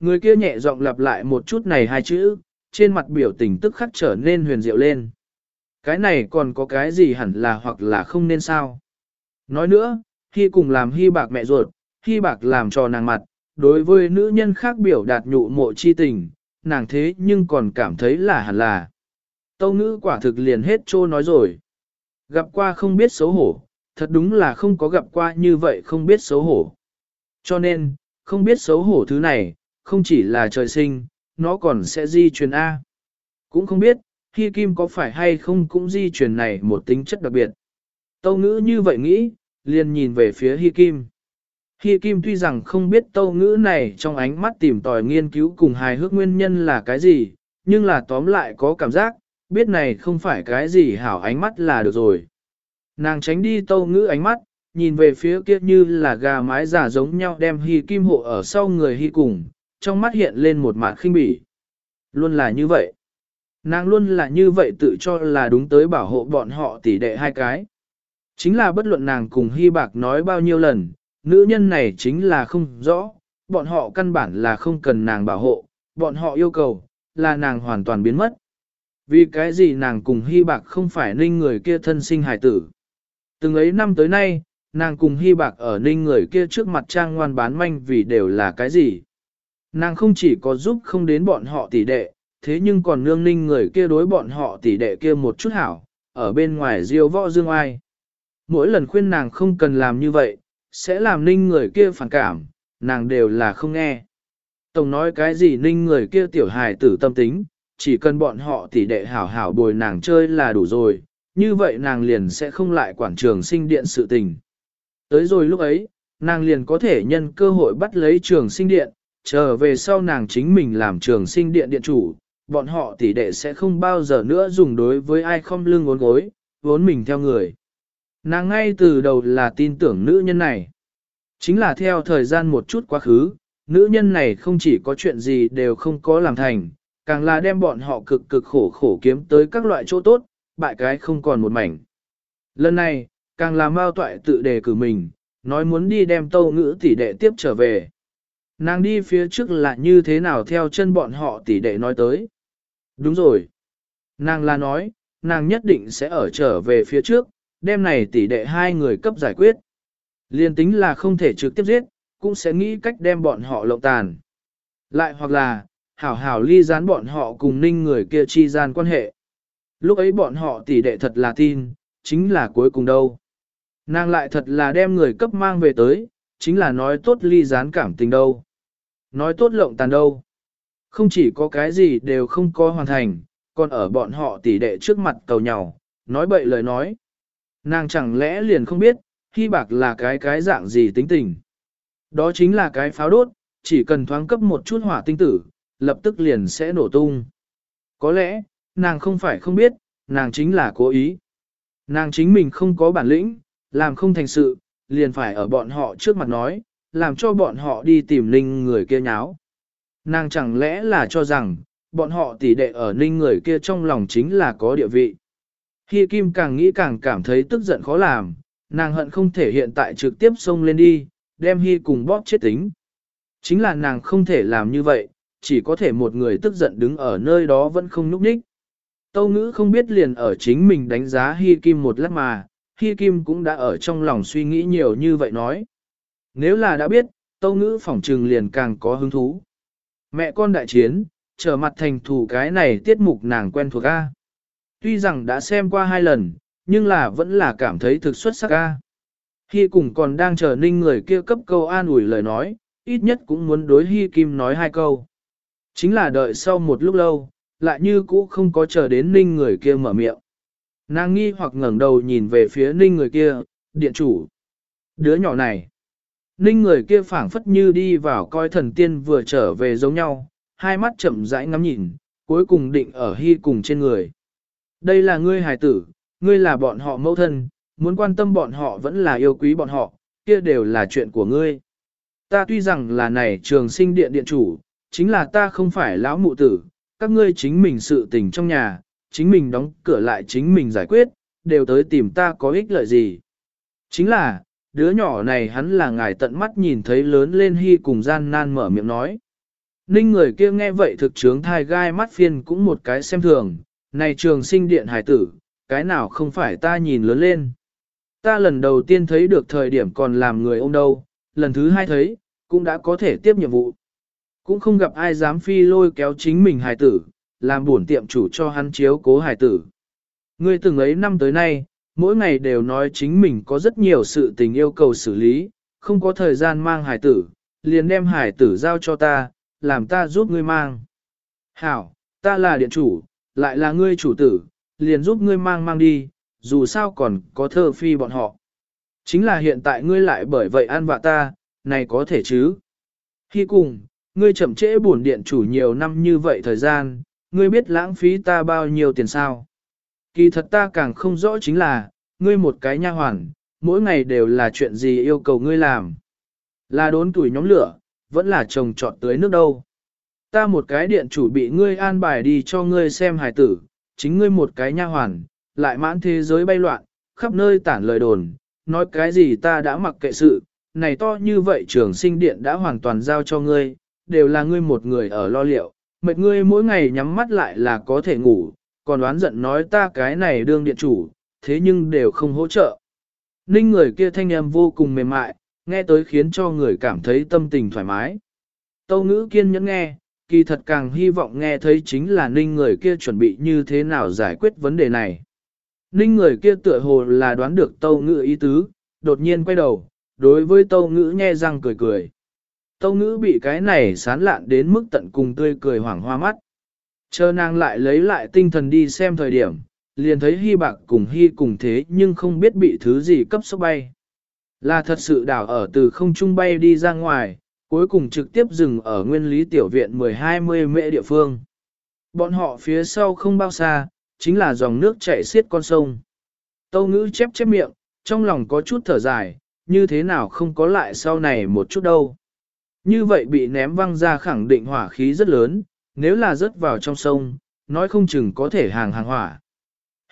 Người kia nhẹ giọng lặp lại một chút này hai chữ, trên mặt biểu tình tức khắc trở nên huyền diệu lên. Cái này còn có cái gì hẳn là hoặc là không nên sao. Nói nữa, khi cùng làm hy bạc mẹ ruột, hy bạc làm cho nàng mặt, đối với nữ nhân khác biểu đạt nhụ mộ chi tình, nàng thế nhưng còn cảm thấy là hẳn là. Tâu ngữ quả thực liền hết trô nói rồi. Gặp qua không biết xấu hổ, thật đúng là không có gặp qua như vậy không biết xấu hổ. Cho nên, không biết xấu hổ thứ này, không chỉ là trời sinh, nó còn sẽ di truyền A. Cũng không biết, khi kim có phải hay không cũng di truyền này một tính chất đặc biệt. Tâu ngữ như vậy nghĩ, liền nhìn về phía Hi Kim. Hi Kim tuy rằng không biết tâu ngữ này trong ánh mắt tìm tòi nghiên cứu cùng hài hước nguyên nhân là cái gì, nhưng là tóm lại có cảm giác, biết này không phải cái gì hảo ánh mắt là được rồi. Nàng tránh đi tâu ngữ ánh mắt, nhìn về phía kia như là gà mái giả giống nhau đem Hi Kim hộ ở sau người Hi cùng, trong mắt hiện lên một mặt khinh bỉ. Luôn là như vậy. Nàng luôn là như vậy tự cho là đúng tới bảo hộ bọn họ tỷ đệ hai cái. Chính là bất luận nàng cùng Hy Bạc nói bao nhiêu lần, nữ nhân này chính là không rõ, bọn họ căn bản là không cần nàng bảo hộ, bọn họ yêu cầu, là nàng hoàn toàn biến mất. Vì cái gì nàng cùng Hy Bạc không phải ninh người kia thân sinh hải tử. Từng ấy năm tới nay, nàng cùng Hy Bạc ở ninh người kia trước mặt trang ngoan bán manh vì đều là cái gì. Nàng không chỉ có giúp không đến bọn họ tỷ đệ, thế nhưng còn nương ninh người kia đối bọn họ tỷ đệ kia một chút hảo, ở bên ngoài diêu võ dương ai. Mỗi lần khuyên nàng không cần làm như vậy, sẽ làm ninh người kia phản cảm, nàng đều là không nghe. Tổng nói cái gì ninh người kia tiểu hài tử tâm tính, chỉ cần bọn họ tỷ đệ hảo hảo bồi nàng chơi là đủ rồi, như vậy nàng liền sẽ không lại quản trường sinh điện sự tình. Tới rồi lúc ấy, nàng liền có thể nhân cơ hội bắt lấy trường sinh điện, trở về sau nàng chính mình làm trường sinh điện điện chủ, bọn họ tỷ đệ sẽ không bao giờ nữa dùng đối với ai không lưng ngốn gối, vốn mình theo người. Nàng ngay từ đầu là tin tưởng nữ nhân này. Chính là theo thời gian một chút quá khứ, nữ nhân này không chỉ có chuyện gì đều không có làm thành, càng là đem bọn họ cực cực khổ khổ kiếm tới các loại chỗ tốt, bại cái không còn một mảnh. Lần này, càng là mao toại tự đề cử mình, nói muốn đi đem tâu ngữ tỷ đệ tiếp trở về. Nàng đi phía trước là như thế nào theo chân bọn họ tỷ đệ nói tới. Đúng rồi. Nàng là nói, nàng nhất định sẽ ở trở về phía trước, đêm này tỷ đệ hai người cấp giải quyết. Liên tính là không thể trực tiếp giết, cũng sẽ nghĩ cách đem bọn họ lộng tàn. Lại hoặc là, hảo hảo ly gián bọn họ cùng ninh người kia chi gian quan hệ. Lúc ấy bọn họ tỷ đệ thật là tin, chính là cuối cùng đâu. Nàng lại thật là đem người cấp mang về tới, chính là nói tốt ly gián cảm tình đâu. Nói tốt lộng tàn đâu. Không chỉ có cái gì đều không có hoàn thành, còn ở bọn họ tỉ đệ trước mặt cầu nhau, nói bậy lời nói. Nàng chẳng lẽ liền không biết, hy bạc là cái cái dạng gì tính tình. Đó chính là cái pháo đốt, chỉ cần thoáng cấp một chút hỏa tinh tử, lập tức liền sẽ nổ tung. Có lẽ, nàng không phải không biết, nàng chính là cố ý. Nàng chính mình không có bản lĩnh, làm không thành sự, liền phải ở bọn họ trước mặt nói, làm cho bọn họ đi tìm ninh người kia nháo. Nàng chẳng lẽ là cho rằng, bọn họ tỷ đệ ở ninh người kia trong lòng chính là có địa vị. Hi Kim càng nghĩ càng cảm thấy tức giận khó làm, nàng hận không thể hiện tại trực tiếp xông lên đi, đem Hi cùng bóp chết tính. Chính là nàng không thể làm như vậy, chỉ có thể một người tức giận đứng ở nơi đó vẫn không núp ních. Tâu ngữ không biết liền ở chính mình đánh giá Hi Kim một lát mà, Hi Kim cũng đã ở trong lòng suy nghĩ nhiều như vậy nói. Nếu là đã biết, tâu ngữ phỏng trừng liền càng có hứng thú. Mẹ con đại chiến, trở mặt thành thủ cái này tiết mục nàng quen thuộc A. Tuy rằng đã xem qua hai lần, nhưng là vẫn là cảm thấy thực xuất sắc A. Hy cùng còn đang chờ ninh người kia cấp câu an ủi lời nói, ít nhất cũng muốn đối Hy Kim nói hai câu. Chính là đợi sau một lúc lâu, lại như cũ không có chờ đến ninh người kia mở miệng. Nàng nghi hoặc ngẩng đầu nhìn về phía ninh người kia, điện chủ. Đứa nhỏ này. Ninh người kia phảng phất như đi vào coi thần tiên vừa trở về giống nhau, hai mắt chậm rãi ngắm nhìn, cuối cùng định ở hy cùng trên người. Đây là ngươi hài tử, ngươi là bọn họ mẫu thân, muốn quan tâm bọn họ vẫn là yêu quý bọn họ, kia đều là chuyện của ngươi. Ta tuy rằng là này trường sinh điện điện chủ, chính là ta không phải lão mụ tử, các ngươi chính mình sự tình trong nhà, chính mình đóng cửa lại chính mình giải quyết, đều tới tìm ta có ích lợi gì. Chính là, đứa nhỏ này hắn là ngài tận mắt nhìn thấy lớn lên hy cùng gian nan mở miệng nói. Ninh người kia nghe vậy thực trướng thai gai mắt phiên cũng một cái xem thường, này trường sinh điện hải tử, cái nào không phải ta nhìn lớn lên. Ta lần đầu tiên thấy được thời điểm còn làm người ông đâu, lần thứ hai thấy, cũng đã có thể tiếp nhiệm vụ. Cũng không gặp ai dám phi lôi kéo chính mình hải tử, làm buồn tiệm chủ cho hắn chiếu cố hải tử. Ngươi từng ấy năm tới nay, mỗi ngày đều nói chính mình có rất nhiều sự tình yêu cầu xử lý, không có thời gian mang hải tử, liền đem hải tử giao cho ta, làm ta giúp ngươi mang. Hảo, ta là điện chủ, lại là ngươi chủ tử, liền giúp ngươi mang mang đi, dù sao còn có thơ phi bọn họ. Chính là hiện tại ngươi lại bởi vậy an vạ ta, này có thể chứ. Khi cùng, ngươi chậm trễ bổn điện chủ nhiều năm như vậy thời gian, ngươi biết lãng phí ta bao nhiêu tiền sao. Kỳ thật ta càng không rõ chính là, ngươi một cái nha hoàn, mỗi ngày đều là chuyện gì yêu cầu ngươi làm. Là đốn tuổi nhóm lửa, vẫn là trồng trọt tưới nước đâu. Ta một cái điện chủ bị ngươi an bài đi cho ngươi xem hài tử, chính ngươi một cái nha hoàn, lại mãn thế giới bay loạn, khắp nơi tản lời đồn, nói cái gì ta đã mặc kệ sự, này to như vậy trường sinh điện đã hoàn toàn giao cho ngươi, đều là ngươi một người ở lo liệu, mệt ngươi mỗi ngày nhắm mắt lại là có thể ngủ, còn đoán giận nói ta cái này đương điện chủ, thế nhưng đều không hỗ trợ. Ninh người kia thanh âm vô cùng mềm mại, nghe tới khiến cho người cảm thấy tâm tình thoải mái. Tâu ngữ kiên nhẫn nghe, kỳ thật càng hy vọng nghe thấy chính là ninh người kia chuẩn bị như thế nào giải quyết vấn đề này. Ninh người kia tựa hồ là đoán được tâu ngữ ý tứ, đột nhiên quay đầu, đối với tâu ngữ nghe răng cười cười. Tâu ngữ bị cái này sán lạn đến mức tận cùng tươi cười hoảng hoa mắt. Chờ nàng lại lấy lại tinh thần đi xem thời điểm, liền thấy hy bạc cùng hy cùng thế nhưng không biết bị thứ gì cấp sốc bay. Là thật sự đảo ở từ không trung bay đi ra ngoài, cuối cùng trực tiếp dừng ở nguyên lý tiểu viện 10-20 mệ địa phương. Bọn họ phía sau không bao xa, chính là dòng nước chảy xiết con sông. Tâu ngữ chép chép miệng, trong lòng có chút thở dài, như thế nào không có lại sau này một chút đâu. Như vậy bị ném văng ra khẳng định hỏa khí rất lớn, nếu là rớt vào trong sông, nói không chừng có thể hàng hàng hỏa.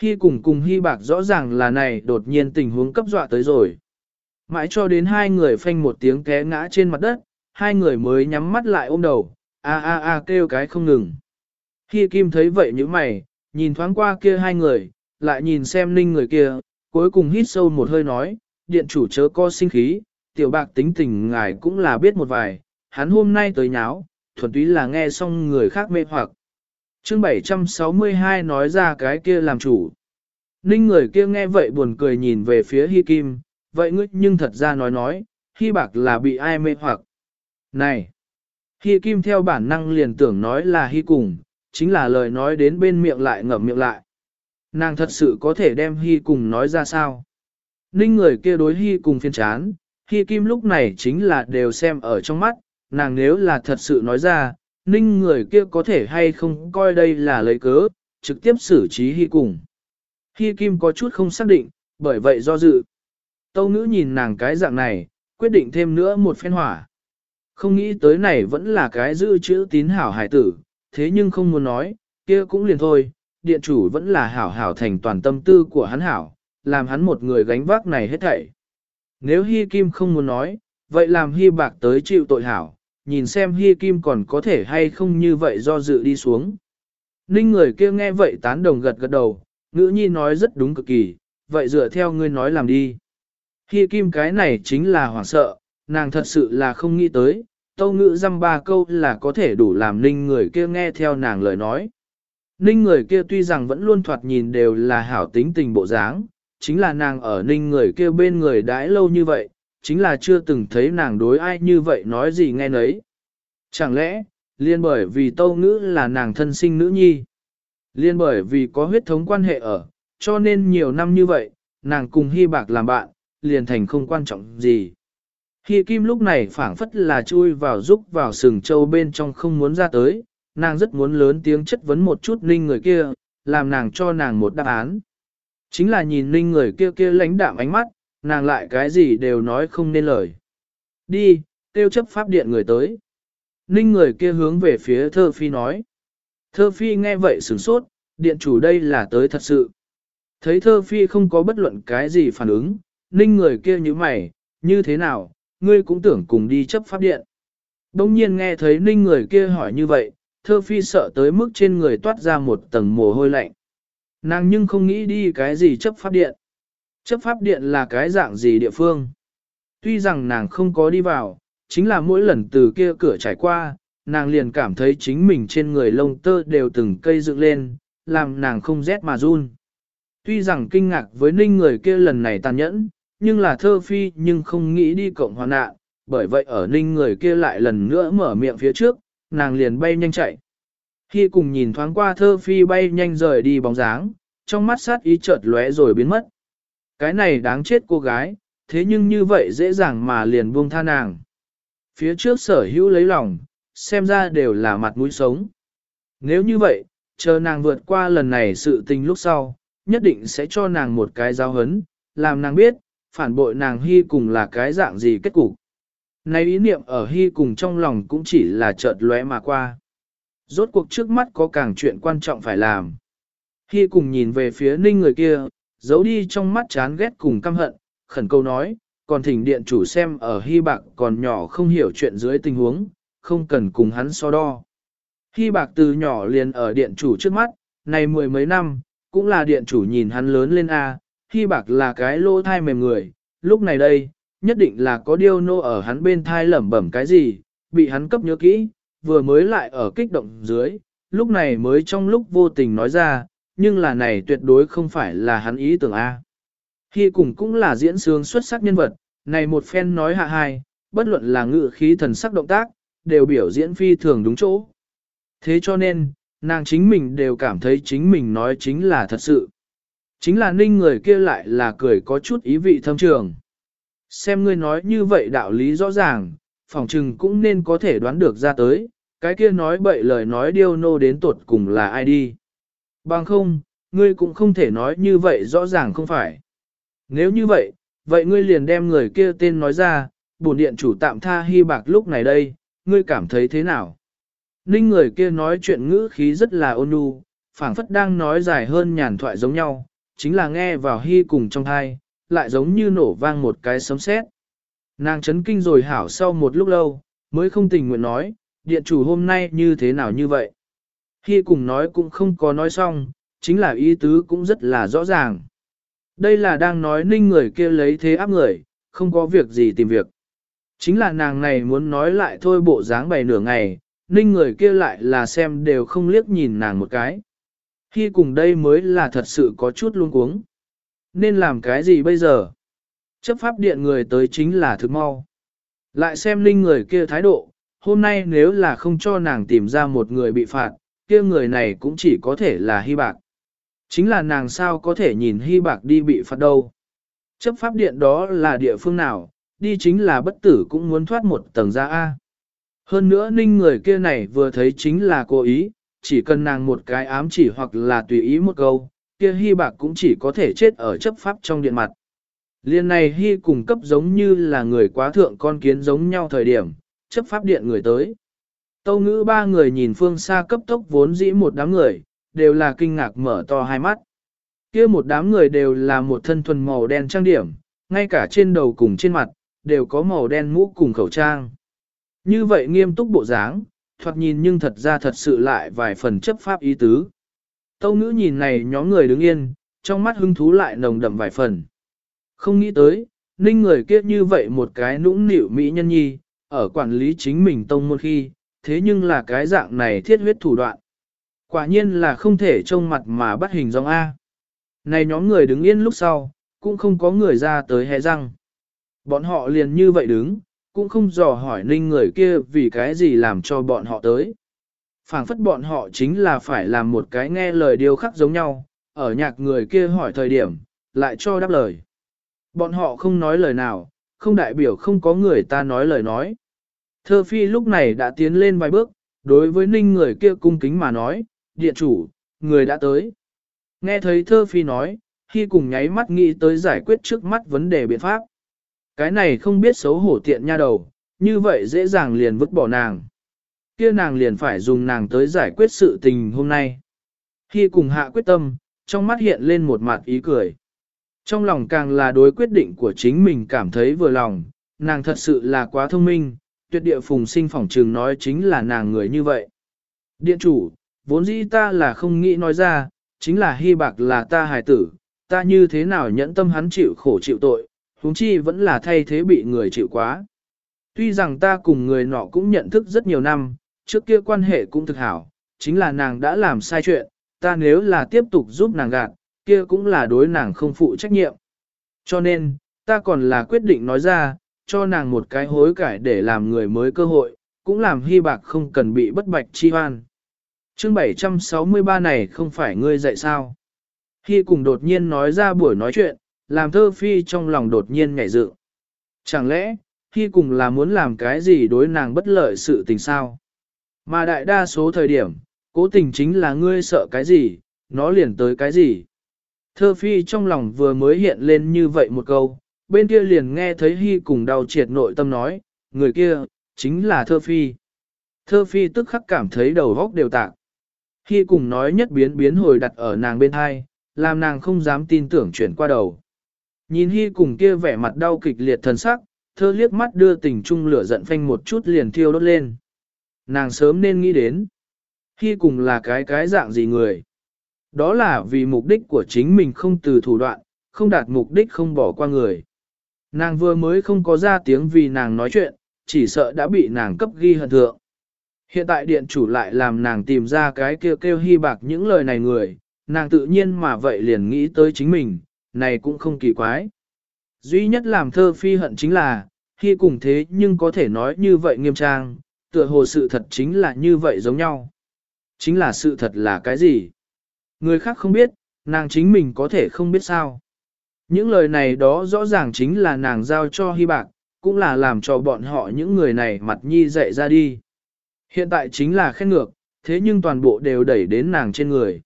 Hy cùng cùng hy bạc rõ ràng là này đột nhiên tình huống cấp dọa tới rồi. Mãi cho đến hai người phanh một tiếng té ngã trên mặt đất, hai người mới nhắm mắt lại ôm đầu, a a a kêu cái không ngừng. Hy kim thấy vậy như mày, nhìn thoáng qua kia hai người, lại nhìn xem ninh người kia, cuối cùng hít sâu một hơi nói, điện chủ chớ co sinh khí, tiểu bạc tính tình ngài cũng là biết một vài, hắn hôm nay tới nháo, thuần túy là nghe xong người khác mê hoặc. chương 762 nói ra cái kia làm chủ. Ninh người kia nghe vậy buồn cười nhìn về phía Hi Kim, vậy ngươi nhưng thật ra nói nói, Hi Bạc là bị ai mê hoặc. Này! Hi Kim theo bản năng liền tưởng nói là Hi cùng, chính là lời nói đến bên miệng lại ngậm miệng lại. Nàng thật sự có thể đem Hi cùng nói ra sao? Ninh người kia đối Hi cùng phiên chán, Hi Kim lúc này chính là đều xem ở trong mắt, nàng nếu là thật sự nói ra, ninh người kia có thể hay không coi đây là lấy cớ, trực tiếp xử trí hy cùng. Hy kim có chút không xác định, bởi vậy do dự. Tâu ngữ nhìn nàng cái dạng này, quyết định thêm nữa một phen hỏa. Không nghĩ tới này vẫn là cái giữ chữ tín hảo hải tử, thế nhưng không muốn nói, kia cũng liền thôi, điện chủ vẫn là hảo hảo thành toàn tâm tư của hắn hảo, làm hắn một người gánh vác này hết thảy. Nếu Hy Kim không muốn nói, vậy làm Hy Bạc tới chịu tội hảo, nhìn xem Hi Kim còn có thể hay không như vậy do dự đi xuống. Ninh người kia nghe vậy tán đồng gật gật đầu, ngữ nhi nói rất đúng cực kỳ, vậy dựa theo ngươi nói làm đi. Hi Kim cái này chính là hoảng sợ, nàng thật sự là không nghĩ tới, tâu ngữ dăm ba câu là có thể đủ làm ninh người kia nghe theo nàng lời nói. Ninh người kia tuy rằng vẫn luôn thoạt nhìn đều là hảo tính tình bộ dáng, chính là nàng ở ninh người kia bên người đãi lâu như vậy, chính là chưa từng thấy nàng đối ai như vậy nói gì nghe nấy. Chẳng lẽ, liên bởi vì tâu ngữ là nàng thân sinh nữ nhi. Liên bởi vì có huyết thống quan hệ ở, cho nên nhiều năm như vậy, nàng cùng hy bạc làm bạn, liền thành không quan trọng gì. Hy kim lúc này phảng phất là chui vào rúc vào sừng châu bên trong không muốn ra tới, nàng rất muốn lớn tiếng chất vấn một chút ninh người kia, làm nàng cho nàng một đáp án. Chính là nhìn ninh người kia kia lãnh đạm ánh mắt, nàng lại cái gì đều nói không nên lời. Đi, tiêu chấp pháp điện người tới. Ninh người kia hướng về phía thơ phi nói. Thơ phi nghe vậy sửng sốt, điện chủ đây là tới thật sự. Thấy thơ phi không có bất luận cái gì phản ứng, ninh người kia như mày, như thế nào, ngươi cũng tưởng cùng đi chấp pháp điện. Đông nhiên nghe thấy ninh người kia hỏi như vậy, thơ phi sợ tới mức trên người toát ra một tầng mồ hôi lạnh. Nàng nhưng không nghĩ đi cái gì chấp pháp điện. Chấp pháp điện là cái dạng gì địa phương. Tuy rằng nàng không có đi vào, chính là mỗi lần từ kia cửa trải qua, nàng liền cảm thấy chính mình trên người lông tơ đều từng cây dựng lên, làm nàng không rét mà run. Tuy rằng kinh ngạc với ninh người kia lần này tàn nhẫn, nhưng là thơ phi nhưng không nghĩ đi cộng hoàn nạn, bởi vậy ở ninh người kia lại lần nữa mở miệng phía trước, nàng liền bay nhanh chạy. Khi cùng nhìn thoáng qua thơ phi bay nhanh rời đi bóng dáng, trong mắt sát ý chợt lóe rồi biến mất. Cái này đáng chết cô gái, thế nhưng như vậy dễ dàng mà liền buông tha nàng. Phía trước sở hữu lấy lòng, xem ra đều là mặt mũi sống. Nếu như vậy, chờ nàng vượt qua lần này sự tình lúc sau, nhất định sẽ cho nàng một cái giáo hấn, làm nàng biết, phản bội nàng hy cùng là cái dạng gì kết cục. Này ý niệm ở hy cùng trong lòng cũng chỉ là chợt lóe mà qua. Rốt cuộc trước mắt có càng chuyện quan trọng phải làm. Hy cùng nhìn về phía ninh người kia, giấu đi trong mắt chán ghét cùng căm hận, khẩn câu nói, còn thỉnh điện chủ xem ở hy bạc còn nhỏ không hiểu chuyện dưới tình huống, không cần cùng hắn so đo. Hy bạc từ nhỏ liền ở điện chủ trước mắt, này mười mấy năm, cũng là điện chủ nhìn hắn lớn lên A, Hy bạc là cái lô thai mềm người, lúc này đây, nhất định là có điêu nô ở hắn bên thai lẩm bẩm cái gì, bị hắn cấp nhớ kỹ, vừa mới lại ở kích động dưới, lúc này mới trong lúc vô tình nói ra, nhưng là này tuyệt đối không phải là hắn ý tưởng A. Khi cùng cũng là diễn sướng xuất sắc nhân vật, này một phen nói hạ hai, bất luận là ngự khí thần sắc động tác, đều biểu diễn phi thường đúng chỗ. Thế cho nên, nàng chính mình đều cảm thấy chính mình nói chính là thật sự. Chính là ninh người kia lại là cười có chút ý vị thâm trường. Xem ngươi nói như vậy đạo lý rõ ràng, phòng trừng cũng nên có thể đoán được ra tới, cái kia nói bậy lời nói điêu nô đến tuột cùng là ai đi. Bằng không, ngươi cũng không thể nói như vậy rõ ràng không phải. Nếu như vậy, vậy ngươi liền đem người kia tên nói ra, bổn điện chủ tạm tha hy bạc lúc này đây, ngươi cảm thấy thế nào? Ninh người kia nói chuyện ngữ khí rất là ôn nhu, phảng phất đang nói dài hơn nhàn thoại giống nhau, chính là nghe vào hy cùng trong thai, lại giống như nổ vang một cái sấm sét. Nàng chấn kinh rồi hảo sau một lúc lâu, mới không tình nguyện nói, điện chủ hôm nay như thế nào như vậy. Khi cùng nói cũng không có nói xong, chính là ý tứ cũng rất là rõ ràng. Đây là đang nói ninh người kia lấy thế áp người, không có việc gì tìm việc. Chính là nàng này muốn nói lại thôi bộ dáng bày nửa ngày, ninh người kia lại là xem đều không liếc nhìn nàng một cái. Khi cùng đây mới là thật sự có chút luống cuống. Nên làm cái gì bây giờ? Chấp pháp điện người tới chính là thực mau. Lại xem ninh người kia thái độ, hôm nay nếu là không cho nàng tìm ra một người bị phạt, kia người này cũng chỉ có thể là hy bạc. Chính là nàng sao có thể nhìn hy bạc đi bị phạt đâu. Chấp pháp điện đó là địa phương nào, đi chính là bất tử cũng muốn thoát một tầng ra A. Hơn nữa ninh người kia này vừa thấy chính là cố ý, chỉ cần nàng một cái ám chỉ hoặc là tùy ý một câu, kia hy bạc cũng chỉ có thể chết ở chấp pháp trong điện mặt. Liên này hy cùng cấp giống như là người quá thượng con kiến giống nhau thời điểm, chấp pháp điện người tới. Tâu ngữ ba người nhìn phương xa cấp tốc vốn dĩ một đám người, đều là kinh ngạc mở to hai mắt. kia một đám người đều là một thân thuần màu đen trang điểm, ngay cả trên đầu cùng trên mặt, đều có màu đen mũ cùng khẩu trang. Như vậy nghiêm túc bộ dáng, thoạt nhìn nhưng thật ra thật sự lại vài phần chấp pháp ý tứ. Tâu ngữ nhìn này nhóm người đứng yên, trong mắt hưng thú lại nồng đậm vài phần. Không nghĩ tới, ninh người kia như vậy một cái nũng nịu mỹ nhân nhi, ở quản lý chính mình tông môn khi, thế nhưng là cái dạng này thiết huyết thủ đoạn. Quả nhiên là không thể trông mặt mà bắt hình dòng A. Này nhóm người đứng yên lúc sau, cũng không có người ra tới hẹ răng. Bọn họ liền như vậy đứng, cũng không dò hỏi ninh người kia vì cái gì làm cho bọn họ tới. phảng phất bọn họ chính là phải làm một cái nghe lời điều khắc giống nhau, ở nhạc người kia hỏi thời điểm, lại cho đáp lời. Bọn họ không nói lời nào, không đại biểu không có người ta nói lời nói. Thơ phi lúc này đã tiến lên vài bước, đối với ninh người kia cung kính mà nói, điện chủ, người đã tới. Nghe thấy thơ phi nói, khi cùng nháy mắt nghĩ tới giải quyết trước mắt vấn đề biện pháp. Cái này không biết xấu hổ tiện nha đầu, như vậy dễ dàng liền vứt bỏ nàng. Kia nàng liền phải dùng nàng tới giải quyết sự tình hôm nay. Khi cùng hạ quyết tâm, trong mắt hiện lên một mặt ý cười. Trong lòng càng là đối quyết định của chính mình cảm thấy vừa lòng, nàng thật sự là quá thông minh, tuyệt địa phùng sinh phỏng trường nói chính là nàng người như vậy. Điện chủ, vốn dĩ ta là không nghĩ nói ra, chính là hy bạc là ta hài tử, ta như thế nào nhẫn tâm hắn chịu khổ chịu tội, huống chi vẫn là thay thế bị người chịu quá. Tuy rằng ta cùng người nọ cũng nhận thức rất nhiều năm, trước kia quan hệ cũng thực hảo, chính là nàng đã làm sai chuyện, ta nếu là tiếp tục giúp nàng gạt, kia cũng là đối nàng không phụ trách nhiệm. Cho nên, ta còn là quyết định nói ra, cho nàng một cái hối cải để làm người mới cơ hội, cũng làm hy bạc không cần bị bất bạch chi hoan. Chương 763 này không phải ngươi dạy sao? Hy cùng đột nhiên nói ra buổi nói chuyện, làm thơ phi trong lòng đột nhiên nhảy dựng. Chẳng lẽ, Hy cùng là muốn làm cái gì đối nàng bất lợi sự tình sao? Mà đại đa số thời điểm, cố tình chính là ngươi sợ cái gì, nó liền tới cái gì. Thơ phi trong lòng vừa mới hiện lên như vậy một câu, bên kia liền nghe thấy Hy cùng đau triệt nội tâm nói, người kia, chính là thơ phi. Thơ phi tức khắc cảm thấy đầu góc đều tạc. Hy cùng nói nhất biến biến hồi đặt ở nàng bên hai, làm nàng không dám tin tưởng chuyển qua đầu. Nhìn Hy cùng kia vẻ mặt đau kịch liệt thần sắc, thơ liếc mắt đưa tình trung lửa giận phanh một chút liền thiêu đốt lên. Nàng sớm nên nghĩ đến. Hy cùng là cái cái dạng gì người. Đó là vì mục đích của chính mình không từ thủ đoạn, không đạt mục đích không bỏ qua người. Nàng vừa mới không có ra tiếng vì nàng nói chuyện, chỉ sợ đã bị nàng cấp ghi hận thượng. Hiện tại điện chủ lại làm nàng tìm ra cái kêu kêu hy bạc những lời này người, nàng tự nhiên mà vậy liền nghĩ tới chính mình, này cũng không kỳ quái. Duy nhất làm thơ phi hận chính là, khi cùng thế nhưng có thể nói như vậy nghiêm trang, tựa hồ sự thật chính là như vậy giống nhau. Chính là sự thật là cái gì? Người khác không biết, nàng chính mình có thể không biết sao. Những lời này đó rõ ràng chính là nàng giao cho hy bạc, cũng là làm cho bọn họ những người này mặt nhi dậy ra đi. Hiện tại chính là khen ngược, thế nhưng toàn bộ đều đẩy đến nàng trên người.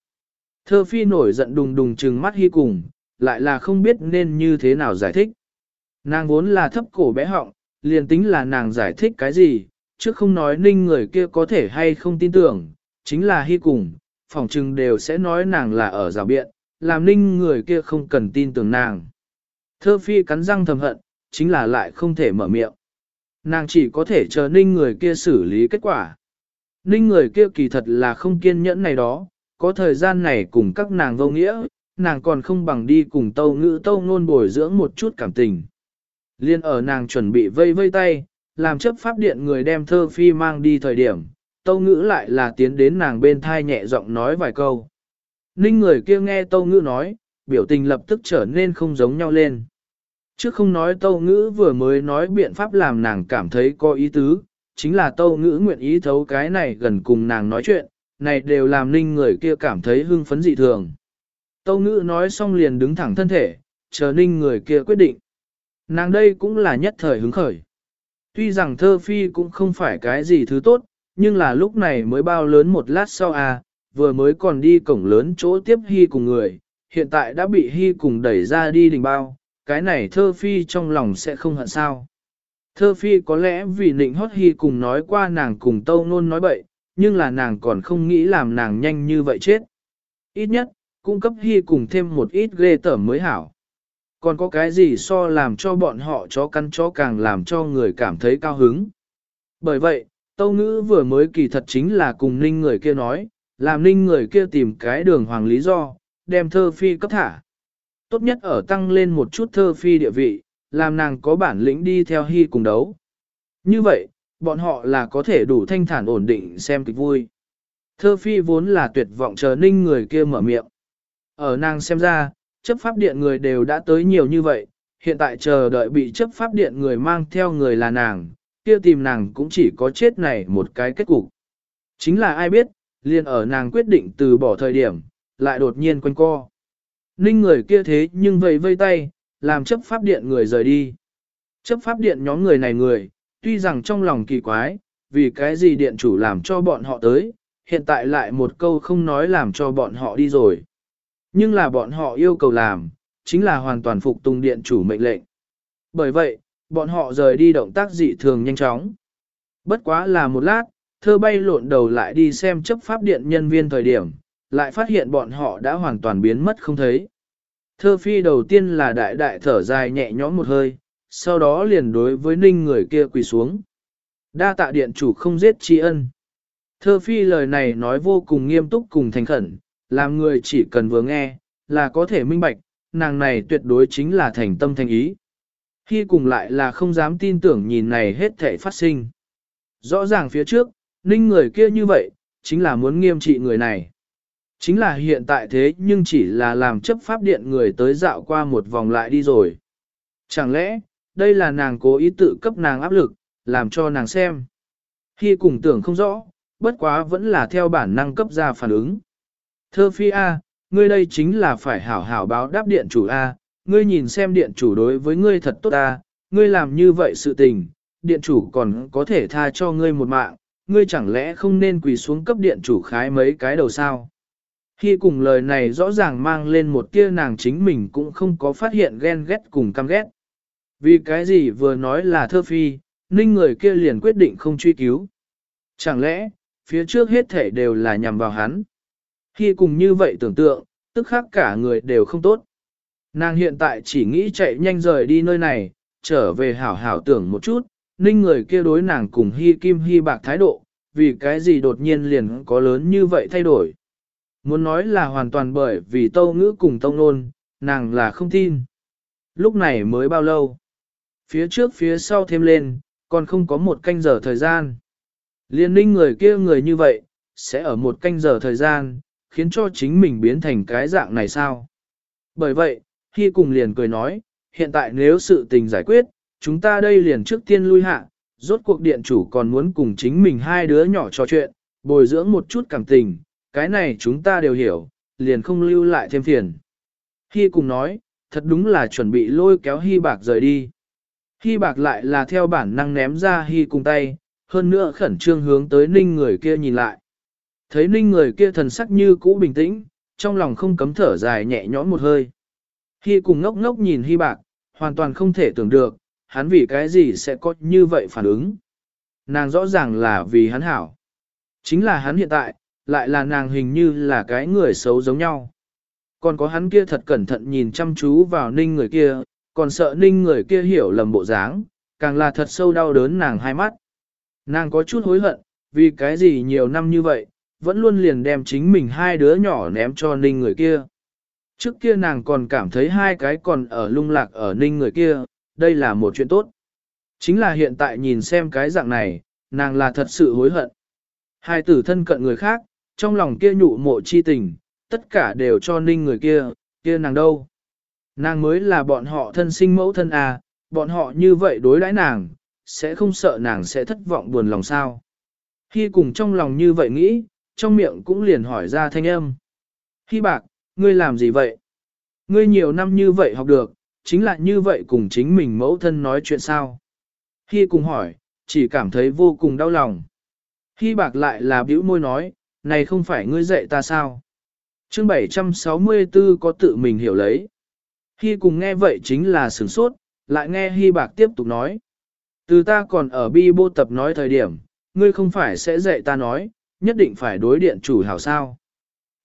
Thơ phi nổi giận đùng đùng trừng mắt hy cùng, lại là không biết nên như thế nào giải thích. Nàng vốn là thấp cổ bé họng, liền tính là nàng giải thích cái gì, chứ không nói ninh người kia có thể hay không tin tưởng, chính là hy cùng, phỏng chừng đều sẽ nói nàng là ở rào biện, làm ninh người kia không cần tin tưởng nàng. Thơ phi cắn răng thầm hận, chính là lại không thể mở miệng. Nàng chỉ có thể chờ ninh người kia xử lý kết quả. Ninh người kia kỳ thật là không kiên nhẫn này đó, có thời gian này cùng các nàng vô nghĩa, nàng còn không bằng đi cùng tâu ngữ tâu ngôn bồi dưỡng một chút cảm tình. Liên ở nàng chuẩn bị vây vây tay, làm chấp pháp điện người đem thơ phi mang đi thời điểm, tâu ngữ lại là tiến đến nàng bên thai nhẹ giọng nói vài câu. Ninh người kia nghe tâu ngữ nói, biểu tình lập tức trở nên không giống nhau lên. Trước không nói tâu ngữ vừa mới nói biện pháp làm nàng cảm thấy có ý tứ, chính là tâu ngữ nguyện ý thấu cái này gần cùng nàng nói chuyện, này đều làm ninh người kia cảm thấy hưng phấn dị thường. Tâu ngữ nói xong liền đứng thẳng thân thể, chờ ninh người kia quyết định. Nàng đây cũng là nhất thời hứng khởi. Tuy rằng thơ phi cũng không phải cái gì thứ tốt, nhưng là lúc này mới bao lớn một lát sau à, vừa mới còn đi cổng lớn chỗ tiếp hy cùng người, hiện tại đã bị hy cùng đẩy ra đi đình bao, cái này thơ phi trong lòng sẽ không hận sao. Thơ phi có lẽ vì nịnh hót hy cùng nói qua nàng cùng tâu nôn nói bậy, nhưng là nàng còn không nghĩ làm nàng nhanh như vậy chết. Ít nhất, cung cấp hy cùng thêm một ít ghê tởm mới hảo. Còn có cái gì so làm cho bọn họ chó căn chó càng làm cho người cảm thấy cao hứng. Bởi vậy, Tâu Ngữ vừa mới kỳ thật chính là cùng ninh người kia nói, làm ninh người kia tìm cái đường hoàng lý do, đem thơ phi cấp thả. Tốt nhất ở tăng lên một chút thơ phi địa vị, làm nàng có bản lĩnh đi theo hy cùng đấu. Như vậy, bọn họ là có thể đủ thanh thản ổn định xem kịch vui. Thơ phi vốn là tuyệt vọng chờ ninh người kia mở miệng. Ở nàng xem ra, chấp pháp điện người đều đã tới nhiều như vậy, hiện tại chờ đợi bị chấp pháp điện người mang theo người là nàng, kia tìm nàng cũng chỉ có chết này một cái kết cục. Chính là ai biết, liền ở nàng quyết định từ bỏ thời điểm, lại đột nhiên quanh co. Ninh người kia thế nhưng vây vây tay, làm chấp pháp điện người rời đi. Chấp pháp điện nhóm người này người, tuy rằng trong lòng kỳ quái, vì cái gì điện chủ làm cho bọn họ tới, hiện tại lại một câu không nói làm cho bọn họ đi rồi. Nhưng là bọn họ yêu cầu làm, chính là hoàn toàn phục tùng điện chủ mệnh lệnh. Bởi vậy, bọn họ rời đi động tác dị thường nhanh chóng. Bất quá là một lát, thơ bay lộn đầu lại đi xem chấp pháp điện nhân viên thời điểm, lại phát hiện bọn họ đã hoàn toàn biến mất không thấy. Thơ phi đầu tiên là đại đại thở dài nhẹ nhõm một hơi, sau đó liền đối với ninh người kia quỳ xuống. Đa tạ điện chủ không giết tri ân. Thơ phi lời này nói vô cùng nghiêm túc cùng thành khẩn, làm người chỉ cần vừa nghe, là có thể minh bạch, nàng này tuyệt đối chính là thành tâm thành ý. Khi cùng lại là không dám tin tưởng nhìn này hết thể phát sinh. Rõ ràng phía trước, ninh người kia như vậy, chính là muốn nghiêm trị người này. Chính là hiện tại thế nhưng chỉ là làm chấp pháp điện người tới dạo qua một vòng lại đi rồi. Chẳng lẽ, đây là nàng cố ý tự cấp nàng áp lực, làm cho nàng xem. Khi cùng tưởng không rõ, bất quá vẫn là theo bản năng cấp ra phản ứng. Thơ phi A, ngươi đây chính là phải hảo hảo báo đáp điện chủ A, ngươi nhìn xem điện chủ đối với ngươi thật tốt A, ngươi làm như vậy sự tình, điện chủ còn có thể tha cho ngươi một mạng, ngươi chẳng lẽ không nên quỳ xuống cấp điện chủ khái mấy cái đầu sao? Khi cùng lời này rõ ràng mang lên một tia nàng chính mình cũng không có phát hiện ghen ghét cùng căm ghét. Vì cái gì vừa nói là thơ phi, ninh người kia liền quyết định không truy cứu. Chẳng lẽ, phía trước hết thể đều là nhằm vào hắn. Khi cùng như vậy tưởng tượng, tức khác cả người đều không tốt. Nàng hiện tại chỉ nghĩ chạy nhanh rời đi nơi này, trở về hảo hảo tưởng một chút, ninh người kia đối nàng cùng hy kim hy bạc thái độ, vì cái gì đột nhiên liền có lớn như vậy thay đổi. Muốn nói là hoàn toàn bởi vì tâu ngữ cùng Tông nôn, nàng là không tin. Lúc này mới bao lâu? Phía trước phía sau thêm lên, còn không có một canh giờ thời gian. Liên ninh người kia người như vậy, sẽ ở một canh giờ thời gian, khiến cho chính mình biến thành cái dạng này sao? Bởi vậy, khi cùng liền cười nói, hiện tại nếu sự tình giải quyết, chúng ta đây liền trước tiên lui hạ, rốt cuộc điện chủ còn muốn cùng chính mình hai đứa nhỏ trò chuyện, bồi dưỡng một chút cảm tình, cái này chúng ta đều hiểu, liền không lưu lại thêm phiền. Hy cùng nói, thật đúng là chuẩn bị lôi kéo Hy bạc rời đi. Hy bạc lại là theo bản năng ném ra Hy cùng tay, hơn nữa khẩn trương hướng tới ninh người kia nhìn lại. Thấy ninh người kia thần sắc như cũ bình tĩnh, trong lòng không cấm thở dài nhẹ nhõm một hơi. Hy cùng ngốc ngốc nhìn Hy bạc, hoàn toàn không thể tưởng được, hắn vì cái gì sẽ có như vậy phản ứng. Nàng rõ ràng là vì hắn hảo. Chính là hắn hiện tại, lại là nàng hình như là cái người xấu giống nhau. Còn có hắn kia thật cẩn thận nhìn chăm chú vào ninh người kia, còn sợ ninh người kia hiểu lầm bộ dáng, càng là thật sâu đau đớn nàng hai mắt. Nàng có chút hối hận, vì cái gì nhiều năm như vậy, vẫn luôn liền đem chính mình hai đứa nhỏ ném cho ninh người kia. Trước kia nàng còn cảm thấy hai cái còn ở lung lạc ở ninh người kia, đây là một chuyện tốt. Chính là hiện tại nhìn xem cái dạng này, nàng là thật sự hối hận. Hai tử thân cận người khác, trong lòng kia nhụ mộ chi tình, tất cả đều cho ninh người kia, kia nàng đâu. Nàng mới là bọn họ thân sinh mẫu thân à, bọn họ như vậy đối đãi nàng, sẽ không sợ nàng sẽ thất vọng buồn lòng sao. Khi cùng trong lòng như vậy nghĩ, trong miệng cũng liền hỏi ra thanh âm. Khi bạc, ngươi làm gì vậy? Ngươi nhiều năm như vậy học được, chính là như vậy cùng chính mình mẫu thân nói chuyện sao? Khi cùng hỏi, chỉ cảm thấy vô cùng đau lòng. Khi bạc lại là bĩu môi nói, này không phải ngươi dạy ta sao? Chương 764 có tự mình hiểu lấy. Khi cùng nghe vậy chính là sửng sốt, lại nghe Hy Bạc tiếp tục nói. Từ ta còn ở bi bô tập nói thời điểm, ngươi không phải sẽ dạy ta nói, nhất định phải đối điện chủ hảo sao.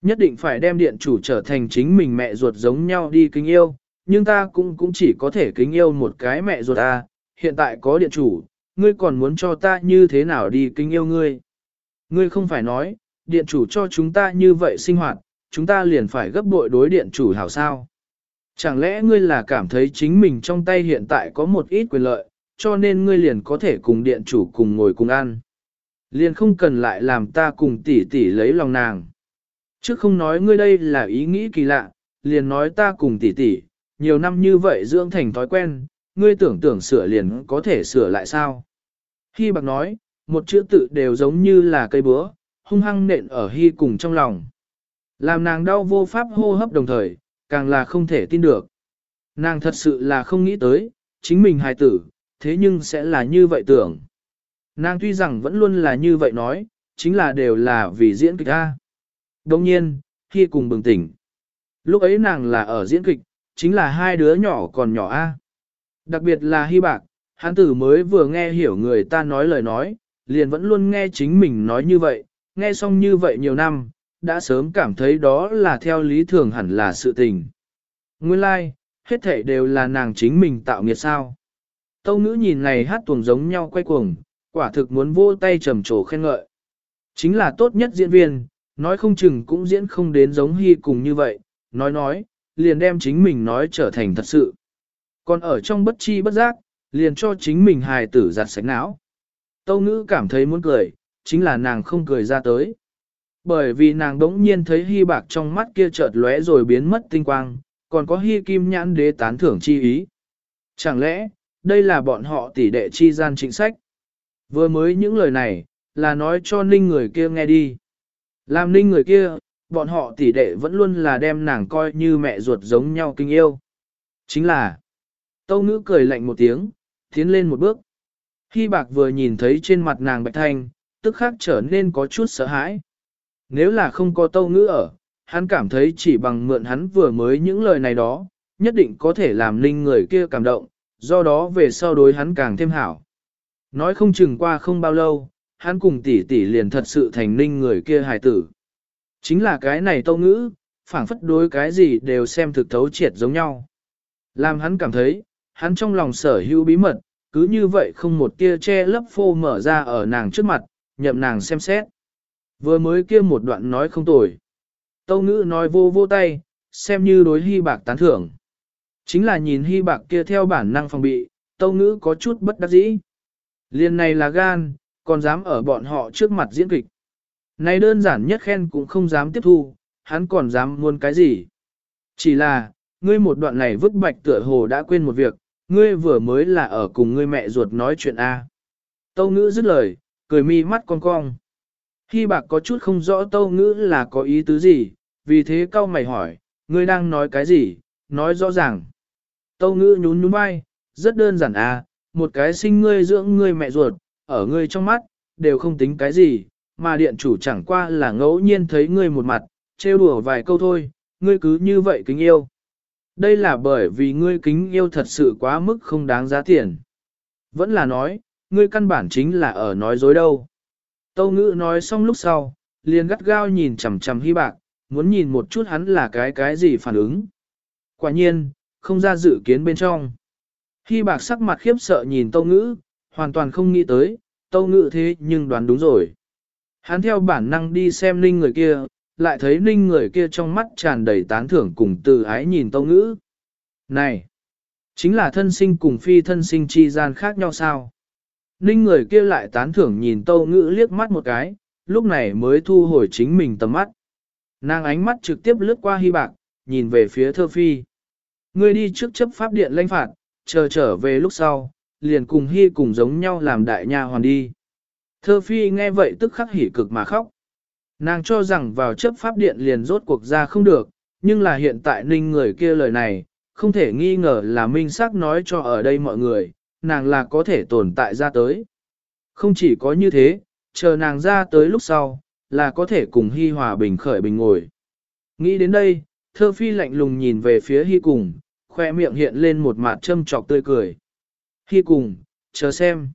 Nhất định phải đem điện chủ trở thành chính mình mẹ ruột giống nhau đi kính yêu, nhưng ta cũng cũng chỉ có thể kính yêu một cái mẹ ruột ta, hiện tại có điện chủ, ngươi còn muốn cho ta như thế nào đi kính yêu ngươi. Ngươi không phải nói, điện chủ cho chúng ta như vậy sinh hoạt, chúng ta liền phải gấp bội đối điện chủ hảo sao. Chẳng lẽ ngươi là cảm thấy chính mình trong tay hiện tại có một ít quyền lợi, cho nên ngươi liền có thể cùng điện chủ cùng ngồi cùng ăn. Liền không cần lại làm ta cùng tỷ tỷ lấy lòng nàng. Chứ không nói ngươi đây là ý nghĩ kỳ lạ, liền nói ta cùng tỷ tỷ, nhiều năm như vậy dưỡng thành thói quen, ngươi tưởng tưởng sửa liền có thể sửa lại sao. Hy bạc nói, một chữ tự đều giống như là cây búa, hung hăng nện ở hy cùng trong lòng. Làm nàng đau vô pháp hô hấp đồng thời, càng là không thể tin được. Nàng thật sự là không nghĩ tới, chính mình hài tử, thế nhưng sẽ là như vậy tưởng. Nàng tuy rằng vẫn luôn là như vậy nói, chính là đều là vì diễn kịch A. Đồng nhiên, khi cùng bừng tỉnh. Lúc ấy nàng là ở diễn kịch, chính là hai đứa nhỏ còn nhỏ A. Đặc biệt là hy bạc, hắn tử mới vừa nghe hiểu người ta nói lời nói, liền vẫn luôn nghe chính mình nói như vậy, nghe xong như vậy nhiều năm, đã sớm cảm thấy đó là theo lý thường hẳn là sự tình. Nguyên lai, like, hết thảy đều là nàng chính mình tạo nghiệt sao. Tâu ngữ nhìn này hát tuồng giống nhau quay cuồng, Quả thực muốn vô tay trầm trồ khen ngợi. Chính là tốt nhất diễn viên, nói không chừng cũng diễn không đến giống hy cùng như vậy, nói nói, liền đem chính mình nói trở thành thật sự. Còn ở trong bất chi bất giác, liền cho chính mình hài tử giặt sạch não. Tâu ngữ cảm thấy muốn cười, chính là nàng không cười ra tới. Bởi vì nàng đống nhiên thấy hy bạc trong mắt kia chợt lóe rồi biến mất tinh quang, còn có hy kim nhãn đế tán thưởng chi ý. Chẳng lẽ, đây là bọn họ tỷ đệ chi gian chính sách? Vừa mới những lời này, là nói cho ninh người kia nghe đi. Làm ninh người kia, bọn họ tỷ đệ vẫn luôn là đem nàng coi như mẹ ruột giống nhau kinh yêu. Chính là, tâu ngữ cười lạnh một tiếng, tiến lên một bước. khi bạc vừa nhìn thấy trên mặt nàng bạch thanh, tức khắc trở nên có chút sợ hãi. Nếu là không có tâu ngữ ở, hắn cảm thấy chỉ bằng mượn hắn vừa mới những lời này đó, nhất định có thể làm ninh người kia cảm động, do đó về sau đối hắn càng thêm hảo. Nói không chừng qua không bao lâu, hắn cùng tỷ tỷ liền thật sự thành ninh người kia hài tử. Chính là cái này tâu ngữ, phảng phất đối cái gì đều xem thực thấu triệt giống nhau. Làm hắn cảm thấy, hắn trong lòng sở hữu bí mật, cứ như vậy không một tia che lấp phô mở ra ở nàng trước mặt, nhậm nàng xem xét. Vừa mới kia một đoạn nói không tồi. Tâu ngữ nói vô vô tay, xem như đối hy bạc tán thưởng. Chính là nhìn hy bạc kia theo bản năng phòng bị, tâu ngữ có chút bất đắc dĩ. Liên này là gan, còn dám ở bọn họ trước mặt diễn kịch. Này đơn giản nhất khen cũng không dám tiếp thu, hắn còn dám muốn cái gì. Chỉ là, ngươi một đoạn này vứt bạch tựa hồ đã quên một việc, ngươi vừa mới là ở cùng ngươi mẹ ruột nói chuyện A. Tâu ngữ dứt lời, cười mi mắt con cong. khi bạc có chút không rõ tâu ngữ là có ý tứ gì, vì thế cao mày hỏi, ngươi đang nói cái gì, nói rõ ràng. Tâu ngữ nhún nhún vai, rất đơn giản à, một cái sinh ngươi dưỡng ngươi mẹ ruột, ở ngươi trong mắt, đều không tính cái gì, mà điện chủ chẳng qua là ngẫu nhiên thấy ngươi một mặt, trêu đùa vài câu thôi, ngươi cứ như vậy kính yêu. Đây là bởi vì ngươi kính yêu thật sự quá mức không đáng giá tiền. Vẫn là nói, ngươi căn bản chính là ở nói dối đâu. Tâu ngữ nói xong lúc sau, liền gắt gao nhìn chằm chằm hy bạc, muốn nhìn một chút hắn là cái cái gì phản ứng. Quả nhiên, không ra dự kiến bên trong. Hy bạc sắc mặt khiếp sợ nhìn tâu ngữ, hoàn toàn không nghĩ tới, tâu ngữ thế nhưng đoán đúng rồi. Hắn theo bản năng đi xem ninh người kia, lại thấy ninh người kia trong mắt tràn đầy tán thưởng cùng từ ái nhìn tâu ngữ. Này! Chính là thân sinh cùng phi thân sinh chi gian khác nhau sao? Ninh người kia lại tán thưởng nhìn tâu ngữ liếc mắt một cái, lúc này mới thu hồi chính mình tầm mắt. Nàng ánh mắt trực tiếp lướt qua hy bạc, nhìn về phía thơ phi. Ngươi đi trước chấp pháp điện lãnh phạt, chờ trở về lúc sau, liền cùng hy cùng giống nhau làm đại nha hoàn đi. Thơ phi nghe vậy tức khắc hỉ cực mà khóc. Nàng cho rằng vào chấp pháp điện liền rốt cuộc ra không được, nhưng là hiện tại ninh người kia lời này, không thể nghi ngờ là minh xác nói cho ở đây mọi người, nàng là có thể tồn tại ra tới. Không chỉ có như thế, chờ nàng ra tới lúc sau, là có thể cùng Hi Hòa bình khởi bình ngồi. Nghĩ đến đây, thơ phi lạnh lùng nhìn về phía Hi cùng, khoe miệng hiện lên một mặt châm trọc tươi cười. Hi cùng, chờ xem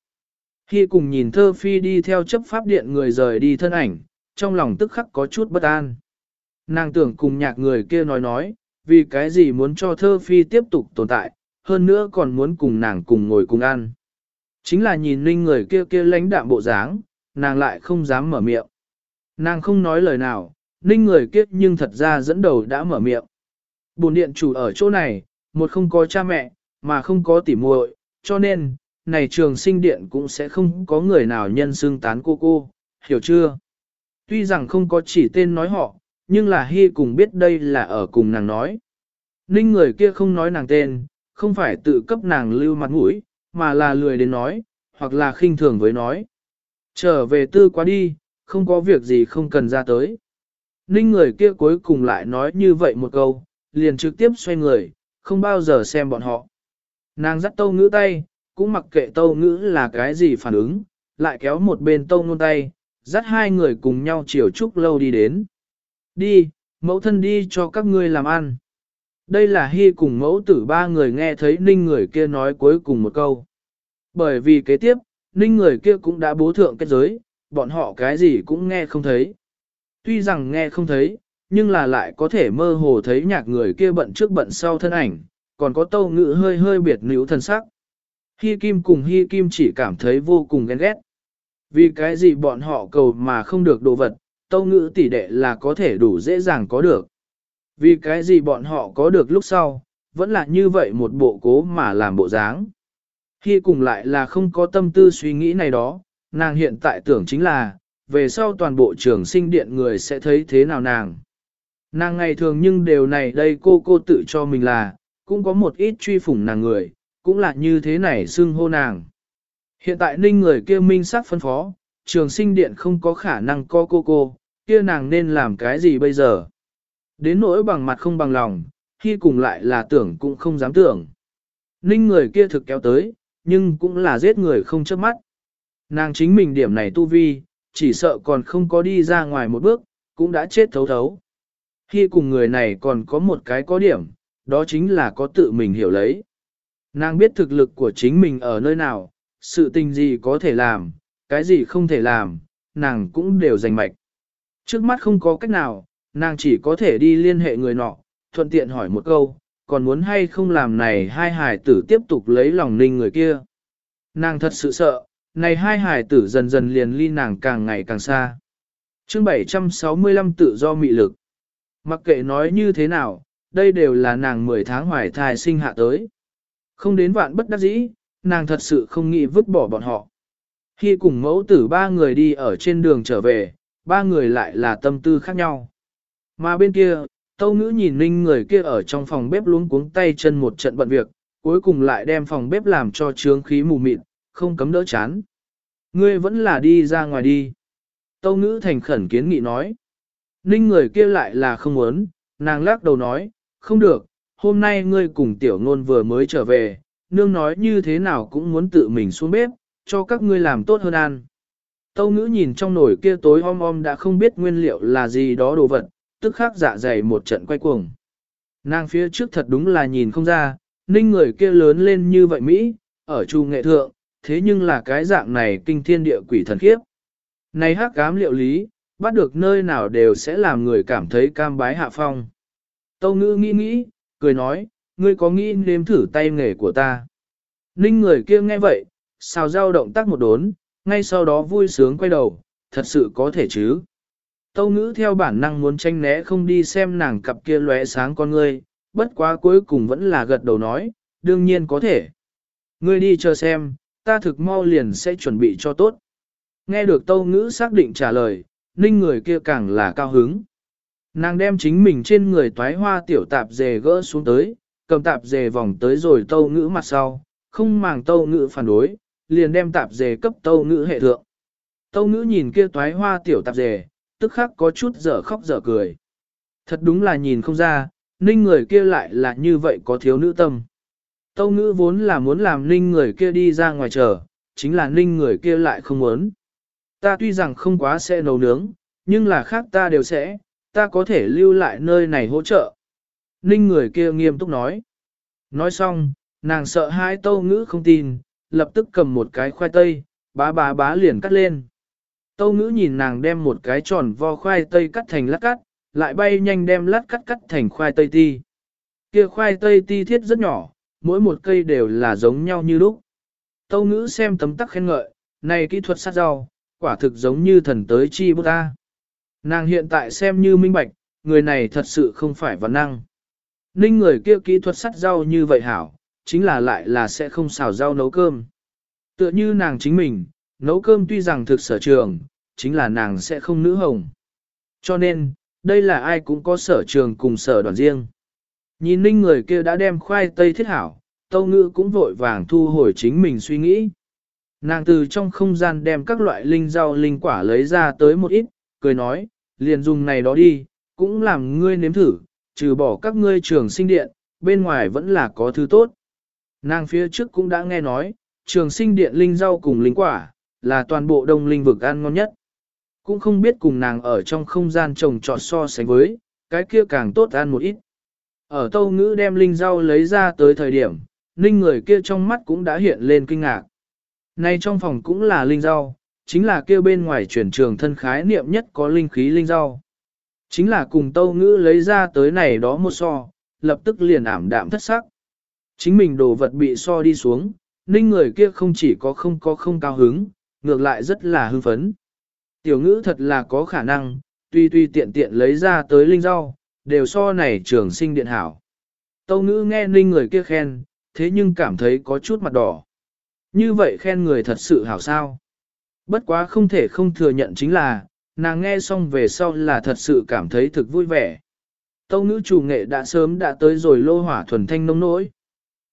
khi cùng nhìn thơ phi đi theo chấp pháp điện người rời đi thân ảnh, trong lòng tức khắc có chút bất an. Nàng tưởng cùng nhạc người kia nói nói, vì cái gì muốn cho thơ phi tiếp tục tồn tại, hơn nữa còn muốn cùng nàng cùng ngồi cùng ăn. Chính là nhìn ninh người kia kia lãnh đạm bộ dáng, nàng lại không dám mở miệng. Nàng không nói lời nào, ninh người kia nhưng thật ra dẫn đầu đã mở miệng. Bồn điện chủ ở chỗ này, một không có cha mẹ, mà không có tỉ muội, cho nên, này trường sinh điện cũng sẽ không có người nào nhân xương tán cô cô, hiểu chưa? Tuy rằng không có chỉ tên nói họ, nhưng là hy cùng biết đây là ở cùng nàng nói. Ninh người kia không nói nàng tên, không phải tự cấp nàng lưu mặt mũi, mà là lười đến nói, hoặc là khinh thường với nói. Trở về tư quá đi, không có việc gì không cần ra tới. Ninh người kia cuối cùng lại nói như vậy một câu, liền trực tiếp xoay người, không bao giờ xem bọn họ. Nàng dắt tâu ngữ tay, cũng mặc kệ tâu ngữ là cái gì phản ứng, lại kéo một bên tâu ngôn tay, dắt hai người cùng nhau chiều chúc lâu đi đến. Đi, mẫu thân đi cho các ngươi làm ăn. Đây là hy cùng mẫu tử ba người nghe thấy ninh người kia nói cuối cùng một câu. Bởi vì kế tiếp, ninh người kia cũng đã bố thượng kết giới, bọn họ cái gì cũng nghe không thấy. Tuy rằng nghe không thấy, nhưng là lại có thể mơ hồ thấy nhạc người kia bận trước bận sau thân ảnh, còn có tâu ngữ hơi hơi biệt níu thân sắc. Hi Kim cùng Hi Kim chỉ cảm thấy vô cùng ghen ghét. Vì cái gì bọn họ cầu mà không được đồ vật, tâu ngữ tỷ đệ là có thể đủ dễ dàng có được. Vì cái gì bọn họ có được lúc sau, vẫn là như vậy một bộ cố mà làm bộ dáng. Hi cùng lại là không có tâm tư suy nghĩ này đó, nàng hiện tại tưởng chính là, về sau toàn bộ trường sinh điện người sẽ thấy thế nào nàng. Nàng ngày thường nhưng điều này đây cô cô tự cho mình là, cũng có một ít truy phủng nàng người, cũng là như thế này xưng hô nàng. Hiện tại ninh người kia minh sắc phân phó, trường sinh điện không có khả năng co cô cô, kia nàng nên làm cái gì bây giờ? Đến nỗi bằng mặt không bằng lòng, khi cùng lại là tưởng cũng không dám tưởng. Ninh người kia thực kéo tới, nhưng cũng là giết người không chớp mắt. Nàng chính mình điểm này tu vi, chỉ sợ còn không có đi ra ngoài một bước, cũng đã chết thấu thấu. Khi cùng người này còn có một cái có điểm, đó chính là có tự mình hiểu lấy. Nàng biết thực lực của chính mình ở nơi nào, sự tình gì có thể làm, cái gì không thể làm, nàng cũng đều giành mạch. Trước mắt không có cách nào, nàng chỉ có thể đi liên hệ người nọ, thuận tiện hỏi một câu, còn muốn hay không làm này hai hải tử tiếp tục lấy lòng ninh người kia. Nàng thật sự sợ, này hai hải tử dần dần liền ly nàng càng ngày càng xa. chương 765 tự do mị lực. Mặc kệ nói như thế nào, đây đều là nàng 10 tháng hoài thai sinh hạ tới. Không đến vạn bất đắc dĩ, nàng thật sự không nghĩ vứt bỏ bọn họ. Khi cùng mẫu tử ba người đi ở trên đường trở về, ba người lại là tâm tư khác nhau. Mà bên kia, tâu ngữ nhìn ninh người kia ở trong phòng bếp luống cuống tay chân một trận bận việc, cuối cùng lại đem phòng bếp làm cho trướng khí mù mịt, không cấm đỡ chán. Ngươi vẫn là đi ra ngoài đi. Tâu ngữ thành khẩn kiến nghị nói. Ninh người kia lại là không muốn, nàng lắc đầu nói, không được, hôm nay ngươi cùng tiểu ngôn vừa mới trở về, nương nói như thế nào cũng muốn tự mình xuống bếp, cho các ngươi làm tốt hơn ăn. Tâu ngữ nhìn trong nồi kia tối om om đã không biết nguyên liệu là gì đó đồ vật, tức khắc dạ dày một trận quay cuồng. Nàng phía trước thật đúng là nhìn không ra, ninh người kia lớn lên như vậy Mỹ, ở chu nghệ thượng, thế nhưng là cái dạng này kinh thiên địa quỷ thần khiếp. Này hát cám liệu lý, bắt được nơi nào đều sẽ làm người cảm thấy cam bái hạ phong. Tâu ngữ nghĩ nghĩ, cười nói, ngươi có nghĩ nếm thử tay nghề của ta. Ninh người kia nghe vậy, xào dao động tác một đốn, ngay sau đó vui sướng quay đầu, thật sự có thể chứ. Tâu ngữ theo bản năng muốn tranh né không đi xem nàng cặp kia lóe sáng con ngươi, bất quá cuối cùng vẫn là gật đầu nói, đương nhiên có thể. Ngươi đi chờ xem, ta thực mau liền sẽ chuẩn bị cho tốt. Nghe được tâu ngữ xác định trả lời, ninh người kia càng là cao hứng. Nàng đem chính mình trên người toái hoa tiểu tạp dề gỡ xuống tới, cầm tạp dề vòng tới rồi tâu ngữ mặt sau, không màng tâu ngữ phản đối, liền đem tạp dề cấp tâu ngữ hệ thượng. Tâu ngữ nhìn kia toái hoa tiểu tạp dề, tức khắc có chút dở khóc dở cười. Thật đúng là nhìn không ra, ninh người kia lại là như vậy có thiếu nữ tâm. Tâu ngữ vốn là muốn làm ninh người kia đi ra ngoài chờ, chính là ninh người kia lại không muốn. Ta tuy rằng không quá sẽ nấu nướng, nhưng là khác ta đều sẽ, ta có thể lưu lại nơi này hỗ trợ. Ninh người kia nghiêm túc nói. Nói xong, nàng sợ hai tâu ngữ không tin, lập tức cầm một cái khoai tây, bá bá bá liền cắt lên. Tâu ngữ nhìn nàng đem một cái tròn vo khoai tây cắt thành lát cắt, lại bay nhanh đem lát cắt cắt thành khoai tây ti. Kia khoai tây ti thiết rất nhỏ, mỗi một cây đều là giống nhau như lúc. Tâu ngữ xem tấm tắc khen ngợi, này kỹ thuật sát rau, quả thực giống như thần tới chi bút ta. Nàng hiện tại xem như minh bạch, người này thật sự không phải văn năng. Ninh người kia kỹ thuật sắt rau như vậy hảo, chính là lại là sẽ không xào rau nấu cơm. Tựa như nàng chính mình, nấu cơm tuy rằng thực sở trường, chính là nàng sẽ không nữ hồng. Cho nên, đây là ai cũng có sở trường cùng sở đoàn riêng. Nhìn ninh người kia đã đem khoai tây thiết hảo, tâu ngữ cũng vội vàng thu hồi chính mình suy nghĩ. Nàng từ trong không gian đem các loại linh rau linh quả lấy ra tới một ít, cười nói, liền dùng này đó đi, cũng làm ngươi nếm thử, trừ bỏ các ngươi trường sinh điện, bên ngoài vẫn là có thứ tốt. Nàng phía trước cũng đã nghe nói, trường sinh điện linh rau cùng linh quả, là toàn bộ đông linh vực ăn ngon nhất. Cũng không biết cùng nàng ở trong không gian trồng trọt so sánh với, cái kia càng tốt ăn một ít. Ở tâu ngữ đem linh rau lấy ra tới thời điểm, ninh người kia trong mắt cũng đã hiện lên kinh ngạc. Nay trong phòng cũng là linh rau, chính là kêu bên ngoài chuyển trường thân khái niệm nhất có linh khí linh rau. Chính là cùng tâu ngữ lấy ra tới này đó một so, lập tức liền ảm đạm thất sắc. Chính mình đồ vật bị so đi xuống, ninh người kia không chỉ có không có không cao hứng, ngược lại rất là hưng phấn. Tiểu ngữ thật là có khả năng, tuy tuy tiện tiện lấy ra tới linh rau, đều so này trường sinh điện hảo. Tâu ngữ nghe ninh người kia khen, thế nhưng cảm thấy có chút mặt đỏ. Như vậy khen người thật sự hảo sao. Bất quá không thể không thừa nhận chính là, nàng nghe xong về sau là thật sự cảm thấy thực vui vẻ. Tâu ngữ chủ nghệ đã sớm đã tới rồi lô hỏa thuần thanh nông nỗi.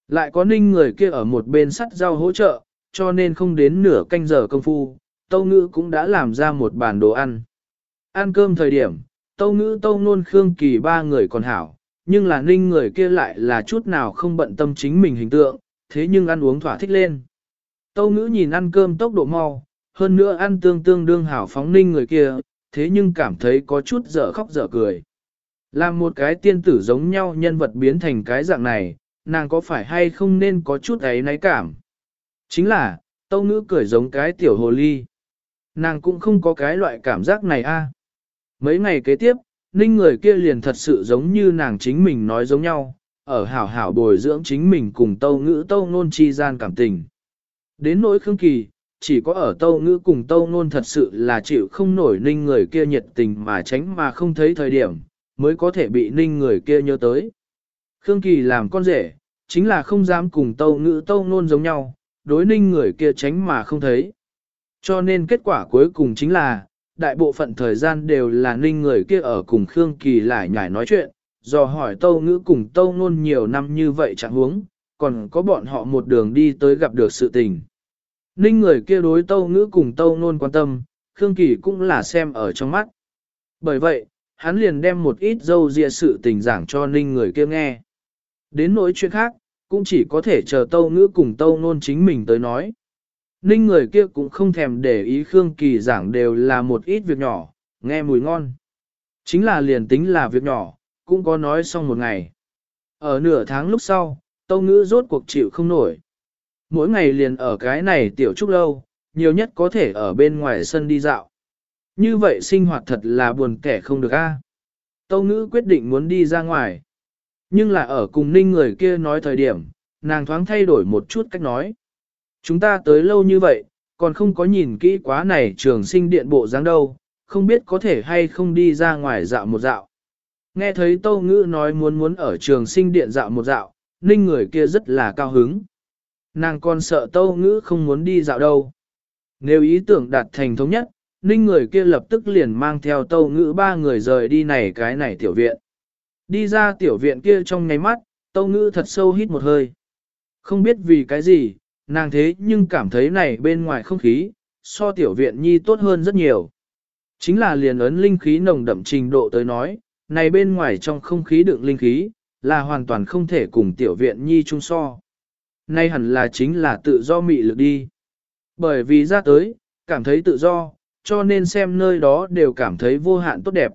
Lại có ninh người kia ở một bên sắt rau hỗ trợ, cho nên không đến nửa canh giờ công phu, tâu ngữ cũng đã làm ra một bàn đồ ăn. Ăn cơm thời điểm, tâu ngữ tâu nôn khương kỳ ba người còn hảo, nhưng là ninh người kia lại là chút nào không bận tâm chính mình hình tượng, thế nhưng ăn uống thỏa thích lên. Tâu ngữ nhìn ăn cơm tốc độ mau, hơn nữa ăn tương tương đương hảo phóng ninh người kia, thế nhưng cảm thấy có chút dở khóc dở cười. Làm một cái tiên tử giống nhau nhân vật biến thành cái dạng này, nàng có phải hay không nên có chút ấy náy cảm. Chính là, tâu ngữ cười giống cái tiểu hồ ly. Nàng cũng không có cái loại cảm giác này a Mấy ngày kế tiếp, ninh người kia liền thật sự giống như nàng chính mình nói giống nhau, ở hảo hảo bồi dưỡng chính mình cùng tâu ngữ tâu nôn chi gian cảm tình. Đến nỗi khương kỳ, chỉ có ở tâu ngữ cùng tâu nôn thật sự là chịu không nổi ninh người kia nhiệt tình mà tránh mà không thấy thời điểm, mới có thể bị ninh người kia nhớ tới. Khương kỳ làm con rể, chính là không dám cùng tâu ngữ tâu nôn giống nhau, đối ninh người kia tránh mà không thấy. Cho nên kết quả cuối cùng chính là, đại bộ phận thời gian đều là ninh người kia ở cùng Khương Kỳ lại nhảy nói chuyện, dò hỏi tâu ngữ cùng tâu nôn nhiều năm như vậy chẳng huống, còn có bọn họ một đường đi tới gặp được sự tình. Ninh người kia đối tâu ngữ cùng tâu nôn quan tâm, Khương Kỳ cũng là xem ở trong mắt. Bởi vậy, hắn liền đem một ít dâu dịa sự tình giảng cho ninh người kia nghe. Đến nỗi chuyện khác, cũng chỉ có thể chờ tâu ngữ cùng tâu nôn chính mình tới nói. Ninh người kia cũng không thèm để ý Khương Kỳ giảng đều là một ít việc nhỏ, nghe mùi ngon. Chính là liền tính là việc nhỏ, cũng có nói xong một ngày. Ở nửa tháng lúc sau, tâu ngữ rốt cuộc chịu không nổi. Mỗi ngày liền ở cái này tiểu trúc lâu, nhiều nhất có thể ở bên ngoài sân đi dạo. Như vậy sinh hoạt thật là buồn kẻ không được a. Tâu ngữ quyết định muốn đi ra ngoài. Nhưng là ở cùng ninh người kia nói thời điểm, nàng thoáng thay đổi một chút cách nói. Chúng ta tới lâu như vậy, còn không có nhìn kỹ quá này trường sinh điện bộ dáng đâu, không biết có thể hay không đi ra ngoài dạo một dạo. Nghe thấy Tâu Ngữ nói muốn muốn ở trường sinh điện dạo một dạo, ninh người kia rất là cao hứng. Nàng còn sợ Tâu Ngữ không muốn đi dạo đâu. Nếu ý tưởng đạt thành thống nhất, ninh người kia lập tức liền mang theo Tâu Ngữ ba người rời đi này cái này tiểu viện. Đi ra tiểu viện kia trong nháy mắt, Tâu Ngữ thật sâu hít một hơi. Không biết vì cái gì, nàng thế nhưng cảm thấy này bên ngoài không khí, so tiểu viện nhi tốt hơn rất nhiều. Chính là liền ấn linh khí nồng đậm trình độ tới nói, này bên ngoài trong không khí đựng linh khí, là hoàn toàn không thể cùng tiểu viện nhi chung so. Nay hẳn là chính là tự do mị lực đi. Bởi vì ra tới, cảm thấy tự do, cho nên xem nơi đó đều cảm thấy vô hạn tốt đẹp.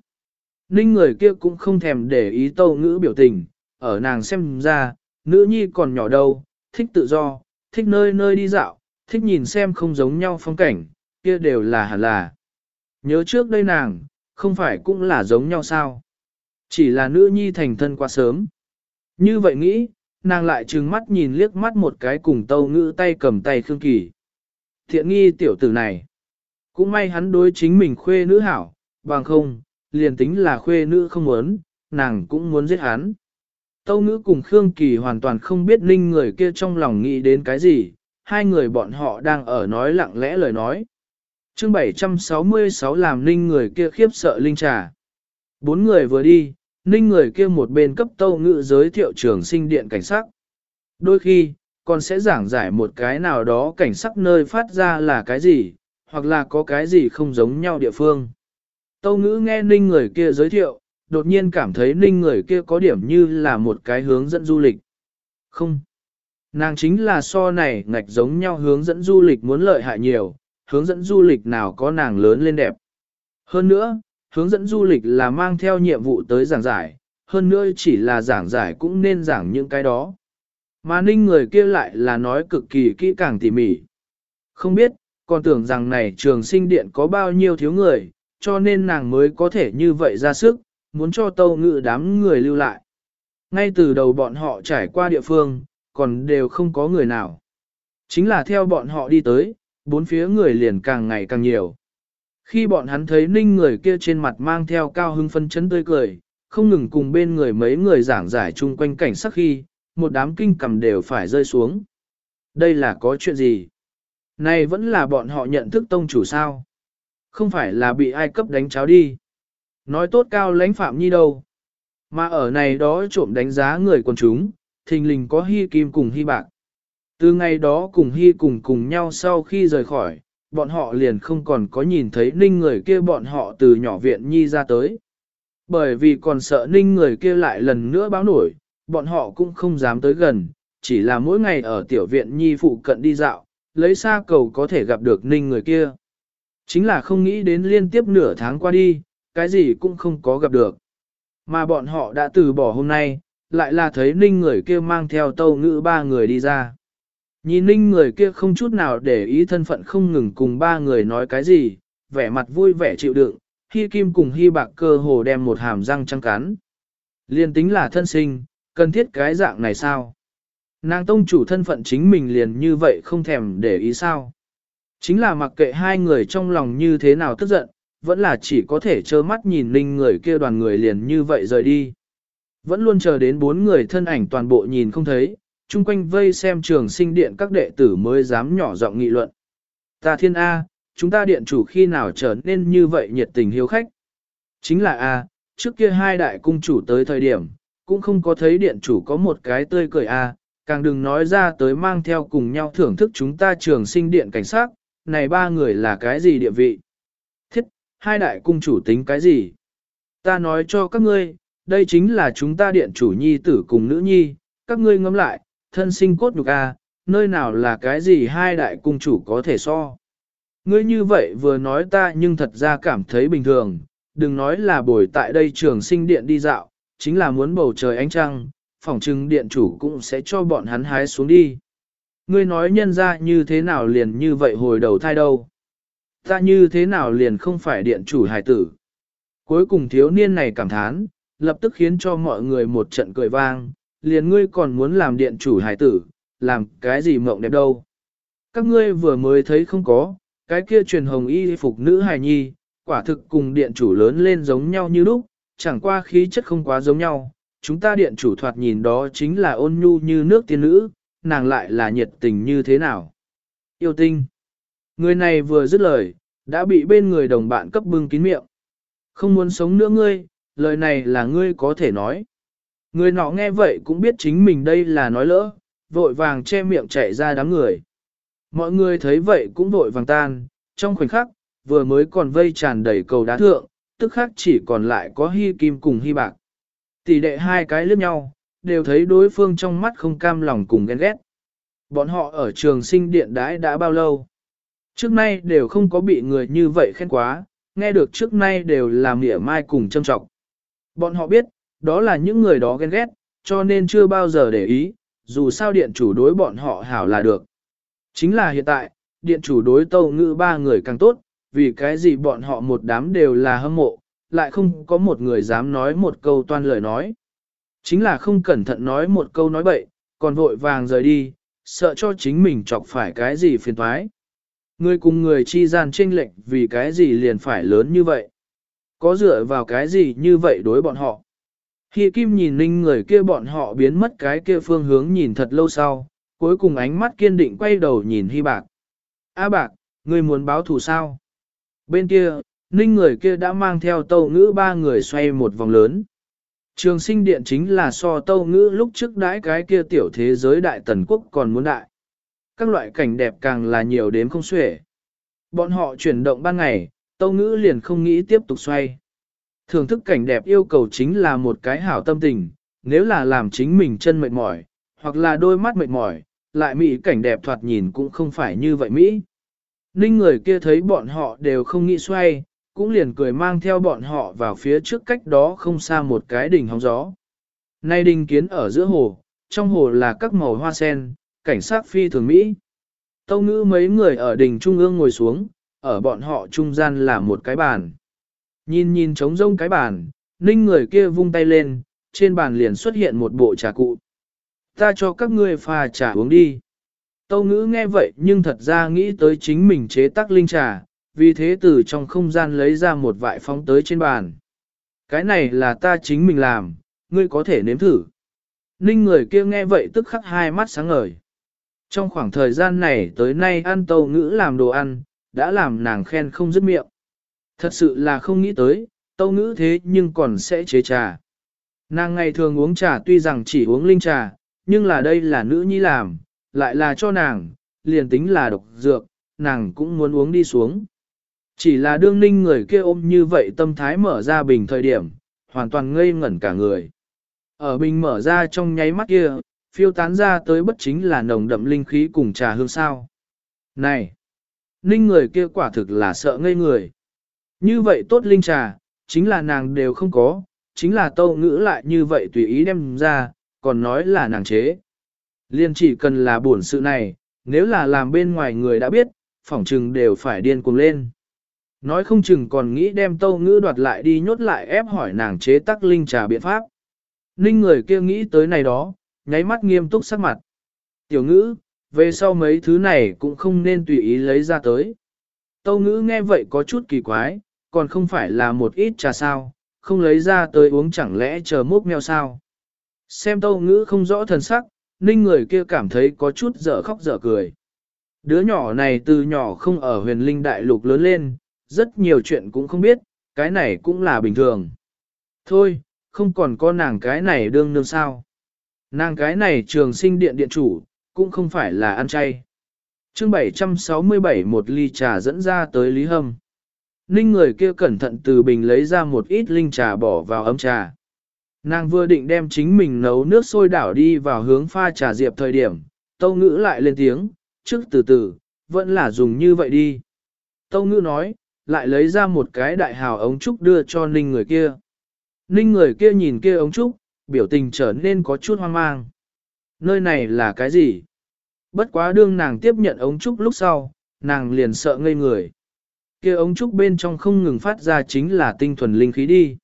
Ninh người kia cũng không thèm để ý tâu ngữ biểu tình, ở nàng xem ra, nữ nhi còn nhỏ đâu, thích tự do, thích nơi nơi đi dạo, thích nhìn xem không giống nhau phong cảnh, kia đều là hẳn là. Nhớ trước đây nàng, không phải cũng là giống nhau sao? Chỉ là nữ nhi thành thân quá sớm. Như vậy nghĩ, nàng lại trừng mắt nhìn liếc mắt một cái cùng tâu ngữ tay cầm tay Khương Kỳ. Thiện nghi tiểu tử này. Cũng may hắn đối chính mình khuê nữ hảo, bằng không, liền tính là khuê nữ không muốn, nàng cũng muốn giết hắn. Tâu ngữ cùng Khương Kỳ hoàn toàn không biết ninh người kia trong lòng nghĩ đến cái gì, hai người bọn họ đang ở nói lặng lẽ lời nói. chương 766 làm ninh người kia khiếp sợ linh trà. Bốn người vừa đi, ninh người kia một bên cấp tâu ngữ giới thiệu trường sinh điện cảnh sắc. Đôi khi, còn sẽ giảng giải một cái nào đó cảnh sắc nơi phát ra là cái gì, hoặc là có cái gì không giống nhau địa phương. Tâu ngữ nghe ninh người kia giới thiệu, đột nhiên cảm thấy ninh người kia có điểm như là một cái hướng dẫn du lịch. Không. Nàng chính là so này ngạch giống nhau hướng dẫn du lịch muốn lợi hại nhiều, hướng dẫn du lịch nào có nàng lớn lên đẹp. Hơn nữa, hướng dẫn du lịch là mang theo nhiệm vụ tới giảng giải, hơn nữa chỉ là giảng giải cũng nên giảng những cái đó. Mà ninh người kia lại là nói cực kỳ kỹ càng tỉ mỉ. Không biết, còn tưởng rằng này trường sinh điện có bao nhiêu thiếu người, cho nên nàng mới có thể như vậy ra sức, muốn cho tâu ngự đám người lưu lại. Ngay từ đầu bọn họ trải qua địa phương, còn đều không có người nào. Chính là theo bọn họ đi tới, bốn phía người liền càng ngày càng nhiều. Khi bọn hắn thấy ninh người kia trên mặt mang theo cao hưng phân chấn tươi cười, không ngừng cùng bên người mấy người giảng giải chung quanh cảnh sắc khi, một đám kinh cầm đều phải rơi xuống. Đây là có chuyện gì? Này vẫn là bọn họ nhận thức tông chủ sao? Không phải là bị ai cấp đánh cháo đi. Nói tốt cao lãnh phạm nhi đâu. Mà ở này đó trộm đánh giá người quần chúng, thình lình có hy kim cùng hy bạc. Từ ngày đó cùng hy cùng cùng nhau sau khi rời khỏi, bọn họ liền không còn có nhìn thấy ninh người kia bọn họ từ nhỏ viện nhi ra tới. Bởi vì còn sợ ninh người kia lại lần nữa báo nổi, bọn họ cũng không dám tới gần, chỉ là mỗi ngày ở tiểu viện nhi phụ cận đi dạo, lấy xa cầu có thể gặp được ninh người kia. Chính là không nghĩ đến liên tiếp nửa tháng qua đi, cái gì cũng không có gặp được. Mà bọn họ đã từ bỏ hôm nay, lại là thấy ninh người kia mang theo tâu ngữ ba người đi ra. Nhìn ninh người kia không chút nào để ý thân phận không ngừng cùng ba người nói cái gì, vẻ mặt vui vẻ chịu đựng, Hy Kim cùng Hy Bạc cơ hồ đem một hàm răng trăng cắn. Liên tính là thân sinh, cần thiết cái dạng này sao? Nàng tông chủ thân phận chính mình liền như vậy không thèm để ý sao? Chính là mặc kệ hai người trong lòng như thế nào tức giận, vẫn là chỉ có thể trơ mắt nhìn ninh người kia đoàn người liền như vậy rời đi. Vẫn luôn chờ đến bốn người thân ảnh toàn bộ nhìn không thấy, chung quanh vây xem trường sinh điện các đệ tử mới dám nhỏ giọng nghị luận. Ta thiên A, chúng ta điện chủ khi nào trở nên như vậy nhiệt tình hiếu khách. Chính là A, trước kia hai đại cung chủ tới thời điểm, cũng không có thấy điện chủ có một cái tươi cười A, càng đừng nói ra tới mang theo cùng nhau thưởng thức chúng ta trường sinh điện cảnh sát, này ba người là cái gì địa vị? Thiết, hai đại cung chủ tính cái gì? Ta nói cho các ngươi, đây chính là chúng ta điện chủ nhi tử cùng nữ nhi, các ngươi ngẫm lại, thân sinh cốt nhục a, nơi nào là cái gì hai đại cung chủ có thể so. Ngươi như vậy vừa nói ta nhưng thật ra cảm thấy bình thường, đừng nói là bồi tại đây trường sinh điện đi dạo, chính là muốn bầu trời ánh trăng, phòng trưng điện chủ cũng sẽ cho bọn hắn hái xuống đi. Ngươi nói nhân ra như thế nào liền như vậy hồi đầu thai đâu. Ta như thế nào liền không phải điện chủ hài tử. Cuối cùng thiếu niên này cảm thán, lập tức khiến cho mọi người một trận cười vang, liền ngươi còn muốn làm điện chủ hải tử, làm cái gì mộng đẹp đâu. Các ngươi vừa mới thấy không có, cái kia truyền hồng y phục nữ hài nhi, quả thực cùng điện chủ lớn lên giống nhau như lúc, chẳng qua khí chất không quá giống nhau. Chúng ta điện chủ thoạt nhìn đó chính là ôn nhu như nước tiên nữ, nàng lại là nhiệt tình như thế nào. Yêu tinh. Người này vừa dứt lời, đã bị bên người đồng bạn cấp bưng kín miệng. Không muốn sống nữa ngươi, lời này là ngươi có thể nói. Người nọ nghe vậy cũng biết chính mình đây là nói lỡ, vội vàng che miệng chạy ra đám người. Mọi người thấy vậy cũng vội vàng tan, trong khoảnh khắc, vừa mới còn vây tràn đầy cầu đá thượng, tức khắc chỉ còn lại có hy kim cùng hy bạc. Tỷ đệ hai cái liếc nhau, đều thấy đối phương trong mắt không cam lòng cùng ghen ghét. Bọn họ ở trường sinh điện đãi đã bao lâu? Trước nay đều không có bị người như vậy khen quá, nghe được trước nay đều là mỉa mai cùng châm trọng. Bọn họ biết, đó là những người đó ghen ghét, cho nên chưa bao giờ để ý, dù sao điện chủ đối bọn họ hảo là được. Chính là hiện tại, điện chủ đối tâu ngữ ba người càng tốt, vì cái gì bọn họ một đám đều là hâm mộ, lại không có một người dám nói một câu toan lời nói. Chính là không cẩn thận nói một câu nói bậy, còn vội vàng rời đi, sợ cho chính mình chọc phải cái gì phiền toái. Người cùng người chi gian chênh lệch vì cái gì liền phải lớn như vậy. Có dựa vào cái gì như vậy đối bọn họ. Hi Kim nhìn ninh người kia bọn họ biến mất cái kia phương hướng nhìn thật lâu sau, cuối cùng ánh mắt kiên định quay đầu nhìn Hi Bạc. A Bạc, người muốn báo thù sao? Bên kia, ninh người kia đã mang theo tâu ngữ ba người xoay một vòng lớn. Trường sinh điện chính là so tâu ngữ lúc trước đãi cái kia tiểu thế giới đại tần quốc còn muốn đại. Các loại cảnh đẹp càng là nhiều đếm không xuể. Bọn họ chuyển động ban ngày, tâu ngữ liền không nghĩ tiếp tục xoay. Thưởng thức cảnh đẹp yêu cầu chính là một cái hảo tâm tình, nếu là làm chính mình chân mệt mỏi, hoặc là đôi mắt mệt mỏi, lại mỹ cảnh đẹp thoạt nhìn cũng không phải như vậy Mỹ. Ninh người kia thấy bọn họ đều không nghĩ xoay, cũng liền cười mang theo bọn họ vào phía trước cách đó không xa một cái đỉnh hóng gió. Nay đình kiến ở giữa hồ, trong hồ là các màu hoa sen, cảnh sát phi thường Mỹ. Tâu ngữ mấy người ở đỉnh trung ương ngồi xuống, ở bọn họ trung gian là một cái bàn. Nhìn nhìn trống rông cái bàn, ninh người kia vung tay lên, trên bàn liền xuất hiện một bộ trà cụ. Ta cho các ngươi pha trà uống đi. Tâu ngữ nghe vậy nhưng thật ra nghĩ tới chính mình chế tác linh trà, vì thế từ trong không gian lấy ra một vại phóng tới trên bàn. Cái này là ta chính mình làm, ngươi có thể nếm thử. Ninh người kia nghe vậy tức khắc hai mắt sáng ngời. Trong khoảng thời gian này tới nay ăn tâu ngữ làm đồ ăn, đã làm nàng khen không dứt miệng. Thật sự là không nghĩ tới, tâu ngữ thế nhưng còn sẽ chế trà. Nàng ngày thường uống trà tuy rằng chỉ uống linh trà, nhưng là đây là nữ nhi làm, lại là cho nàng, liền tính là độc dược, nàng cũng muốn uống đi xuống. Chỉ là đương ninh người kia ôm như vậy tâm thái mở ra bình thời điểm, hoàn toàn ngây ngẩn cả người. Ở bình mở ra trong nháy mắt kia, phiêu tán ra tới bất chính là nồng đậm linh khí cùng trà hương sao. Này! Ninh người kia quả thực là sợ ngây người. Như vậy tốt linh trà, chính là nàng đều không có, chính là tâu ngữ lại như vậy tùy ý đem ra, còn nói là nàng chế. Liên chỉ cần là buồn sự này, nếu là làm bên ngoài người đã biết, phỏng trừng đều phải điên cuồng lên. Nói không chừng còn nghĩ đem tâu ngữ đoạt lại đi nhốt lại ép hỏi nàng chế tắc linh trà biện pháp. Ninh người kia nghĩ tới này đó, nháy mắt nghiêm túc sắc mặt. Tiểu ngữ, về sau mấy thứ này cũng không nên tùy ý lấy ra tới. Tâu ngữ nghe vậy có chút kỳ quái, còn không phải là một ít trà sao, không lấy ra tới uống chẳng lẽ chờ mốc mèo sao. Xem tâu ngữ không rõ thần sắc, ninh người kia cảm thấy có chút dở khóc dở cười. Đứa nhỏ này từ nhỏ không ở huyền linh đại lục lớn lên, rất nhiều chuyện cũng không biết, cái này cũng là bình thường. Thôi, không còn có nàng cái này đương nương sao. Nàng cái này trường sinh điện điện chủ, cũng không phải là ăn chay chương 767 một ly trà dẫn ra tới Lý Hâm. Ninh người kia cẩn thận từ bình lấy ra một ít linh trà bỏ vào ấm trà. Nàng vừa định đem chính mình nấu nước sôi đảo đi vào hướng pha trà diệp thời điểm, tâu ngữ lại lên tiếng, trước từ từ, vẫn là dùng như vậy đi. Tâu ngữ nói, lại lấy ra một cái đại hào ống trúc đưa cho ninh người kia. Ninh người kia nhìn kia ống trúc, biểu tình trở nên có chút hoang mang. Nơi này là cái gì? Bất quá đương nàng tiếp nhận ống trúc lúc sau, nàng liền sợ ngây người. Kia ống trúc bên trong không ngừng phát ra chính là tinh thuần linh khí đi.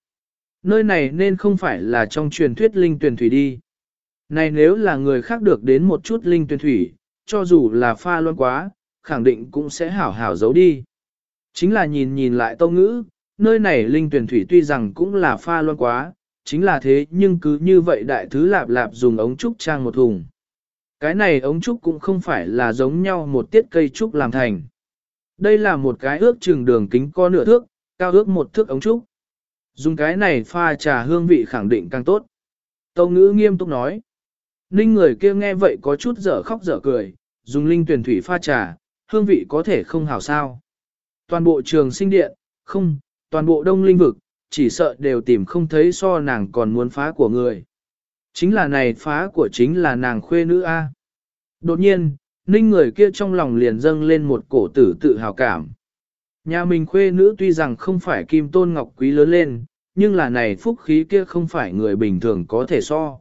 Nơi này nên không phải là trong truyền thuyết linh tuyển thủy đi. Này nếu là người khác được đến một chút linh tuyển thủy, cho dù là pha loan quá, khẳng định cũng sẽ hảo hảo giấu đi. Chính là nhìn nhìn lại tâu ngữ, nơi này linh tuyển thủy tuy rằng cũng là pha loan quá, chính là thế nhưng cứ như vậy đại thứ lạp lạp dùng ống trúc trang một thùng. Cái này ống trúc cũng không phải là giống nhau một tiết cây trúc làm thành. Đây là một cái ước chừng đường kính co nửa thước, cao ước một thước ống trúc. Dùng cái này pha trà hương vị khẳng định càng tốt. Tâu ngữ nghiêm túc nói. Ninh người kia nghe vậy có chút dở khóc dở cười, dùng linh tuyển thủy pha trà, hương vị có thể không hảo sao. Toàn bộ trường sinh điện, không, toàn bộ đông linh vực, chỉ sợ đều tìm không thấy so nàng còn muốn phá của người. Chính là này phá của chính là nàng khuê nữ A. Đột nhiên, ninh người kia trong lòng liền dâng lên một cổ tử tự hào cảm. Nhà mình khuê nữ tuy rằng không phải kim tôn ngọc quý lớn lên, nhưng là này phúc khí kia không phải người bình thường có thể so.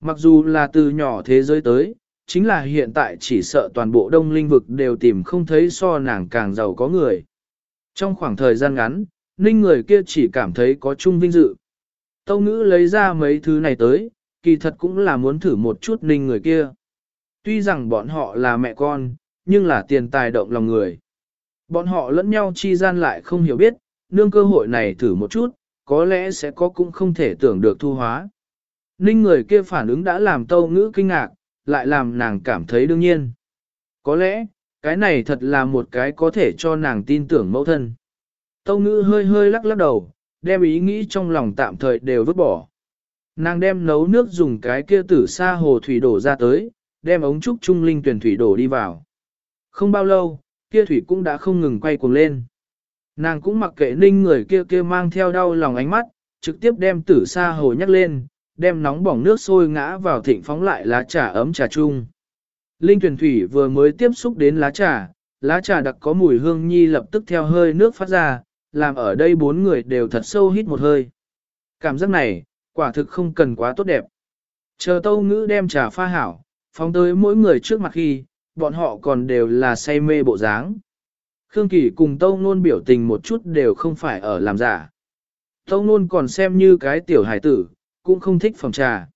Mặc dù là từ nhỏ thế giới tới, chính là hiện tại chỉ sợ toàn bộ đông linh vực đều tìm không thấy so nàng càng giàu có người. Trong khoảng thời gian ngắn, ninh người kia chỉ cảm thấy có chung vinh dự. Tâu ngữ lấy ra mấy thứ này tới, kỳ thật cũng là muốn thử một chút ninh người kia. Tuy rằng bọn họ là mẹ con, nhưng là tiền tài động lòng người. Bọn họ lẫn nhau chi gian lại không hiểu biết, nương cơ hội này thử một chút, có lẽ sẽ có cũng không thể tưởng được thu hóa. Ninh người kia phản ứng đã làm tâu ngữ kinh ngạc, lại làm nàng cảm thấy đương nhiên. Có lẽ, cái này thật là một cái có thể cho nàng tin tưởng mẫu thân. Tâu ngữ hơi hơi lắc lắc đầu, đem ý nghĩ trong lòng tạm thời đều vứt bỏ. Nàng đem nấu nước dùng cái kia tử sa hồ thủy đổ ra tới, đem ống trúc trung linh tuyển thủy đổ đi vào. Không bao lâu, kia thủy cũng đã không ngừng quay cuồng lên. Nàng cũng mặc kệ ninh người kia kia mang theo đau lòng ánh mắt, trực tiếp đem tử sa hồ nhắc lên, đem nóng bỏng nước sôi ngã vào thịnh phóng lại lá trà ấm trà chung. Linh tuyển thủy vừa mới tiếp xúc đến lá trà, lá trà đặc có mùi hương nhi lập tức theo hơi nước phát ra, làm ở đây bốn người đều thật sâu hít một hơi. Cảm giác này, quả thực không cần quá tốt đẹp. Chờ tâu ngữ đem trà pha hảo, phóng tới mỗi người trước mặt khi, bọn họ còn đều là say mê bộ dáng. Khương Kỳ cùng Tâu Nôn biểu tình một chút đều không phải ở làm giả. Tâu Nôn còn xem như cái tiểu hải tử, cũng không thích phòng trà.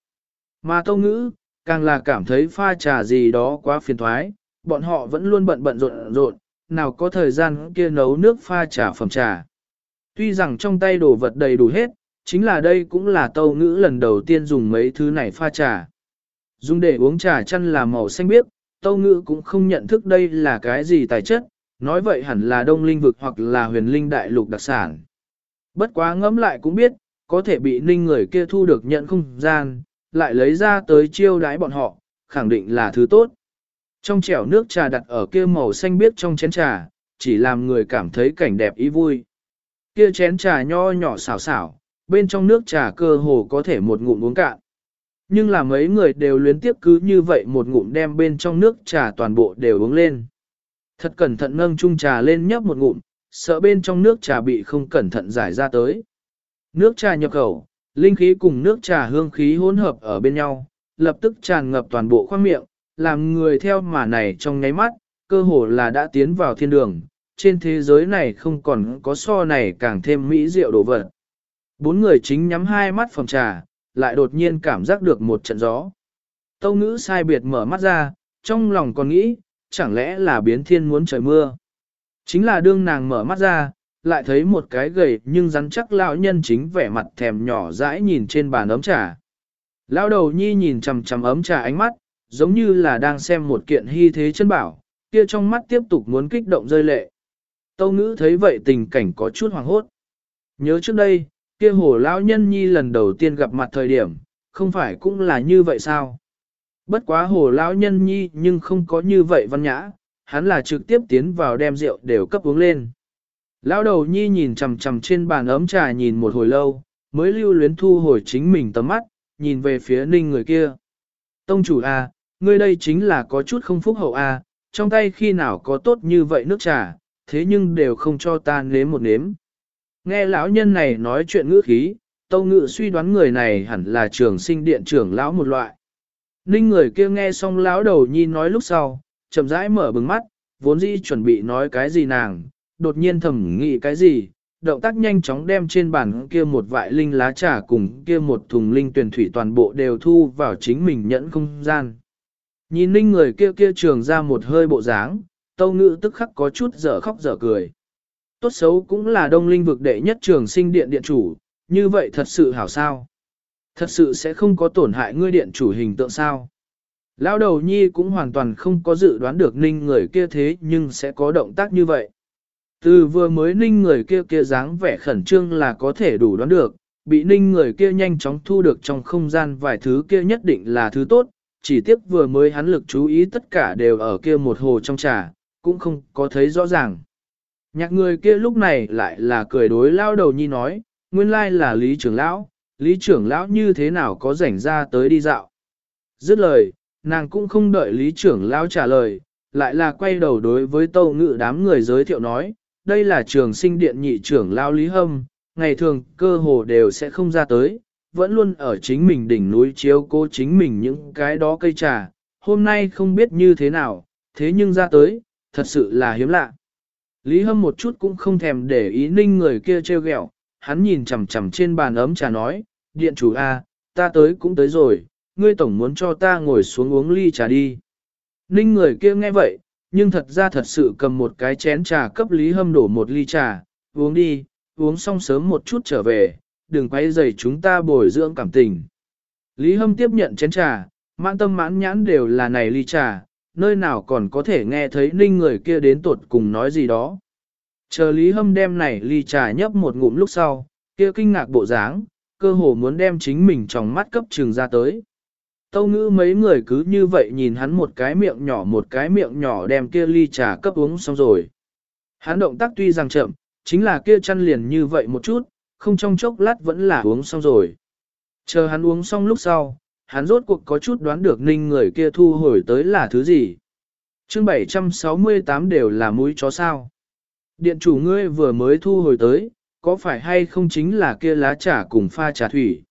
Mà Tâu Ngữ, càng là cảm thấy pha trà gì đó quá phiền thoái, bọn họ vẫn luôn bận bận rộn rộn, nào có thời gian kia nấu nước pha trà phẩm trà. Tuy rằng trong tay đồ vật đầy đủ hết, chính là đây cũng là tâu ngữ lần đầu tiên dùng mấy thứ này pha trà. Dùng để uống trà chăn là màu xanh biếc, tâu ngữ cũng không nhận thức đây là cái gì tài chất, nói vậy hẳn là đông linh vực hoặc là huyền linh đại lục đặc sản. Bất quá ngẫm lại cũng biết, có thể bị ninh người kia thu được nhận không gian, lại lấy ra tới chiêu đái bọn họ, khẳng định là thứ tốt. Trong chẻo nước trà đặt ở kia màu xanh biếc trong chén trà, chỉ làm người cảm thấy cảnh đẹp ý vui. Kia chén trà nho nhỏ xảo xảo, bên trong nước trà cơ hồ có thể một ngụm uống cạn. Nhưng là mấy người đều luyến tiếp cứ như vậy một ngụm đem bên trong nước trà toàn bộ đều uống lên. Thật cẩn thận nâng chung trà lên nhấp một ngụm, sợ bên trong nước trà bị không cẩn thận giải ra tới. Nước trà nhập khẩu, linh khí cùng nước trà hương khí hỗn hợp ở bên nhau, lập tức tràn ngập toàn bộ khoang miệng, làm người theo mà này trong nháy mắt, cơ hồ là đã tiến vào thiên đường, trên thế giới này không còn có so này càng thêm mỹ diệu đồ vật. Bốn người chính nhắm hai mắt phòng trà, lại đột nhiên cảm giác được một trận gió. Tâu ngữ sai biệt mở mắt ra, trong lòng còn nghĩ, chẳng lẽ là biến thiên muốn trời mưa. Chính là đương nàng mở mắt ra, lại thấy một cái gầy nhưng rắn chắc lão nhân chính vẻ mặt thèm nhỏ dãi nhìn trên bàn ấm trà. Lão đầu nhi nhìn chằm chằm ấm trà ánh mắt, giống như là đang xem một kiện hy thế chân bảo, kia trong mắt tiếp tục muốn kích động rơi lệ. Tâu ngữ thấy vậy tình cảnh có chút hoàng hốt. Nhớ trước đây, kia hồ lão nhân nhi lần đầu tiên gặp mặt thời điểm, không phải cũng là như vậy sao? Bất quá hồ lão nhân nhi nhưng không có như vậy văn nhã, hắn là trực tiếp tiến vào đem rượu đều cấp uống lên. Lão đầu nhi nhìn chằm chằm trên bàn ấm trà nhìn một hồi lâu, mới lưu luyến thu hồi chính mình tầm mắt, nhìn về phía ninh người kia. Tông chủ A, à, ngươi đây chính là có chút không phúc hậu A, à, trong tay khi nào có tốt như vậy nước trà, thế nhưng đều không cho ta nếm một nếm. Nghe lão nhân này nói chuyện ngữ khí, tâu ngự suy đoán người này hẳn là trường sinh điện trưởng lão một loại. Ninh người kia nghe xong lão đầu nhi nói lúc sau, chậm rãi mở bừng mắt, vốn dĩ chuẩn bị nói cái gì nàng, đột nhiên thầm nghĩ cái gì, động tác nhanh chóng đem trên bàn kia một vại linh lá trà cùng kia một thùng linh tuyển thủy toàn bộ đều thu vào chính mình nhẫn không gian. Nhìn ninh người kia kia trường ra một hơi bộ dáng, tâu ngự tức khắc có chút dở khóc dở cười. Tốt xấu cũng là đông linh vực đệ nhất trường sinh điện điện chủ, như vậy thật sự hảo sao. Thật sự sẽ không có tổn hại ngươi điện chủ hình tượng sao. Lão đầu nhi cũng hoàn toàn không có dự đoán được ninh người kia thế nhưng sẽ có động tác như vậy. Từ vừa mới ninh người kia kia dáng vẻ khẩn trương là có thể đủ đoán được, bị ninh người kia nhanh chóng thu được trong không gian vài thứ kia nhất định là thứ tốt, chỉ tiếc vừa mới hắn lực chú ý tất cả đều ở kia một hồ trong trà, cũng không có thấy rõ ràng. Nhạc người kia lúc này lại là cười đối lao đầu nhi nói, nguyên lai là lý trưởng lão, lý trưởng lão như thế nào có rảnh ra tới đi dạo. Dứt lời, nàng cũng không đợi lý trưởng lão trả lời, lại là quay đầu đối với tâu ngự đám người giới thiệu nói, đây là trường sinh điện nhị trưởng lão lý hâm, ngày thường cơ hồ đều sẽ không ra tới, vẫn luôn ở chính mình đỉnh núi chiếu cố chính mình những cái đó cây trà, hôm nay không biết như thế nào, thế nhưng ra tới, thật sự là hiếm lạ. Lý Hâm một chút cũng không thèm để ý ninh người kia treo ghẹo, hắn nhìn chằm chằm trên bàn ấm trà nói, điện chủ A, ta tới cũng tới rồi, ngươi tổng muốn cho ta ngồi xuống uống ly trà đi. Ninh người kia nghe vậy, nhưng thật ra thật sự cầm một cái chén trà cấp Lý Hâm đổ một ly trà, uống đi, uống xong sớm một chút trở về, đừng quay dày chúng ta bồi dưỡng cảm tình. Lý Hâm tiếp nhận chén trà, mãn tâm mãn nhãn đều là này ly trà, nơi nào còn có thể nghe thấy ninh người kia đến tột cùng nói gì đó. Chờ Lý Hâm đem này ly trà nhấp một ngụm lúc sau, kia kinh ngạc bộ dáng, cơ hồ muốn đem chính mình trong mắt cấp trường ra tới. Tâu ngữ mấy người cứ như vậy nhìn hắn một cái miệng nhỏ một cái miệng nhỏ đem kia ly trà cấp uống xong rồi. Hắn động tác tuy rằng chậm, chính là kia chăn liền như vậy một chút, không trong chốc lát vẫn là uống xong rồi. Chờ hắn uống xong lúc sau, hắn rốt cuộc có chút đoán được ninh người kia thu hồi tới là thứ gì. chương 768 đều là mũi chó sao. Điện chủ ngươi vừa mới thu hồi tới, có phải hay không chính là kia lá trà cùng pha trà thủy.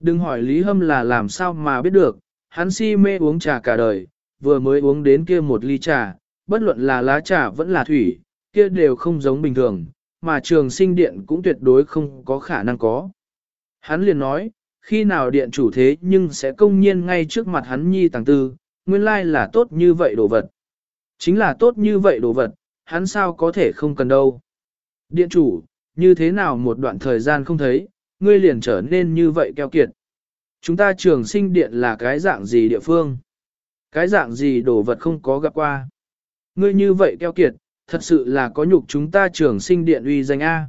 Đừng hỏi Lý Hâm là làm sao mà biết được, hắn si mê uống trà cả đời, vừa mới uống đến kia một ly trà, bất luận là lá trà vẫn là thủy, kia đều không giống bình thường, mà trường sinh điện cũng tuyệt đối không có khả năng có. Hắn liền nói, khi nào điện chủ thế nhưng sẽ công nhiên ngay trước mặt hắn nhi tàng tư, nguyên lai là tốt như vậy đồ vật. Chính là tốt như vậy đồ vật, hắn sao có thể không cần đâu. Điện chủ, như thế nào một đoạn thời gian không thấy, ngươi liền trở nên như vậy keo kiệt. Chúng ta trường sinh điện là cái dạng gì địa phương? Cái dạng gì đồ vật không có gặp qua? Ngươi như vậy keo kiệt, thật sự là có nhục chúng ta trường sinh điện uy danh A.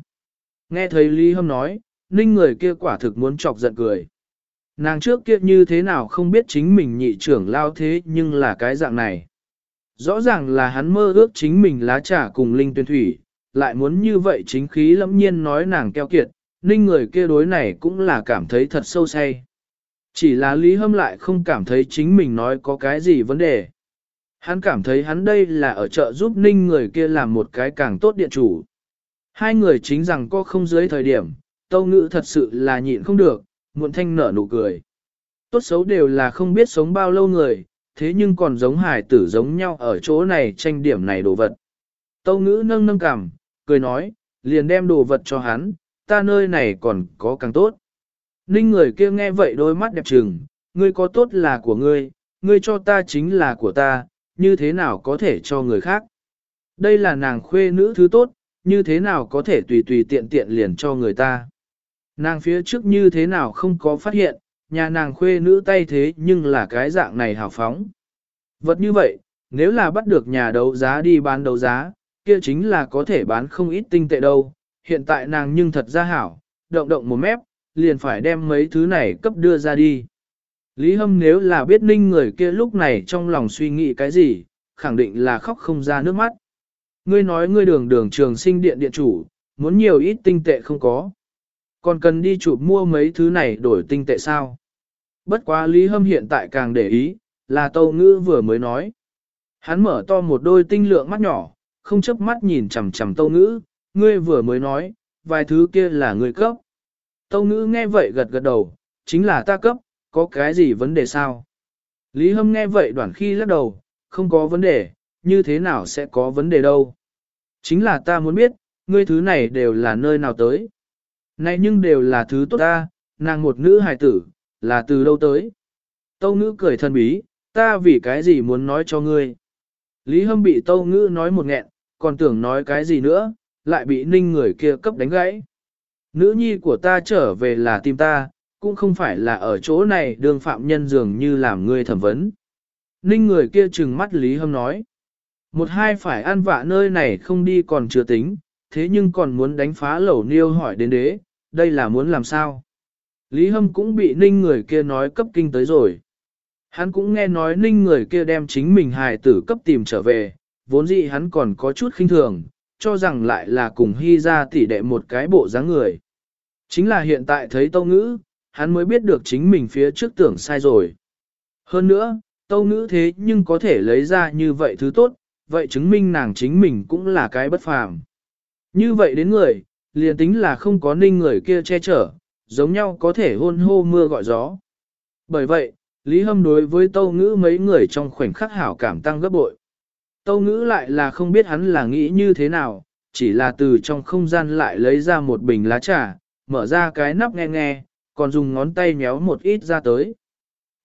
Nghe thấy Lý Hâm nói, ninh người kia quả thực muốn chọc giận cười. Nàng trước kia như thế nào không biết chính mình nhị trưởng lao thế nhưng là cái dạng này. Rõ ràng là hắn mơ ước chính mình lá trà cùng linh tuyên thủy, lại muốn như vậy chính khí lẫm nhiên nói nàng keo kiệt, ninh người kia đối này cũng là cảm thấy thật sâu say. Chỉ là Lý Hâm lại không cảm thấy chính mình nói có cái gì vấn đề. Hắn cảm thấy hắn đây là ở chợ giúp ninh người kia làm một cái càng tốt điện chủ. Hai người chính rằng có không dưới thời điểm, tâu ngữ thật sự là nhịn không được, muộn thanh nở nụ cười. Tốt xấu đều là không biết sống bao lâu người, thế nhưng còn giống hải tử giống nhau ở chỗ này tranh điểm này đồ vật. Tâu ngữ nâng nâng cằm, cười nói, liền đem đồ vật cho hắn, ta nơi này còn có càng tốt. Ninh người kia nghe vậy đôi mắt đẹp trừng, ngươi có tốt là của ngươi, ngươi cho ta chính là của ta, như thế nào có thể cho người khác. Đây là nàng khuê nữ thứ tốt, như thế nào có thể tùy tùy tiện tiện liền cho người ta. Nàng phía trước như thế nào không có phát hiện, nhà nàng khuê nữ tay thế nhưng là cái dạng này hào phóng. Vật như vậy, nếu là bắt được nhà đấu giá đi bán đấu giá, kia chính là có thể bán không ít tinh tệ đâu. Hiện tại nàng nhưng thật ra hảo, động động một mép, liền phải đem mấy thứ này cấp đưa ra đi. Lý Hâm nếu là biết ninh người kia lúc này trong lòng suy nghĩ cái gì, khẳng định là khóc không ra nước mắt. Ngươi nói ngươi đường đường trường sinh điện điện chủ, muốn nhiều ít tinh tệ không có. Còn cần đi chụp mua mấy thứ này đổi tinh tệ sao? Bất quá Lý Hâm hiện tại càng để ý, là Tâu Ngữ vừa mới nói. Hắn mở to một đôi tinh lượng mắt nhỏ, không chấp mắt nhìn chằm chằm Tâu Ngữ, ngươi vừa mới nói, vài thứ kia là ngươi cấp. Tâu Ngữ nghe vậy gật gật đầu, chính là ta cấp, có cái gì vấn đề sao? Lý Hâm nghe vậy đoạn khi lắc đầu, không có vấn đề, như thế nào sẽ có vấn đề đâu? Chính là ta muốn biết, ngươi thứ này đều là nơi nào tới? Này nhưng đều là thứ tốt ta, nàng một nữ hài tử, là từ đâu tới? Tâu ngữ cười thân bí, ta vì cái gì muốn nói cho ngươi? Lý Hâm bị tâu ngữ nói một nghẹn, còn tưởng nói cái gì nữa, lại bị ninh người kia cấp đánh gãy. Nữ nhi của ta trở về là tìm ta, cũng không phải là ở chỗ này đường phạm nhân dường như làm ngươi thẩm vấn. Ninh người kia trừng mắt Lý Hâm nói. Một hai phải ăn vạ nơi này không đi còn chưa tính, thế nhưng còn muốn đánh phá lẩu niêu hỏi đến đế, đây là muốn làm sao? Lý Hâm cũng bị ninh người kia nói cấp kinh tới rồi. Hắn cũng nghe nói ninh người kia đem chính mình hài tử cấp tìm trở về, vốn dĩ hắn còn có chút khinh thường, cho rằng lại là cùng hy ra tỉ đệ một cái bộ dáng người. Chính là hiện tại thấy tâu ngữ, hắn mới biết được chính mình phía trước tưởng sai rồi. Hơn nữa, tâu ngữ thế nhưng có thể lấy ra như vậy thứ tốt, vậy chứng minh nàng chính mình cũng là cái bất phàm. Như vậy đến người, liền tính là không có ninh người kia che chở, giống nhau có thể hôn hô mưa gọi gió. Bởi vậy, Lý Hâm đối với tâu ngữ mấy người trong khoảnh khắc hảo cảm tăng gấp bội. Tâu ngữ lại là không biết hắn là nghĩ như thế nào, chỉ là từ trong không gian lại lấy ra một bình lá trà, mở ra cái nắp nghe nghe, còn dùng ngón tay nhéo một ít ra tới.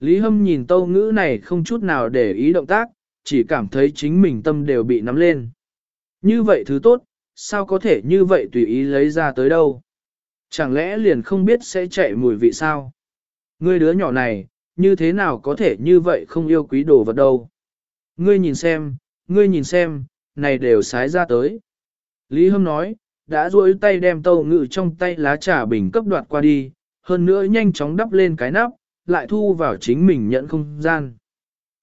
Lý Hâm nhìn tâu ngữ này không chút nào để ý động tác, chỉ cảm thấy chính mình tâm đều bị nắm lên. Như vậy thứ tốt, sao có thể như vậy tùy ý lấy ra tới đâu? Chẳng lẽ liền không biết sẽ chạy mùi vị sao? Ngươi đứa nhỏ này, như thế nào có thể như vậy không yêu quý đồ vật đâu? Ngươi nhìn xem, ngươi nhìn xem, này đều sái ra tới. Lý Hâm nói, đã duỗi tay đem tàu ngự trong tay lá trà bình cấp đoạt qua đi, hơn nữa nhanh chóng đắp lên cái nắp, lại thu vào chính mình nhận không gian.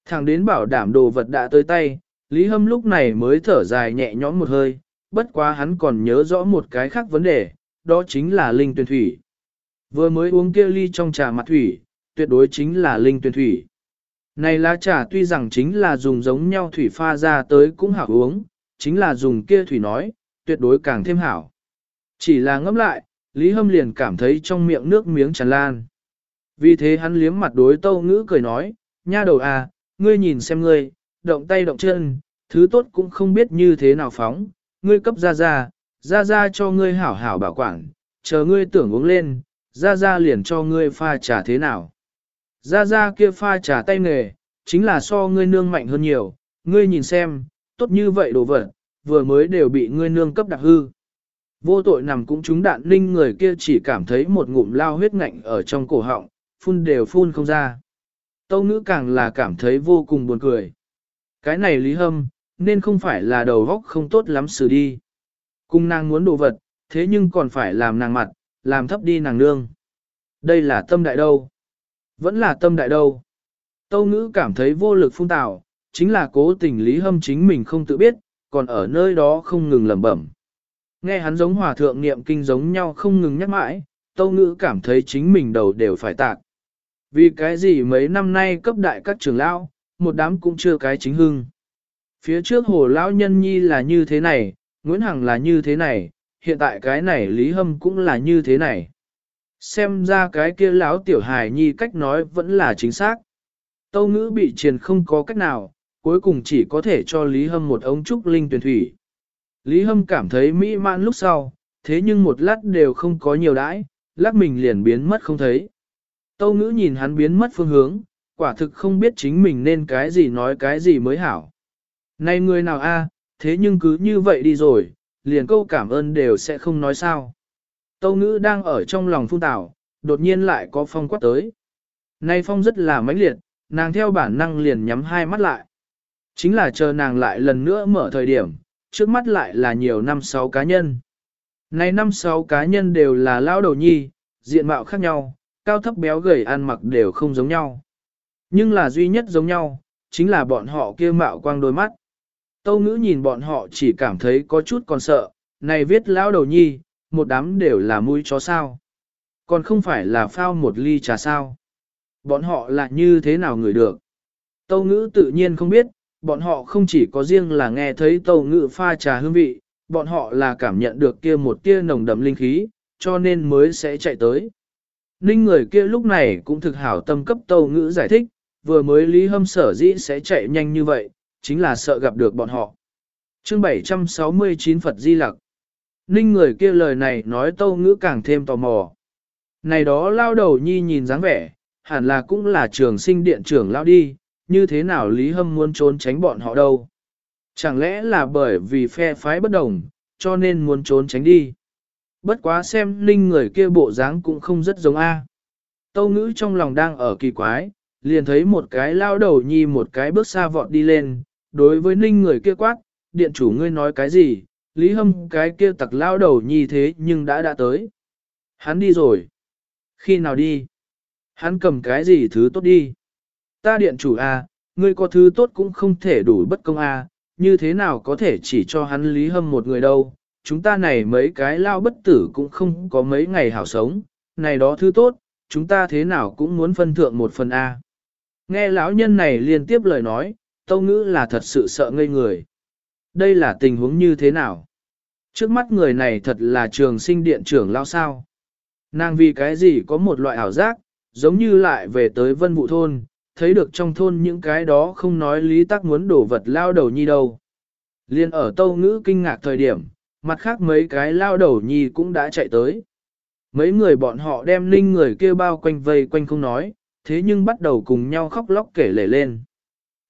Thẳng đến bảo đảm đồ vật đã tới tay, Lý Hâm lúc này mới thở dài nhẹ nhõm một hơi, bất quá hắn còn nhớ rõ một cái khác vấn đề, đó chính là linh tuyển thủy. Vừa mới uống kia ly trong trà mặt thủy, tuyệt đối chính là linh tuyển thủy. Này lá trà tuy rằng chính là dùng giống nhau thủy pha ra tới cũng hảo uống, chính là dùng kia thủy nói, tuyệt đối càng thêm hảo. Chỉ là ngẫm lại, Lý Hâm liền cảm thấy trong miệng nước miếng tràn lan. Vì thế hắn liếm mặt đối tâu ngữ cười nói, nha đầu à, ngươi nhìn xem ngươi, động tay động chân, thứ tốt cũng không biết như thế nào phóng, ngươi cấp ra ra, ra ra cho ngươi hảo hảo bảo quản, chờ ngươi tưởng uống lên, ra ra liền cho ngươi pha trà thế nào. Ra ra kia pha trà tay nghề, chính là so ngươi nương mạnh hơn nhiều, ngươi nhìn xem, tốt như vậy đồ vật, vừa mới đều bị ngươi nương cấp đặc hư. Vô tội nằm cũng trúng đạn ninh người kia chỉ cảm thấy một ngụm lao huyết ngạnh ở trong cổ họng, phun đều phun không ra. Tâu ngữ càng là cảm thấy vô cùng buồn cười. Cái này lý hâm, nên không phải là đầu góc không tốt lắm xử đi. Cung nàng muốn đồ vật, thế nhưng còn phải làm nàng mặt, làm thấp đi nàng nương. Đây là tâm đại đâu? Vẫn là tâm đại đâu? Tâu ngữ cảm thấy vô lực phun tạo, chính là cố tình lý hâm chính mình không tự biết, còn ở nơi đó không ngừng lẩm bẩm. Nghe hắn giống hòa thượng niệm kinh giống nhau không ngừng nhắc mãi, tâu ngữ cảm thấy chính mình đầu đều phải tạc. Vì cái gì mấy năm nay cấp đại các trường lão, một đám cũng chưa cái chính hưng. Phía trước hồ lão nhân nhi là như thế này, Nguyễn Hằng là như thế này, hiện tại cái này Lý Hâm cũng là như thế này. Xem ra cái kia lão tiểu hài nhi cách nói vẫn là chính xác. Tâu ngữ bị triền không có cách nào, cuối cùng chỉ có thể cho Lý Hâm một ống trúc linh tuyển thủy. Lý Hâm cảm thấy mỹ mãn lúc sau, thế nhưng một lát đều không có nhiều đãi, lát mình liền biến mất không thấy. Tâu ngữ nhìn hắn biến mất phương hướng, quả thực không biết chính mình nên cái gì nói cái gì mới hảo. Này người nào a thế nhưng cứ như vậy đi rồi, liền câu cảm ơn đều sẽ không nói sao. Tâu ngữ đang ở trong lòng phun tảo, đột nhiên lại có phong quát tới. Nay phong rất là mãnh liệt, nàng theo bản năng liền nhắm hai mắt lại. Chính là chờ nàng lại lần nữa mở thời điểm, trước mắt lại là nhiều năm sáu cá nhân. Này năm sáu cá nhân đều là lao đầu nhi, diện mạo khác nhau, cao thấp béo gầy ăn mặc đều không giống nhau. Nhưng là duy nhất giống nhau, chính là bọn họ kia mạo quang đôi mắt. Tâu ngữ nhìn bọn họ chỉ cảm thấy có chút còn sợ, này viết lão đầu nhi, một đám đều là mũi chó sao. Còn không phải là phao một ly trà sao. Bọn họ là như thế nào người được. Tâu ngữ tự nhiên không biết, bọn họ không chỉ có riêng là nghe thấy tâu ngữ pha trà hương vị, bọn họ là cảm nhận được kia một tia nồng đậm linh khí, cho nên mới sẽ chạy tới. Ninh người kia lúc này cũng thực hảo tâm cấp tâu ngữ giải thích, vừa mới Lý Hâm sở dĩ sẽ chạy nhanh như vậy, chính là sợ gặp được bọn họ. chương 769 Phật Di Lặc Ninh người kia lời này nói tâu ngữ càng thêm tò mò. Này đó lao đầu nhi nhìn dáng vẻ, hẳn là cũng là trường sinh điện trưởng lao đi, như thế nào Lý Hâm muốn trốn tránh bọn họ đâu. Chẳng lẽ là bởi vì phe phái bất đồng, cho nên muốn trốn tránh đi. Bất quá xem Ninh người kia bộ dáng cũng không rất giống A. Tâu ngữ trong lòng đang ở kỳ quái, liền thấy một cái lao đầu nhi một cái bước xa vọt đi lên, đối với ninh người kia quát, điện chủ ngươi nói cái gì, lý hâm cái kia tặc lao đầu nhi thế nhưng đã đã tới. Hắn đi rồi. Khi nào đi? Hắn cầm cái gì thứ tốt đi? Ta điện chủ à, ngươi có thứ tốt cũng không thể đủ bất công à, như thế nào có thể chỉ cho hắn lý hâm một người đâu, chúng ta này mấy cái lao bất tử cũng không có mấy ngày hảo sống, này đó thứ tốt, chúng ta thế nào cũng muốn phân thượng một phần A. Nghe lão nhân này liên tiếp lời nói, tâu ngữ là thật sự sợ ngây người. Đây là tình huống như thế nào? Trước mắt người này thật là trường sinh điện trưởng lao sao. Nàng vì cái gì có một loại ảo giác, giống như lại về tới vân vụ thôn, thấy được trong thôn những cái đó không nói lý tắc muốn đổ vật lao đầu nhi đâu. Liên ở tâu ngữ kinh ngạc thời điểm, mặt khác mấy cái lao đầu nhi cũng đã chạy tới. Mấy người bọn họ đem linh người kia bao quanh vây quanh không nói, thế nhưng bắt đầu cùng nhau khóc lóc kể lể lên.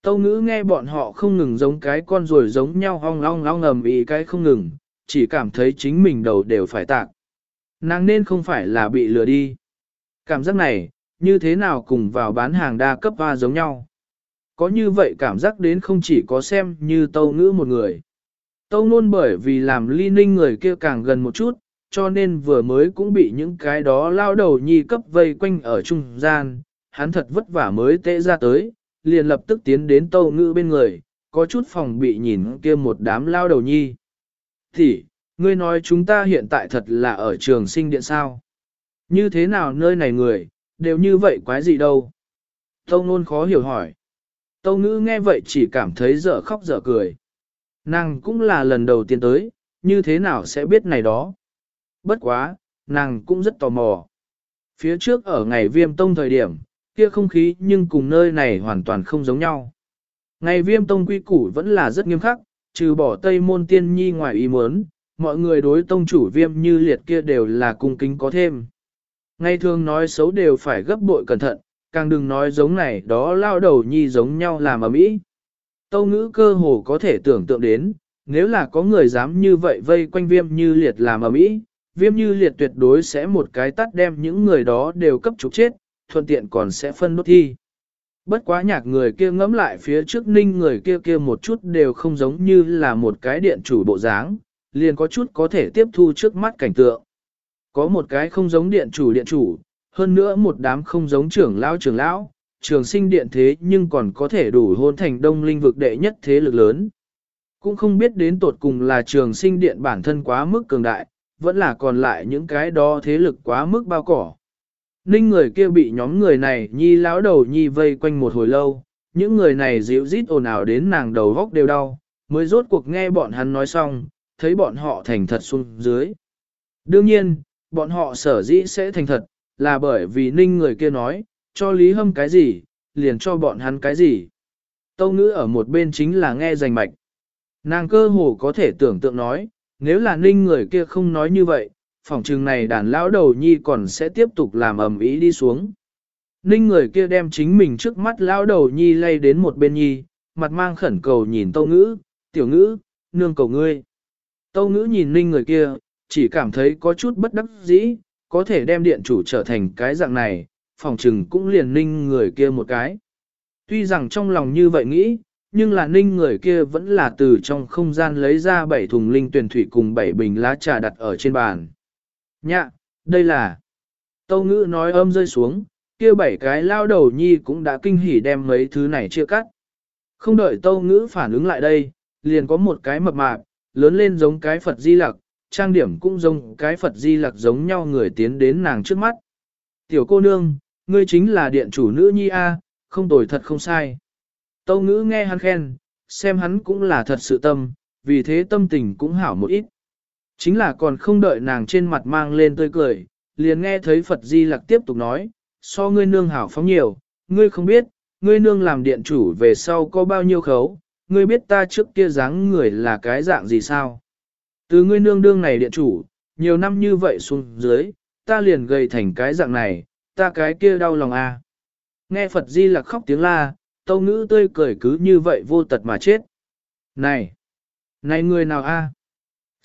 Tâu ngữ nghe bọn họ không ngừng giống cái con rồi giống nhau hong long long ngầm ý cái không ngừng, chỉ cảm thấy chính mình đầu đều phải tạc. Nàng nên không phải là bị lừa đi. Cảm giác này, như thế nào cùng vào bán hàng đa cấp hoa giống nhau. Có như vậy cảm giác đến không chỉ có xem như tâu ngữ một người. Tâu nôn bởi vì làm ly ninh người kia càng gần một chút, cho nên vừa mới cũng bị những cái đó lao đầu nhi cấp vây quanh ở trung gian, hắn thật vất vả mới tệ ra tới, liền lập tức tiến đến tâu ngữ bên người, có chút phòng bị nhìn kia một đám lao đầu nhi. Thì, ngươi nói chúng ta hiện tại thật là ở trường sinh điện sao? Như thế nào nơi này người, đều như vậy quái gì đâu? Tâu nôn khó hiểu hỏi. Tâu ngữ nghe vậy chỉ cảm thấy dở khóc dở cười. Nàng cũng là lần đầu tiên tới, như thế nào sẽ biết này đó? Bất quá, nàng cũng rất tò mò. Phía trước ở ngày viêm tông thời điểm, kia không khí nhưng cùng nơi này hoàn toàn không giống nhau. Ngày viêm tông quy củ vẫn là rất nghiêm khắc, trừ bỏ tây môn tiên nhi ngoài ý muốn, mọi người đối tông chủ viêm như liệt kia đều là cung kính có thêm. Ngày thường nói xấu đều phải gấp bội cẩn thận, càng đừng nói giống này đó lao đầu nhi giống nhau làm ở mỹ. Tâu ngữ cơ hồ có thể tưởng tượng đến, nếu là có người dám như vậy vây quanh viêm như liệt làm ở mỹ, viêm như liệt tuyệt đối sẽ một cái tắt đem những người đó đều cấp trục chết, thuận tiện còn sẽ phân nốt thi. Bất quá nhạc người kia ngẫm lại phía trước ninh người kia kia một chút đều không giống như là một cái điện chủ bộ dáng, liền có chút có thể tiếp thu trước mắt cảnh tượng. Có một cái không giống điện chủ điện chủ, hơn nữa một đám không giống trưởng lão trưởng lão, trường sinh điện thế nhưng còn có thể đủ hôn thành đông linh vực đệ nhất thế lực lớn. Cũng không biết đến tột cùng là trường sinh điện bản thân quá mức cường đại, vẫn là còn lại những cái đó thế lực quá mức bao cỏ. Ninh người kia bị nhóm người này nhi lão đầu nhi vây quanh một hồi lâu, những người này dịu rít ồn ào đến nàng đầu góc đều đau, mới rốt cuộc nghe bọn hắn nói xong, thấy bọn họ thành thật xuống dưới. Đương nhiên, bọn họ sở dĩ sẽ thành thật, là bởi vì ninh người kia nói, cho Lý Hâm cái gì, liền cho bọn hắn cái gì. Tâu ngữ ở một bên chính là nghe rành mạch. Nàng cơ hồ có thể tưởng tượng nói, nếu là ninh người kia không nói như vậy, phòng trừng này đàn lão đầu nhi còn sẽ tiếp tục làm ầm ĩ đi xuống. Ninh người kia đem chính mình trước mắt lão đầu nhi lay đến một bên nhi, mặt mang khẩn cầu nhìn tâu ngữ, tiểu ngữ, nương cầu ngươi. Tâu ngữ nhìn ninh người kia, chỉ cảm thấy có chút bất đắc dĩ, có thể đem điện chủ trở thành cái dạng này, phòng trừng cũng liền ninh người kia một cái. Tuy rằng trong lòng như vậy nghĩ, nhưng là ninh người kia vẫn là từ trong không gian lấy ra bảy thùng linh tuyển thủy cùng bảy bình lá trà đặt ở trên bàn. Nhạ, đây là... Tâu ngữ nói âm rơi xuống, kia bảy cái lao đầu nhi cũng đã kinh hỉ đem mấy thứ này chia cắt. Không đợi tâu ngữ phản ứng lại đây, liền có một cái mập mạp, lớn lên giống cái Phật di lặc, trang điểm cũng giống cái Phật di lặc giống nhau người tiến đến nàng trước mắt. Tiểu cô nương, ngươi chính là điện chủ nữ nhi A, không tồi thật không sai. Tâu ngữ nghe hắn khen, xem hắn cũng là thật sự tâm, vì thế tâm tình cũng hảo một ít. Chính là còn không đợi nàng trên mặt mang lên tươi cười, liền nghe thấy Phật Di Lặc tiếp tục nói, so ngươi nương hảo phóng nhiều, ngươi không biết, ngươi nương làm điện chủ về sau có bao nhiêu khấu, ngươi biết ta trước kia dáng người là cái dạng gì sao? Từ ngươi nương đương này điện chủ, nhiều năm như vậy xuống dưới, ta liền gầy thành cái dạng này, ta cái kia đau lòng a. À. Nghe Phật Di Lặc khóc tiếng la, tâu ngữ tươi cười cứ như vậy vô tật mà chết. Này! Này người nào a?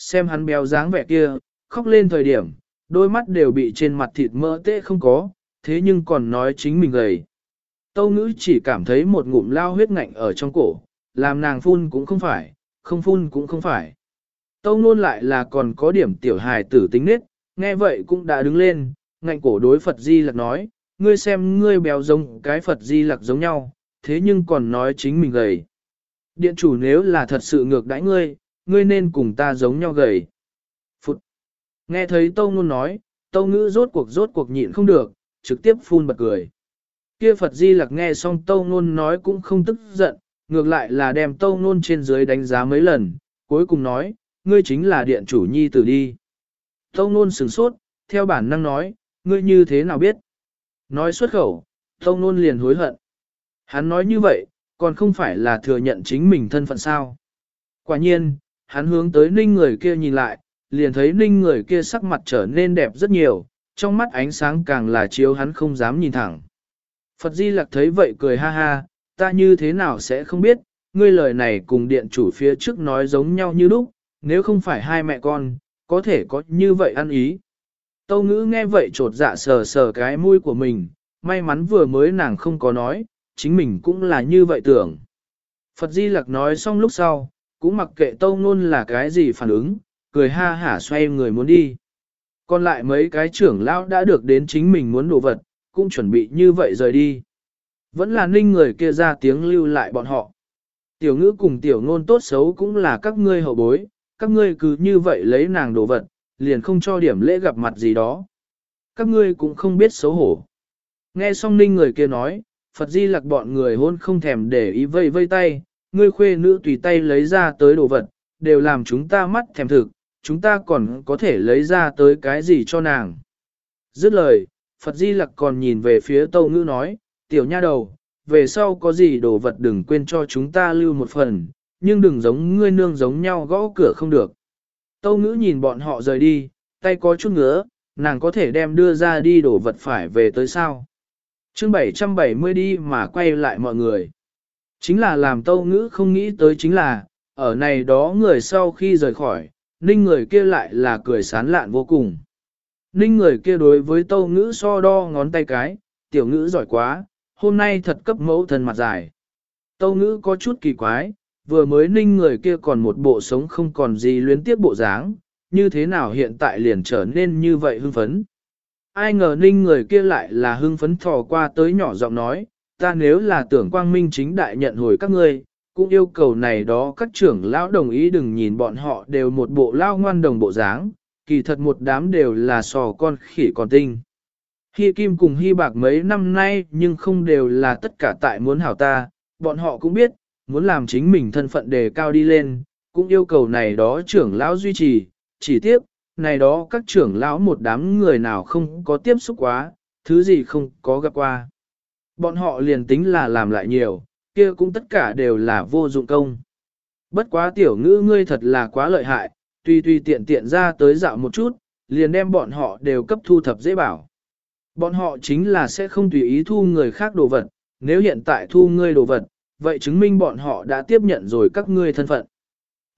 Xem hắn béo dáng vẻ kia, khóc lên thời điểm, đôi mắt đều bị trên mặt thịt mỡ tê không có, thế nhưng còn nói chính mình gầy. Tâu ngữ chỉ cảm thấy một ngụm lao huyết ngạnh ở trong cổ, làm nàng phun cũng không phải, không phun cũng không phải. Tâu nôn lại là còn có điểm tiểu hài tử tính nết, nghe vậy cũng đã đứng lên, ngạnh cổ đối Phật Di Lặc nói, ngươi xem ngươi béo giống cái Phật Di Lặc giống nhau, thế nhưng còn nói chính mình gầy. Điện chủ nếu là thật sự ngược đãi ngươi, ngươi nên cùng ta giống nhau gầy. Phụt! Nghe thấy Tâu Nôn nói, Tâu Ngữ rốt cuộc rốt cuộc nhịn không được, trực tiếp phun bật cười. Kia Phật Di Lặc nghe xong Tâu Nôn nói cũng không tức giận, ngược lại là đem Tâu Nôn trên dưới đánh giá mấy lần, cuối cùng nói, ngươi chính là điện chủ nhi tử đi. Tâu Nôn sửng sốt, theo bản năng nói, ngươi như thế nào biết? Nói xuất khẩu, Tâu Nôn liền hối hận. Hắn nói như vậy, còn không phải là thừa nhận chính mình thân phận sao. Quả nhiên, hắn hướng tới ninh người kia nhìn lại, liền thấy ninh người kia sắc mặt trở nên đẹp rất nhiều, trong mắt ánh sáng càng là chiếu hắn không dám nhìn thẳng. Phật Di Lặc thấy vậy cười ha ha, ta như thế nào sẽ không biết, ngươi lời này cùng điện chủ phía trước nói giống nhau như lúc, nếu không phải hai mẹ con, có thể có như vậy ăn ý. Tâu ngữ nghe vậy trột dạ sờ sờ cái mũi của mình, may mắn vừa mới nàng không có nói, chính mình cũng là như vậy tưởng. Phật Di Lặc nói xong lúc sau, cũng mặc kệ tâu ngôn là cái gì phản ứng, cười ha hả xoay người muốn đi. Còn lại mấy cái trưởng lão đã được đến chính mình muốn đồ vật, cũng chuẩn bị như vậy rời đi. Vẫn là ninh người kia ra tiếng lưu lại bọn họ. Tiểu ngữ cùng tiểu ngôn tốt xấu cũng là các ngươi hậu bối, các ngươi cứ như vậy lấy nàng đồ vật, liền không cho điểm lễ gặp mặt gì đó. Các ngươi cũng không biết xấu hổ. Nghe xong ninh người kia nói, Phật Di Lặc bọn người hôn không thèm để ý vây vây tay, ngươi khuê nữ tùy tay lấy ra tới đồ vật, đều làm chúng ta mắt thèm thực, chúng ta còn có thể lấy ra tới cái gì cho nàng. Dứt lời, Phật Di Lặc còn nhìn về phía Tâu Ngữ nói, tiểu nha đầu, về sau có gì đồ vật đừng quên cho chúng ta lưu một phần, nhưng đừng giống ngươi nương giống nhau gõ cửa không được. Tâu Ngữ nhìn bọn họ rời đi, tay có chút ngứa, nàng có thể đem đưa ra đi đồ vật phải về tới sao. chương 770 đi mà quay lại mọi người. Chính là làm tâu ngữ không nghĩ tới chính là, ở này đó người sau khi rời khỏi, ninh người kia lại là cười sán lạn vô cùng. Ninh người kia đối với tâu ngữ so đo ngón tay cái, tiểu ngữ giỏi quá, hôm nay thật cấp mẫu thân mặt dài. Tâu ngữ có chút kỳ quái, vừa mới ninh người kia còn một bộ sống không còn gì luyến tiếp bộ dáng, như thế nào hiện tại liền trở nên như vậy hưng phấn. Ai ngờ ninh người kia lại là hưng phấn thò qua tới nhỏ giọng nói, ta nếu là tưởng quang minh chính đại nhận hồi các ngươi, cũng yêu cầu này đó các trưởng lão đồng ý đừng nhìn bọn họ đều một bộ lao ngoan đồng bộ dáng, kỳ thật một đám đều là sò con khỉ còn tinh. Hy kim cùng hy bạc mấy năm nay nhưng không đều là tất cả tại muốn hảo ta, bọn họ cũng biết, muốn làm chính mình thân phận đề cao đi lên, cũng yêu cầu này đó trưởng lão duy trì, chỉ tiếp, này đó các trưởng lão một đám người nào không có tiếp xúc quá, thứ gì không có gặp qua. Bọn họ liền tính là làm lại nhiều, kia cũng tất cả đều là vô dụng công. Bất quá tiểu ngữ ngươi thật là quá lợi hại, tuy tuy tiện tiện ra tới dạo một chút, liền đem bọn họ đều cấp thu thập dễ bảo. Bọn họ chính là sẽ không tùy ý thu người khác đồ vật, nếu hiện tại thu ngươi đồ vật, vậy chứng minh bọn họ đã tiếp nhận rồi các ngươi thân phận.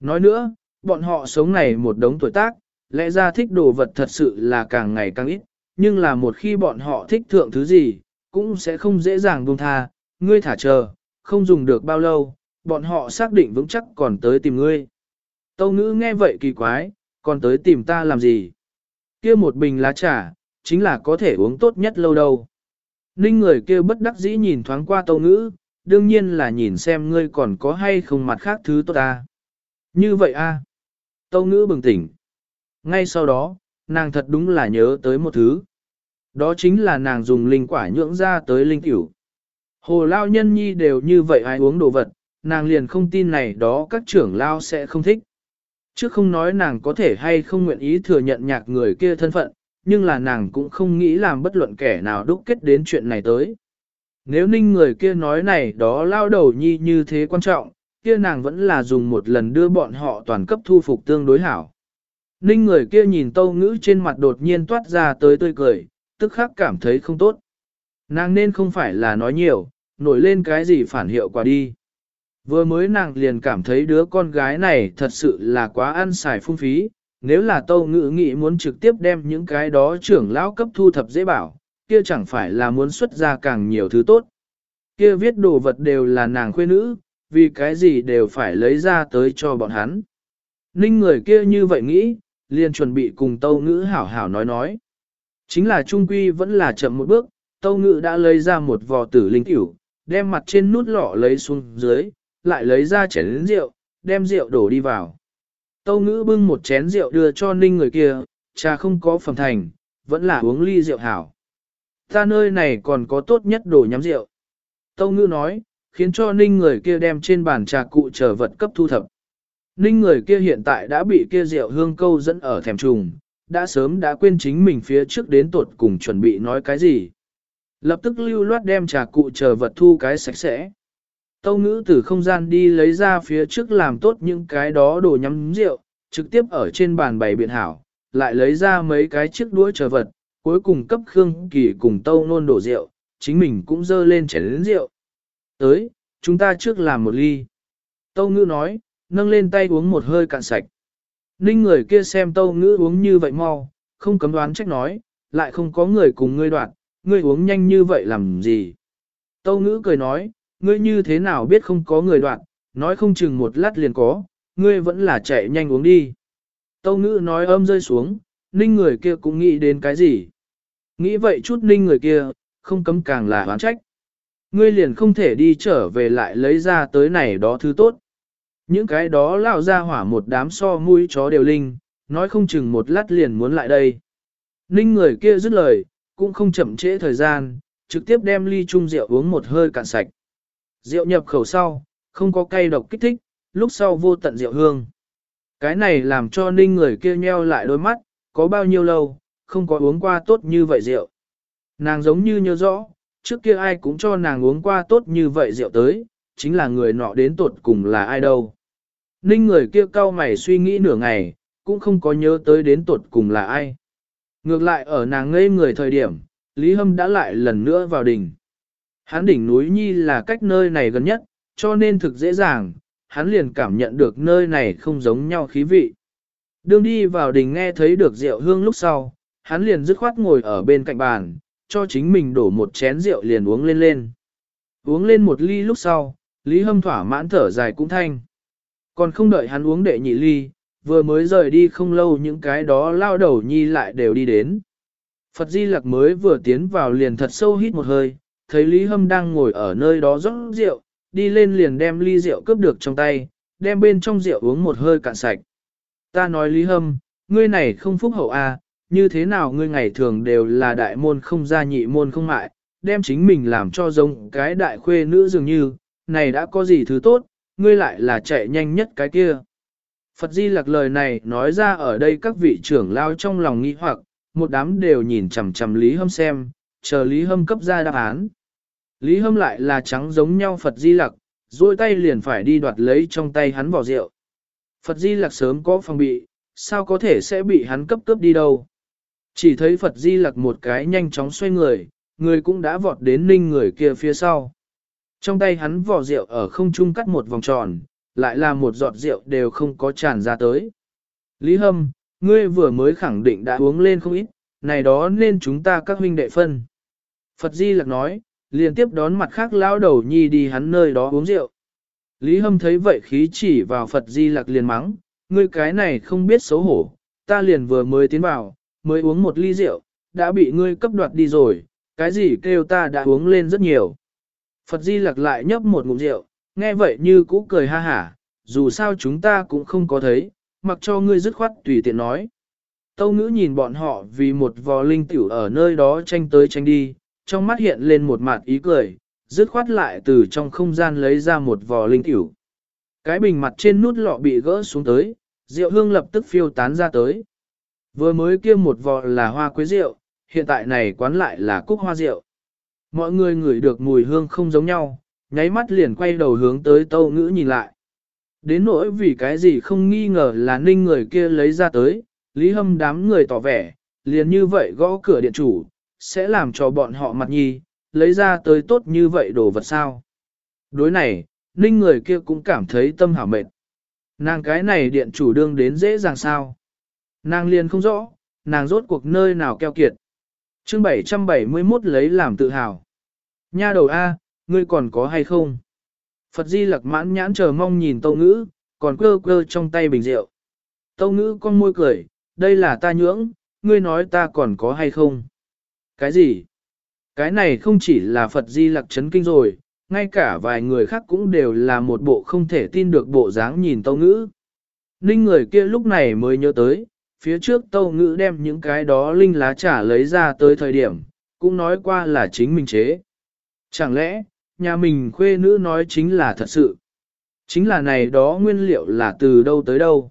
Nói nữa, bọn họ sống này một đống tuổi tác, lẽ ra thích đồ vật thật sự là càng ngày càng ít, nhưng là một khi bọn họ thích thượng thứ gì, cũng sẽ không dễ dàng buông tha, ngươi thả chờ, không dùng được bao lâu, bọn họ xác định vững chắc còn tới tìm ngươi. Tâu ngữ nghe vậy kỳ quái, còn tới tìm ta làm gì? kia một bình lá trà, chính là có thể uống tốt nhất lâu đâu. Ninh người kia bất đắc dĩ nhìn thoáng qua tâu ngữ, đương nhiên là nhìn xem ngươi còn có hay không mặt khác thứ tốt ta. Như vậy a Tâu ngữ bừng tỉnh. Ngay sau đó, nàng thật đúng là nhớ tới một thứ. Đó chính là nàng dùng linh quả nhưỡng ra tới linh tiểu. Hồ lao nhân nhi đều như vậy ai uống đồ vật, nàng liền không tin này đó các trưởng lao sẽ không thích. Chứ không nói nàng có thể hay không nguyện ý thừa nhận nhạc người kia thân phận, nhưng là nàng cũng không nghĩ làm bất luận kẻ nào đúc kết đến chuyện này tới. Nếu ninh người kia nói này đó lao đầu nhi như thế quan trọng, kia nàng vẫn là dùng một lần đưa bọn họ toàn cấp thu phục tương đối hảo. Ninh người kia nhìn tâu ngữ trên mặt đột nhiên toát ra tới tươi cười, tức khắc cảm thấy không tốt. Nàng nên không phải là nói nhiều, nổi lên cái gì phản hiệu quả đi. Vừa mới nàng liền cảm thấy đứa con gái này thật sự là quá ăn xài phung phí, nếu là tâu ngữ nghĩ muốn trực tiếp đem những cái đó trưởng lão cấp thu thập dễ bảo, kia chẳng phải là muốn xuất ra càng nhiều thứ tốt. Kia viết đồ vật đều là nàng khuê nữ, vì cái gì đều phải lấy ra tới cho bọn hắn. Ninh người kia như vậy nghĩ, liền chuẩn bị cùng tâu ngữ hảo hảo nói nói. Chính là trung quy vẫn là chậm một bước, tâu ngữ đã lấy ra một vò tử linh tiểu, đem mặt trên nút lọ lấy xuống dưới, lại lấy ra chén rượu, đem rượu đổ đi vào. Tâu ngữ bưng một chén rượu đưa cho ninh người kia, trà không có phẩm thành, vẫn là uống ly rượu hảo. Ta nơi này còn có tốt nhất đồ nhắm rượu. Tâu ngữ nói, khiến cho ninh người kia đem trên bàn trà cụ trở vật cấp thu thập. Ninh người kia hiện tại đã bị kia rượu hương câu dẫn ở thèm trùng, đã sớm đã quên chính mình phía trước đến tuột cùng chuẩn bị nói cái gì. Lập tức lưu loát đem trà cụ chờ vật thu cái sạch sẽ. Tâu ngữ từ không gian đi lấy ra phía trước làm tốt những cái đó đồ nhắm rượu, trực tiếp ở trên bàn bày biện hảo, lại lấy ra mấy cái chiếc đuôi chờ vật, cuối cùng cấp Khương Kỳ cùng Tâu nôn đổ rượu, chính mình cũng dơ lên chén lĩnh rượu. Tới, chúng ta trước làm một ly. Tâu ngữ nói, nâng lên tay uống một hơi cạn sạch. Ninh người kia xem tâu ngữ uống như vậy mau, không cấm đoán trách nói, lại không có người cùng ngươi đoạn, ngươi uống nhanh như vậy làm gì. Tâu ngữ cười nói, ngươi như thế nào biết không có người đoạn, nói không chừng một lát liền có, ngươi vẫn là chạy nhanh uống đi. Tâu ngữ nói âm rơi xuống, ninh người kia cũng nghĩ đến cái gì. Nghĩ vậy chút ninh người kia, không cấm càng là oán trách. Ngươi liền không thể đi trở về lại lấy ra tới này đó thứ tốt. Những cái đó lao ra hỏa một đám so mũi chó đều linh, nói không chừng một lát liền muốn lại đây. Ninh người kia dứt lời, cũng không chậm trễ thời gian, trực tiếp đem ly chung rượu uống một hơi cạn sạch. Rượu nhập khẩu sau, không có cay độc kích thích, lúc sau vô tận rượu hương. Cái này làm cho ninh người kia nheo lại đôi mắt, có bao nhiêu lâu, không có uống qua tốt như vậy rượu. Nàng giống như nhớ rõ, trước kia ai cũng cho nàng uống qua tốt như vậy rượu tới, chính là người nọ đến tột cùng là ai đâu. Ninh người kia cao mày suy nghĩ nửa ngày, cũng không có nhớ tới đến tột cùng là ai. Ngược lại ở nàng ngây người thời điểm, Lý Hâm đã lại lần nữa vào đỉnh. Hán đỉnh núi Nhi là cách nơi này gần nhất, cho nên thực dễ dàng, hắn liền cảm nhận được nơi này không giống nhau khí vị. Đương đi vào đỉnh nghe thấy được rượu hương lúc sau, hắn liền dứt khoát ngồi ở bên cạnh bàn, cho chính mình đổ một chén rượu liền uống lên lên. Uống lên một ly lúc sau, Lý Hâm thỏa mãn thở dài cũng thanh. Còn không đợi hắn uống đệ nhị ly, vừa mới rời đi không lâu những cái đó lao đầu nhi lại đều đi đến. Phật Di Lặc mới vừa tiến vào liền thật sâu hít một hơi, thấy Lý Hâm đang ngồi ở nơi đó rót rượu, đi lên liền đem ly rượu cướp được trong tay, đem bên trong rượu uống một hơi cạn sạch. Ta nói Lý Hâm, ngươi này không phúc hậu a, à, như thế nào ngươi ngày thường đều là đại môn không gia nhị môn không mại, đem chính mình làm cho giống cái đại khuê nữ dường như, này đã có gì thứ tốt, ngươi lại là chạy nhanh nhất cái kia. Phật Di Lặc lời này nói ra ở đây các vị trưởng lao trong lòng nghi hoặc, một đám đều nhìn chằm chằm Lý Hâm xem, chờ Lý Hâm cấp ra đáp án. Lý Hâm lại là trắng giống nhau Phật Di Lặc, duỗi tay liền phải đi đoạt lấy trong tay hắn vỏ rượu. Phật Di Lặc sớm có phòng bị, sao có thể sẽ bị hắn cấp cấp đi đâu. Chỉ thấy Phật Di Lặc một cái nhanh chóng xoay người, người cũng đã vọt đến ninh người kia phía sau. Trong tay hắn vỏ rượu ở không trung cắt một vòng tròn, lại là một giọt rượu đều không có tràn ra tới. Lý Hâm, ngươi vừa mới khẳng định đã uống lên không ít, này đó nên chúng ta các huynh đệ phân. Phật Di Lặc nói, liền tiếp đón mặt khác lão đầu nhi đi hắn nơi đó uống rượu. Lý Hâm thấy vậy khí chỉ vào Phật Di Lặc liền mắng, ngươi cái này không biết xấu hổ, ta liền vừa mới tiến vào, mới uống một ly rượu, đã bị ngươi cấp đoạt đi rồi, cái gì kêu ta đã uống lên rất nhiều. Phật Di Lặc lại nhấp một ngụm rượu, nghe vậy như cũ cười ha hả, dù sao chúng ta cũng không có thấy, mặc cho ngươi dứt khoát tùy tiện nói. Tâu ngữ nhìn bọn họ vì một vò linh tiểu ở nơi đó tranh tới tranh đi, trong mắt hiện lên một mặt ý cười, dứt khoát lại từ trong không gian lấy ra một vò linh tiểu. Cái bình mặt trên nút lọ bị gỡ xuống tới, rượu hương lập tức phiêu tán ra tới. Vừa mới kia một vò là hoa quế rượu, hiện tại này quán lại là cúc hoa rượu. Mọi người ngửi được mùi hương không giống nhau, nháy mắt liền quay đầu hướng tới tâu ngữ nhìn lại. Đến nỗi vì cái gì không nghi ngờ là ninh người kia lấy ra tới, lý hâm đám người tỏ vẻ, liền như vậy gõ cửa điện chủ, sẽ làm cho bọn họ mặt nhi, lấy ra tới tốt như vậy đồ vật sao. Đối này, ninh người kia cũng cảm thấy tâm hảo mệt. Nàng cái này điện chủ đương đến dễ dàng sao. Nàng liền không rõ, nàng rốt cuộc nơi nào keo kiệt chương 771 lấy làm tự hào. Nha đầu A, ngươi còn có hay không? Phật Di lặc mãn nhãn chờ mong nhìn Tâu Ngữ, còn cơ cơ trong tay bình rượu. Tâu Ngữ con môi cười, đây là ta nhưỡng, ngươi nói ta còn có hay không? Cái gì? Cái này không chỉ là Phật Di lặc chấn kinh rồi, ngay cả vài người khác cũng đều là một bộ không thể tin được bộ dáng nhìn Tâu Ngữ. Ninh người kia lúc này mới nhớ tới, phía trước Tâu Ngữ đem những cái đó linh lá trả lấy ra tới thời điểm, cũng nói qua là chính mình chế. Chẳng lẽ, nhà mình khuê nữ nói chính là thật sự. Chính là này đó nguyên liệu là từ đâu tới đâu.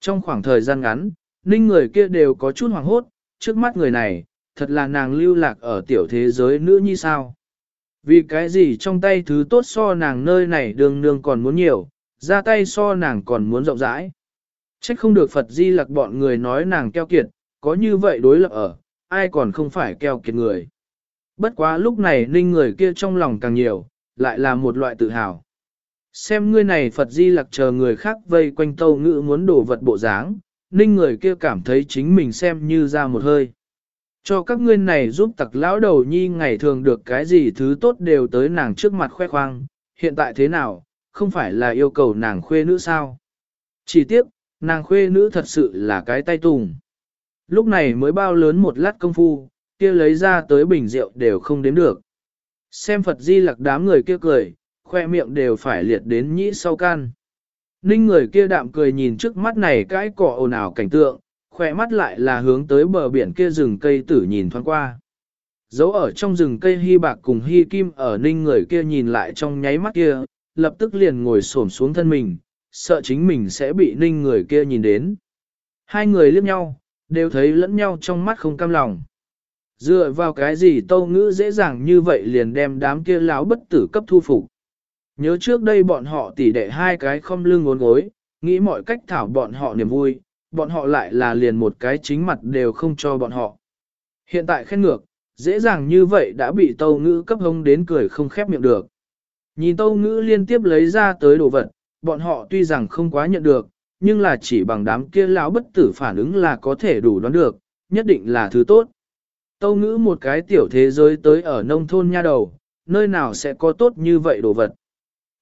Trong khoảng thời gian ngắn, ninh người kia đều có chút hoàng hốt, trước mắt người này, thật là nàng lưu lạc ở tiểu thế giới nữ như sao. Vì cái gì trong tay thứ tốt so nàng nơi này đường nương còn muốn nhiều, ra tay so nàng còn muốn rộng rãi. Trách không được Phật Di lặc bọn người nói nàng keo kiệt, có như vậy đối lập ở, ai còn không phải keo kiệt người. Bất quá lúc này ninh người kia trong lòng càng nhiều, lại là một loại tự hào. Xem ngươi này Phật Di lặc chờ người khác vây quanh tâu ngữ muốn đổ vật bộ dáng, ninh người kia cảm thấy chính mình xem như ra một hơi. Cho các ngươi này giúp tặc lão đầu nhi ngày thường được cái gì thứ tốt đều tới nàng trước mặt khoe khoang, hiện tại thế nào, không phải là yêu cầu nàng khuê nữ sao. Chỉ tiếc, nàng khuê nữ thật sự là cái tay tùng. Lúc này mới bao lớn một lát công phu, kia lấy ra tới bình rượu đều không đếm được. Xem Phật Di Lặc đám người kia cười, khoe miệng đều phải liệt đến nhĩ sau can. Ninh người kia đạm cười nhìn trước mắt này cái cỏ ồn ào cảnh tượng, khoe mắt lại là hướng tới bờ biển kia rừng cây tử nhìn thoáng qua. Dấu ở trong rừng cây hy bạc cùng hy kim ở ninh người kia nhìn lại trong nháy mắt kia, lập tức liền ngồi xổm xuống thân mình, sợ chính mình sẽ bị ninh người kia nhìn đến. Hai người liếc nhau, đều thấy lẫn nhau trong mắt không cam lòng. Dựa vào cái gì tâu ngữ dễ dàng như vậy liền đem đám kia láo bất tử cấp thu phục. Nhớ trước đây bọn họ tỉ đệ hai cái không lưng ngốn gối, nghĩ mọi cách thảo bọn họ niềm vui, bọn họ lại là liền một cái chính mặt đều không cho bọn họ. Hiện tại khen ngược, dễ dàng như vậy đã bị tâu ngữ cấp hông đến cười không khép miệng được. Nhìn tâu ngữ liên tiếp lấy ra tới đồ vật, bọn họ tuy rằng không quá nhận được, nhưng là chỉ bằng đám kia lão bất tử phản ứng là có thể đủ đoán được, nhất định là thứ tốt. Tâu ngữ một cái tiểu thế giới tới ở nông thôn nha đầu, nơi nào sẽ có tốt như vậy đồ vật.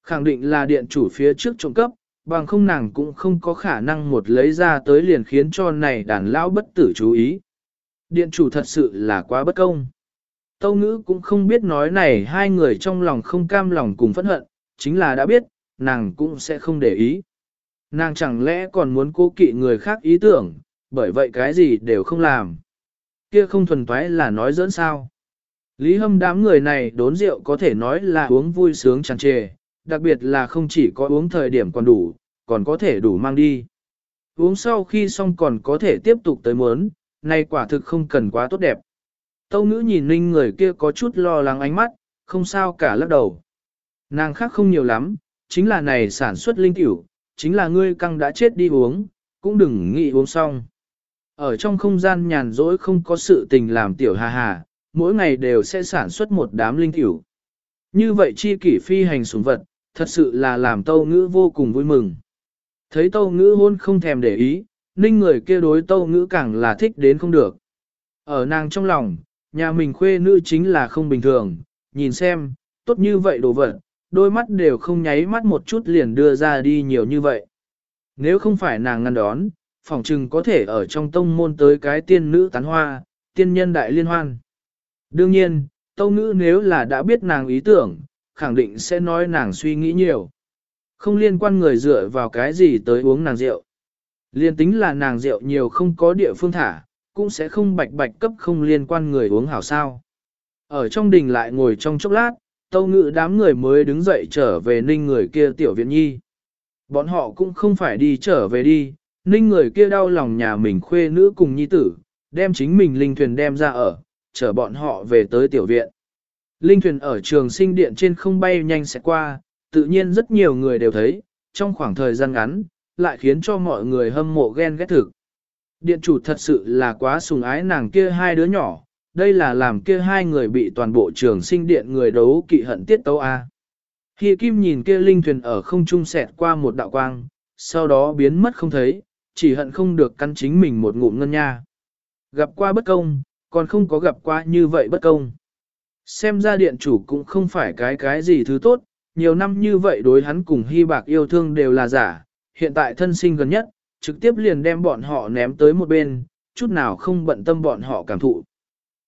Khẳng định là điện chủ phía trước trộm cấp, bằng không nàng cũng không có khả năng một lấy ra tới liền khiến cho này đàn lão bất tử chú ý. Điện chủ thật sự là quá bất công. Tâu ngữ cũng không biết nói này hai người trong lòng không cam lòng cùng phẫn hận, chính là đã biết, nàng cũng sẽ không để ý. Nàng chẳng lẽ còn muốn cố kỵ người khác ý tưởng, bởi vậy cái gì đều không làm. Kia không thuần toái là nói dẫn sao. Lý hâm đám người này đốn rượu có thể nói là uống vui sướng tràn trề, đặc biệt là không chỉ có uống thời điểm còn đủ, còn có thể đủ mang đi. Uống sau khi xong còn có thể tiếp tục tới muốn, nay quả thực không cần quá tốt đẹp. Tâu ngữ nhìn ninh người kia có chút lo lắng ánh mắt, không sao cả lắc đầu. Nàng khác không nhiều lắm, chính là này sản xuất linh tiểu, chính là ngươi căng đã chết đi uống, cũng đừng nghĩ uống xong. Ở trong không gian nhàn rỗi không có sự tình làm tiểu hà hà, mỗi ngày đều sẽ sản xuất một đám linh tiểu. Như vậy chi kỷ phi hành sủng vật, thật sự là làm tâu ngữ vô cùng vui mừng. Thấy tâu ngữ hôn không thèm để ý, ninh người kia đối tâu ngữ càng là thích đến không được. Ở nàng trong lòng, nhà mình khuê nữ chính là không bình thường, nhìn xem, tốt như vậy đồ vật, đôi mắt đều không nháy mắt một chút liền đưa ra đi nhiều như vậy. Nếu không phải nàng ngăn đón, phỏng chừng có thể ở trong tông môn tới cái tiên nữ tán hoa, tiên nhân đại liên hoan. Đương nhiên, tâu ngữ nếu là đã biết nàng ý tưởng, khẳng định sẽ nói nàng suy nghĩ nhiều. Không liên quan người dựa vào cái gì tới uống nàng rượu. Liên tính là nàng rượu nhiều không có địa phương thả, cũng sẽ không bạch bạch cấp không liên quan người uống hảo sao. Ở trong đình lại ngồi trong chốc lát, tâu ngự đám người mới đứng dậy trở về ninh người kia tiểu viện nhi. Bọn họ cũng không phải đi trở về đi, ninh người kia đau lòng nhà mình khuê nữ cùng nhi tử, đem chính mình linh thuyền đem ra ở, chở bọn họ về tới tiểu viện. Linh thuyền ở trường sinh điện trên không bay nhanh sẽ qua, tự nhiên rất nhiều người đều thấy, trong khoảng thời gian ngắn, lại khiến cho mọi người hâm mộ ghen ghét thực. Điện chủ thật sự là quá sùng ái nàng kia hai đứa nhỏ, đây là làm kia hai người bị toàn bộ trường sinh điện người đấu kỵ hận tiết tấu A. Hi Kim nhìn kia linh thuyền ở không trung xẹt qua một đạo quang, sau đó biến mất không thấy, chỉ hận không được căn chính mình một ngụm ngân nha. Gặp qua bất công, còn không có gặp qua như vậy bất công. Xem ra điện chủ cũng không phải cái cái gì thứ tốt, nhiều năm như vậy đối hắn cùng hy bạc yêu thương đều là giả, hiện tại thân sinh gần nhất, trực tiếp liền đem bọn họ ném tới một bên, chút nào không bận tâm bọn họ cảm thụ.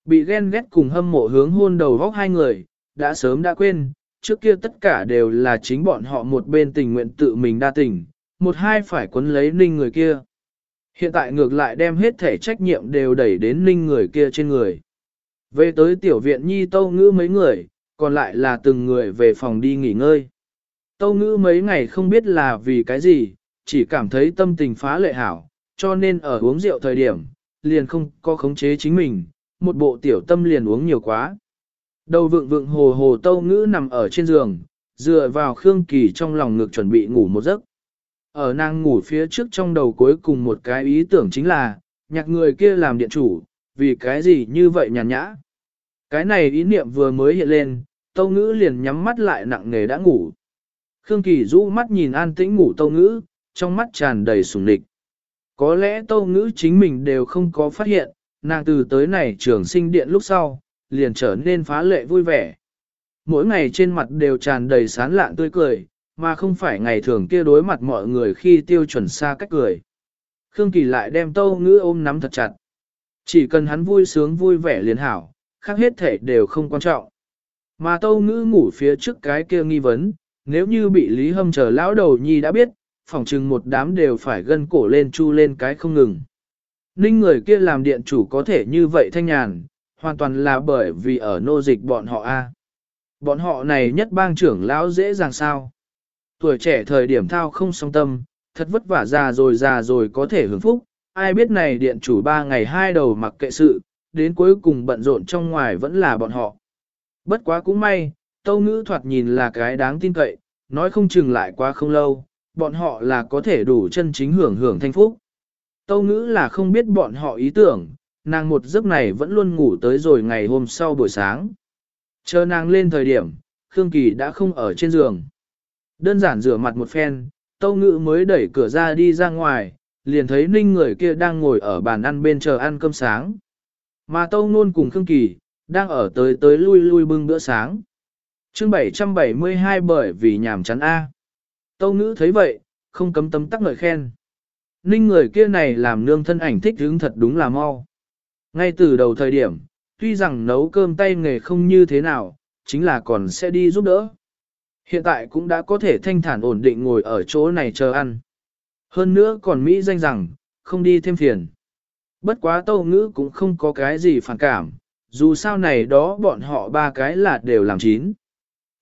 Bị ghen ghét cùng hâm mộ hướng hôn đầu vóc hai người, đã sớm đã quên, trước kia tất cả đều là chính bọn họ một bên tình nguyện tự mình đa tình, một hai phải quấn lấy ninh người kia. Hiện tại ngược lại đem hết thể trách nhiệm đều đẩy đến ninh người kia trên người. Về tới tiểu viện nhi tâu ngữ mấy người, còn lại là từng người về phòng đi nghỉ ngơi. Tâu ngữ mấy ngày không biết là vì cái gì, chỉ cảm thấy tâm tình phá lệ hảo, cho nên ở uống rượu thời điểm, liền không có khống chế chính mình, một bộ tiểu tâm liền uống nhiều quá. Đầu vượng vượng hồ hồ tâu ngữ nằm ở trên giường, dựa vào Khương Kỳ trong lòng ngực chuẩn bị ngủ một giấc. Ở nàng ngủ phía trước trong đầu cuối cùng một cái ý tưởng chính là, nhạc người kia làm điện chủ, vì cái gì như vậy nhàn nhã. Cái này ý niệm vừa mới hiện lên, tâu ngữ liền nhắm mắt lại nặng nề đã ngủ. Khương Kỳ rũ mắt nhìn an tĩnh ngủ tâu ngữ, trong mắt tràn đầy sùng địch. Có lẽ tâu ngữ chính mình đều không có phát hiện, nàng từ tới này trường sinh điện lúc sau, liền trở nên phá lệ vui vẻ. Mỗi ngày trên mặt đều tràn đầy sán lạn tươi cười, mà không phải ngày thường kia đối mặt mọi người khi tiêu chuẩn xa cách cười. Khương Kỳ lại đem tâu ngữ ôm nắm thật chặt. Chỉ cần hắn vui sướng vui vẻ liền hảo, khác hết thể đều không quan trọng. Mà tâu ngữ ngủ phía trước cái kia nghi vấn, nếu như bị Lý Hâm chờ lão đầu nhi đã biết, phỏng chừng một đám đều phải gân cổ lên chu lên cái không ngừng. Ninh người kia làm điện chủ có thể như vậy thanh nhàn, hoàn toàn là bởi vì ở nô dịch bọn họ a. Bọn họ này nhất bang trưởng lão dễ dàng sao. Tuổi trẻ thời điểm thao không song tâm, thật vất vả già rồi già rồi có thể hưởng phúc, ai biết này điện chủ ba ngày hai đầu mặc kệ sự, đến cuối cùng bận rộn trong ngoài vẫn là bọn họ. Bất quá cũng may, tâu ngữ thoạt nhìn là cái đáng tin cậy, nói không chừng lại qua không lâu, bọn họ là có thể đủ chân chính hưởng hưởng thanh phúc. Tâu ngữ là không biết bọn họ ý tưởng, nàng một giấc này vẫn luôn ngủ tới rồi ngày hôm sau buổi sáng. Chờ nàng lên thời điểm, Khương Kỳ đã không ở trên giường. Đơn giản rửa mặt một phen, Tâu Ngữ mới đẩy cửa ra đi ra ngoài, liền thấy Ninh người kia đang ngồi ở bàn ăn bên chờ ăn cơm sáng. Mà Tâu Nôn cùng Khương Kỳ, đang ở tới tới lui lui bưng bữa sáng. chương 772 bởi vì nhàm chán A. Tâu Ngữ thấy vậy, không cấm tấm tắc ngợi khen. Ninh người kia này làm nương thân ảnh thích hứng thật đúng là mau. Ngay từ đầu thời điểm, tuy rằng nấu cơm tay nghề không như thế nào, chính là còn sẽ đi giúp đỡ. Hiện tại cũng đã có thể thanh thản ổn định ngồi ở chỗ này chờ ăn. Hơn nữa còn Mỹ danh rằng, không đi thêm phiền. Bất quá tâu ngữ cũng không có cái gì phản cảm, dù sao này đó bọn họ ba cái là đều làm chín.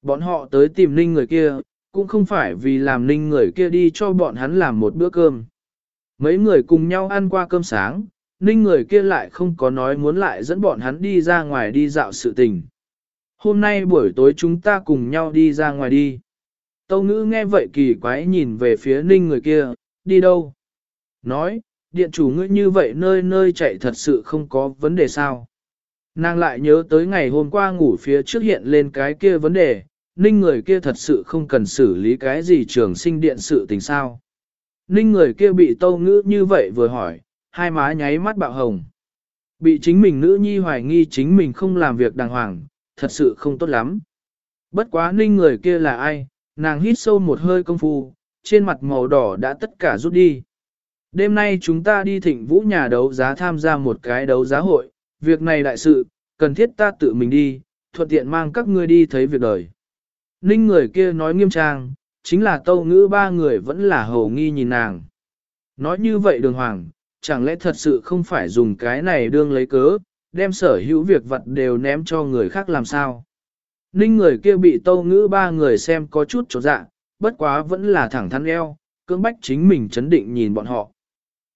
Bọn họ tới tìm ninh người kia, cũng không phải vì làm ninh người kia đi cho bọn hắn làm một bữa cơm. Mấy người cùng nhau ăn qua cơm sáng, ninh người kia lại không có nói muốn lại dẫn bọn hắn đi ra ngoài đi dạo sự tình. Hôm nay buổi tối chúng ta cùng nhau đi ra ngoài đi. Tâu ngữ nghe vậy kỳ quái nhìn về phía ninh người kia, đi đâu? Nói, điện chủ ngươi như vậy nơi nơi chạy thật sự không có vấn đề sao? Nàng lại nhớ tới ngày hôm qua ngủ phía trước hiện lên cái kia vấn đề, ninh người kia thật sự không cần xử lý cái gì trường sinh điện sự tình sao. Ninh người kia bị tâu ngữ như vậy vừa hỏi, hai má nháy mắt bạo hồng. Bị chính mình nữ nhi hoài nghi chính mình không làm việc đàng hoàng, thật sự không tốt lắm. Bất quá ninh người kia là ai, nàng hít sâu một hơi công phu, trên mặt màu đỏ đã tất cả rút đi. Đêm nay chúng ta đi thịnh vũ nhà đấu giá tham gia một cái đấu giá hội, việc này đại sự, cần thiết ta tự mình đi, thuận tiện mang các ngươi đi thấy việc đời. Ninh người kia nói nghiêm trang, chính là tâu ngữ ba người vẫn là hầu nghi nhìn nàng. Nói như vậy đường hoàng, chẳng lẽ thật sự không phải dùng cái này đương lấy cớ, đem sở hữu việc vật đều ném cho người khác làm sao. Ninh người kia bị tâu ngữ ba người xem có chút trột dạ, bất quá vẫn là thẳng thắn eo, cưỡng bách chính mình chấn định nhìn bọn họ.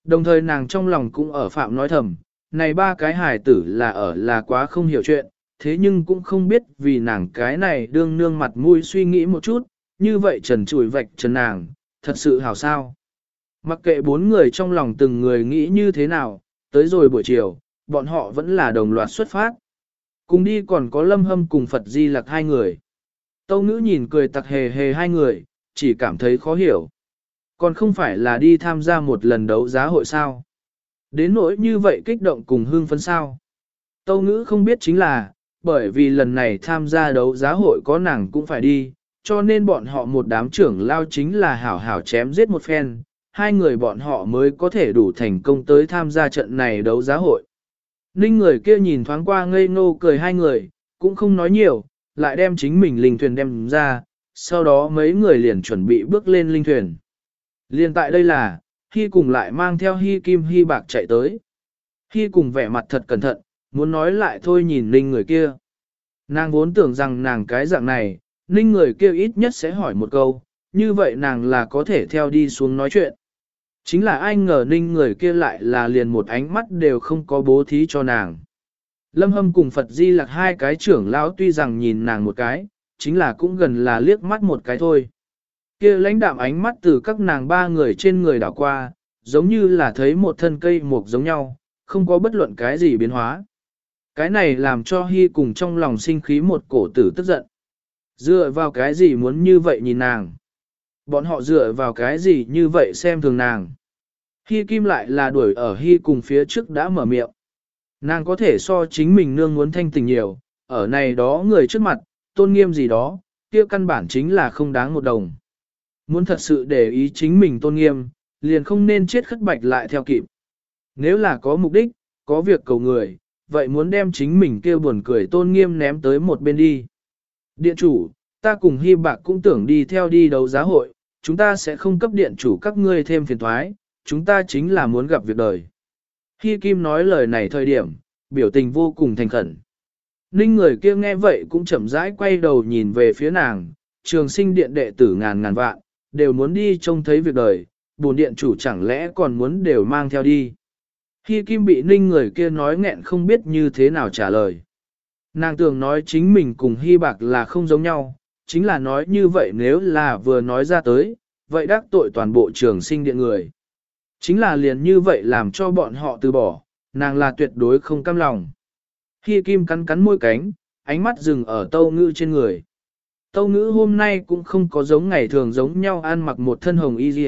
Đồng thời nàng trong lòng cũng ở phạm nói thầm, này ba cái hài tử là ở là quá không hiểu chuyện, thế nhưng cũng không biết vì nàng cái này đương nương mặt mũi suy nghĩ một chút, như vậy trần chùi vạch trần nàng, thật sự hào sao. Mặc kệ bốn người trong lòng từng người nghĩ như thế nào, tới rồi buổi chiều, bọn họ vẫn là đồng loạt xuất phát. Cùng đi còn có lâm hâm cùng Phật Di Lặc hai người. Tâu ngữ nhìn cười tặc hề hề hai người, chỉ cảm thấy khó hiểu. Còn không phải là đi tham gia một lần đấu giá hội sao. Đến nỗi như vậy kích động cùng hương phấn sao. Tâu ngữ không biết chính là, bởi vì lần này tham gia đấu giá hội có nàng cũng phải đi, cho nên bọn họ một đám trưởng lao chính là hảo hảo chém giết một phen, hai người bọn họ mới có thể đủ thành công tới tham gia trận này đấu giá hội. Ninh người kia nhìn thoáng qua ngây ngô cười hai người, cũng không nói nhiều, lại đem chính mình linh thuyền đem ra, sau đó mấy người liền chuẩn bị bước lên linh thuyền. Liên tại đây là, Hy cùng lại mang theo Hy kim Hy bạc chạy tới. Hy cùng vẻ mặt thật cẩn thận, muốn nói lại thôi nhìn Ninh người kia. Nàng vốn tưởng rằng nàng cái dạng này, Ninh người kia ít nhất sẽ hỏi một câu, như vậy nàng là có thể theo đi xuống nói chuyện. Chính là ai ngờ Ninh người kia lại là liền một ánh mắt đều không có bố thí cho nàng. Lâm Hâm cùng Phật Di Lặc hai cái trưởng lão tuy rằng nhìn nàng một cái, chính là cũng gần là liếc mắt một cái thôi. Kia lãnh đạm ánh mắt từ các nàng ba người trên người đảo qua, giống như là thấy một thân cây mục giống nhau, không có bất luận cái gì biến hóa. Cái này làm cho Hy cùng trong lòng sinh khí một cổ tử tức giận. Dựa vào cái gì muốn như vậy nhìn nàng? Bọn họ dựa vào cái gì như vậy xem thường nàng? Hy kim lại là đuổi ở Hy cùng phía trước đã mở miệng. Nàng có thể so chính mình nương muốn thanh tình nhiều, ở này đó người trước mặt, tôn nghiêm gì đó, kia căn bản chính là không đáng một đồng. Muốn thật sự để ý chính mình tôn nghiêm, liền không nên chết khất bạch lại theo kịp. Nếu là có mục đích, có việc cầu người, vậy muốn đem chính mình kêu buồn cười tôn nghiêm ném tới một bên đi. Điện chủ, ta cùng Hy Bạc cũng tưởng đi theo đi đấu giá hội, chúng ta sẽ không cấp điện chủ các ngươi thêm phiền thoái, chúng ta chính là muốn gặp việc đời. Hy Kim nói lời này thời điểm, biểu tình vô cùng thành khẩn. Ninh người kia nghe vậy cũng chậm rãi quay đầu nhìn về phía nàng, trường sinh điện đệ tử ngàn ngàn vạn, đều muốn đi trông thấy việc đời, bổn điện chủ chẳng lẽ còn muốn đều mang theo đi. Hy Kim bị ninh người kia nói nghẹn không biết như thế nào trả lời. Nàng tưởng nói chính mình cùng Hy Bạc là không giống nhau, chính là nói như vậy nếu là vừa nói ra tới, vậy đắc tội toàn bộ trường sinh điện người. Chính là liền như vậy làm cho bọn họ từ bỏ, nàng là tuyệt đối không cam lòng. Hy Kim cắn cắn môi cánh, ánh mắt dừng ở tâu ngữ trên người. Tâu ngữ hôm nay cũng không có giống ngày thường giống nhau ăn mặc một thân hồng y dì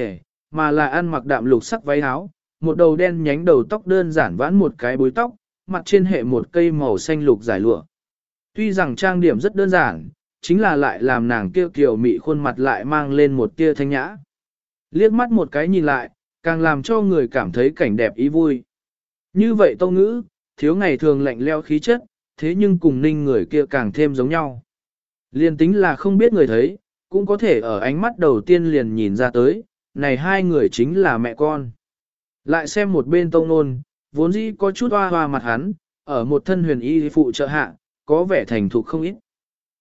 mà là ăn mặc đạm lục sắc váy áo, một đầu đen nhánh đầu tóc đơn giản vãn một cái bối tóc, mặt trên hệ một cây màu xanh lục dài lụa. Tuy rằng trang điểm rất đơn giản, chính là lại làm nàng kêu kiều mị khuôn mặt lại mang lên một tia thanh nhã. Liếc mắt một cái nhìn lại, càng làm cho người cảm thấy cảnh đẹp ý vui. Như vậy tâu ngữ, thiếu ngày thường lạnh leo khí chất, thế nhưng cùng ninh người kia càng thêm giống nhau. Liên tính là không biết người thấy, cũng có thể ở ánh mắt đầu tiên liền nhìn ra tới, này hai người chính là mẹ con. Lại xem một bên tông nôn, vốn dĩ có chút hoa hoa mặt hắn, ở một thân huyền y phụ trợ hạ, có vẻ thành thục không ít.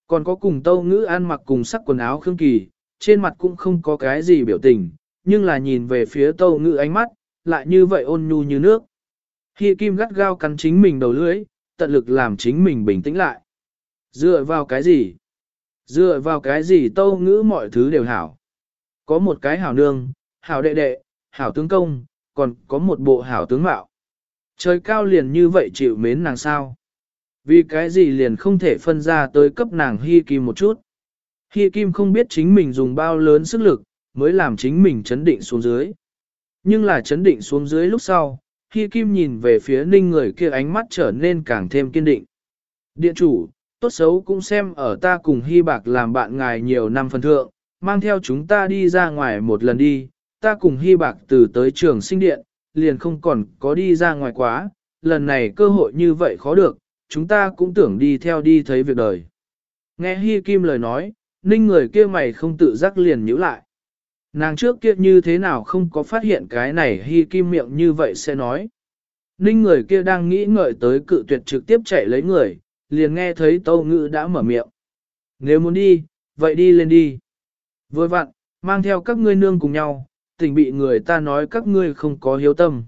Còn có cùng tâu ngữ ăn mặc cùng sắc quần áo khương kỳ, trên mặt cũng không có cái gì biểu tình, nhưng là nhìn về phía tâu ngữ ánh mắt, lại như vậy ôn nhu như nước. Hi kim gắt gao cắn chính mình đầu lưỡi, tận lực làm chính mình bình tĩnh lại. Dựa vào cái gì? Dựa vào cái gì tâu ngữ mọi thứ đều hảo. Có một cái hảo nương, hảo đệ đệ, hảo tướng công, còn có một bộ hảo tướng mạo. Trời cao liền như vậy chịu mến nàng sao? Vì cái gì liền không thể phân ra tới cấp nàng hy kim một chút. Hy kim không biết chính mình dùng bao lớn sức lực, mới làm chính mình chấn định xuống dưới. Nhưng là chấn định xuống dưới lúc sau, Hy kim nhìn về phía ninh người kia ánh mắt trở nên càng thêm kiên định. Điện chủ, tốt xấu cũng xem ở ta cùng Hy bạc làm bạn ngài nhiều năm phần thượng, mang theo chúng ta đi ra ngoài một lần đi, ta cùng Hy bạc từ tới trường sinh điện, liền không còn có đi ra ngoài quá, lần này cơ hội như vậy khó được, chúng ta cũng tưởng đi theo đi thấy việc đời. Nghe hi Kim lời nói, ninh người kia mày không tự giác liền nhíu lại. Nàng trước kia như thế nào không có phát hiện cái này hi Kim miệng như vậy sẽ nói. Ninh người kia đang nghĩ ngợi tới cự tuyệt trực tiếp chạy lấy người, liền nghe thấy tâu ngữ đã mở miệng. Nếu muốn đi, vậy đi lên đi. Với vặn, mang theo các ngươi nương cùng nhau, tình bị người ta nói các ngươi không có hiếu tâm.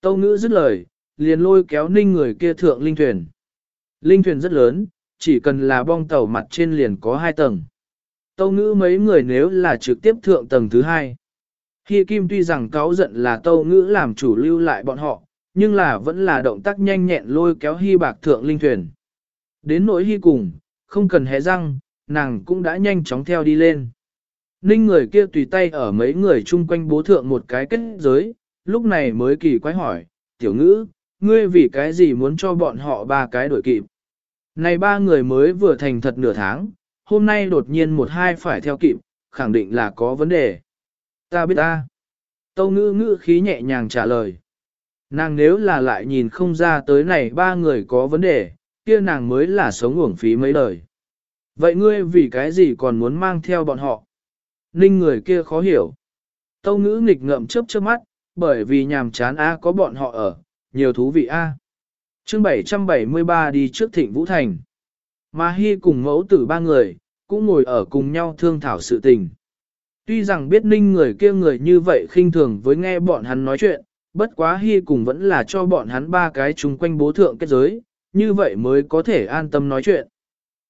Tâu ngữ dứt lời, liền lôi kéo ninh người kia thượng linh thuyền. Linh thuyền rất lớn, chỉ cần là bong tàu mặt trên liền có hai tầng. Tâu ngữ mấy người nếu là trực tiếp thượng tầng thứ hai. Hi Kim tuy rằng cáo giận là tâu ngữ làm chủ lưu lại bọn họ, nhưng là vẫn là động tác nhanh nhẹn lôi kéo Hi bạc thượng linh thuyền. Đến nỗi Hi cùng, không cần hé răng, nàng cũng đã nhanh chóng theo đi lên. Ninh người kia tùy tay ở mấy người chung quanh bố thượng một cái kết giới, lúc này mới kỳ quái hỏi, tiểu ngữ, ngươi vì cái gì muốn cho bọn họ ba cái đổi kịp. Này ba người mới vừa thành thật nửa tháng, hôm nay đột nhiên một hai phải theo kịp, khẳng định là có vấn đề. Ta biết ta. Tâu ngữ ngữ khí nhẹ nhàng trả lời. Nàng nếu là lại nhìn không ra tới này ba người có vấn đề, kia nàng mới là sống uổng phí mấy lời. Vậy ngươi vì cái gì còn muốn mang theo bọn họ? Ninh người kia khó hiểu. Tâu ngữ nghịch ngậm chớp chớp mắt, bởi vì nhàm chán A có bọn họ ở, nhiều thú vị A chương 773 đi trước thịnh Vũ Thành. Mà Hy cùng mẫu tử ba người, cũng ngồi ở cùng nhau thương thảo sự tình. Tuy rằng biết ninh người kia người như vậy khinh thường với nghe bọn hắn nói chuyện, bất quá Hy cùng vẫn là cho bọn hắn ba cái chung quanh bố thượng kết giới, như vậy mới có thể an tâm nói chuyện.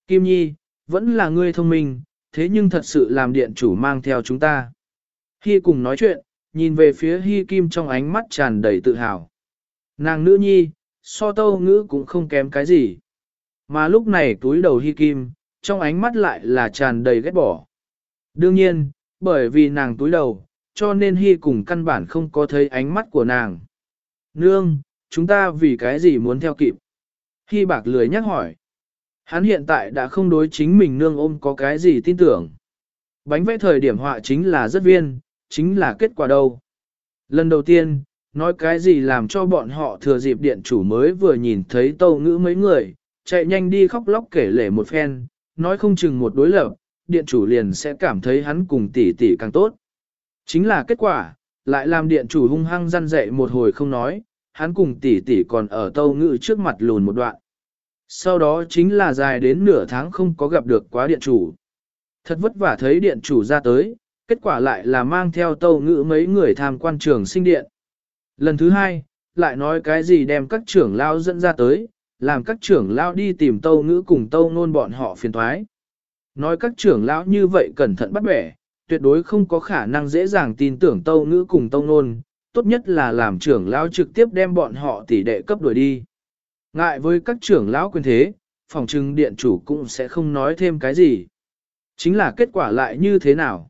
Kim Nhi, vẫn là ngươi thông minh, thế nhưng thật sự làm điện chủ mang theo chúng ta. Hy cùng nói chuyện, nhìn về phía Hy Kim trong ánh mắt tràn đầy tự hào. Nàng nữ nhi, so tâu ngữ cũng không kém cái gì. Mà lúc này túi đầu Hy Kim, trong ánh mắt lại là tràn đầy ghét bỏ. Đương nhiên, bởi vì nàng túi đầu, cho nên Hy cùng căn bản không có thấy ánh mắt của nàng. Nương, chúng ta vì cái gì muốn theo kịp? Hy bạc lười nhắc hỏi. Hắn hiện tại đã không đối chính mình nương ôm có cái gì tin tưởng. Bánh vẽ thời điểm họa chính là rất viên, chính là kết quả đâu. Lần đầu tiên, nói cái gì làm cho bọn họ thừa dịp điện chủ mới vừa nhìn thấy tâu ngữ mấy người, chạy nhanh đi khóc lóc kể lể một phen, nói không chừng một đối lập, điện chủ liền sẽ cảm thấy hắn cùng tỷ tỷ càng tốt. Chính là kết quả, lại làm điện chủ hung hăng răn dậy một hồi không nói, hắn cùng tỷ tỷ còn ở tâu ngữ trước mặt lùn một đoạn. Sau đó chính là dài đến nửa tháng không có gặp được quá điện chủ. Thật vất vả thấy điện chủ ra tới, kết quả lại là mang theo tâu ngữ mấy người tham quan trường sinh điện. Lần thứ hai, lại nói cái gì đem các trưởng lao dẫn ra tới, làm các trưởng lao đi tìm tâu ngữ cùng tâu nôn bọn họ phiền thoái. Nói các trưởng lão như vậy cẩn thận bắt bẻ, tuyệt đối không có khả năng dễ dàng tin tưởng tâu ngữ cùng tâu nôn, tốt nhất là làm trưởng lão trực tiếp đem bọn họ tỷ đệ cấp đuổi đi. Ngại với các trưởng lão quyền thế, phòng trưng điện chủ cũng sẽ không nói thêm cái gì. Chính là kết quả lại như thế nào?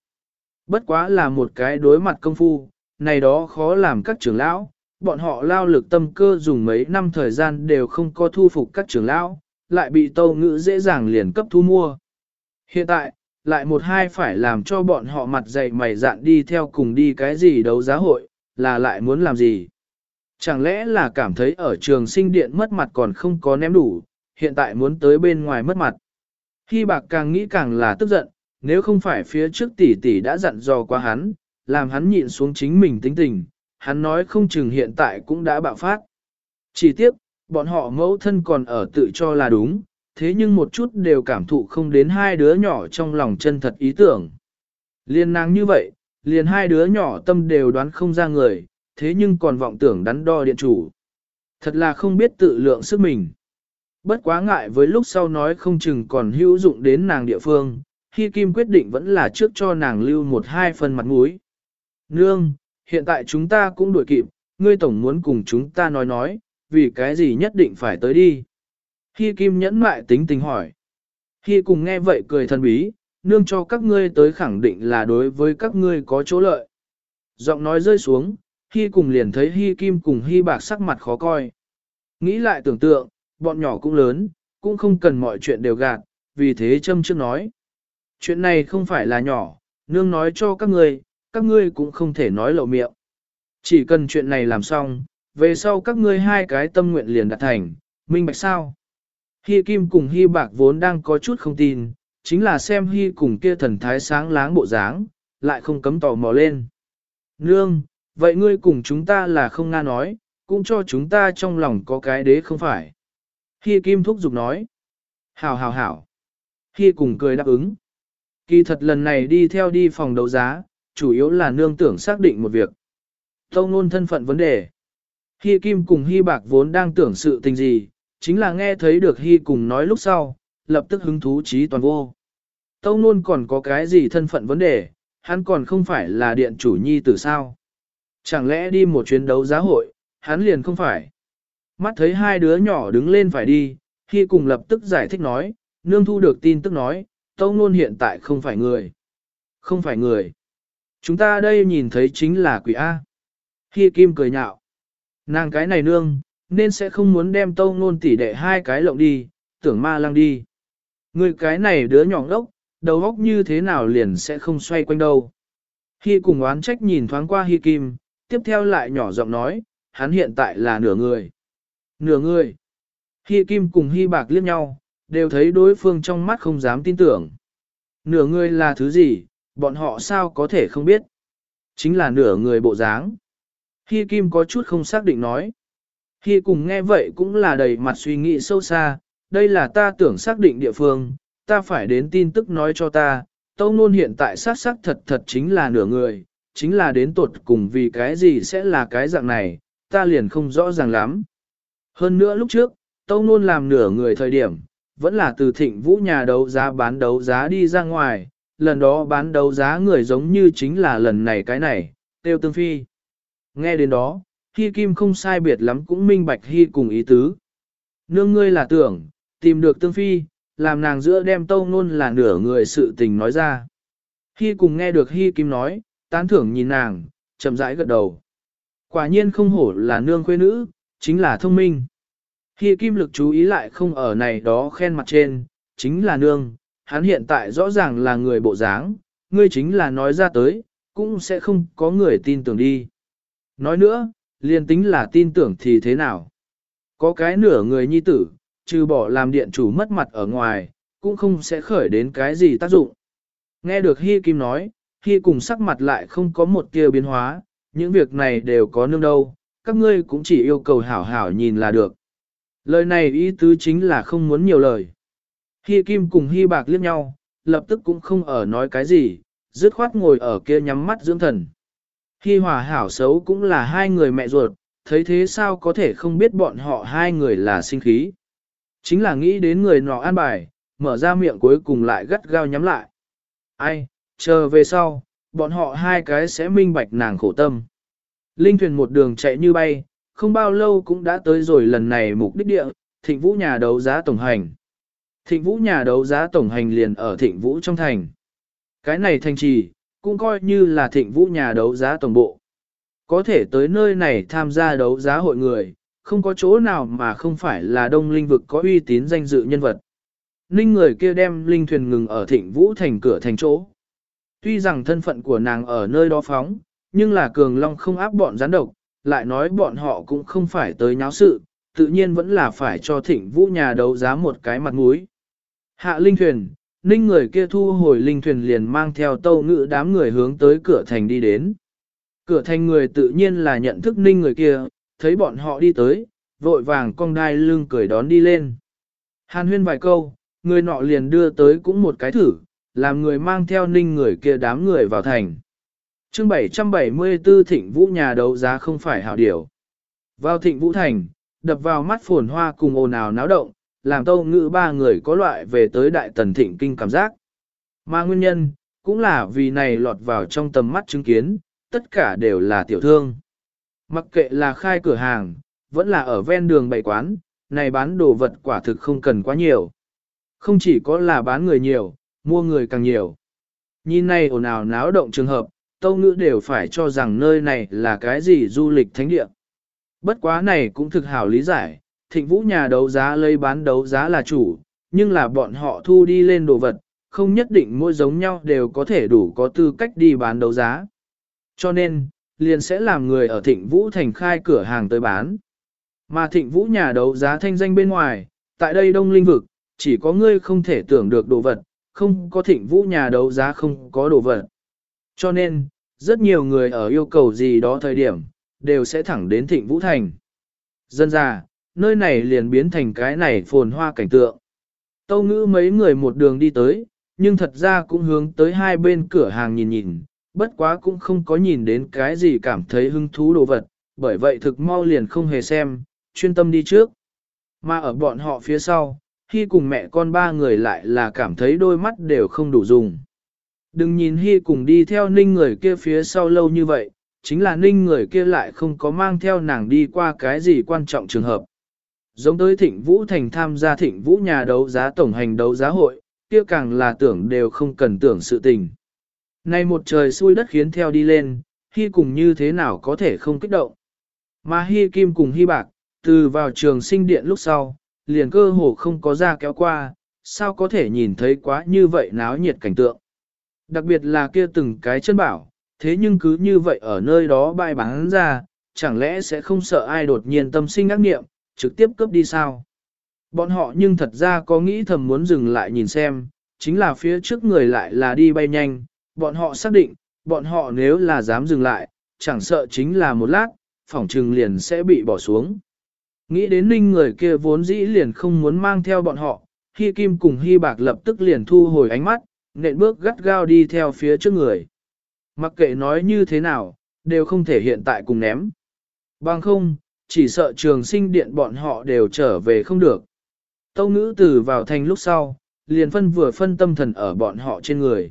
Bất quá là một cái đối mặt công phu, này đó khó làm các trưởng lão, bọn họ lao lực tâm cơ dùng mấy năm thời gian đều không có thu phục các trưởng lão, lại bị tâu ngữ dễ dàng liền cấp thu mua. Hiện tại, lại một hai phải làm cho bọn họ mặt dày mày dạn đi theo cùng đi cái gì đấu giá hội, là lại muốn làm gì. Chẳng lẽ là cảm thấy ở trường sinh điện mất mặt còn không có ném đủ, hiện tại muốn tới bên ngoài mất mặt. Khi bạc càng nghĩ càng là tức giận, nếu không phải phía trước tỷ tỷ đã dặn dò qua hắn, làm hắn nhịn xuống chính mình tính tình, hắn nói không chừng hiện tại cũng đã bạo phát. Chỉ tiếc, bọn họ mẫu thân còn ở tự cho là đúng, thế nhưng một chút đều cảm thụ không đến hai đứa nhỏ trong lòng chân thật ý tưởng. Liên nàng như vậy, liền hai đứa nhỏ tâm đều đoán không ra người, thế nhưng còn vọng tưởng đắn đo điện chủ. Thật là không biết tự lượng sức mình. Bất quá ngại với lúc sau nói không chừng còn hữu dụng đến nàng địa phương, khi Kim quyết định vẫn là trước cho nàng lưu một hai phần mặt mũi. Nương, hiện tại chúng ta cũng đuổi kịp, ngươi tổng muốn cùng chúng ta nói nói, vì cái gì nhất định phải tới đi. Hi Kim nhẫn mại tính tình hỏi. Hi cùng nghe vậy cười thần bí, nương cho các ngươi tới khẳng định là đối với các ngươi có chỗ lợi. Giọng nói rơi xuống, Hi cùng liền thấy Hi Kim cùng Hi bạc sắc mặt khó coi. Nghĩ lại tưởng tượng, bọn nhỏ cũng lớn, cũng không cần mọi chuyện đều gạt, vì thế châm trước nói. Chuyện này không phải là nhỏ, nương nói cho các ngươi, các ngươi cũng không thể nói lậu miệng. Chỉ cần chuyện này làm xong, về sau các ngươi hai cái tâm nguyện liền đạt thành, minh bạch sao? Hi Kim cùng Hi Bạc vốn đang có chút không tin, chính là xem Hi cùng kia thần thái sáng láng bộ dáng, lại không cấm tò mò lên. Nương, vậy ngươi cùng chúng ta là không nga nói, cũng cho chúng ta trong lòng có cái đế không phải. Hi Kim thúc giục nói. Hảo hảo hảo. Hi cùng cười đáp ứng. Kỳ thật lần này đi theo đi phòng đấu giá, chủ yếu là nương tưởng xác định một việc. Tâu ngôn thân phận vấn đề. Hi Kim cùng Hi Bạc vốn đang tưởng sự tình gì, chính là nghe thấy được Hi cùng nói lúc sau, lập tức hứng thú trí toàn vô. Tâu ngôn còn có cái gì thân phận vấn đề, hắn còn không phải là điện chủ nhi tử sao. Chẳng lẽ đi một chuyến đấu giá hội, hắn liền không phải. Mắt thấy hai đứa nhỏ đứng lên phải đi, Hi cùng lập tức giải thích nói, nương thu được tin tức nói, Tâu ngôn hiện tại không phải người. Không phải người. Chúng ta đây nhìn thấy chính là quỷ A. Hi Kim cười nhạo. Nàng cái này nương, nên sẽ không muốn đem Tâu Nôn tỉ đệ hai cái lộng đi, tưởng ma lăng đi. Người cái này đứa nhỏ ngốc, đầu óc như thế nào liền sẽ không xoay quanh đâu. Hi cùng oán trách nhìn thoáng qua Hi Kim, tiếp theo lại nhỏ giọng nói, hắn hiện tại là nửa người. Nửa người. Hi Kim cùng Hi Bạc liếc nhau, đều thấy đối phương trong mắt không dám tin tưởng. Nửa người là thứ gì, bọn họ sao có thể không biết. Chính là nửa người bộ dáng. Hi Kim có chút không xác định nói. Hi cùng nghe vậy cũng là đầy mặt suy nghĩ sâu xa, đây là ta tưởng xác định địa phương, ta phải đến tin tức nói cho ta, tâu nôn hiện tại xác xác thật thật chính là nửa người, chính là đến tột cùng vì cái gì sẽ là cái dạng này, ta liền không rõ ràng lắm. Hơn nữa lúc trước, tâu nôn làm nửa người thời điểm, vẫn là từ thịnh vũ nhà đấu giá bán đấu giá đi ra ngoài, lần đó bán đấu giá người giống như chính là lần này cái này, tiêu tương phi. Nghe đến đó, Hi Kim không sai biệt lắm cũng minh bạch Hi cùng ý tứ. Nương ngươi là tưởng, tìm được tương phi, làm nàng giữa đem tâu ngôn là nửa người sự tình nói ra. Hi cùng nghe được Hi Kim nói, tán thưởng nhìn nàng, chậm rãi gật đầu. Quả nhiên không hổ là nương khuê nữ, chính là thông minh. Hi Kim lực chú ý lại không ở này đó khen mặt trên, chính là nương, hắn hiện tại rõ ràng là người bộ dáng, ngươi chính là nói ra tới, cũng sẽ không có người tin tưởng đi. Nói nữa, liền tính là tin tưởng thì thế nào? Có cái nửa người nhi tử, trừ bỏ làm điện chủ mất mặt ở ngoài, cũng không sẽ khởi đến cái gì tác dụng. Nghe được Hi Kim nói, Hi cùng sắc mặt lại không có một tia biến hóa, những việc này đều có nương đâu, các ngươi cũng chỉ yêu cầu hảo hảo nhìn là được. Lời này ý tứ chính là không muốn nhiều lời. Hi Kim cùng Hi Bạc liếc nhau, lập tức cũng không ở nói cái gì, dứt khoát ngồi ở kia nhắm mắt dưỡng thần. Hi Hòa hảo xấu cũng là hai người mẹ ruột, thấy thế sao có thể không biết bọn họ hai người là sinh khí. Chính là nghĩ đến người nọ an bài, mở ra miệng cuối cùng lại gắt gao nhắm lại. Ai, chờ về sau, bọn họ hai cái sẽ minh bạch nàng khổ tâm. Linh thuyền một đường chạy như bay, không bao lâu cũng đã tới rồi lần này mục đích địa, thịnh vũ nhà đấu giá tổng hành. Thịnh vũ nhà đấu giá tổng hành liền ở thịnh vũ trong thành. Cái này thành trì, cũng coi như là thịnh vũ nhà đấu giá tổng bộ. Có thể tới nơi này tham gia đấu giá hội người, không có chỗ nào mà không phải là đông linh vực có uy tín danh dự nhân vật. Ninh người kia đem linh thuyền ngừng ở thịnh vũ thành cửa thành chỗ. Tuy rằng thân phận của nàng ở nơi đó phóng, nhưng là cường long không áp bọn gián độc, lại nói bọn họ cũng không phải tới nháo sự, tự nhiên vẫn là phải cho thịnh vũ nhà đấu giá một cái mặt mũi. Hạ linh thuyền, ninh người kia thu hồi linh thuyền liền mang theo tâu ngự đám người hướng tới cửa thành đi đến. Cửa thành người tự nhiên là nhận thức ninh người kia, thấy bọn họ đi tới, vội vàng cong đai lưng cười đón đi lên. Hàn huyên vài câu, người nọ liền đưa tới cũng một cái thử, làm người mang theo ninh người kia đám người vào thành. chương 774 thịnh vũ nhà đấu giá không phải hảo điểu. Vào thịnh vũ thành, đập vào mắt phồn hoa cùng ồn ào náo động, làm tâu ngữ ba người có loại về tới đại tần thịnh kinh cảm giác. Mà nguyên nhân, cũng là vì này lọt vào trong tầm mắt chứng kiến, tất cả đều là tiểu thương. Mặc kệ là khai cửa hàng, vẫn là ở ven đường bày quán, này bán đồ vật quả thực không cần quá nhiều. Không chỉ có là bán người nhiều, mua người càng nhiều. Nhìn này ồn ào náo động trường hợp, tâu ngữ đều phải cho rằng nơi này là cái gì du lịch thánh địa. Bất quá này cũng thực hảo lý giải, thịnh vũ nhà đấu giá lấy bán đấu giá là chủ, nhưng là bọn họ thu đi lên đồ vật, không nhất định mỗi giống nhau đều có thể đủ có tư cách đi bán đấu giá. Cho nên, liền sẽ làm người ở thịnh vũ thành khai cửa hàng tới bán. Mà thịnh vũ nhà đấu giá thanh danh bên ngoài, tại đây đông linh vực, chỉ có ngươi không thể tưởng được đồ vật, không có thịnh vũ nhà đấu giá không có đồ vật. Cho nên, rất nhiều người ở yêu cầu gì đó thời điểm, đều sẽ thẳng đến thịnh vũ thành. Dân ra, nơi này liền biến thành cái này phồn hoa cảnh tượng. Tâu ngữ mấy người một đường đi tới, nhưng thật ra cũng hướng tới hai bên cửa hàng nhìn nhìn, bất quá cũng không có nhìn đến cái gì cảm thấy hứng thú đồ vật, bởi vậy thực mau liền không hề xem, chuyên tâm đi trước. Mà ở bọn họ phía sau, khi cùng mẹ con ba người lại là cảm thấy đôi mắt đều không đủ dùng. Đừng nhìn Hy cùng đi theo ninh người kia phía sau lâu như vậy, chính là ninh người kia lại không có mang theo nàng đi qua cái gì quan trọng trường hợp. Giống tới thịnh vũ thành tham gia thịnh vũ nhà đấu giá tổng hành đấu giá hội, kia càng là tưởng đều không cần tưởng sự tình. Nay một trời xui đất khiến theo đi lên, Hy cùng như thế nào có thể không kích động. Mà Hy Kim cùng Hy Bạc, từ vào trường sinh điện lúc sau, liền cơ hồ không có ra kéo qua, sao có thể nhìn thấy quá như vậy náo nhiệt cảnh tượng. Đặc biệt là kia từng cái chân bảo, thế nhưng cứ như vậy ở nơi đó bay bán ra, chẳng lẽ sẽ không sợ ai đột nhiên tâm sinh ác nghiệm, trực tiếp cướp đi sao? Bọn họ nhưng thật ra có nghĩ thầm muốn dừng lại nhìn xem, chính là phía trước người lại là đi bay nhanh, bọn họ xác định, bọn họ nếu là dám dừng lại, chẳng sợ chính là một lát, phỏng trừng liền sẽ bị bỏ xuống. Nghĩ đến ninh người kia vốn dĩ liền không muốn mang theo bọn họ, Hy Kim cùng Hy Bạc lập tức liền thu hồi ánh mắt, nện bước gắt gao đi theo phía trước người. Mặc kệ nói như thế nào, đều không thể hiện tại cùng ném. Bằng không, chỉ sợ trường sinh điện bọn họ đều trở về không được. Tâu ngữ từ vào thành lúc sau, liền phân vừa phân tâm thần ở bọn họ trên người.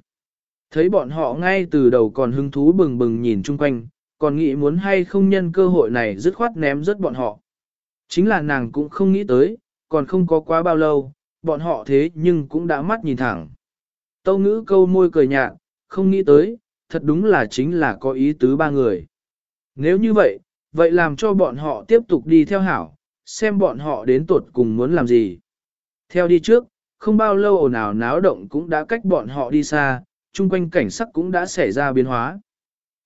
Thấy bọn họ ngay từ đầu còn hứng thú bừng bừng nhìn chung quanh, còn nghĩ muốn hay không nhân cơ hội này dứt khoát ném rớt bọn họ. Chính là nàng cũng không nghĩ tới, còn không có quá bao lâu, bọn họ thế nhưng cũng đã mắt nhìn thẳng. Tâu ngữ câu môi cười nhạt, không nghĩ tới, thật đúng là chính là có ý tứ ba người. Nếu như vậy, vậy làm cho bọn họ tiếp tục đi theo hảo, xem bọn họ đến tuột cùng muốn làm gì. Theo đi trước, không bao lâu ồn ào náo động cũng đã cách bọn họ đi xa, chung quanh cảnh sắc cũng đã xảy ra biến hóa.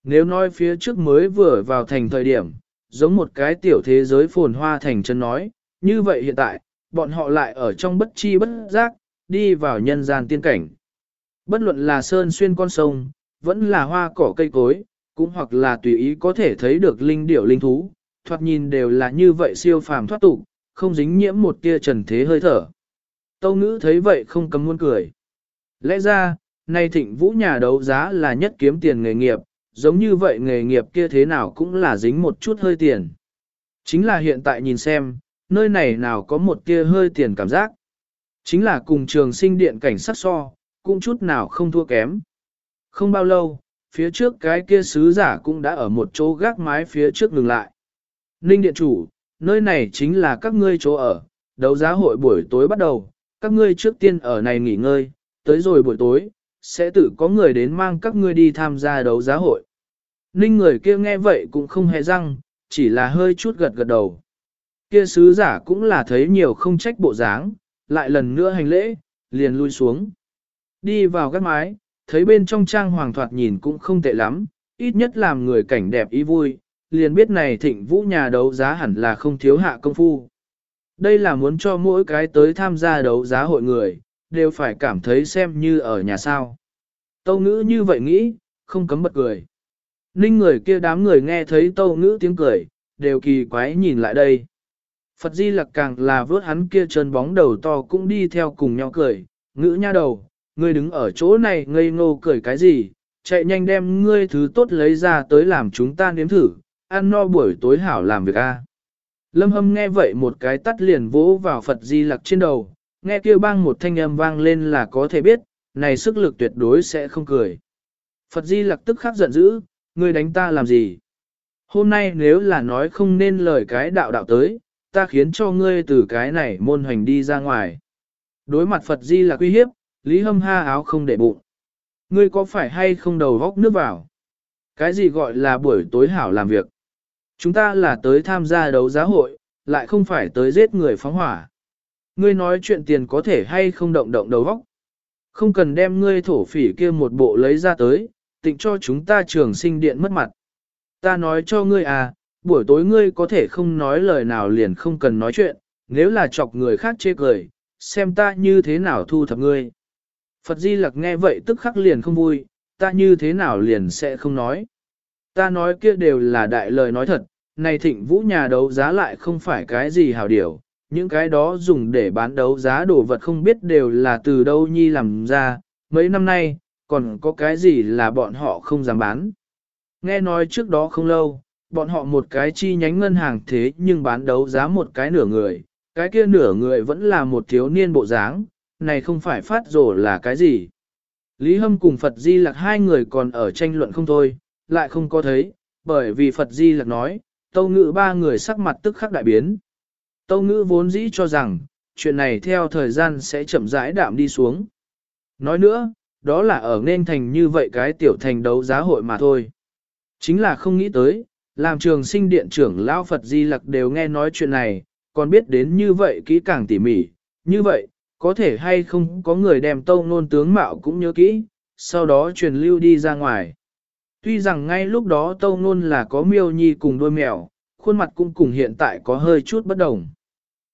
Nếu nói phía trước mới vừa vào thành thời điểm, giống một cái tiểu thế giới phồn hoa thành chân nói, như vậy hiện tại, bọn họ lại ở trong bất chi bất giác, đi vào nhân gian tiên cảnh. Bất luận là sơn xuyên con sông, vẫn là hoa cỏ cây cối, cũng hoặc là tùy ý có thể thấy được linh điểu linh thú, thoạt nhìn đều là như vậy siêu phàm thoát tục, không dính nhiễm một tia trần thế hơi thở. Tâu ngữ thấy vậy không cấm muốn cười. Lẽ ra, nay thịnh vũ nhà đấu giá là nhất kiếm tiền nghề nghiệp, giống như vậy nghề nghiệp kia thế nào cũng là dính một chút hơi tiền. Chính là hiện tại nhìn xem, nơi này nào có một tia hơi tiền cảm giác. Chính là cùng trường sinh điện cảnh sát so, cũng chút nào không thua kém. Không bao lâu, phía trước cái kia sứ giả cũng đã ở một chỗ gác mái phía trước ngừng lại. Ninh điện chủ, nơi này chính là các ngươi chỗ ở, đấu giá hội buổi tối bắt đầu, các ngươi trước tiên ở này nghỉ ngơi, tới rồi buổi tối, sẽ tự có người đến mang các ngươi đi tham gia đấu giá hội. Ninh người kia nghe vậy cũng không hề răng, chỉ là hơi chút gật gật đầu. Kia sứ giả cũng là thấy nhiều không trách bộ dáng, lại lần nữa hành lễ, liền lui xuống. Đi vào gác mái, thấy bên trong trang hoàng thoạt nhìn cũng không tệ lắm, ít nhất làm người cảnh đẹp ý vui, liền biết này thịnh vũ nhà đấu giá hẳn là không thiếu hạ công phu. Đây là muốn cho mỗi cái tới tham gia đấu giá hội người, đều phải cảm thấy xem như ở nhà sao. Tâu ngữ như vậy nghĩ, không cấm bật cười. Ninh người kia đám người nghe thấy tâu ngữ tiếng cười, đều kỳ quái nhìn lại đây. Phật Di Lặc càng là vớt hắn kia chân bóng đầu to cũng đi theo cùng nhau cười, ngữ nha đầu, ngươi đứng ở chỗ này ngây ngô cười cái gì, chạy nhanh đem ngươi thứ tốt lấy ra tới làm chúng ta nếm thử, ăn no buổi tối hảo làm việc a. Lâm hâm nghe vậy một cái tắt liền vỗ vào Phật Di Lặc trên đầu, nghe kêu bang một thanh âm vang lên là có thể biết, này sức lực tuyệt đối sẽ không cười. Phật Di Lặc tức khắc giận dữ, ngươi đánh ta làm gì? Hôm nay nếu là nói không nên lời cái đạo đạo tới, ta khiến cho ngươi từ cái này môn hành đi ra ngoài. Đối mặt Phật Di là uy hiếp, Lý Hâm ha áo không để bụng. Ngươi có phải hay không đầu góc nước vào? Cái gì gọi là buổi tối hảo làm việc? Chúng ta là tới tham gia đấu giá hội, lại không phải tới giết người phóng hỏa. Ngươi nói chuyện tiền có thể hay không động động đầu góc? Không cần đem ngươi thổ phỉ kia một bộ lấy ra tới, tịnh cho chúng ta trường sinh điện mất mặt. Ta nói cho ngươi à, buổi tối ngươi có thể không nói lời nào liền không cần nói chuyện, nếu là chọc người khác chê cười, xem ta như thế nào thu thập ngươi. Phật Di Lặc nghe vậy tức khắc liền không vui, ta như thế nào liền sẽ không nói. Ta nói kia đều là đại lời nói thật, này thịnh vũ nhà đấu giá lại không phải cái gì hảo điều, những cái đó dùng để bán đấu giá đồ vật không biết đều là từ đâu nhi làm ra, mấy năm nay, còn có cái gì là bọn họ không dám bán. Nghe nói trước đó không lâu, bọn họ một cái chi nhánh ngân hàng thế nhưng bán đấu giá một cái nửa người, cái kia nửa người vẫn là một thiếu niên bộ dáng, này không phải phát rổ là cái gì. Lý Hâm cùng Phật Di Lặc hai người còn ở tranh luận không thôi, lại không có thấy, bởi vì Phật Di Lặc nói, Tâu Ngữ ba người sắc mặt tức khắc đại biến. Tâu Ngữ vốn dĩ cho rằng, chuyện này theo thời gian sẽ chậm rãi đạm đi xuống. Nói nữa, đó là ở nên thành như vậy cái tiểu thành đấu giá hội mà thôi. Chính là không nghĩ tới, làm trường sinh điện trưởng lão Phật Di Lặc đều nghe nói chuyện này, còn biết đến như vậy kỹ càng tỉ mỉ, như vậy, có thể hay không có người đem tâu nôn tướng mạo cũng nhớ kỹ, sau đó truyền lưu đi ra ngoài. Tuy rằng ngay lúc đó tâu nôn là có miêu nhi cùng đôi mèo, khuôn mặt cũng cùng hiện tại có hơi chút bất đồng.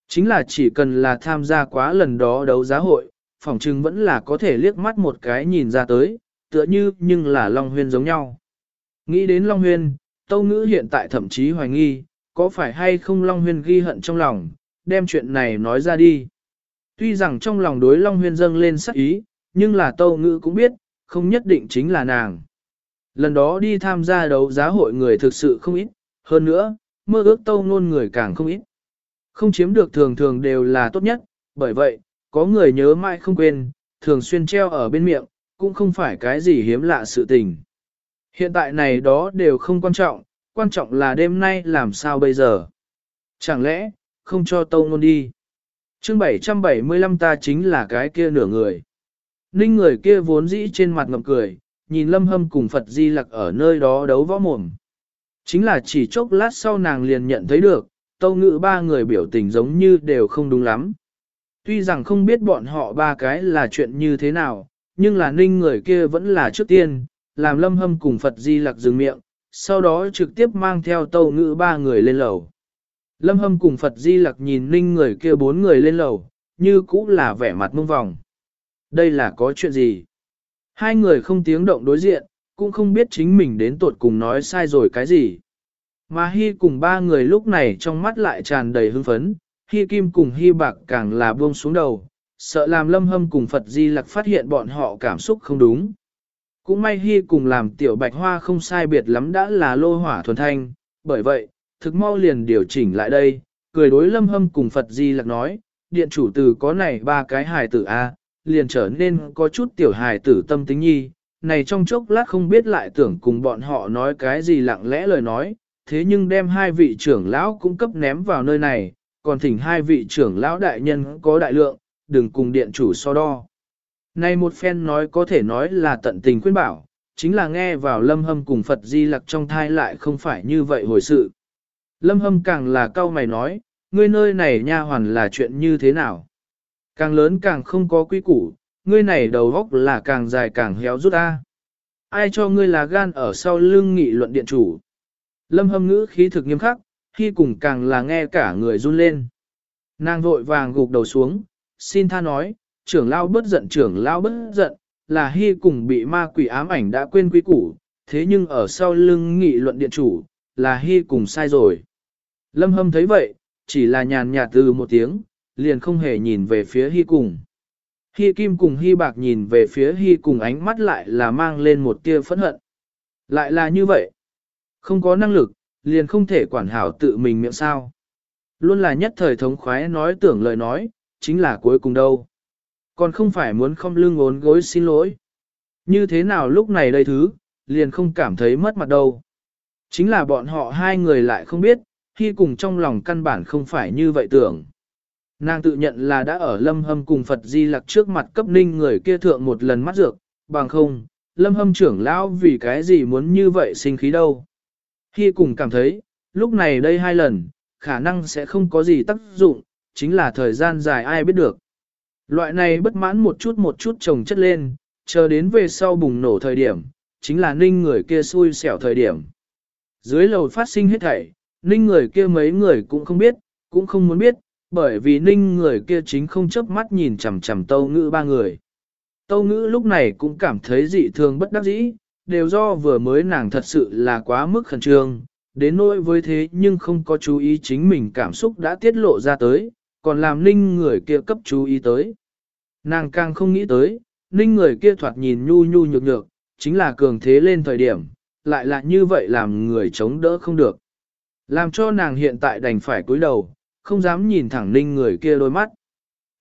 Chính là chỉ cần là tham gia quá lần đó đấu giá hội, phỏng chừng vẫn là có thể liếc mắt một cái nhìn ra tới, tựa như nhưng là Long Huyên giống nhau. Nghĩ đến Long Huyên, Tâu Ngữ hiện tại thậm chí hoài nghi, có phải hay không Long Huyên ghi hận trong lòng, đem chuyện này nói ra đi. Tuy rằng trong lòng đối Long Huyên dâng lên sắc ý, nhưng là Tâu Ngữ cũng biết, không nhất định chính là nàng. Lần đó đi tham gia đấu giá hội người thực sự không ít, hơn nữa, mơ ước Tâu Nôn người càng không ít. Không chiếm được thường thường đều là tốt nhất, bởi vậy, có người nhớ mãi không quên, thường xuyên treo ở bên miệng, cũng không phải cái gì hiếm lạ sự tình. Hiện tại này đó đều không quan trọng, quan trọng là đêm nay làm sao bây giờ. Chẳng lẽ, không cho tâu Nôn đi chương 775 ta chính là cái kia nửa người. Ninh người kia vốn dĩ trên mặt ngậm cười, nhìn lâm hâm cùng Phật Di Lặc ở nơi đó đấu võ mồm. Chính là chỉ chốc lát sau nàng liền nhận thấy được, tâu ngữ ba người biểu tình giống như đều không đúng lắm. Tuy rằng không biết bọn họ ba cái là chuyện như thế nào, nhưng là ninh người kia vẫn là trước tiên, làm lâm hâm cùng Phật Di Lặc dừng miệng, sau đó trực tiếp mang theo tâu ngữ ba người lên lầu. Lâm hâm cùng Phật Di Lặc nhìn ninh người kia bốn người lên lầu, như cũ là vẻ mặt mông vòng. Đây là có chuyện gì? Hai người không tiếng động đối diện, cũng không biết chính mình đến tột cùng nói sai rồi cái gì. Mà Hi cùng ba người lúc này trong mắt lại tràn đầy hưng phấn, Hi Kim cùng Hi Bạc càng là buông xuống đầu, sợ làm lâm hâm cùng Phật Di Lặc phát hiện bọn họ cảm xúc không đúng. Cũng may Hi cùng làm tiểu bạch hoa không sai biệt lắm đã là lô hỏa thuần thanh, bởi vậy, thực mau liền điều chỉnh lại đây, cười đối lâm hâm cùng Phật Di Lặc nói, điện chủ từ có này ba cái hài tử A, liền trở nên có chút tiểu hài tử tâm tính nhi, này trong chốc lát không biết lại tưởng cùng bọn họ nói cái gì lặng lẽ lời nói, thế nhưng đem hai vị trưởng lão cũng cấp ném vào nơi này, còn thỉnh hai vị trưởng lão đại nhân có đại lượng, đừng cùng điện chủ so đo. Này một phen nói có thể nói là tận tình khuyên bảo, chính là nghe vào lâm hâm cùng Phật Di Lặc trong thai lại không phải như vậy hồi sự. Lâm hâm càng là cao mày nói, ngươi nơi này nha hoàn là chuyện như thế nào? Càng lớn càng không có quy củ, ngươi này đầu góc là càng dài càng héo rút a. Ai cho ngươi là gan ở sau lưng nghị luận điện chủ? Lâm hâm ngữ khí thực nghiêm khắc, khi cùng càng là nghe cả người run lên. Nàng vội vàng gục đầu xuống, xin tha nói, trưởng lao bất giận trưởng lao bất giận, là hy cùng bị ma quỷ ám ảnh đã quên quý củ, thế nhưng ở sau lưng nghị luận điện chủ, là hy cùng sai rồi. Lâm hâm thấy vậy, chỉ là nhàn nhạt từ một tiếng, liền không hề nhìn về phía hy cùng. Hy kim cùng hy bạc nhìn về phía hy cùng ánh mắt lại là mang lên một tia phẫn hận. Lại là như vậy. Không có năng lực, liền không thể quản hảo tự mình miệng sao. Luôn là nhất thời thống khoái nói tưởng lời nói, chính là cuối cùng đâu. Còn không phải muốn không lưng ốn gối xin lỗi. Như thế nào lúc này đây thứ, liền không cảm thấy mất mặt đâu. Chính là bọn họ hai người lại không biết, hy cùng trong lòng căn bản không phải như vậy tưởng. Nàng tự nhận là đã ở lâm hâm cùng Phật Di Lặc trước mặt cấp ninh người kia thượng một lần mắt dược, bằng không, lâm hâm trưởng lão vì cái gì muốn như vậy sinh khí đâu. Hy cùng cảm thấy, lúc này đây hai lần, khả năng sẽ không có gì tác dụng, chính là thời gian dài ai biết được. Loại này bất mãn một chút một chút trồng chất lên, chờ đến về sau bùng nổ thời điểm, chính là ninh người kia xui xẻo thời điểm. Dưới lầu phát sinh hết thảy, ninh người kia mấy người cũng không biết, cũng không muốn biết, bởi vì ninh người kia chính không chớp mắt nhìn chằm chằm tâu ngữ ba người. Tâu ngữ lúc này cũng cảm thấy dị thường bất đắc dĩ, đều do vừa mới nàng thật sự là quá mức khẩn trương, đến nỗi với thế nhưng không có chú ý chính mình cảm xúc đã tiết lộ ra tới, còn làm ninh người kia cấp chú ý tới. Nàng càng không nghĩ tới, ninh người kia thoạt nhìn nhu nhu nhược nhược, chính là cường thế lên thời điểm, lại là như vậy làm người chống đỡ không được. Làm cho nàng hiện tại đành phải cúi đầu, không dám nhìn thẳng ninh người kia đôi mắt.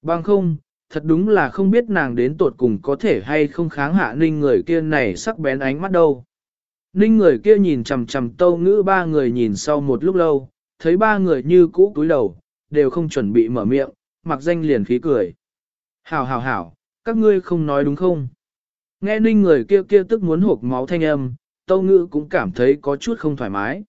Bằng không, thật đúng là không biết nàng đến tột cùng có thể hay không kháng hạ ninh người kia này sắc bén ánh mắt đâu. Ninh người kia nhìn chằm chằm tâu ngữ ba người nhìn sau một lúc lâu, thấy ba người như cũ cúi đầu, đều không chuẩn bị mở miệng, mặc danh liền khí cười. Hảo hảo hảo, các ngươi không nói đúng không? Nghe ninh người kia kia tức muốn hộp máu thanh âm, tâu ngữ cũng cảm thấy có chút không thoải mái.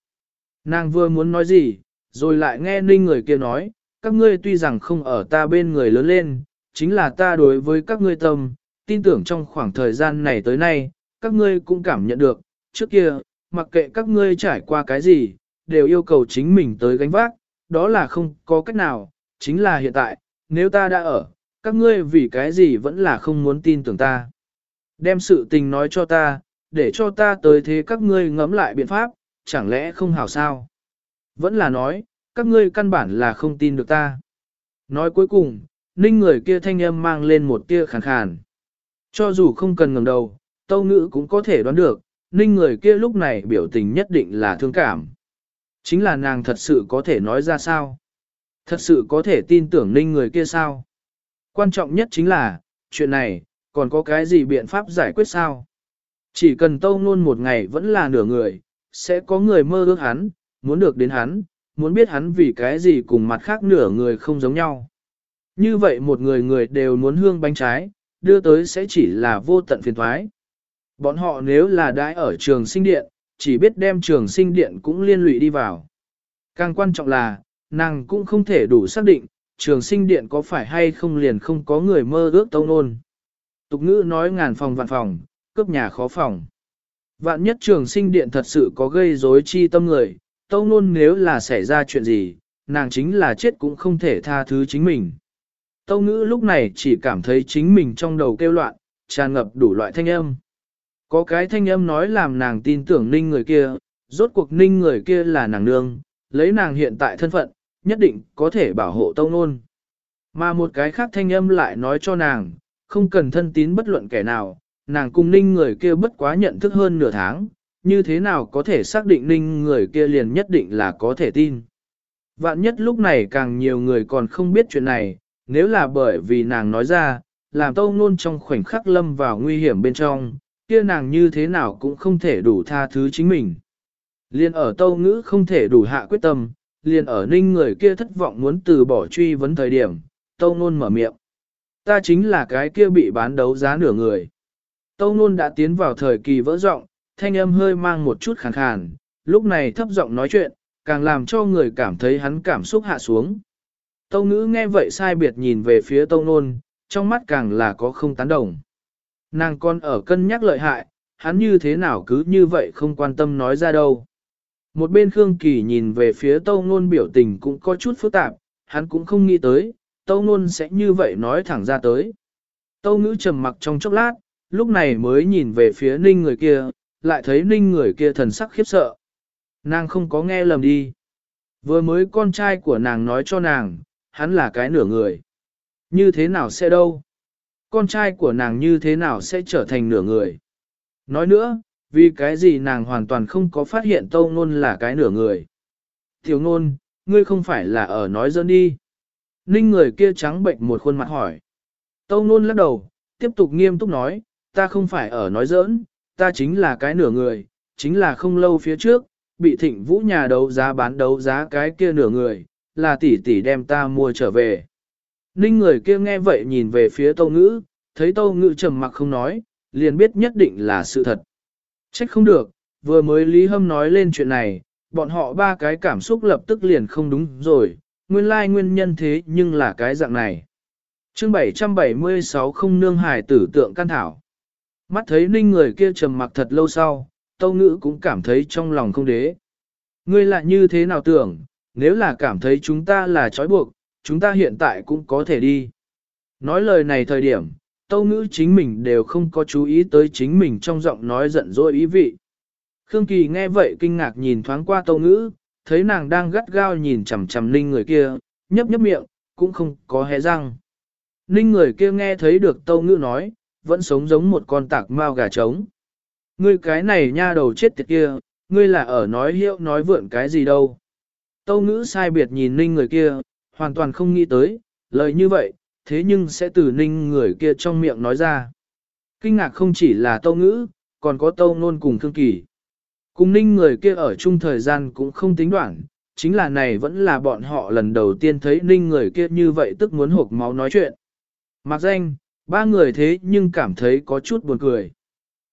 Nàng vừa muốn nói gì, rồi lại nghe ninh người kia nói, các ngươi tuy rằng không ở ta bên người lớn lên, chính là ta đối với các ngươi tâm, tin tưởng trong khoảng thời gian này tới nay, các ngươi cũng cảm nhận được, trước kia, mặc kệ các ngươi trải qua cái gì, đều yêu cầu chính mình tới gánh vác, đó là không có cách nào, chính là hiện tại, nếu ta đã ở, các ngươi vì cái gì vẫn là không muốn tin tưởng ta. Đem sự tình nói cho ta, để cho ta tới thế các ngươi ngẫm lại biện pháp, chẳng lẽ không hảo sao? Vẫn là nói, các ngươi căn bản là không tin được ta. Nói cuối cùng, ninh người kia thanh âm mang lên một tia khàn khàn. Cho dù không cần ngẩng đầu, tâu ngữ cũng có thể đoán được, ninh người kia lúc này biểu tình nhất định là thương cảm. Chính là nàng thật sự có thể nói ra sao? Thật sự có thể tin tưởng ninh người kia sao? Quan trọng nhất chính là, chuyện này, còn có cái gì biện pháp giải quyết sao? Chỉ cần tâu nôn một ngày vẫn là nửa người, sẽ có người mơ ước hắn, muốn được đến hắn, muốn biết hắn vì cái gì cùng mặt khác nửa người không giống nhau. Như vậy một người người đều muốn hương bánh trái, đưa tới sẽ chỉ là vô tận phiền thoái. Bọn họ nếu là đãi ở trường sinh điện, chỉ biết đem trường sinh điện cũng liên lụy đi vào. Càng quan trọng là, nàng cũng không thể đủ xác định, trường sinh điện có phải hay không liền không có người mơ ước tông nôn. Tục ngữ nói ngàn phòng vạn phòng, cướp nhà khó phòng. Vạn nhất trường sinh điện thật sự có gây rối chi tâm người, tông nôn nếu là xảy ra chuyện gì, nàng chính là chết cũng không thể tha thứ chính mình. Tâu ngữ lúc này chỉ cảm thấy chính mình trong đầu kêu loạn, tràn ngập đủ loại thanh âm. Có cái thanh âm nói làm nàng tin tưởng ninh người kia, rốt cuộc ninh người kia là nàng nương, lấy nàng hiện tại thân phận, nhất định có thể bảo hộ tâu nôn. Mà một cái khác thanh âm lại nói cho nàng, không cần thân tín bất luận kẻ nào, nàng cùng ninh người kia bất quá nhận thức hơn nửa tháng, như thế nào có thể xác định ninh người kia liền nhất định là có thể tin. Vạn nhất lúc này càng nhiều người còn không biết chuyện này, nếu là bởi vì nàng nói ra, làm tâu nôn trong khoảnh khắc lâm vào nguy hiểm bên trong, kia nàng như thế nào cũng không thể đủ tha thứ chính mình. Liên ở tâu ngữ không thể đủ hạ quyết tâm, liền ở ninh người kia thất vọng muốn từ bỏ truy vấn thời điểm, tâu nôn mở miệng. Ta chính là cái kia bị bán đấu giá nửa người. Tâu Nôn đã tiến vào thời kỳ vỡ giọng, thanh âm hơi mang một chút khàn khàn, lúc này thấp giọng nói chuyện, càng làm cho người cảm thấy hắn cảm xúc hạ xuống. Tâu ngữ nghe vậy sai biệt nhìn về phía tâu nôn, trong mắt càng là có không tán đồng. Nàng con ở cân nhắc lợi hại, hắn như thế nào cứ như vậy không quan tâm nói ra đâu. Một bên Khương Kỳ nhìn về phía tâu nôn biểu tình cũng có chút phức tạp, hắn cũng không nghĩ tới, tâu nôn sẽ như vậy nói thẳng ra tới. Tâu ngữ trầm mặc trong chốc lát, lúc này mới nhìn về phía ninh người kia, lại thấy ninh người kia thần sắc khiếp sợ. Nàng không có nghe lầm đi. Vừa mới con trai của nàng nói cho nàng, hắn là cái nửa người. Như thế nào sẽ đâu? Con trai của nàng như thế nào sẽ trở thành nửa người? Nói nữa, vì cái gì nàng hoàn toàn không có phát hiện tâu ngôn là cái nửa người. Tiểu ngôn, ngươi không phải là ở nói dân đi. Ninh người kia trắng bệnh một khuôn mặt hỏi. Tâu ngôn lắc đầu, tiếp tục nghiêm túc nói, ta không phải ở nói giỡn, ta chính là cái nửa người, chính là không lâu phía trước, bị thịnh vũ nhà đấu giá bán đấu giá cái kia nửa người, là tỷ tỷ đem ta mua trở về. Ninh người kia nghe vậy nhìn về phía tâu ngữ, thấy tâu ngữ trầm mặc không nói, liền biết nhất định là sự thật. Trách không được, vừa mới Lý Hâm nói lên chuyện này, bọn họ ba cái cảm xúc lập tức liền không đúng rồi, nguyên lai nguyên nhân thế nhưng là cái dạng này. chương 776 không nương hài tử tượng can thảo. Mắt thấy ninh người kia trầm mặc thật lâu sau, tâu ngữ cũng cảm thấy trong lòng không đế. Ngươi lại như thế nào tưởng, nếu là cảm thấy chúng ta là trói buộc, chúng ta hiện tại cũng có thể đi. Nói lời này thời điểm, tâu ngữ chính mình đều không có chú ý tới chính mình trong giọng nói giận dỗi ý vị. Khương Kỳ nghe vậy kinh ngạc nhìn thoáng qua tâu ngữ, thấy nàng đang gắt gao nhìn chằm chằm ninh người kia, nhấp nhấp miệng, cũng không có hé răng. Ninh người kia nghe thấy được tâu ngữ nói, vẫn sống giống một con tạc mao gà trống. Ngươi cái này nha đầu chết tiệt kia, ngươi là ở nói hiệu nói vượn cái gì đâu. Tâu ngữ sai biệt nhìn ninh người kia, hoàn toàn không nghĩ tới, lời như vậy, thế nhưng sẽ từ ninh người kia trong miệng nói ra. Kinh ngạc không chỉ là tâu ngữ, còn có tâu nôn cùng thương kỳ. Cùng ninh người kia ở chung thời gian cũng không tính đoạn, chính là này vẫn là bọn họ lần đầu tiên thấy ninh người kia như vậy tức muốn hộp máu nói chuyện. Mặc danh, ba người thế nhưng cảm thấy có chút buồn cười.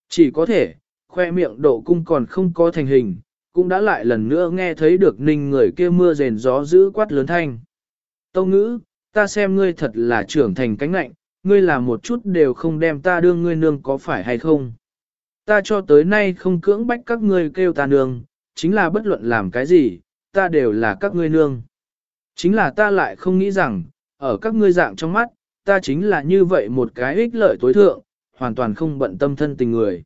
Chỉ có thể, khoe miệng độ cung còn không có thành hình, cũng đã lại lần nữa nghe thấy được ninh người kia mưa rền gió giữ quát lớn thanh. Tâu ngữ, ta xem ngươi thật là trưởng thành cánh lạnh, ngươi là một chút đều không đem ta đương ngươi nương có phải hay không. Ta cho tới nay không cưỡng bách các ngươi kêu ta nương, chính là bất luận làm cái gì, ta đều là các ngươi nương. Chính là ta lại không nghĩ rằng, ở các ngươi dạng trong mắt, ta chính là như vậy một cái ích lợi tối thượng, hoàn toàn không bận tâm thân tình người.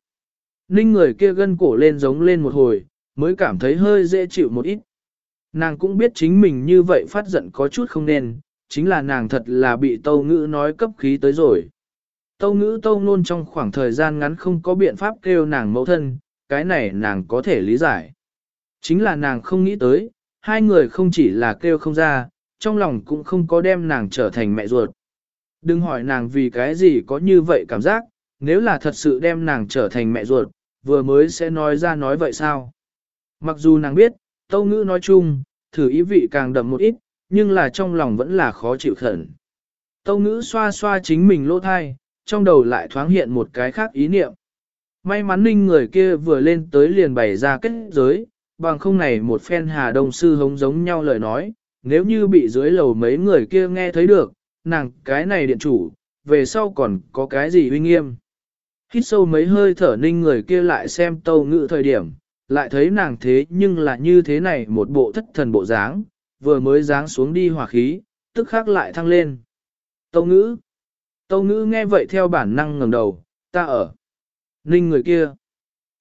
Ninh người kia gân cổ lên giống lên một hồi, mới cảm thấy hơi dễ chịu một ít. Nàng cũng biết chính mình như vậy phát giận có chút không nên, chính là nàng thật là bị tâu ngữ nói cấp khí tới rồi. Tâu ngữ tâu nôn trong khoảng thời gian ngắn không có biện pháp kêu nàng mẫu thân, cái này nàng có thể lý giải. Chính là nàng không nghĩ tới, hai người không chỉ là kêu không ra, trong lòng cũng không có đem nàng trở thành mẹ ruột. Đừng hỏi nàng vì cái gì có như vậy cảm giác, nếu là thật sự đem nàng trở thành mẹ ruột, vừa mới sẽ nói ra nói vậy sao? Mặc dù nàng biết, tâu ngữ nói chung, thử ý vị càng đậm một ít, nhưng là trong lòng vẫn là khó chịu khẩn. Tâu ngữ xoa xoa chính mình lỗ thai, trong đầu lại thoáng hiện một cái khác ý niệm. May mắn ninh người kia vừa lên tới liền bày ra kết giới, bằng không này một phen hà đông sư hống giống nhau lời nói, nếu như bị dưới lầu mấy người kia nghe thấy được, nàng cái này điện chủ, về sau còn có cái gì uy nghiêm. Hít sâu mấy hơi thở ninh người kia lại xem tâu ngự thời điểm, lại thấy nàng thế nhưng là như thế này một bộ thất thần bộ dáng, vừa mới dáng xuống đi hỏa khí, tức khắc lại thăng lên. Tâu ngữ. Tâu ngữ nghe vậy theo bản năng ngẩng đầu, ta ở. Ninh người kia.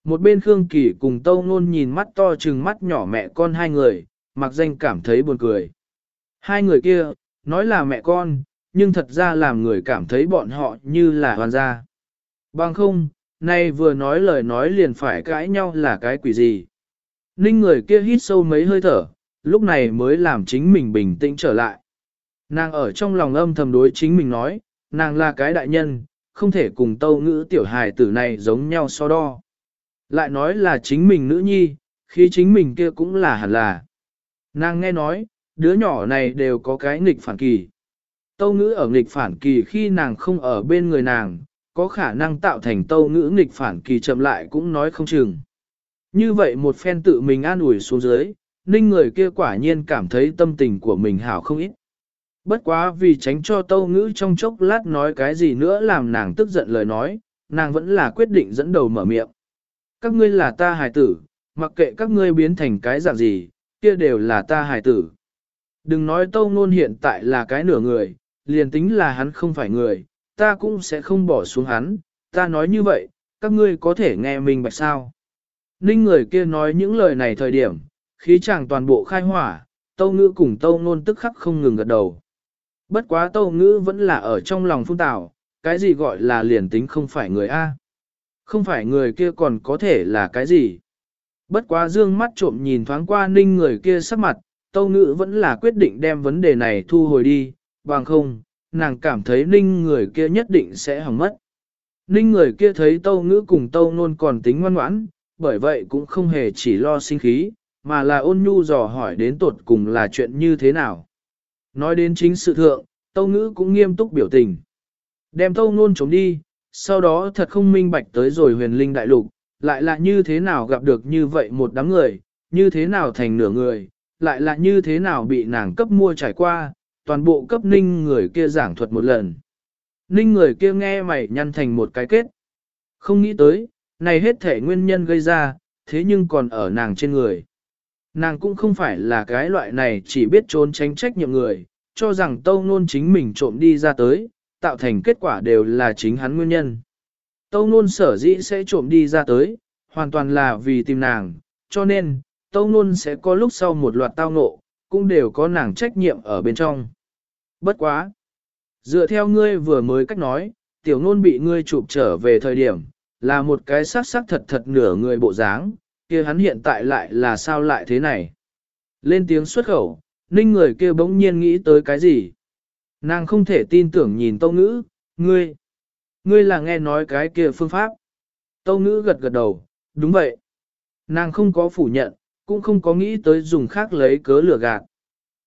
Một bên Khương Kỳ cùng Tâu Nôn nhìn mắt to trừng mắt nhỏ mẹ con hai người, mặc danh cảm thấy buồn cười. Hai người kia, nói là mẹ con, nhưng thật ra làm người cảm thấy bọn họ như là hoàn gia. Bằng không, nay vừa nói lời nói liền phải cãi nhau là cái quỷ gì. Ninh người kia hít sâu mấy hơi thở, lúc này mới làm chính mình bình tĩnh trở lại. Nàng ở trong lòng âm thầm đối chính mình nói, nàng là cái đại nhân, không thể cùng tâu ngữ tiểu hài tử này giống nhau so đo. Lại nói là chính mình nữ nhi, khi chính mình kia cũng là hẳn là. Nàng nghe nói, đứa nhỏ này đều có cái nghịch phản kỳ. Tâu ngữ ở nghịch phản kỳ khi nàng không ở bên người nàng, có khả năng tạo thành tâu ngữ nghịch phản kỳ chậm lại cũng nói không chừng. Như vậy một phen tự mình an ủi xuống dưới, ninh người kia quả nhiên cảm thấy tâm tình của mình hảo không ít. Bất quá vì tránh cho tâu ngữ trong chốc lát nói cái gì nữa làm nàng tức giận lời nói, nàng vẫn là quyết định dẫn đầu mở miệng. Các ngươi là ta hài tử, mặc kệ các ngươi biến thành cái dạng gì, kia đều là ta hài tử. Đừng nói tâu ngôn hiện tại là cái nửa người, liền tính là hắn không phải người, ta cũng sẽ không bỏ xuống hắn, ta nói như vậy, các ngươi có thể nghe mình bạch sao. Ninh người kia nói những lời này thời điểm, khí chàng toàn bộ khai hỏa, tâu ngữ cùng tâu ngôn tức khắc không ngừng gật đầu. Bất quá tâu ngữ vẫn là ở trong lòng phung tạo, cái gì gọi là liền tính không phải người A. Không phải người kia còn có thể là cái gì. Bất quá dương mắt trộm nhìn thoáng qua ninh người kia sắc mặt, tâu ngữ vẫn là quyết định đem vấn đề này thu hồi đi, bằng không, nàng cảm thấy ninh người kia nhất định sẽ hỏng mất. Ninh người kia thấy tâu ngữ cùng tâu nôn còn tính ngoan ngoãn, bởi vậy cũng không hề chỉ lo sinh khí, mà là ôn nhu dò hỏi đến tột cùng là chuyện như thế nào. Nói đến chính sự thượng, tâu ngữ cũng nghiêm túc biểu tình. Đem tâu nôn chống đi, sau đó thật không minh bạch tới rồi huyền linh đại lục, lại là như thế nào gặp được như vậy một đám người, như thế nào thành nửa người, lại là như thế nào bị nàng cấp mua trải qua, toàn bộ cấp ninh người kia giảng thuật một lần. Ninh người kia nghe mày nhăn thành một cái kết. Không nghĩ tới, này hết thể nguyên nhân gây ra, thế nhưng còn ở nàng trên người. Nàng cũng không phải là cái loại này chỉ biết trốn tránh trách nhiệm người, cho rằng tâu nôn chính mình trộm đi ra tới, tạo thành kết quả đều là chính hắn nguyên nhân. Tâu nôn sở dĩ sẽ trộm đi ra tới, hoàn toàn là vì tìm nàng, cho nên, tâu nôn sẽ có lúc sau một loạt tao ngộ, cũng đều có nàng trách nhiệm ở bên trong. Bất quá! Dựa theo ngươi vừa mới cách nói, tiểu nôn bị ngươi chụp trở về thời điểm, là một cái sắc sắc thật thật nửa người bộ dáng, kia hắn hiện tại lại là sao lại thế này. Lên tiếng xuất khẩu, ninh người kia bỗng nhiên nghĩ tới cái gì. Nàng không thể tin tưởng nhìn tâu ngữ, ngươi, ngươi là nghe nói cái kia phương pháp. Tâu ngữ gật gật đầu, đúng vậy. Nàng không có phủ nhận, cũng không có nghĩ tới dùng khác lấy cớ lửa gạt.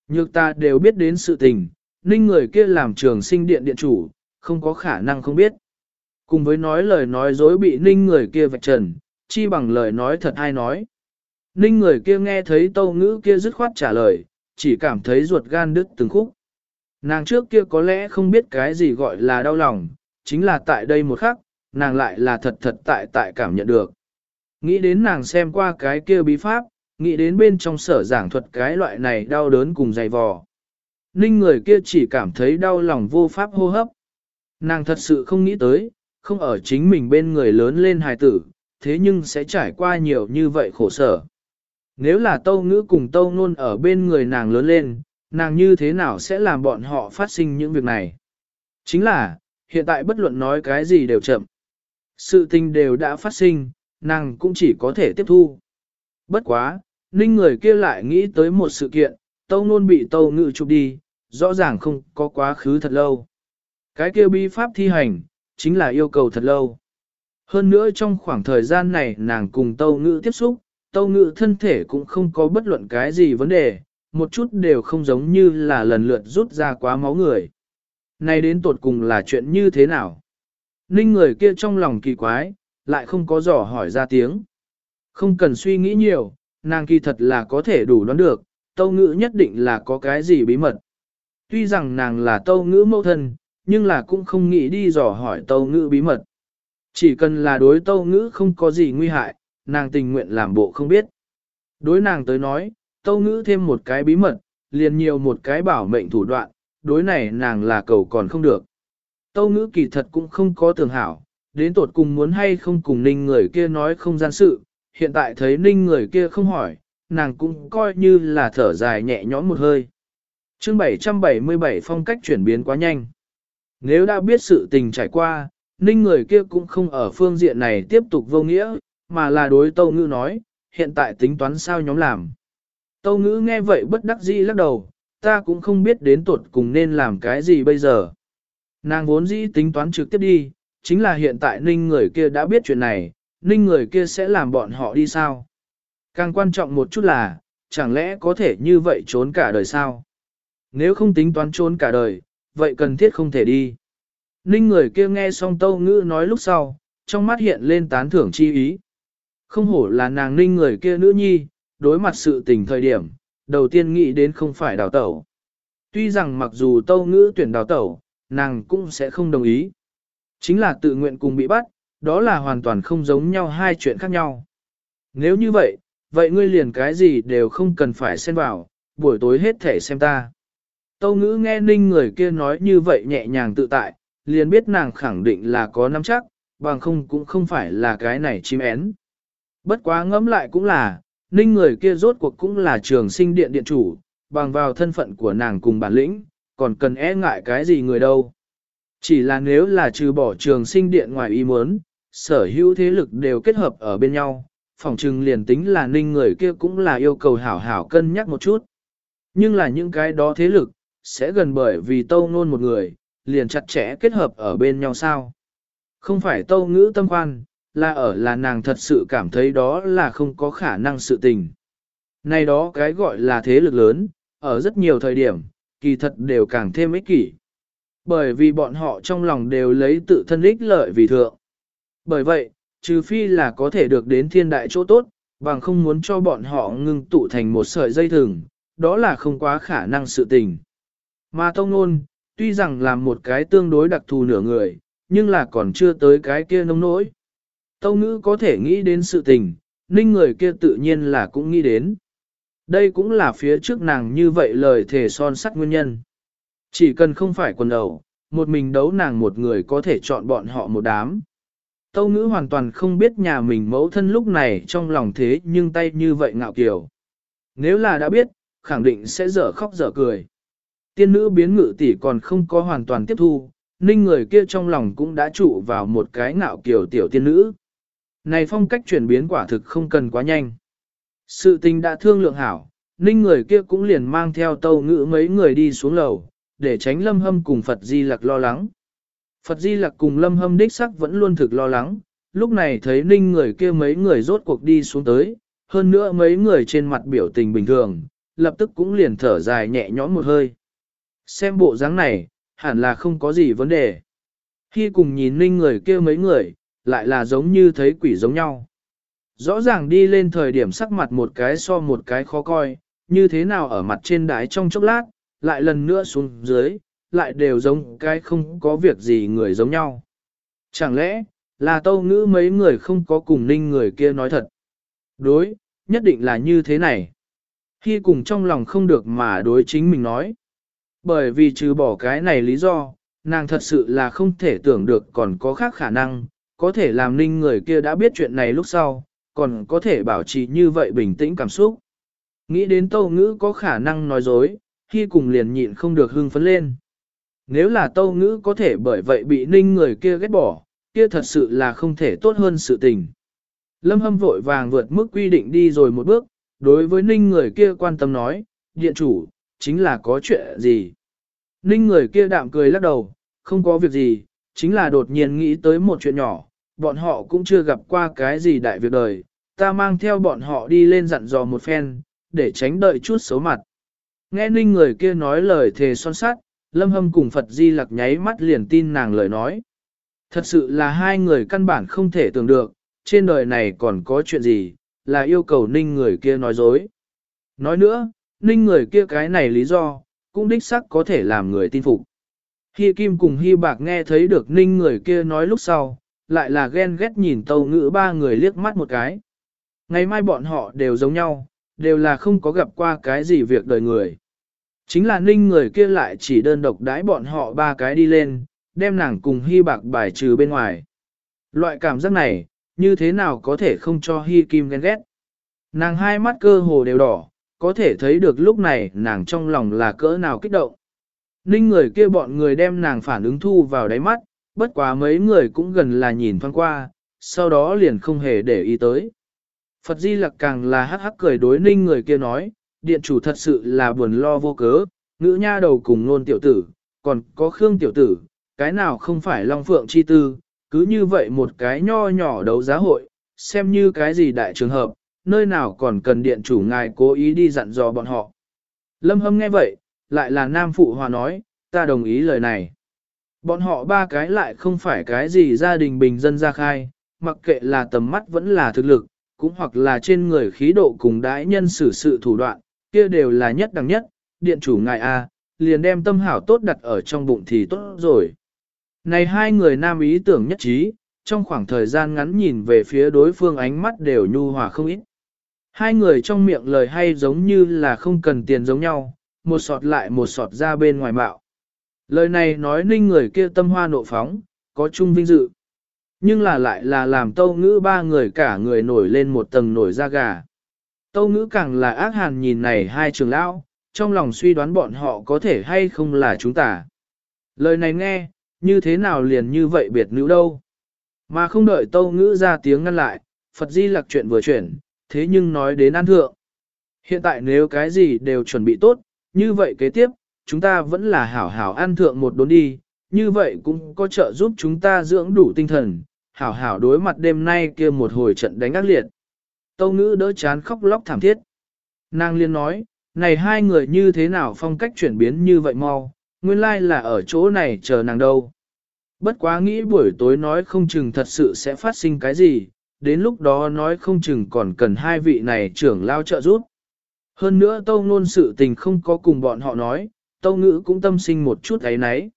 Nhược ta đều biết đến sự tình, ninh người kia làm trường sinh điện điện chủ, không có khả năng không biết. Cùng với nói lời nói dối bị ninh người kia vạch trần, chi bằng lời nói thật hay nói. Ninh người kia nghe thấy tâu ngữ kia dứt khoát trả lời, chỉ cảm thấy ruột gan đứt từng khúc. Nàng trước kia có lẽ không biết cái gì gọi là đau lòng, chính là tại đây một khắc, nàng lại là thật thật tại tại cảm nhận được. Nghĩ đến nàng xem qua cái kia bí pháp, nghĩ đến bên trong sở giảng thuật cái loại này đau đớn cùng dày vò. Ninh người kia chỉ cảm thấy đau lòng vô pháp hô hấp. Nàng thật sự không nghĩ tới, không ở chính mình bên người lớn lên hài tử, thế nhưng sẽ trải qua nhiều như vậy khổ sở. Nếu là tâu ngữ cùng tâu nôn ở bên người nàng lớn lên, nàng như thế nào sẽ làm bọn họ phát sinh những việc này? Chính là, hiện tại bất luận nói cái gì đều chậm. Sự tình đều đã phát sinh, nàng cũng chỉ có thể tiếp thu. Bất quá, ninh người kia lại nghĩ tới một sự kiện, tâu nôn bị tâu ngự chụp đi, rõ ràng không có quá khứ thật lâu. Cái kia bi pháp thi hành, chính là yêu cầu thật lâu. Hơn nữa trong khoảng thời gian này nàng cùng tâu ngự tiếp xúc, tâu ngự thân thể cũng không có bất luận cái gì vấn đề, một chút đều không giống như là lần lượt rút ra quá máu người. Này đến tột cùng là chuyện như thế nào? Ninh người kia trong lòng kỳ quái, lại không có dò hỏi ra tiếng. Không cần suy nghĩ nhiều, nàng kỳ thật là có thể đủ đoán được, tâu ngữ nhất định là có cái gì bí mật. Tuy rằng nàng là tâu ngữ mẫu thân, nhưng là cũng không nghĩ đi dò hỏi tâu ngữ bí mật. Chỉ cần là đối tâu ngữ không có gì nguy hại, nàng tình nguyện làm bộ không biết. Đối nàng tới nói, tâu ngữ thêm một cái bí mật, liền nhiều một cái bảo mệnh thủ đoạn, đối này nàng là cầu còn không được. Tâu ngữ kỳ thật cũng không có tưởng hảo, đến tột cùng muốn hay không cùng ninh người kia nói không gian sự, hiện tại thấy ninh người kia không hỏi, nàng cũng coi như là thở dài nhẹ nhõm một hơi. chương 777 phong cách chuyển biến quá nhanh. Nếu đã biết sự tình trải qua, ninh người kia cũng không ở phương diện này tiếp tục vô nghĩa, mà là đối tâu ngữ nói, hiện tại tính toán sao nhóm làm. Tâu ngữ nghe vậy bất đắc dĩ lắc đầu, ta cũng không biết đến tuột cùng nên làm cái gì bây giờ. Nàng vốn dĩ tính toán trực tiếp đi, chính là hiện tại ninh người kia đã biết chuyện này, ninh người kia sẽ làm bọn họ đi sao. Càng quan trọng một chút là, chẳng lẽ có thể như vậy trốn cả đời sao? Nếu không tính toán trốn cả đời, vậy cần thiết không thể đi. Ninh người kia nghe xong tâu ngữ nói lúc sau, trong mắt hiện lên tán thưởng chi ý. Không hổ là nàng ninh người kia nữ nhi, đối mặt sự tình thời điểm, đầu tiên nghĩ đến không phải đào tẩu. Tuy rằng mặc dù tâu ngữ tuyển đào tẩu, nàng cũng sẽ không đồng ý. Chính là tự nguyện cùng bị bắt, đó là hoàn toàn không giống nhau hai chuyện khác nhau. Nếu như vậy, vậy ngươi liền cái gì đều không cần phải xen vào, buổi tối hết thể xem ta. Tâu ngữ nghe ninh người kia nói như vậy nhẹ nhàng tự tại, liền biết nàng khẳng định là có nắm chắc, bằng không cũng không phải là cái này chim én. Bất quá ngẫm lại cũng là, ninh người kia rốt cuộc cũng là trường sinh điện điện chủ, bằng vào thân phận của nàng cùng bản lĩnh, còn cần e ngại cái gì người đâu. Chỉ là nếu là trừ bỏ trường sinh điện ngoài ý muốn, sở hữu thế lực đều kết hợp ở bên nhau, phòng trừng liền tính là ninh người kia cũng là yêu cầu hảo hảo cân nhắc một chút. Nhưng là những cái đó thế lực, sẽ gần bởi vì tâu nôn một người, liền chặt chẽ kết hợp ở bên nhau sao. Không phải tâu ngữ tâm khoan, là ở là nàng thật sự cảm thấy đó là không có khả năng sự tình. Này đó cái gọi là thế lực lớn, ở rất nhiều thời điểm, kỳ thật đều càng thêm ích kỷ. Bởi vì bọn họ trong lòng đều lấy tự thân ích lợi vì thượng. Bởi vậy, trừ phi là có thể được đến thiên đại chỗ tốt, bằng không muốn cho bọn họ ngưng tụ thành một sợi dây thừng, đó là không quá khả năng sự tình. Mà Tông Nôn, tuy rằng làm một cái tương đối đặc thù nửa người, nhưng là còn chưa tới cái kia nông nỗi. Tâu ngữ có thể nghĩ đến sự tình, ninh người kia tự nhiên là cũng nghĩ đến. Đây cũng là phía trước nàng như vậy lời thể son sắt nguyên nhân. Chỉ cần không phải quần đầu, một mình đấu nàng một người có thể chọn bọn họ một đám. Tâu ngữ hoàn toàn không biết nhà mình mẫu thân lúc này trong lòng thế nhưng tay như vậy ngạo kiều. Nếu là đã biết, khẳng định sẽ dở khóc dở cười. Tiên nữ biến ngự tỷ còn không có hoàn toàn tiếp thu, ninh người kia trong lòng cũng đã trụ vào một cái ngạo kiều tiểu tiên nữ. Này phong cách chuyển biến quả thực không cần quá nhanh. Sự tình đã thương lượng hảo, ninh người kia cũng liền mang theo tâu ngữ mấy người đi xuống lầu, để tránh lâm hâm cùng Phật Di Lặc lo lắng. Phật Di Lặc cùng lâm hâm đích sắc vẫn luôn thực lo lắng, lúc này thấy ninh người kia mấy người rốt cuộc đi xuống tới, hơn nữa mấy người trên mặt biểu tình bình thường, lập tức cũng liền thở dài nhẹ nhõm một hơi. Xem bộ dáng này, hẳn là không có gì vấn đề. Khi cùng nhìn ninh người kia mấy người, lại là giống như thấy quỷ giống nhau. Rõ ràng đi lên thời điểm sắc mặt một cái so một cái khó coi, như thế nào ở mặt trên đái trong chốc lát, lại lần nữa xuống dưới, lại đều giống cái không có việc gì người giống nhau. Chẳng lẽ, là tâu ngữ mấy người không có cùng ninh người kia nói thật? Đối, nhất định là như thế này. Khi cùng trong lòng không được mà đối chính mình nói. Bởi vì trừ bỏ cái này lý do, nàng thật sự là không thể tưởng được còn có khác khả năng, có thể làm ninh người kia đã biết chuyện này lúc sau, còn có thể bảo trì như vậy bình tĩnh cảm xúc. Nghĩ đến tâu ngữ có khả năng nói dối, khi cùng liền nhịn không được hưng phấn lên. Nếu là tâu ngữ có thể bởi vậy bị ninh người kia ghét bỏ, kia thật sự là không thể tốt hơn sự tình. Lâm hâm vội vàng vượt mức quy định đi rồi một bước, đối với ninh người kia quan tâm nói, điện chủ, chính là có chuyện gì. Ninh người kia đạm cười lắc đầu, không có việc gì, chính là đột nhiên nghĩ tới một chuyện nhỏ, bọn họ cũng chưa gặp qua cái gì đại việc đời, ta mang theo bọn họ đi lên dặn dò một phen, để tránh đợi chút xấu mặt. Nghe ninh người kia nói lời thề son sát, lâm hâm cùng Phật Di lặc nháy mắt liền tin nàng lời nói. Thật sự là hai người căn bản không thể tưởng được, trên đời này còn có chuyện gì, là yêu cầu ninh người kia nói dối. Nói nữa, ninh người kia cái này lý do, cũng đích sắc có thể làm người tin phục. Hi Kim cùng Hi Bạc nghe thấy được ninh người kia nói lúc sau, lại là ghen ghét nhìn tàu ngữ ba người liếc mắt một cái. Ngày mai bọn họ đều giống nhau, đều là không có gặp qua cái gì việc đời người. Chính là ninh người kia lại chỉ đơn độc đái bọn họ ba cái đi lên, đem nàng cùng Hi Bạc bài trừ bên ngoài. Loại cảm giác này, như thế nào có thể không cho Hi Kim ghen ghét. Nàng hai mắt cơ hồ đều đỏ, có thể thấy được lúc này nàng trong lòng là cỡ nào kích động. Ninh người kia bọn người đem nàng phản ứng thu vào đáy mắt, bất quá mấy người cũng gần là nhìn thoáng qua, sau đó liền không hề để ý tới. Phật Di Lặc càng là hắc hắc cười đối ninh người kia nói, điện chủ thật sự là buồn lo vô cớ, ngữ nha đầu cùng nôn tiểu tử, còn có Khương tiểu tử, cái nào không phải Long Phượng chi tư, cứ như vậy một cái nho nhỏ đấu giá hội, xem như cái gì đại trường hợp, nơi nào còn cần điện chủ ngài cố ý đi dặn dò bọn họ. Lâm Hâm nghe vậy, lại là Nam Phụ Hòa nói, ta đồng ý lời này. Bọn họ ba cái lại không phải cái gì gia đình bình dân ra khai, mặc kệ là tầm mắt vẫn là thực lực, cũng hoặc là trên người khí độ cùng đãi nhân xử sự thủ đoạn, kia đều là nhất đẳng nhất, điện chủ ngài A, liền đem tâm hảo tốt đặt ở trong bụng thì tốt rồi. Này hai người nam ý tưởng nhất trí, trong khoảng thời gian ngắn nhìn về phía đối phương ánh mắt đều nhu hòa không ít. Hai người trong miệng lời hay giống như là không cần tiền giống nhau, một sọt lại một sọt ra bên ngoài bạo. Lời này nói ninh người kia tâm hoa nộ phóng, có chung vinh dự. Nhưng là lại là làm tâu ngữ ba người cả người nổi lên một tầng nổi da gà. Tâu ngữ càng là ác hàn nhìn này hai trường lão, trong lòng suy đoán bọn họ có thể hay không là chúng ta. Lời này nghe, như thế nào liền như vậy biệt nữ đâu. Mà không đợi tâu ngữ ra tiếng ngăn lại, Phật Di lạc chuyện vừa chuyển, thế nhưng nói đến an thượng. Hiện tại nếu cái gì đều chuẩn bị tốt, như vậy kế tiếp, chúng ta vẫn là hảo hảo ăn thượng một đốn đi, như vậy cũng có trợ giúp chúng ta dưỡng đủ tinh thần, hảo hảo đối mặt đêm nay kia một hồi trận đánh ác liệt. Tâu ngữ đỡ chán khóc lóc thảm thiết. Nàng liên nói, này hai người như thế nào phong cách chuyển biến như vậy mau, nguyên lai là ở chỗ này chờ nàng đâu. Bất quá nghĩ buổi tối nói không chừng thật sự sẽ phát sinh cái gì, đến lúc đó nói không chừng còn cần hai vị này trưởng lao trợ giúp. Hơn nữa tâu ngôn sự tình không có cùng bọn họ nói, tâu ngữ cũng tâm sinh một chút ấy nấy.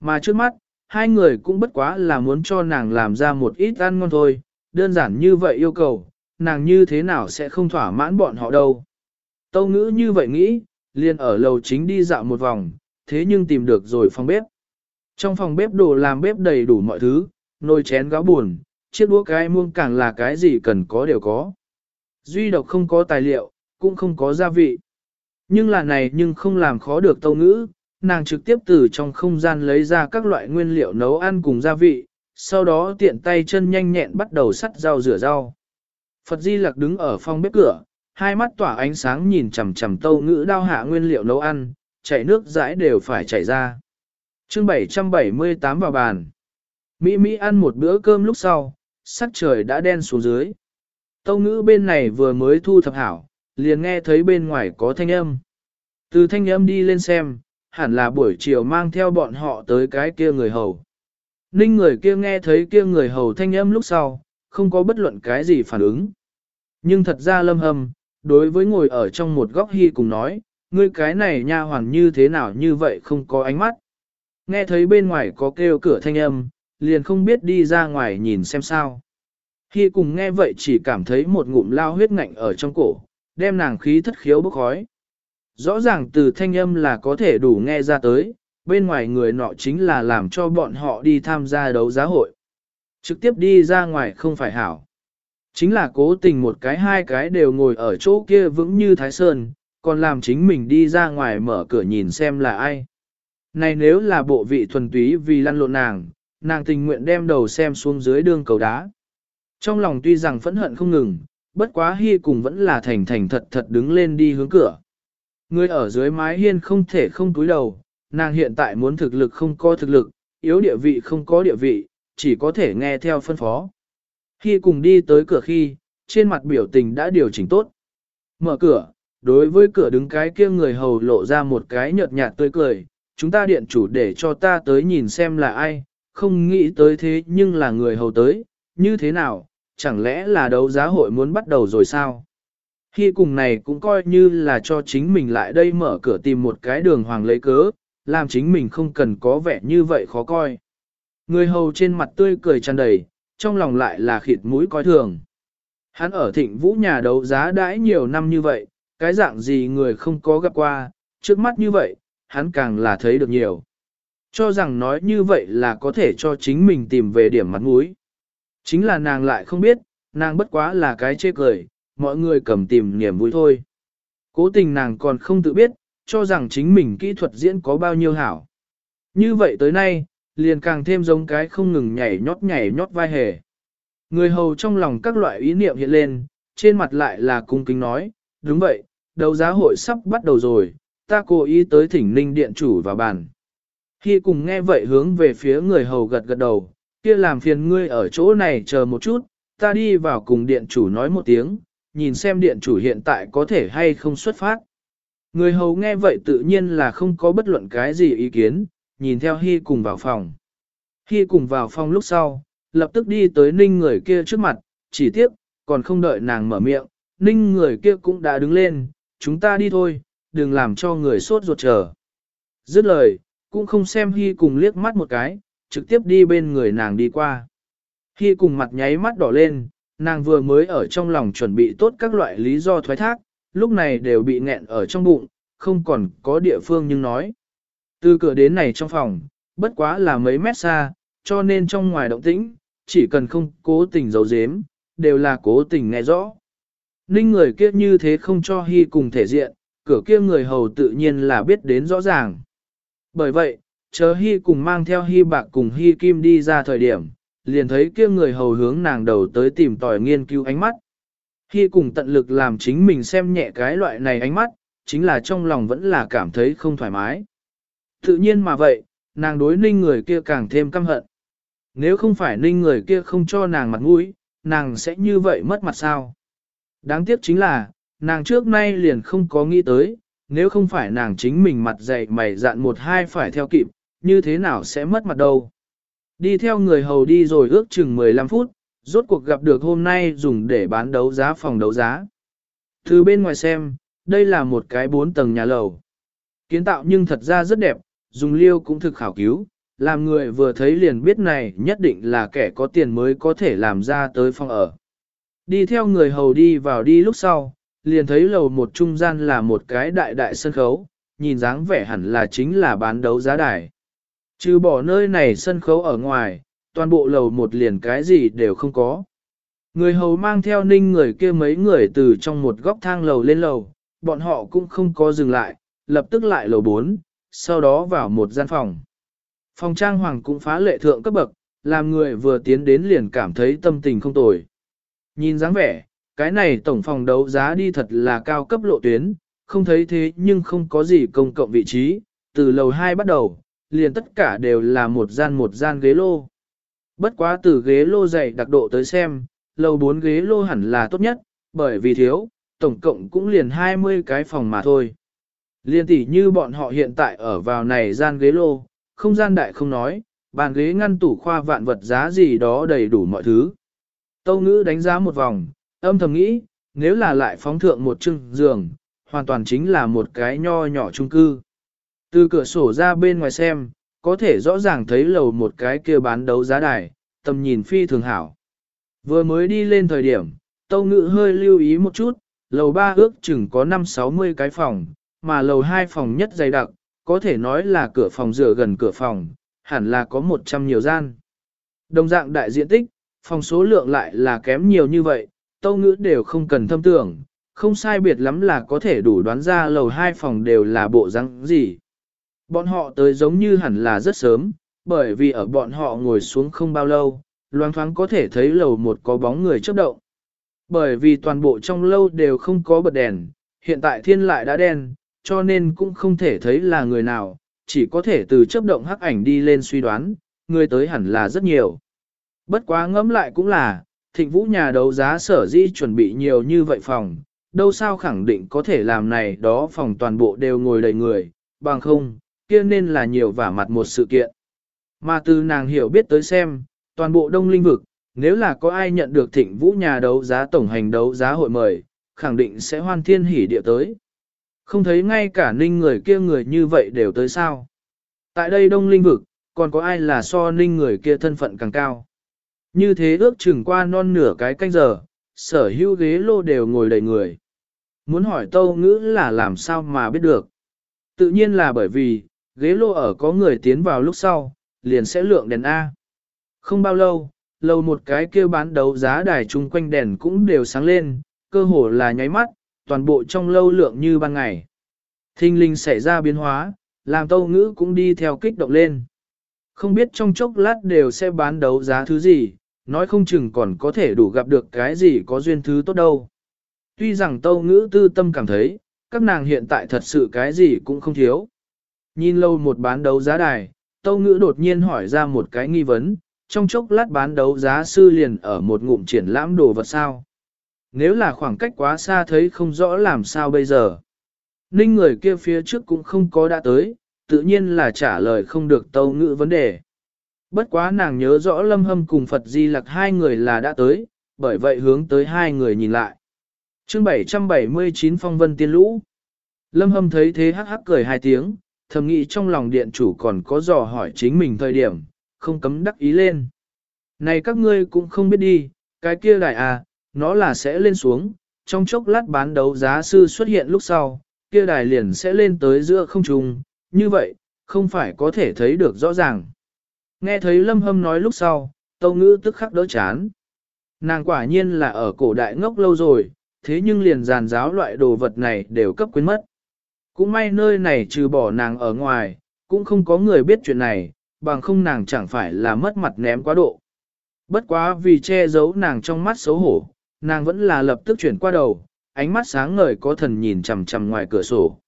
Mà trước mắt, hai người cũng bất quá là muốn cho nàng làm ra một ít ăn ngon thôi, đơn giản như vậy yêu cầu, nàng như thế nào sẽ không thỏa mãn bọn họ đâu. Tâu ngữ như vậy nghĩ, liền ở lầu chính đi dạo một vòng, thế nhưng tìm được rồi phòng bếp. Trong phòng bếp đồ làm bếp đầy đủ mọi thứ, nồi chén gáo buồn, chiếc đũa cái muông càng là cái gì cần có đều có. Duy độc không có tài liệu, cũng không có gia vị. Nhưng là này nhưng không làm khó được tâu ngữ, nàng trực tiếp từ trong không gian lấy ra các loại nguyên liệu nấu ăn cùng gia vị, sau đó tiện tay chân nhanh nhẹn bắt đầu sắt rau rửa rau. Phật Di Lặc đứng ở phòng bếp cửa, hai mắt tỏa ánh sáng nhìn chằm chằm tâu ngữ đao hạ nguyên liệu nấu ăn, chảy nước rãi đều phải chảy ra. chương 778 vào bàn. Mỹ Mỹ ăn một bữa cơm lúc sau, sắc trời đã đen xuống dưới. Tâu ngữ bên này vừa mới thu thập hảo, liền nghe thấy bên ngoài có thanh âm. Từ thanh âm đi lên xem, hẳn là buổi chiều mang theo bọn họ tới cái kia người hầu. Ninh người kia nghe thấy kia người hầu thanh âm lúc sau, không có bất luận cái gì phản ứng. Nhưng thật ra lâm hâm đối với ngồi ở trong một góc hy cùng nói, ngươi cái này nha hoàn như thế nào như vậy không có ánh mắt. Nghe thấy bên ngoài có kêu cửa thanh âm, liền không biết đi ra ngoài nhìn xem sao. Hy cùng nghe vậy chỉ cảm thấy một ngụm lao huyết ngạnh ở trong cổ, đem nàng khí thất khiếu bốc khói. Rõ ràng từ thanh âm là có thể đủ nghe ra tới, bên ngoài người nọ chính là làm cho bọn họ đi tham gia đấu giá hội. Trực tiếp đi ra ngoài không phải hảo. Chính là cố tình một cái hai cái đều ngồi ở chỗ kia vững như Thái Sơn, còn làm chính mình đi ra ngoài mở cửa nhìn xem là ai. Này nếu là bộ vị thuần túy vì lăn lộn nàng, nàng tình nguyện đem đầu xem xuống dưới đường cầu đá. Trong lòng tuy rằng phẫn hận không ngừng, bất quá hy cùng vẫn là thành thành thật thật đứng lên đi hướng cửa. Người ở dưới mái hiên không thể không túi đầu, nàng hiện tại muốn thực lực không có thực lực, yếu địa vị không có địa vị, chỉ có thể nghe theo phân phó. Khi cùng đi tới cửa khi, trên mặt biểu tình đã điều chỉnh tốt. Mở cửa, đối với cửa đứng cái kia người hầu lộ ra một cái nhợt nhạt tươi cười, chúng ta điện chủ để cho ta tới nhìn xem là ai, không nghĩ tới thế nhưng là người hầu tới, như thế nào, chẳng lẽ là đấu giá hội muốn bắt đầu rồi sao? Khi cùng này cũng coi như là cho chính mình lại đây mở cửa tìm một cái đường hoàng lấy cớ, làm chính mình không cần có vẻ như vậy khó coi. Người hầu trên mặt tươi cười tràn đầy, trong lòng lại là khịt mũi coi thường. Hắn ở thịnh vũ nhà đấu giá đãi nhiều năm như vậy, cái dạng gì người không có gặp qua, trước mắt như vậy, hắn càng là thấy được nhiều. Cho rằng nói như vậy là có thể cho chính mình tìm về điểm mặt mũi. Chính là nàng lại không biết, nàng bất quá là cái chê cười, mọi người cầm tìm niềm vui thôi. Cố tình nàng còn không tự biết, cho rằng chính mình kỹ thuật diễn có bao nhiêu hảo. Như vậy tới nay, liền càng thêm giống cái không ngừng nhảy nhót nhảy nhót vai hề. Người hầu trong lòng các loại ý niệm hiện lên, trên mặt lại là cung kính nói, đúng vậy, đấu giá hội sắp bắt đầu rồi, ta cố ý tới thỉnh ninh điện chủ vào bàn. Khi cùng nghe vậy hướng về phía người hầu gật gật đầu, kia làm phiền ngươi ở chỗ này chờ một chút, ta đi vào cùng điện chủ nói một tiếng, nhìn xem điện chủ hiện tại có thể hay không xuất phát. Người hầu nghe vậy tự nhiên là không có bất luận cái gì ý kiến, nhìn theo Hy cùng vào phòng. Hy cùng vào phòng lúc sau, lập tức đi tới ninh người kia trước mặt, chỉ tiếp, còn không đợi nàng mở miệng, ninh người kia cũng đã đứng lên, chúng ta đi thôi, đừng làm cho người sốt ruột chờ. Dứt lời, cũng không xem Hy cùng liếc mắt một cái, trực tiếp đi bên người nàng đi qua. Hy cùng mặt nháy mắt đỏ lên, nàng vừa mới ở trong lòng chuẩn bị tốt các loại lý do thoái thác, lúc này đều bị nghẹn ở trong bụng, không còn có địa phương nhưng nói. Từ cửa đến này trong phòng, bất quá là mấy mét xa, cho nên trong ngoài động tĩnh, chỉ cần không cố tình giấu giếm, đều là cố tình nghe rõ. Ninh người kia như thế không cho Hy cùng thể diện, cửa kia người hầu tự nhiên là biết đến rõ ràng. Bởi vậy, chờ Hy cùng mang theo Hy bạc cùng Hy kim đi ra thời điểm, liền thấy kia người hầu hướng nàng đầu tới tìm tòi nghiên cứu ánh mắt. Hy cùng tận lực làm chính mình xem nhẹ cái loại này ánh mắt, chính là trong lòng vẫn là cảm thấy không thoải mái. Tự nhiên mà vậy, nàng đối ninh người kia càng thêm căm hận. Nếu không phải ninh người kia không cho nàng mặt mũi, nàng sẽ như vậy mất mặt sao? Đáng tiếc chính là, nàng trước nay liền không có nghĩ tới, nếu không phải nàng chính mình mặt dày mày dạn một hai phải theo kịp, như thế nào sẽ mất mặt đâu. Đi theo người hầu đi rồi ước chừng 15 phút, rốt cuộc gặp được hôm nay dùng để bán đấu giá phòng đấu giá. Từ bên ngoài xem, đây là một cái bốn tầng nhà lầu. Kiến tạo nhưng thật ra rất đẹp, dùng liêu cũng thực khảo cứu, làm người vừa thấy liền biết này nhất định là kẻ có tiền mới có thể làm ra tới phòng ở. Đi theo người hầu đi vào đi lúc sau, liền thấy lầu một trung gian là một cái đại đại sân khấu, nhìn dáng vẻ hẳn là chính là bán đấu giá đài. Trừ bỏ nơi này sân khấu ở ngoài, toàn bộ lầu một liền cái gì đều không có. Người hầu mang theo ninh người kia mấy người từ trong một góc thang lầu lên lầu, bọn họ cũng không có dừng lại, lập tức lại lầu 4, sau đó vào một gian phòng. Phòng trang hoàng cũng phá lệ thượng cấp bậc, làm người vừa tiến đến liền cảm thấy tâm tình không tồi. Nhìn dáng vẻ, cái này tổng phòng đấu giá đi thật là cao cấp lộ tuyến, không thấy thế nhưng không có gì công cộng vị trí, từ lầu 2 bắt đầu, liền tất cả đều là một gian một gian ghế lô. Bất quá từ ghế lô dày đặc độ tới xem, lầu 4 ghế lô hẳn là tốt nhất, bởi vì thiếu, tổng cộng cũng liền 20 cái phòng mà thôi. Liên tỷ như bọn họ hiện tại ở vào này gian ghế lô, không gian đại không nói, bàn ghế ngăn tủ khoa vạn vật giá gì đó đầy đủ mọi thứ. Tâu ngữ đánh giá một vòng, âm thầm nghĩ, nếu là lại phóng thượng một chưng giường, hoàn toàn chính là một cái nho nhỏ chung cư. Từ cửa sổ ra bên ngoài xem, có thể rõ ràng thấy lầu một cái kia bán đấu giá đài, tầm nhìn phi thường hảo. Vừa mới đi lên thời điểm, tâu Ngự hơi lưu ý một chút, lầu 3 ước chừng có 5-60 cái phòng, mà lầu 2 phòng nhất dày đặc, có thể nói là cửa phòng rửa gần cửa phòng, hẳn là có 100 nhiều gian. Đồng dạng đại diện tích, phòng số lượng lại là kém nhiều như vậy, tâu ngữ đều không cần thâm tưởng, không sai biệt lắm là có thể đủ đoán ra lầu 2 phòng đều là bộ răng gì. Bọn họ tới giống như hẳn là rất sớm, bởi vì ở bọn họ ngồi xuống không bao lâu, loang thoáng có thể thấy lầu một có bóng người chấp động. Bởi vì toàn bộ trong lâu đều không có bật đèn, hiện tại thiên lại đã đen, cho nên cũng không thể thấy là người nào, chỉ có thể từ chấp động hắc ảnh đi lên suy đoán, người tới hẳn là rất nhiều. Bất quá ngẫm lại cũng là, thịnh vũ nhà đấu giá sở di chuẩn bị nhiều như vậy phòng, đâu sao khẳng định có thể làm này đó phòng toàn bộ đều ngồi đầy người, bằng không, kia nên là nhiều vả mặt một sự kiện. Mà từ nàng hiểu biết tới xem, toàn bộ đông linh vực, nếu là có ai nhận được thịnh vũ nhà đấu giá tổng hành đấu giá hội mời, khẳng định sẽ hoan thiên hỉ địa tới. Không thấy ngay cả ninh người kia người như vậy đều tới sao. Tại đây đông linh vực, còn có ai là so ninh người kia thân phận càng cao. Như thế ước chừng qua non nửa cái canh giờ, sở hữu ghế lô đều ngồi đầy người. Muốn hỏi tâu ngữ là làm sao mà biết được. Tự nhiên là bởi vì, ghế lô ở có người tiến vào lúc sau, liền sẽ lượng đèn A. Không bao lâu, lâu một cái kêu bán đấu giá đài chung quanh đèn cũng đều sáng lên, cơ hồ là nháy mắt, toàn bộ trong lâu lượng như ban ngày. Thinh linh xảy ra biến hóa, làm tâu ngữ cũng đi theo kích động lên. Không biết trong chốc lát đều sẽ bán đấu giá thứ gì, nói không chừng còn có thể đủ gặp được cái gì có duyên thứ tốt đâu. Tuy rằng tâu ngữ tư tâm cảm thấy, các nàng hiện tại thật sự cái gì cũng không thiếu. Nhìn lâu một bán đấu giá đài, tâu ngữ đột nhiên hỏi ra một cái nghi vấn, trong chốc lát bán đấu giá sư liền ở một ngụm triển lãm đồ vật sao. Nếu là khoảng cách quá xa thấy không rõ làm sao bây giờ. Ninh người kia phía trước cũng không có đã tới, tự nhiên là trả lời không được tâu ngữ vấn đề. Bất quá nàng nhớ rõ lâm hâm cùng Phật Di Lặc hai người là đã tới, bởi vậy hướng tới hai người nhìn lại. chương 779 Phong Vân Tiên Lũ Lâm hâm thấy thế hắc hắc cười hai tiếng, thầm nghĩ trong lòng điện chủ còn có dò hỏi chính mình thời điểm, không cấm đắc ý lên. Này các ngươi cũng không biết đi, cái kia đại à, nó là sẽ lên xuống, trong chốc lát bán đấu giá sư xuất hiện lúc sau, kia đài liền sẽ lên tới giữa không trung, như vậy, không phải có thể thấy được rõ ràng. Nghe thấy lâm hâm nói lúc sau, tâu ngữ tức khắc đỡ chán. Nàng quả nhiên là ở cổ đại ngốc lâu rồi, thế nhưng liền giàn giáo loại đồ vật này đều cấp quyến mất. Cũng may nơi này trừ bỏ nàng ở ngoài, cũng không có người biết chuyện này, bằng không nàng chẳng phải là mất mặt ném quá độ. Bất quá vì che giấu nàng trong mắt xấu hổ, nàng vẫn là lập tức chuyển qua đầu, ánh mắt sáng ngời có thần nhìn chằm chằm ngoài cửa sổ.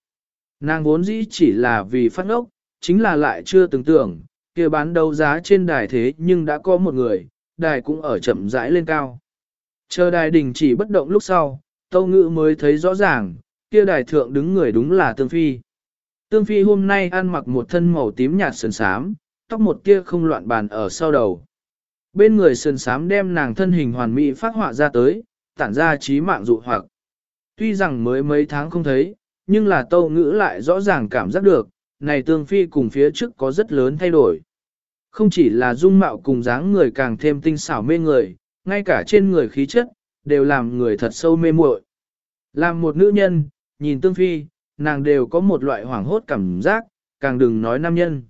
Nàng vốn dĩ chỉ là vì phát ngốc, chính là lại chưa từng tưởng, kia bán đấu giá trên đài thế nhưng đã có một người, đài cũng ở chậm rãi lên cao. Chờ đài đình chỉ bất động lúc sau, tâu ngữ mới thấy rõ ràng, kia đài thượng đứng người đúng là Tương Phi. Tương Phi hôm nay ăn mặc một thân màu tím nhạt sần sám, tóc một kia không loạn bàn ở sau đầu. Bên người sườn sám đem nàng thân hình hoàn mỹ phát họa ra tới, tản ra trí mạng dụ hoặc. Tuy rằng mới mấy tháng không thấy, nhưng là tâu ngữ lại rõ ràng cảm giác được, này tương phi cùng phía trước có rất lớn thay đổi. Không chỉ là dung mạo cùng dáng người càng thêm tinh xảo mê người, ngay cả trên người khí chất, đều làm người thật sâu mê muội. Làm một nữ nhân, nhìn tương phi, nàng đều có một loại hoảng hốt cảm giác, càng đừng nói nam nhân.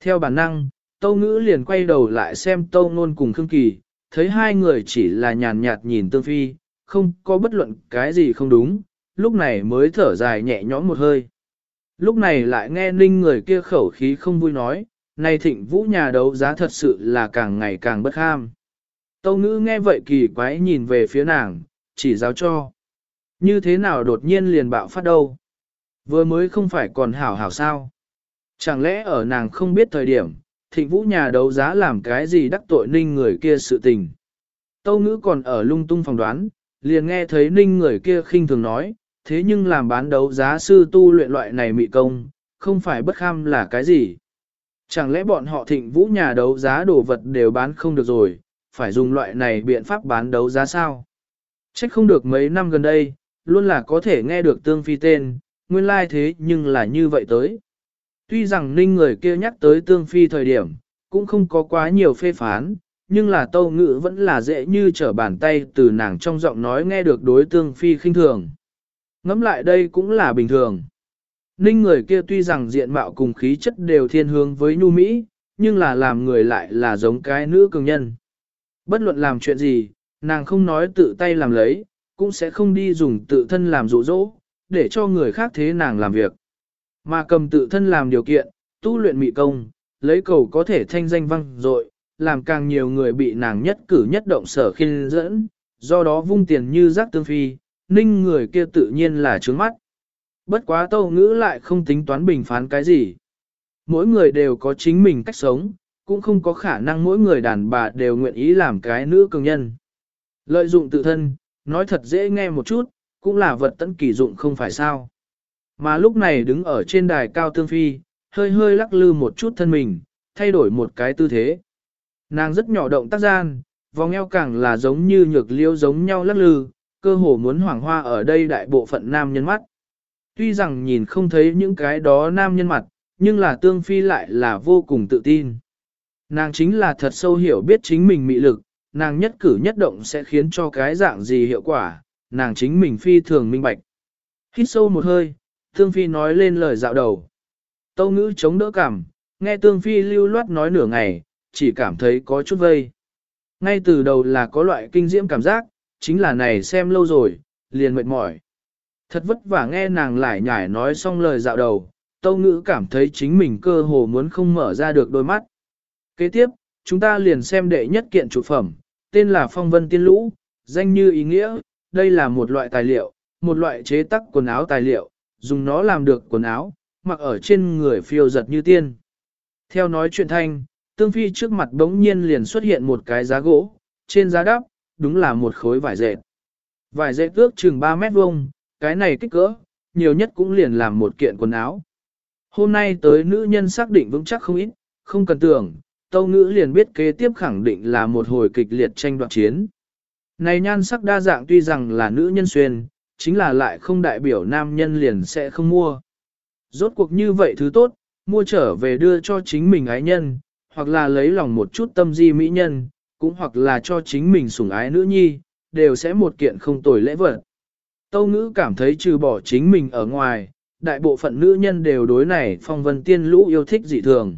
Theo bản năng, Tâu Ngữ liền quay đầu lại xem Tâu Nôn cùng Khương Kỳ, thấy hai người chỉ là nhàn nhạt nhìn Tương Phi, không có bất luận cái gì không đúng, lúc này mới thở dài nhẹ nhõm một hơi. Lúc này lại nghe ninh người kia khẩu khí không vui nói, này thịnh vũ nhà đấu giá thật sự là càng ngày càng bất ham. Tâu ngữ nghe vậy kỳ quái nhìn về phía nàng, chỉ giáo cho. Như thế nào đột nhiên liền bạo phát đâu? Vừa mới không phải còn hảo hảo sao? Chẳng lẽ ở nàng không biết thời điểm, thịnh vũ nhà đấu giá làm cái gì đắc tội ninh người kia sự tình? Tâu ngữ còn ở lung tung phòng đoán, liền nghe thấy ninh người kia khinh thường nói, thế nhưng làm bán đấu giá sư tu luyện loại này mị công, không phải bất kham là cái gì. Chẳng lẽ bọn họ thịnh vũ nhà đấu giá đồ vật đều bán không được rồi, phải dùng loại này biện pháp bán đấu giá sao? Chắc không được mấy năm gần đây, luôn là có thể nghe được tương phi tên, nguyên lai like thế nhưng là như vậy tới. Tuy rằng ninh người kia nhắc tới tương phi thời điểm, cũng không có quá nhiều phê phán, nhưng là tâu ngữ vẫn là dễ như trở bàn tay từ nàng trong giọng nói nghe được đối tương phi khinh thường. Ngắm lại đây cũng là bình thường. Ninh người kia tuy rằng diện mạo cùng khí chất đều thiên hướng với nhu mỹ, nhưng là làm người lại là giống cái nữ cường nhân. Bất luận làm chuyện gì, nàng không nói tự tay làm lấy, cũng sẽ không đi dùng tự thân làm dụ dỗ, để cho người khác thế nàng làm việc. Mà cầm tự thân làm điều kiện, tu luyện mị công, lấy cầu có thể thanh danh văng dội làm càng nhiều người bị nàng nhất cử nhất động sở khiên dẫn, do đó vung tiền như rác tương phi, ninh người kia tự nhiên là trướng mắt. Bất quá tâu ngữ lại không tính toán bình phán cái gì. Mỗi người đều có chính mình cách sống, cũng không có khả năng mỗi người đàn bà đều nguyện ý làm cái nữ cường nhân. Lợi dụng tự thân, nói thật dễ nghe một chút, cũng là vật tận kỳ dụng không phải sao. Mà lúc này đứng ở trên đài cao tương phi, hơi hơi lắc lư một chút thân mình, thay đổi một cái tư thế. Nàng rất nhỏ động tác gian, vòng eo càng là giống như nhược liêu giống nhau lắc lư, cơ hồ muốn hoảng hoa ở đây đại bộ phận nam nhân mắt. Tuy rằng nhìn không thấy những cái đó nam nhân mặt, nhưng là tương phi lại là vô cùng tự tin. Nàng chính là thật sâu hiểu biết chính mình mị lực, nàng nhất cử nhất động sẽ khiến cho cái dạng gì hiệu quả, nàng chính mình phi thường minh bạch. Hít sâu một hơi, tương phi nói lên lời dạo đầu. Tâu ngữ chống đỡ cảm, nghe tương phi lưu loát nói nửa ngày, chỉ cảm thấy có chút vây. Ngay từ đầu là có loại kinh diễm cảm giác, chính là này xem lâu rồi, liền mệt mỏi. Thật vất vả nghe nàng lại nhải nói xong lời dạo đầu, tâu ngữ cảm thấy chính mình cơ hồ muốn không mở ra được đôi mắt. Kế tiếp, chúng ta liền xem đệ nhất kiện chủ phẩm, tên là phong vân tiên lũ, danh như ý nghĩa, đây là một loại tài liệu, một loại chế tác quần áo tài liệu, dùng nó làm được quần áo, mặc ở trên người phiêu giật như tiên. Theo nói chuyện thanh, tương phi trước mặt bỗng nhiên liền xuất hiện một cái giá gỗ, trên giá đắp, đúng là một khối vải dệt. Vải dệt ước chừng 3 mét vuông, cái này kích cỡ, nhiều nhất cũng liền làm một kiện quần áo. Hôm nay tới nữ nhân xác định vững chắc không ít, không cần tưởng, tâu ngữ liền biết kế tiếp khẳng định là một hồi kịch liệt tranh đoạt chiến. Này nhan sắc đa dạng tuy rằng là nữ nhân xuyên, chính là lại không đại biểu nam nhân liền sẽ không mua. Rốt cuộc như vậy thứ tốt, mua trở về đưa cho chính mình ái nhân, hoặc là lấy lòng một chút tâm di mỹ nhân, cũng hoặc là cho chính mình sủng ái nữ nhi, đều sẽ một kiện không tồi lễ vật. Tâu ngữ cảm thấy trừ bỏ chính mình ở ngoài, đại bộ phận nữ nhân đều đối này phong vân tiên lũ yêu thích dị thường.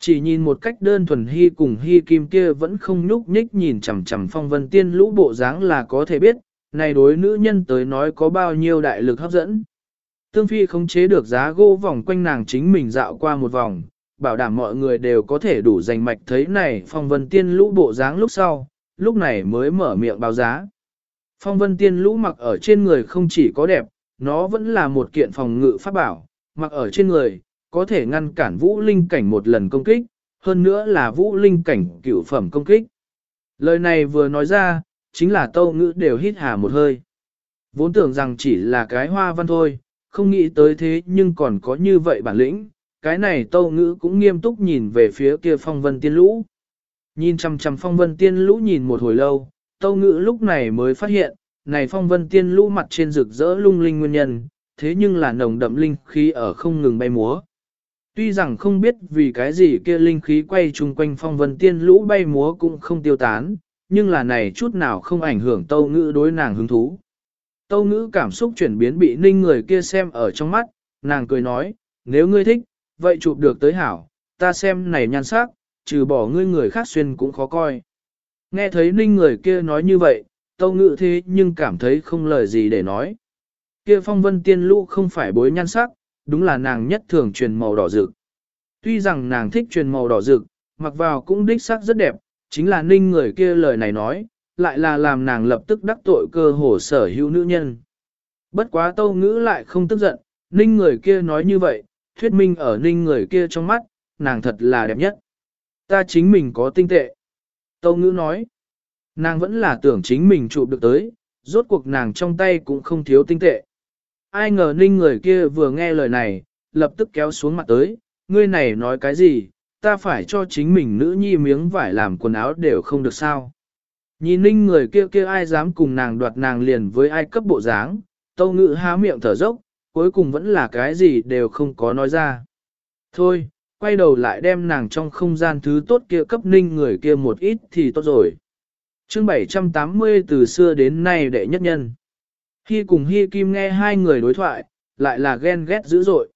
Chỉ nhìn một cách đơn thuần hy cùng hy kim kia vẫn không nhúc nhích nhìn chằm chằm phong vân tiên lũ bộ dáng là có thể biết, này đối nữ nhân tới nói có bao nhiêu đại lực hấp dẫn. Tương Phi không chế được giá gỗ vòng quanh nàng chính mình dạo qua một vòng, bảo đảm mọi người đều có thể đủ giành mạch thấy này phong vân tiên lũ bộ dáng lúc sau, lúc này mới mở miệng báo giá. Phong vân tiên lũ mặc ở trên người không chỉ có đẹp, nó vẫn là một kiện phòng ngự pháp bảo, mặc ở trên người, có thể ngăn cản vũ linh cảnh một lần công kích, hơn nữa là vũ linh cảnh cửu phẩm công kích. Lời này vừa nói ra, chính là tâu ngữ đều hít hà một hơi. Vốn tưởng rằng chỉ là cái hoa văn thôi, không nghĩ tới thế nhưng còn có như vậy bản lĩnh, cái này tâu ngữ cũng nghiêm túc nhìn về phía kia phong vân tiên lũ. Nhìn chằm chằm phong vân tiên lũ nhìn một hồi lâu, tâu ngữ lúc này mới phát hiện, này phong vân tiên lũ mặt trên rực rỡ lung linh nguyên nhân, thế nhưng là nồng đậm linh khí ở không ngừng bay múa. Tuy rằng không biết vì cái gì kia linh khí quay chung quanh phong vân tiên lũ bay múa cũng không tiêu tán, nhưng là này chút nào không ảnh hưởng tâu ngữ đối nàng hứng thú. Tâu ngữ cảm xúc chuyển biến bị ninh người kia xem ở trong mắt, nàng cười nói, nếu ngươi thích, vậy chụp được tới hảo, ta xem này nhan sắc, trừ bỏ ngươi người khác xuyên cũng khó coi. Nghe thấy ninh người kia nói như vậy, tâu ngữ thế nhưng cảm thấy không lời gì để nói. Kia phong vân tiên lũ không phải bối nhan sắc, đúng là nàng nhất thường truyền màu đỏ rực. Tuy rằng nàng thích truyền màu đỏ rực, mặc vào cũng đích sắc rất đẹp, chính là ninh người kia lời này nói, lại là làm nàng lập tức đắc tội cơ hồ sở hữu nữ nhân. Bất quá tâu ngữ lại không tức giận, ninh người kia nói như vậy, thuyết minh ở ninh người kia trong mắt, nàng thật là đẹp nhất. Ta chính mình có tinh tệ. Tâu ngữ nói, nàng vẫn là tưởng chính mình chụp được tới, rốt cuộc nàng trong tay cũng không thiếu tinh tệ. Ai ngờ ninh người kia vừa nghe lời này, lập tức kéo xuống mặt tới, ngươi này nói cái gì, ta phải cho chính mình nữ nhi miếng vải làm quần áo đều không được sao. Nhìn ninh người kia kia ai dám cùng nàng đoạt nàng liền với ai cấp bộ dáng, tâu ngự há miệng thở dốc, cuối cùng vẫn là cái gì đều không có nói ra. Thôi, quay đầu lại đem nàng trong không gian thứ tốt kia cấp ninh người kia một ít thì tốt rồi. chương 780 từ xưa đến nay đệ nhất nhân. Hi cùng Hi Kim nghe hai người đối thoại, lại là ghen ghét dữ dội.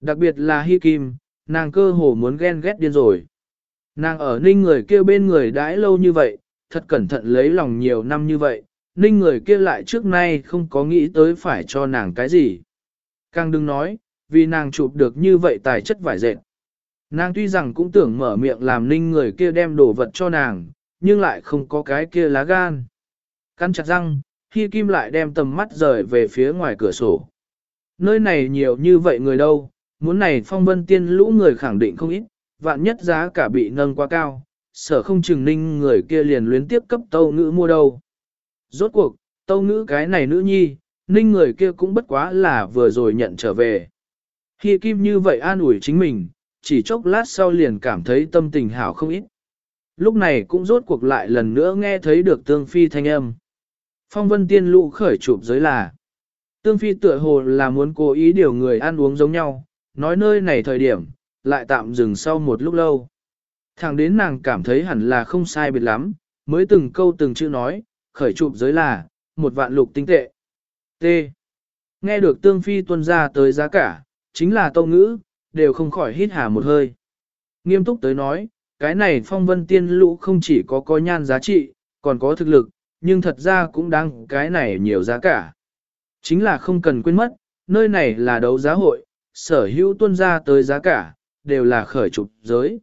Đặc biệt là Hi Kim, nàng cơ hồ muốn ghen ghét điên rồi. Nàng ở ninh người kia bên người đãi lâu như vậy, thật cẩn thận lấy lòng nhiều năm như vậy, ninh người kia lại trước nay không có nghĩ tới phải cho nàng cái gì. Càng đừng nói, vì nàng chụp được như vậy tài chất vải dệt. Nàng tuy rằng cũng tưởng mở miệng làm ninh người kia đem đồ vật cho nàng, nhưng lại không có cái kia lá gan. Căn chặt răng, khi kim lại đem tầm mắt rời về phía ngoài cửa sổ. Nơi này nhiều như vậy người đâu, muốn này phong vân tiên lũ người khẳng định không ít, vạn nhất giá cả bị nâng quá cao, sở không chừng ninh người kia liền luyến tiếp cấp tâu ngữ mua đâu. Rốt cuộc, tâu ngữ cái này nữ nhi, ninh người kia cũng bất quá là vừa rồi nhận trở về. Khi kim như vậy an ủi chính mình, chỉ chốc lát sau liền cảm thấy tâm tình hảo không ít. Lúc này cũng rốt cuộc lại lần nữa nghe thấy được tương phi thanh âm. Phong vân tiên lũ khởi chụp giới là. Tương phi tựa hồ là muốn cố ý điều người ăn uống giống nhau, nói nơi này thời điểm, lại tạm dừng sau một lúc lâu. Thẳng đến nàng cảm thấy hẳn là không sai biệt lắm, mới từng câu từng chữ nói, khởi chụp giới là, một vạn lục tinh tệ. T. Nghe được tương phi tuân ra tới giá cả, chính là tâu ngữ, đều không khỏi hít hà một hơi. Nghiêm túc tới nói, cái này phong vân tiên lũ không chỉ có coi nhan giá trị, còn có thực lực, nhưng thật ra cũng đang cái này nhiều giá cả. Chính là không cần quên mất, nơi này là đấu giá hội, sở hữu tuân ra tới giá cả, đều là khởi chụp giới.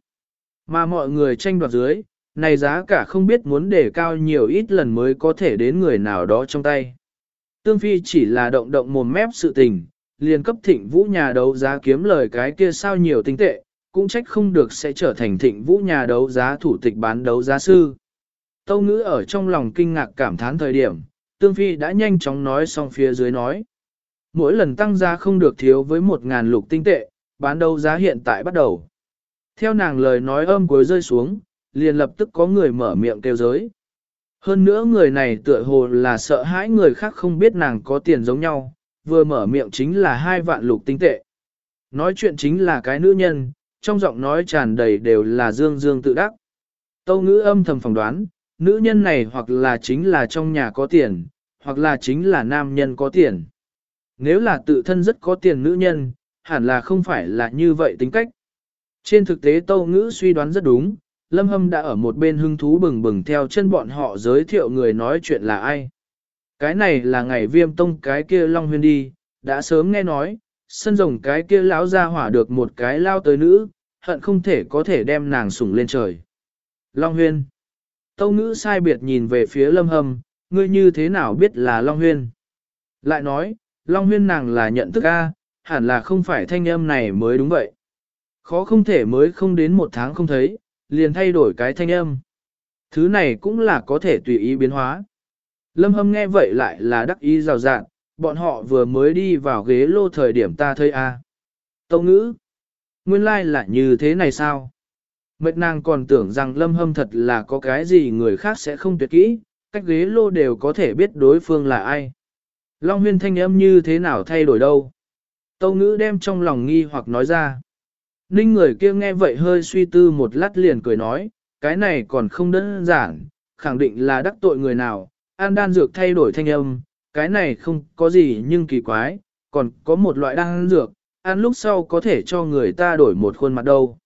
Mà mọi người tranh đoạt dưới, này giá cả không biết muốn để cao nhiều ít lần mới có thể đến người nào đó trong tay. Tương Phi chỉ là động động mồm mép sự tình, liền cấp thịnh vũ nhà đấu giá kiếm lời cái kia sao nhiều tinh tệ, cũng trách không được sẽ trở thành thịnh vũ nhà đấu giá thủ tịch bán đấu giá sư. Tâu ngữ ở trong lòng kinh ngạc cảm thán thời điểm, Tương Phi đã nhanh chóng nói xong phía dưới nói mỗi lần tăng giá không được thiếu với một ngàn lục tinh tệ, bán đấu giá hiện tại bắt đầu. Theo nàng lời nói âm cuối rơi xuống, liền lập tức có người mở miệng kêu giới. Hơn nữa người này tựa hồ là sợ hãi người khác không biết nàng có tiền giống nhau, vừa mở miệng chính là hai vạn lục tinh tệ. Nói chuyện chính là cái nữ nhân, trong giọng nói tràn đầy đều là dương dương tự đắc. Tâu ngữ âm thầm phỏng đoán, nữ nhân này hoặc là chính là trong nhà có tiền, hoặc là chính là nam nhân có tiền. Nếu là tự thân rất có tiền nữ nhân, hẳn là không phải là như vậy tính cách. Trên thực tế tâu ngữ suy đoán rất đúng, Lâm Hâm đã ở một bên hưng thú bừng bừng theo chân bọn họ giới thiệu người nói chuyện là ai. Cái này là ngày viêm tông cái kia Long Huyên đi, đã sớm nghe nói, sân rồng cái kia lão ra hỏa được một cái lao tới nữ, hận không thể có thể đem nàng sủng lên trời. Long Huyên Tâu ngữ sai biệt nhìn về phía Lâm Hâm, ngươi như thế nào biết là Long Huyên? Lại nói, Long Huyên nàng là nhận thức A, hẳn là không phải thanh âm này mới đúng vậy. Khó không thể mới không đến một tháng không thấy, liền thay đổi cái thanh âm. Thứ này cũng là có thể tùy ý biến hóa. Lâm Hâm nghe vậy lại là đắc ý rào rạng, bọn họ vừa mới đi vào ghế lô thời điểm ta thấy A. Tâu ngữ, nguyên lai like là như thế này sao? Mệt nàng còn tưởng rằng Lâm Hâm thật là có cái gì người khác sẽ không tuyệt kỹ, cách ghế lô đều có thể biết đối phương là ai. Long huyên thanh âm như thế nào thay đổi đâu? Tâu ngữ đem trong lòng nghi hoặc nói ra. Ninh người kia nghe vậy hơi suy tư một lát liền cười nói, cái này còn không đơn giản, khẳng định là đắc tội người nào, an đan dược thay đổi thanh âm, cái này không có gì nhưng kỳ quái, còn có một loại đan dược, ăn lúc sau có thể cho người ta đổi một khuôn mặt đâu.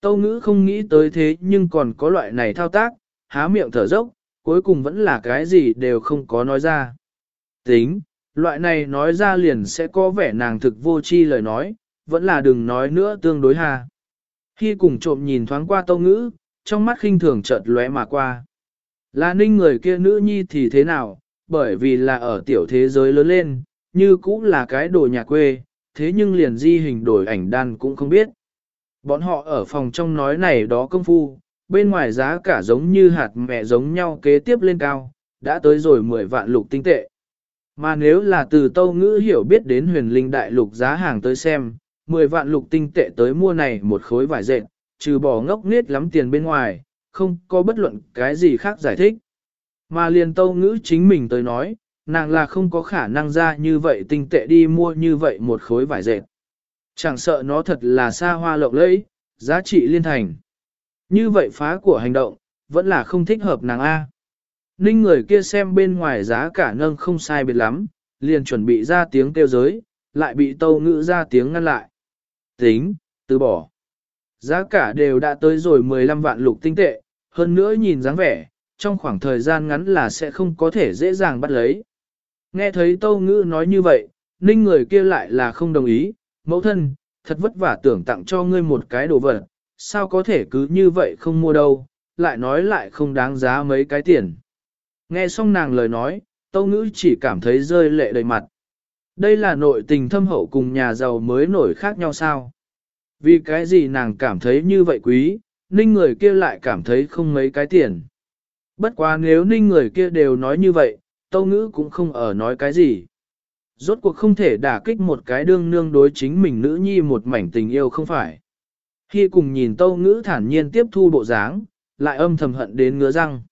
Tâu ngữ không nghĩ tới thế nhưng còn có loại này thao tác, há miệng thở dốc, cuối cùng vẫn là cái gì đều không có nói ra. Tính, loại này nói ra liền sẽ có vẻ nàng thực vô chi lời nói, vẫn là đừng nói nữa tương đối hà. Khi cùng trộm nhìn thoáng qua tâu ngữ, trong mắt khinh thường chợt lóe mà qua. Là ninh người kia nữ nhi thì thế nào, bởi vì là ở tiểu thế giới lớn lên, như cũng là cái đồ nhà quê, thế nhưng liền di hình đổi ảnh đan cũng không biết. Bọn họ ở phòng trong nói này đó công phu, bên ngoài giá cả giống như hạt mẹ giống nhau kế tiếp lên cao, đã tới rồi 10 vạn lục tinh tệ. Mà nếu là từ tâu ngữ hiểu biết đến huyền linh đại lục giá hàng tới xem, 10 vạn lục tinh tệ tới mua này một khối vải dệt, trừ bỏ ngốc nết lắm tiền bên ngoài, không có bất luận cái gì khác giải thích. Mà liền tâu ngữ chính mình tới nói, nàng là không có khả năng ra như vậy tinh tệ đi mua như vậy một khối vải dệt. Chẳng sợ nó thật là xa hoa lộng lẫy, giá trị liên thành. Như vậy phá của hành động, vẫn là không thích hợp nàng A. Ninh người kia xem bên ngoài giá cả nâng không sai biệt lắm, liền chuẩn bị ra tiếng kêu giới, lại bị tâu ngữ ra tiếng ngăn lại. Tính, từ bỏ. Giá cả đều đã tới rồi 15 vạn lục tinh tệ, hơn nữa nhìn dáng vẻ, trong khoảng thời gian ngắn là sẽ không có thể dễ dàng bắt lấy. Nghe thấy tâu ngữ nói như vậy, ninh người kia lại là không đồng ý, mẫu thân, thật vất vả tưởng tặng cho ngươi một cái đồ vật, sao có thể cứ như vậy không mua đâu, lại nói lại không đáng giá mấy cái tiền. Nghe xong nàng lời nói, tâu ngữ chỉ cảm thấy rơi lệ đầy mặt. Đây là nội tình thâm hậu cùng nhà giàu mới nổi khác nhau sao? Vì cái gì nàng cảm thấy như vậy quý, ninh người kia lại cảm thấy không mấy cái tiền. Bất quá nếu ninh người kia đều nói như vậy, tâu ngữ cũng không ở nói cái gì. Rốt cuộc không thể đả kích một cái đương nương đối chính mình nữ nhi một mảnh tình yêu không phải. Khi cùng nhìn tâu ngữ thản nhiên tiếp thu bộ dáng, lại âm thầm hận đến ngứa răng.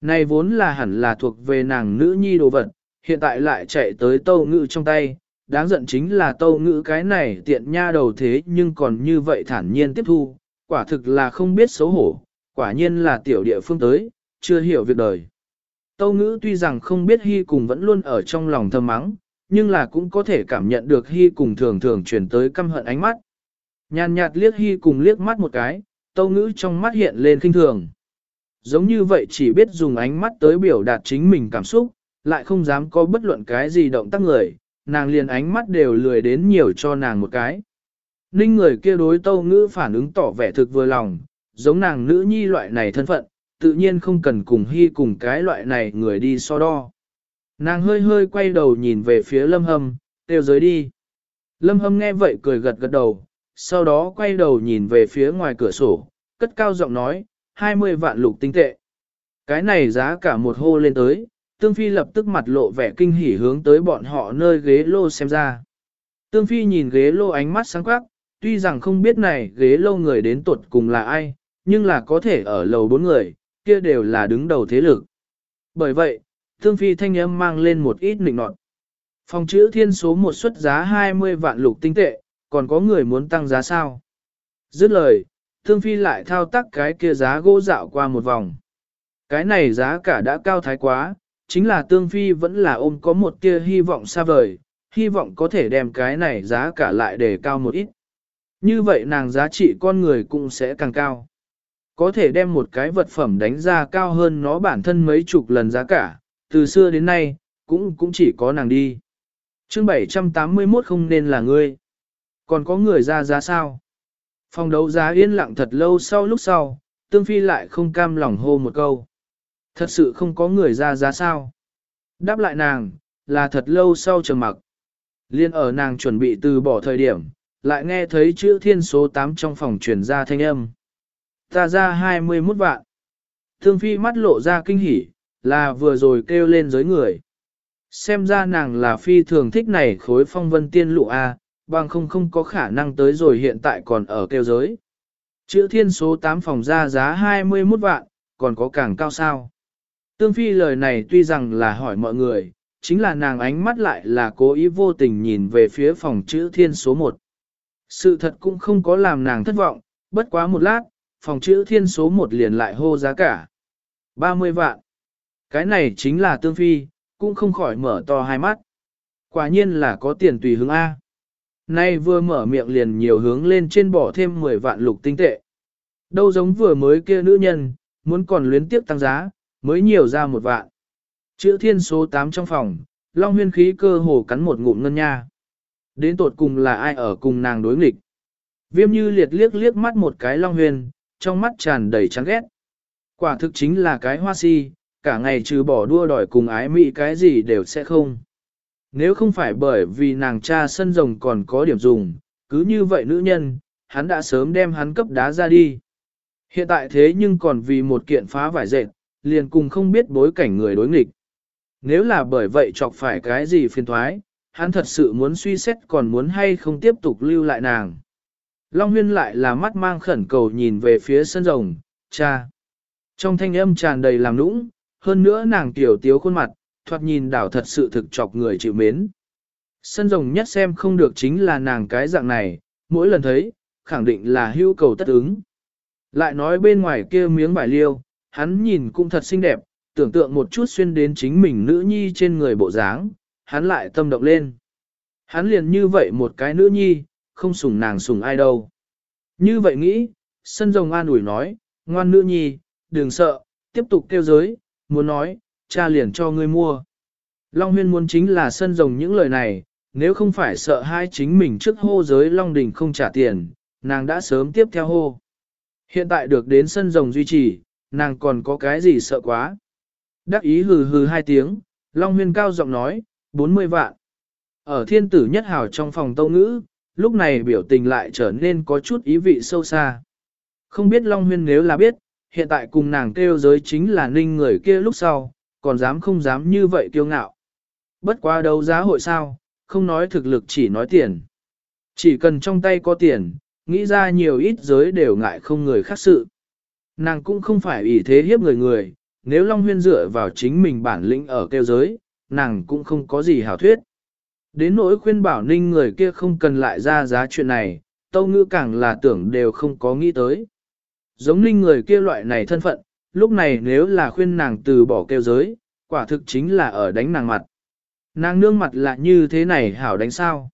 Này vốn là hẳn là thuộc về nàng nữ nhi đồ vật, hiện tại lại chạy tới tâu ngữ trong tay, đáng giận chính là tâu ngữ cái này tiện nha đầu thế nhưng còn như vậy thản nhiên tiếp thu, quả thực là không biết xấu hổ, quả nhiên là tiểu địa phương tới, chưa hiểu việc đời. Tâu ngữ tuy rằng không biết hy cùng vẫn luôn ở trong lòng thầm mắng, nhưng là cũng có thể cảm nhận được hy cùng thường thường chuyển tới căm hận ánh mắt. Nhàn nhạt liếc hy cùng liếc mắt một cái, tâu ngữ trong mắt hiện lên kinh thường. Giống như vậy chỉ biết dùng ánh mắt tới biểu đạt chính mình cảm xúc, lại không dám có bất luận cái gì động tác người, nàng liền ánh mắt đều lười đến nhiều cho nàng một cái. Ninh người kia đối tâu ngữ phản ứng tỏ vẻ thực vừa lòng, giống nàng nữ nhi loại này thân phận, tự nhiên không cần cùng hy cùng cái loại này người đi so đo. Nàng hơi hơi quay đầu nhìn về phía lâm hâm, tiêu giới đi. Lâm hâm nghe vậy cười gật gật đầu, sau đó quay đầu nhìn về phía ngoài cửa sổ, cất cao giọng nói, 20 vạn lục tinh tệ. Cái này giá cả một hô lên tới, Tương Phi lập tức mặt lộ vẻ kinh hỉ hướng tới bọn họ nơi ghế lô xem ra. Tương Phi nhìn ghế lô ánh mắt sáng quắc, tuy rằng không biết này ghế lô người đến tuột cùng là ai, nhưng là có thể ở lầu bốn người, kia đều là đứng đầu thế lực. Bởi vậy, Tương Phi thanh âm mang lên một ít nịnh nọt. Phòng chữ thiên số một xuất giá 20 vạn lục tinh tệ, còn có người muốn tăng giá sao? Dứt lời, Tương Phi lại thao tác cái kia giá gỗ dạo qua một vòng. Cái này giá cả đã cao thái quá, chính là Tương Phi vẫn là ôm có một tia hy vọng xa vời, hy vọng có thể đem cái này giá cả lại để cao một ít. Như vậy nàng giá trị con người cũng sẽ càng cao. Có thể đem một cái vật phẩm đánh ra cao hơn nó bản thân mấy chục lần giá cả, từ xưa đến nay, cũng cũng chỉ có nàng đi. chương 781 không nên là ngươi. Còn có người ra giá sao? Phòng đấu giá yên lặng thật lâu sau lúc sau, Tương Phi lại không cam lòng hô một câu. Thật sự không có người ra giá sao? Đáp lại nàng, là thật lâu sau trầm mặc. Liên ở nàng chuẩn bị từ bỏ thời điểm, lại nghe thấy chữ thiên số 8 trong phòng truyền ra thanh âm. Ta ra 21 vạn. Thương phi mắt lộ ra kinh hỉ, là vừa rồi kêu lên giới người. Xem ra nàng là phi thường thích này khối phong vân tiên lụ A, bằng không không có khả năng tới rồi hiện tại còn ở kêu giới. Chữ thiên số 8 phòng ra giá 21 vạn, còn có càng cao sao. Tương phi lời này tuy rằng là hỏi mọi người, chính là nàng ánh mắt lại là cố ý vô tình nhìn về phía phòng chữ thiên số 1. Sự thật cũng không có làm nàng thất vọng, bất quá một lát, phòng chữ thiên số 1 liền lại hô giá cả. 30 vạn. Cái này chính là tương phi, cũng không khỏi mở to hai mắt. Quả nhiên là có tiền tùy hướng A. Nay vừa mở miệng liền nhiều hướng lên trên bỏ thêm 10 vạn lục tinh tệ. Đâu giống vừa mới kia nữ nhân, muốn còn luyến tiếp tăng giá, mới nhiều ra một vạn. Chữ thiên số 8 trong phòng, Long huyên khí cơ hồ cắn một ngụm ngân nha. Đến tột cùng là ai ở cùng nàng đối nghịch. Viêm như liệt liếc liếc mắt một cái Long huyên, trong mắt tràn đầy chán ghét. Quả thực chính là cái hoa si, cả ngày trừ bỏ đua đòi cùng ái mị cái gì đều sẽ không. Nếu không phải bởi vì nàng cha sân rồng còn có điểm dùng, cứ như vậy nữ nhân, hắn đã sớm đem hắn cấp đá ra đi. Hiện tại thế nhưng còn vì một kiện phá vải dệt, liền cùng không biết bối cảnh người đối nghịch. Nếu là bởi vậy chọc phải cái gì phiền thoái, hắn thật sự muốn suy xét còn muốn hay không tiếp tục lưu lại nàng. Long huyên lại là mắt mang khẩn cầu nhìn về phía sân rồng, cha. Trong thanh âm tràn đầy làm nũng, hơn nữa nàng tiểu tiếu khuôn mặt, thoạt nhìn đảo thật sự thực chọc người chịu mến. Sân rồng nhất xem không được chính là nàng cái dạng này, mỗi lần thấy, khẳng định là hưu cầu tất ứng. Lại nói bên ngoài kia miếng bài liêu, hắn nhìn cũng thật xinh đẹp, tưởng tượng một chút xuyên đến chính mình nữ nhi trên người bộ dáng, hắn lại tâm động lên. Hắn liền như vậy một cái nữ nhi, không sủng nàng sủng ai đâu. Như vậy nghĩ, sân rồng an ủi nói, ngoan nữ nhi, đừng sợ, tiếp tục kêu giới, muốn nói, cha liền cho ngươi mua. Long huyên muốn chính là sân rồng những lời này, nếu không phải sợ hai chính mình trước hô giới Long Đình không trả tiền, nàng đã sớm tiếp theo hô. Hiện tại được đến sân rồng duy trì, nàng còn có cái gì sợ quá. Đắc ý hừ hừ hai tiếng, Long huyên cao giọng nói, 40 vạn. Ở thiên tử nhất hào trong phòng tâu ngữ, lúc này biểu tình lại trở nên có chút ý vị sâu xa. Không biết Long huyên nếu là biết, hiện tại cùng nàng kêu giới chính là ninh người kia lúc sau, còn dám không dám như vậy kiêu ngạo. Bất quá đấu giá hội sao, không nói thực lực chỉ nói tiền. Chỉ cần trong tay có tiền, nghĩ ra nhiều ít giới đều ngại không người khác sự. Nàng cũng không phải ủy thế hiếp người người, nếu Long Huyên dựa vào chính mình bản lĩnh ở kêu giới, nàng cũng không có gì hảo thuyết. Đến nỗi khuyên bảo ninh người kia không cần lại ra giá chuyện này, tâu ngữ càng là tưởng đều không có nghĩ tới. Giống ninh người kia loại này thân phận, lúc này nếu là khuyên nàng từ bỏ kêu giới, quả thực chính là ở đánh nàng mặt. Nàng nương mặt là như thế này hảo đánh sao?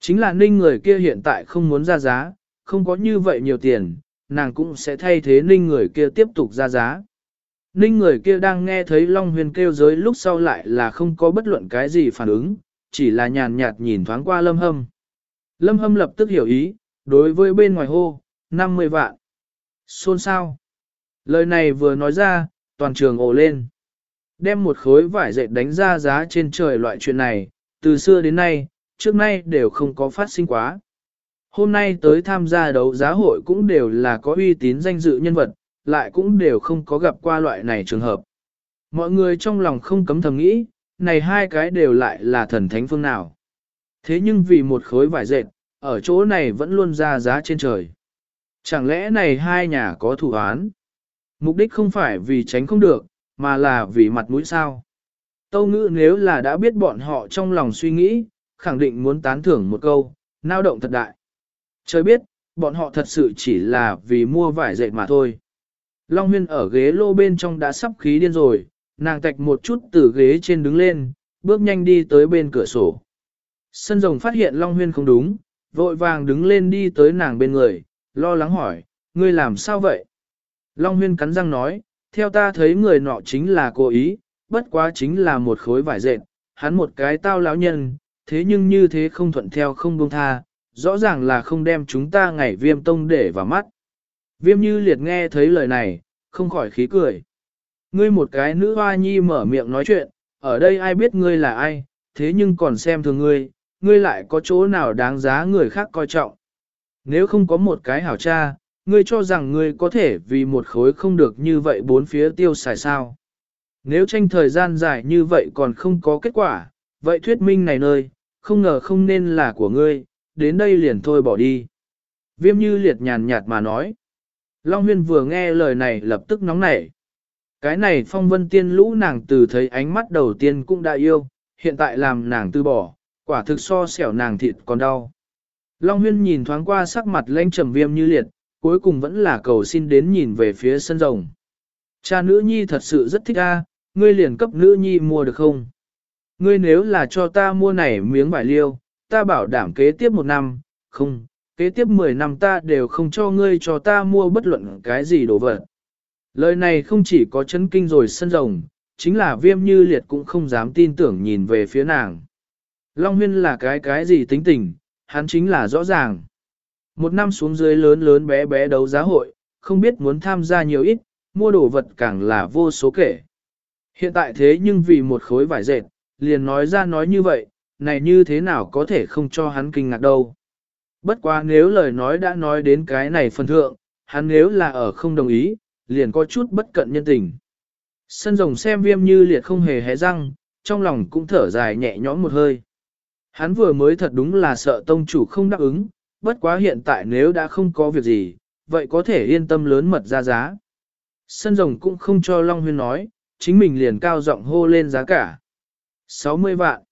Chính là ninh người kia hiện tại không muốn ra giá, không có như vậy nhiều tiền, nàng cũng sẽ thay thế ninh người kia tiếp tục ra giá. Ninh người kia đang nghe thấy Long Huyền kêu giới lúc sau lại là không có bất luận cái gì phản ứng, chỉ là nhàn nhạt nhìn thoáng qua Lâm Hâm. Lâm Hâm lập tức hiểu ý, đối với bên ngoài hô, 50 vạn. Xôn sao? Lời này vừa nói ra, toàn trường ồ lên. Đem một khối vải dệt đánh ra giá trên trời loại chuyện này, từ xưa đến nay, trước nay đều không có phát sinh quá. Hôm nay tới tham gia đấu giá hội cũng đều là có uy tín danh dự nhân vật, lại cũng đều không có gặp qua loại này trường hợp. Mọi người trong lòng không cấm thầm nghĩ, này hai cái đều lại là thần thánh phương nào. Thế nhưng vì một khối vải dệt, ở chỗ này vẫn luôn ra giá trên trời. Chẳng lẽ này hai nhà có thủ án? Mục đích không phải vì tránh không được, mà là vì mặt mũi sao. Tâu ngữ nếu là đã biết bọn họ trong lòng suy nghĩ, khẳng định muốn tán thưởng một câu, nao động thật đại. Trời biết, bọn họ thật sự chỉ là vì mua vải dệt mà thôi. Long huyên ở ghế lô bên trong đã sắp khí điên rồi, nàng tạch một chút từ ghế trên đứng lên, bước nhanh đi tới bên cửa sổ. Sân rồng phát hiện Long huyên không đúng, vội vàng đứng lên đi tới nàng bên người, lo lắng hỏi, ngươi làm sao vậy? Long huyên cắn răng nói, theo ta thấy người nọ chính là cố ý, bất quá chính là một khối vải dệt, hắn một cái tao lão nhân, thế nhưng như thế không thuận theo không buông tha, rõ ràng là không đem chúng ta ngày viêm tông để vào mắt. Viêm như liệt nghe thấy lời này, không khỏi khí cười. Ngươi một cái nữ hoa nhi mở miệng nói chuyện, ở đây ai biết ngươi là ai, thế nhưng còn xem thường ngươi, ngươi lại có chỗ nào đáng giá người khác coi trọng. Nếu không có một cái hảo cha, ngươi cho rằng ngươi có thể vì một khối không được như vậy bốn phía tiêu xài sao. Nếu tranh thời gian dài như vậy còn không có kết quả, vậy thuyết minh này nơi, không ngờ không nên là của ngươi, đến đây liền thôi bỏ đi. Viêm như liệt nhàn nhạt mà nói. Long huyên vừa nghe lời này lập tức nóng nảy. Cái này phong vân tiên lũ nàng từ thấy ánh mắt đầu tiên cũng đã yêu, hiện tại làm nàng từ bỏ, quả thực so xẻo nàng thịt còn đau. Long huyên nhìn thoáng qua sắc mặt lãnh trầm viêm như liệt, cuối cùng vẫn là cầu xin đến nhìn về phía sân rồng. Cha nữ nhi thật sự rất thích a, ngươi liền cấp nữ nhi mua được không? Ngươi nếu là cho ta mua này miếng vải liêu, ta bảo đảm kế tiếp một năm, không, kế tiếp 10 năm ta đều không cho ngươi cho ta mua bất luận cái gì đồ vật. Lời này không chỉ có chấn kinh rồi sân rồng, chính là viêm như liệt cũng không dám tin tưởng nhìn về phía nàng. Long huyên là cái cái gì tính tình, hắn chính là rõ ràng. Một năm xuống dưới lớn lớn bé bé đấu giá hội, không biết muốn tham gia nhiều ít, mua đồ vật càng là vô số kể. Hiện tại thế nhưng vì một khối vải dệt, liền nói ra nói như vậy, này như thế nào có thể không cho hắn kinh ngạc đâu. Bất quá nếu lời nói đã nói đến cái này phần thượng, hắn nếu là ở không đồng ý, liền có chút bất cận nhân tình. Sân rồng xem viêm như liệt không hề hé răng, trong lòng cũng thở dài nhẹ nhõm một hơi. Hắn vừa mới thật đúng là sợ tông chủ không đáp ứng, bất quá hiện tại nếu đã không có việc gì, vậy có thể yên tâm lớn mật ra giá. Sân rồng cũng không cho Long Huyên nói, chính mình liền cao giọng hô lên giá cả. 60 vạn.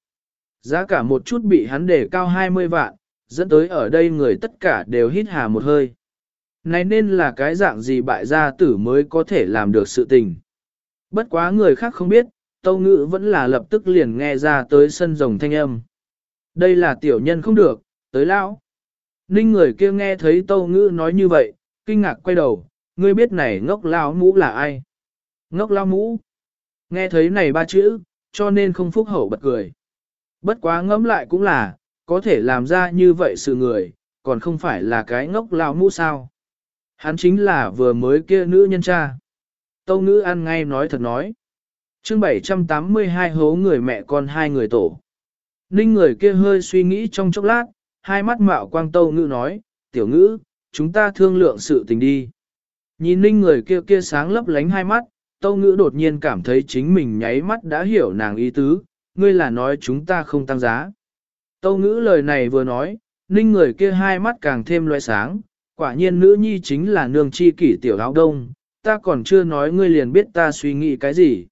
Giá cả một chút bị hắn để cao 20 vạn, dẫn tới ở đây người tất cả đều hít hà một hơi. Này nên là cái dạng gì bại gia tử mới có thể làm được sự tình. Bất quá người khác không biết, tâu ngữ vẫn là lập tức liền nghe ra tới sân rồng thanh âm. Đây là tiểu nhân không được, tới lão. Ninh người kia nghe thấy tâu ngữ nói như vậy, kinh ngạc quay đầu, ngươi biết này ngốc lao mũ là ai? Ngốc lao mũ. Nghe thấy này ba chữ, cho nên không phúc hậu bật cười. Bất quá ngẫm lại cũng là, có thể làm ra như vậy sự người, còn không phải là cái ngốc lao mũ sao. Hắn chính là vừa mới kia nữ nhân cha. Tâu ngữ ăn ngay nói thật nói. chương 782 hố người mẹ con hai người tổ. Ninh người kia hơi suy nghĩ trong chốc lát, hai mắt mạo quang tâu ngữ nói, tiểu ngữ, chúng ta thương lượng sự tình đi. Nhìn ninh người kia kia sáng lấp lánh hai mắt, tâu ngữ đột nhiên cảm thấy chính mình nháy mắt đã hiểu nàng ý tứ, ngươi là nói chúng ta không tăng giá. Tâu ngữ lời này vừa nói, ninh người kia hai mắt càng thêm loại sáng, quả nhiên nữ nhi chính là nương chi kỷ tiểu áo đông, ta còn chưa nói ngươi liền biết ta suy nghĩ cái gì.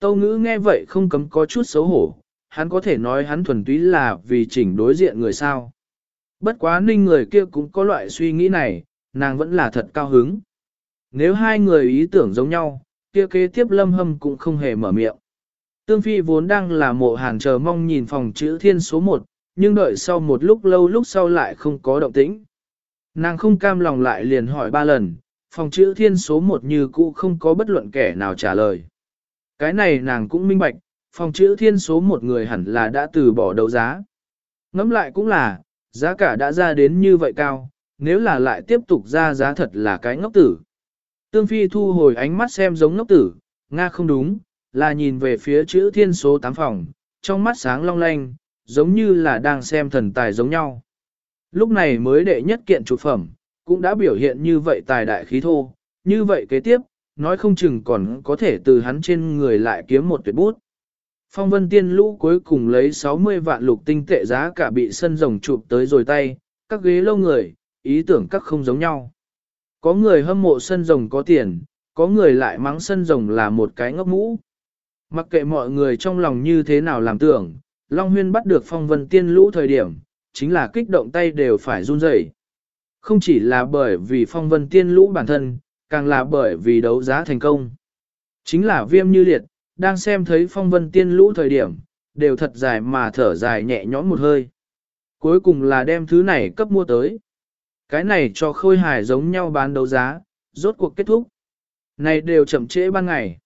Tâu ngữ nghe vậy không cấm có chút xấu hổ, hắn có thể nói hắn thuần túy là vì chỉnh đối diện người sao. Bất quá ninh người kia cũng có loại suy nghĩ này, nàng vẫn là thật cao hứng. Nếu hai người ý tưởng giống nhau, kia kế tiếp lâm hâm cũng không hề mở miệng. Tương Phi vốn đang là mộ hàng chờ mong nhìn phòng chữ thiên số 1, nhưng đợi sau một lúc lâu lúc sau lại không có động tĩnh. Nàng không cam lòng lại liền hỏi ba lần, phòng chữ thiên số 1 như cũ không có bất luận kẻ nào trả lời. Cái này nàng cũng minh bạch, phòng chữ thiên số một người hẳn là đã từ bỏ đấu giá. Ngắm lại cũng là, giá cả đã ra đến như vậy cao, nếu là lại tiếp tục ra giá thật là cái ngốc tử. Tương Phi thu hồi ánh mắt xem giống ngốc tử, Nga không đúng, là nhìn về phía chữ thiên số 8 phòng, trong mắt sáng long lanh, giống như là đang xem thần tài giống nhau. Lúc này mới đệ nhất kiện trụ phẩm, cũng đã biểu hiện như vậy tài đại khí thô, như vậy kế tiếp, nói không chừng còn có thể từ hắn trên người lại kiếm một tuyệt bút. Phong vân tiên lũ cuối cùng lấy 60 vạn lục tinh tệ giá cả bị sân rồng chụp tới rồi tay, các ghế lâu người, ý tưởng các không giống nhau. Có người hâm mộ sân rồng có tiền, có người lại mắng sân rồng là một cái ngốc mũ. Mặc kệ mọi người trong lòng như thế nào làm tưởng, Long Huyên bắt được phong vân tiên lũ thời điểm, chính là kích động tay đều phải run rẩy. Không chỉ là bởi vì phong vân tiên lũ bản thân, càng là bởi vì đấu giá thành công. Chính là viêm như liệt, đang xem thấy phong vân tiên lũ thời điểm, đều thật dài mà thở dài nhẹ nhõm một hơi. Cuối cùng là đem thứ này cấp mua tới. Cái này cho khôi hài giống nhau bán đấu giá, rốt cuộc kết thúc. Này đều chậm trễ ban ngày.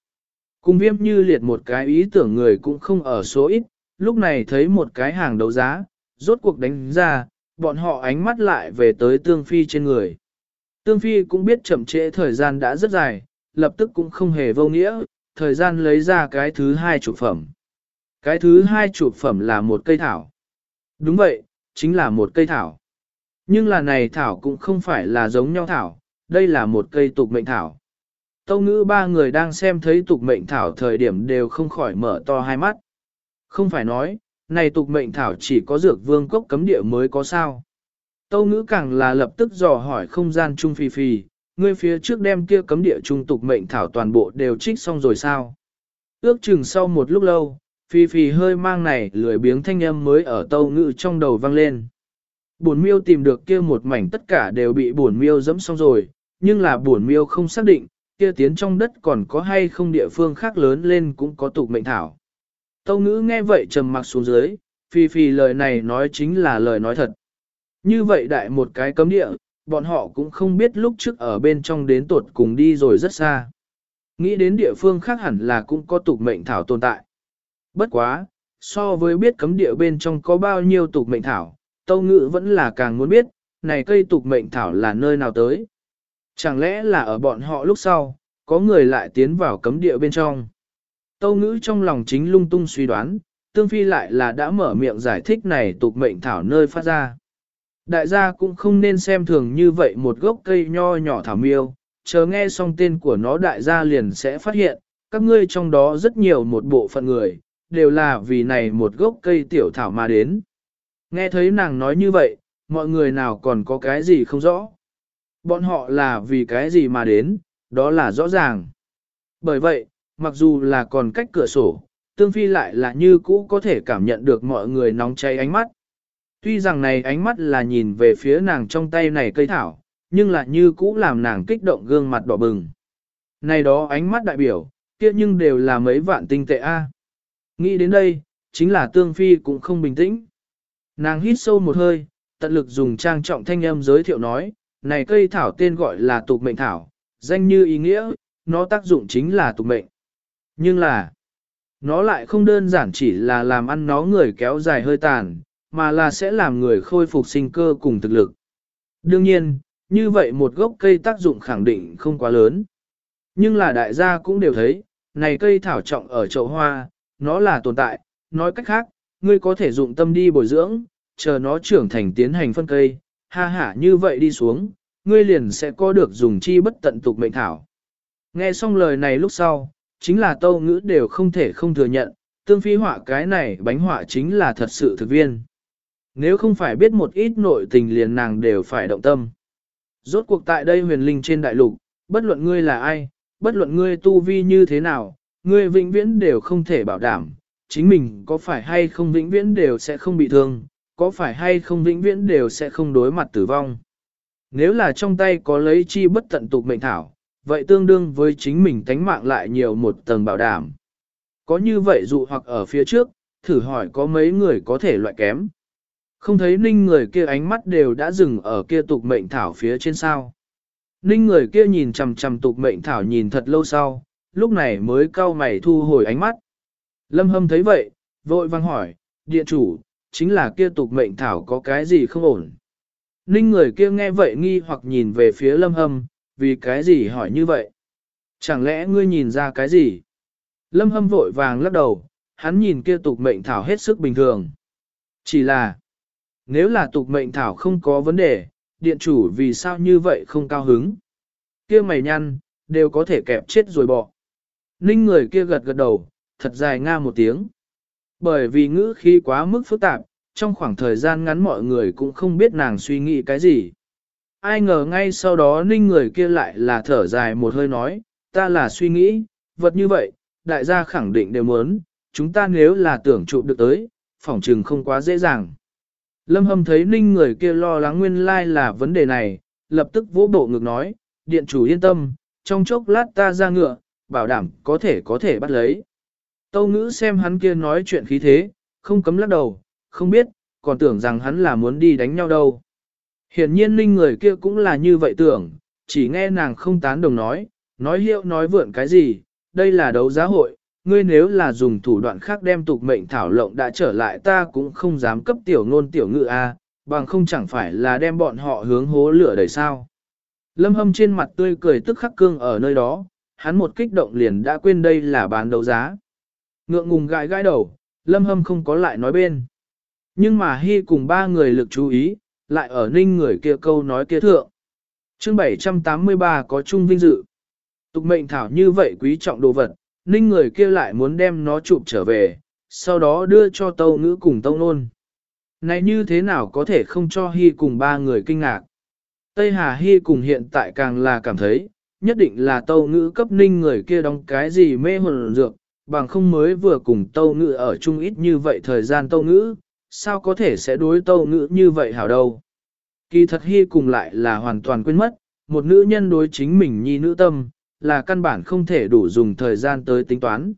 Cùng viêm như liệt một cái ý tưởng người cũng không ở số ít, lúc này thấy một cái hàng đấu giá, rốt cuộc đánh ra, bọn họ ánh mắt lại về tới tương phi trên người. Tương phi cũng biết chậm trễ thời gian đã rất dài, lập tức cũng không hề vô nghĩa, thời gian lấy ra cái thứ hai chụp phẩm. Cái thứ hai chụp phẩm là một cây thảo. Đúng vậy, chính là một cây thảo. Nhưng là này thảo cũng không phải là giống nhau thảo, đây là một cây tục mệnh thảo. Tâu ngữ ba người đang xem thấy tục mệnh thảo thời điểm đều không khỏi mở to hai mắt. Không phải nói, này tục mệnh thảo chỉ có dược vương cốc cấm địa mới có sao. Tâu ngữ càng là lập tức dò hỏi không gian trung phi phi, ngươi phía trước đem kia cấm địa trung tục mệnh thảo toàn bộ đều trích xong rồi sao. Ước chừng sau một lúc lâu, phi phi hơi mang này lười biếng thanh âm mới ở tâu ngự trong đầu vang lên. Bổn miêu tìm được kia một mảnh tất cả đều bị bổn miêu dẫm xong rồi, nhưng là bổn miêu không xác định, kia tiến trong đất còn có hay không địa phương khác lớn lên cũng có tục mệnh thảo. Tâu ngữ nghe vậy trầm mặc xuống dưới, phi phi lời này nói chính là lời nói thật. Như vậy đại một cái cấm địa, bọn họ cũng không biết lúc trước ở bên trong đến tột cùng đi rồi rất xa. Nghĩ đến địa phương khác hẳn là cũng có tục mệnh thảo tồn tại. Bất quá, so với biết cấm địa bên trong có bao nhiêu tục mệnh thảo, Tâu Ngữ vẫn là càng muốn biết, này cây tục mệnh thảo là nơi nào tới. Chẳng lẽ là ở bọn họ lúc sau, có người lại tiến vào cấm địa bên trong. Tâu ngữ trong lòng chính lung tung suy đoán, tương phi lại là đã mở miệng giải thích này tục mệnh thảo nơi phát ra. Đại gia cũng không nên xem thường như vậy một gốc cây nho nhỏ thảo miêu, chờ nghe xong tên của nó đại gia liền sẽ phát hiện, các ngươi trong đó rất nhiều một bộ phận người, đều là vì này một gốc cây tiểu thảo mà đến. Nghe thấy nàng nói như vậy, mọi người nào còn có cái gì không rõ. Bọn họ là vì cái gì mà đến, đó là rõ ràng. Bởi vậy, mặc dù là còn cách cửa sổ, tương phi lại là như cũ có thể cảm nhận được mọi người nóng cháy ánh mắt. Tuy rằng này ánh mắt là nhìn về phía nàng trong tay này cây thảo, nhưng là như cũ làm nàng kích động gương mặt đỏ bừng. Này đó ánh mắt đại biểu, kia nhưng đều là mấy vạn tinh tệ A. Nghĩ đến đây, chính là tương phi cũng không bình tĩnh. Nàng hít sâu một hơi, tận lực dùng trang trọng thanh âm giới thiệu nói, này cây thảo tên gọi là tục mệnh thảo, danh như ý nghĩa, nó tác dụng chính là tục mệnh. Nhưng là, nó lại không đơn giản chỉ là làm ăn nó người kéo dài hơi tàn, mà là sẽ làm người khôi phục sinh cơ cùng thực lực. Đương nhiên, như vậy một gốc cây tác dụng khẳng định không quá lớn. Nhưng là đại gia cũng đều thấy, này cây thảo trọng ở chậu hoa, nó là tồn tại, nói cách khác, ngươi có thể dụng tâm đi bồi dưỡng, chờ nó trưởng thành tiến hành phân cây, ha ha như vậy đi xuống, ngươi liền sẽ có được dùng chi bất tận tục mệnh thảo. Nghe xong lời này lúc sau, chính là tâu ngữ đều không thể không thừa nhận, tương phi họa cái này bánh họa chính là thật sự thực viên. Nếu không phải biết một ít nội tình liền nàng đều phải động tâm. Rốt cuộc tại đây huyền linh trên đại lục, bất luận ngươi là ai, bất luận ngươi tu vi như thế nào, ngươi vĩnh viễn đều không thể bảo đảm, chính mình có phải hay không vĩnh viễn đều sẽ không bị thương, có phải hay không vĩnh viễn đều sẽ không đối mặt tử vong. Nếu là trong tay có lấy chi bất tận tục mệnh thảo, vậy tương đương với chính mình tánh mạng lại nhiều một tầng bảo đảm. Có như vậy dụ hoặc ở phía trước, thử hỏi có mấy người có thể loại kém. Không thấy ninh người kia ánh mắt đều đã dừng ở kia tục mệnh thảo phía trên sao. Ninh người kia nhìn chằm chằm tục mệnh thảo nhìn thật lâu sau, lúc này mới cau mày thu hồi ánh mắt. Lâm hâm thấy vậy, vội vang hỏi, điện chủ, chính là kia tục mệnh thảo có cái gì không ổn. Ninh người kia nghe vậy nghi hoặc nhìn về phía lâm hâm, vì cái gì hỏi như vậy? Chẳng lẽ ngươi nhìn ra cái gì? Lâm hâm vội vàng lắc đầu, hắn nhìn kia tục mệnh thảo hết sức bình thường. Chỉ là, nếu là tục mệnh thảo không có vấn đề, điện chủ vì sao như vậy không cao hứng? Kia mày nhăn, đều có thể kẹp chết rồi bỏ. Ninh người kia gật gật đầu, thật dài nga một tiếng. Bởi vì ngữ khí quá mức phức tạp, trong khoảng thời gian ngắn mọi người cũng không biết nàng suy nghĩ cái gì. Ai ngờ ngay sau đó ninh người kia lại là thở dài một hơi nói, ta là suy nghĩ, vật như vậy, đại gia khẳng định đều muốn, chúng ta nếu là tưởng trụ được tới, phỏng trừng không quá dễ dàng. Lâm hâm thấy ninh người kia lo lắng nguyên lai like là vấn đề này, lập tức vỗ bộ ngực nói, điện chủ yên tâm, trong chốc lát ta ra ngựa, bảo đảm có thể có thể bắt lấy. Tâu ngữ xem hắn kia nói chuyện khí thế, không cấm lắc đầu, không biết, còn tưởng rằng hắn là muốn đi đánh nhau đâu. Hiển nhiên ninh người kia cũng là như vậy tưởng, chỉ nghe nàng không tán đồng nói, nói hiệu nói vượn cái gì, đây là đấu giá hội, ngươi nếu là dùng thủ đoạn khác đem tục mệnh thảo lộng đã trở lại ta cũng không dám cấp tiểu ngôn tiểu ngự a, bằng không chẳng phải là đem bọn họ hướng hố lửa đầy sao. Lâm hâm trên mặt tươi cười tức khắc cương ở nơi đó, hắn một kích động liền đã quên đây là bán đấu giá. Ngượng ngùng gãi gãi đầu, lâm hâm không có lại nói bên. Nhưng mà hy cùng ba người lực chú ý, lại ở ninh người kia câu nói kia thượng. chương 783 có chung vinh dự. Tục mệnh thảo như vậy quý trọng đồ vật, ninh người kia lại muốn đem nó chụp trở về, sau đó đưa cho tâu ngữ cùng tâu nôn. Này như thế nào có thể không cho hy cùng ba người kinh ngạc. Tây Hà Hy cùng hiện tại càng là cảm thấy, nhất định là tâu ngữ cấp ninh người kia đóng cái gì mê hồn dược, bằng không mới vừa cùng tâu ngữ ở chung ít như vậy thời gian tâu ngữ, sao có thể sẽ đối tâu ngữ như vậy hảo đâu. Kỳ thật Hy cùng lại là hoàn toàn quên mất, một nữ nhân đối chính mình nhi nữ tâm, là căn bản không thể đủ dùng thời gian tới tính toán.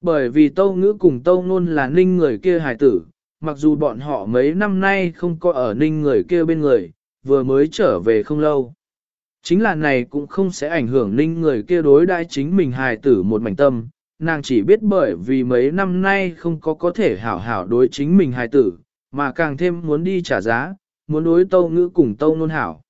Bởi vì tâu ngữ cùng tâu nôn là ninh người kia hài tử, mặc dù bọn họ mấy năm nay không có ở ninh người kia bên người, vừa mới trở về không lâu. Chính là này cũng không sẽ ảnh hưởng ninh người kia đối đãi chính mình hài tử một mảnh tâm, nàng chỉ biết bởi vì mấy năm nay không có có thể hảo hảo đối chính mình hài tử, mà càng thêm muốn đi trả giá, muốn đối tâu ngữ cùng tâu nôn hảo.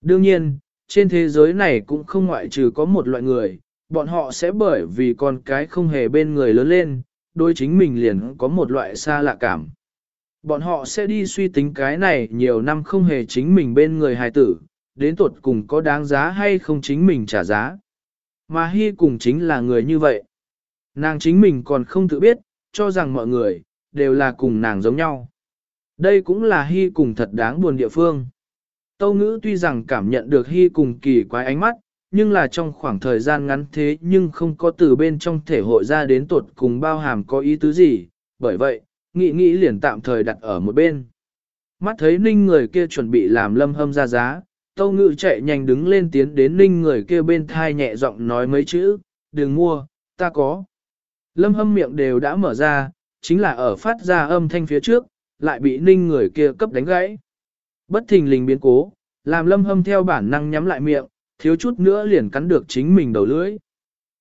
Đương nhiên, trên thế giới này cũng không ngoại trừ có một loại người, bọn họ sẽ bởi vì con cái không hề bên người lớn lên, đối chính mình liền có một loại xa lạ cảm. Bọn họ sẽ đi suy tính cái này nhiều năm không hề chính mình bên người hài tử, đến tuột cùng có đáng giá hay không chính mình trả giá. Mà Hy cùng chính là người như vậy. Nàng chính mình còn không tự biết, cho rằng mọi người, đều là cùng nàng giống nhau. Đây cũng là Hy cùng thật đáng buồn địa phương. Tâu ngữ tuy rằng cảm nhận được Hy cùng kỳ quái ánh mắt, nhưng là trong khoảng thời gian ngắn thế nhưng không có từ bên trong thể hội ra đến tuột cùng bao hàm có ý tứ gì, bởi vậy, nghĩ nghĩ liền tạm thời đặt ở một bên. Mắt thấy ninh người kia chuẩn bị làm lâm hâm ra giá, tâu ngữ chạy nhanh đứng lên tiến đến ninh người kia bên thai nhẹ giọng nói mấy chữ, đừng mua, ta có. Lâm hâm miệng đều đã mở ra, chính là ở phát ra âm thanh phía trước, lại bị ninh người kia cấp đánh gãy. Bất thình lình biến cố, làm lâm hâm theo bản năng nhắm lại miệng, thiếu chút nữa liền cắn được chính mình đầu lưỡi.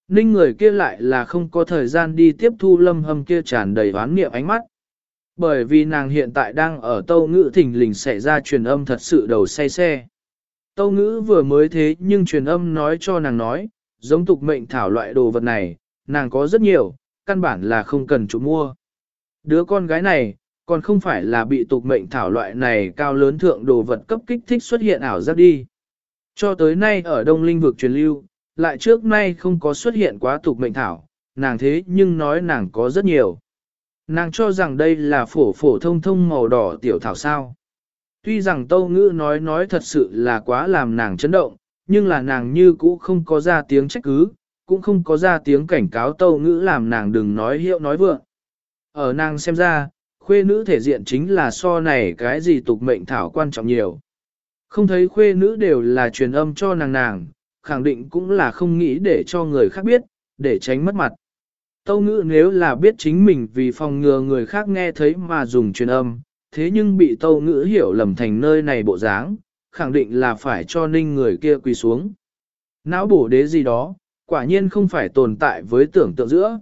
Ninh người kia lại là không có thời gian đi tiếp thu lâm hâm kia tràn đầy oán niệm ánh mắt. Bởi vì nàng hiện tại đang ở tâu ngữ thình lình xảy ra truyền âm thật sự đầu say xe. Tâu ngữ vừa mới thế nhưng truyền âm nói cho nàng nói, giống tục mệnh thảo loại đồ vật này, nàng có rất nhiều, căn bản là không cần chủ mua. Đứa con gái này, còn không phải là bị tục mệnh thảo loại này cao lớn thượng đồ vật cấp kích thích xuất hiện ảo giác đi. Cho tới nay ở Đông Linh vực truyền lưu, lại trước nay không có xuất hiện quá tục mệnh thảo, nàng thế nhưng nói nàng có rất nhiều. Nàng cho rằng đây là phổ phổ thông thông màu đỏ tiểu thảo sao. Tuy rằng tâu ngữ nói nói thật sự là quá làm nàng chấn động, nhưng là nàng như cũ không có ra tiếng trách cứ, cũng không có ra tiếng cảnh cáo tâu ngữ làm nàng đừng nói hiệu nói vượng. Ở nàng xem ra, khuê nữ thể diện chính là so này cái gì tục mệnh thảo quan trọng nhiều. Không thấy khuê nữ đều là truyền âm cho nàng nàng, khẳng định cũng là không nghĩ để cho người khác biết, để tránh mất mặt. Tâu ngữ nếu là biết chính mình vì phòng ngừa người khác nghe thấy mà dùng truyền âm, thế nhưng bị tâu ngữ hiểu lầm thành nơi này bộ dáng, khẳng định là phải cho ninh người kia quỳ xuống. Não bổ đế gì đó, quả nhiên không phải tồn tại với tưởng tượng giữa.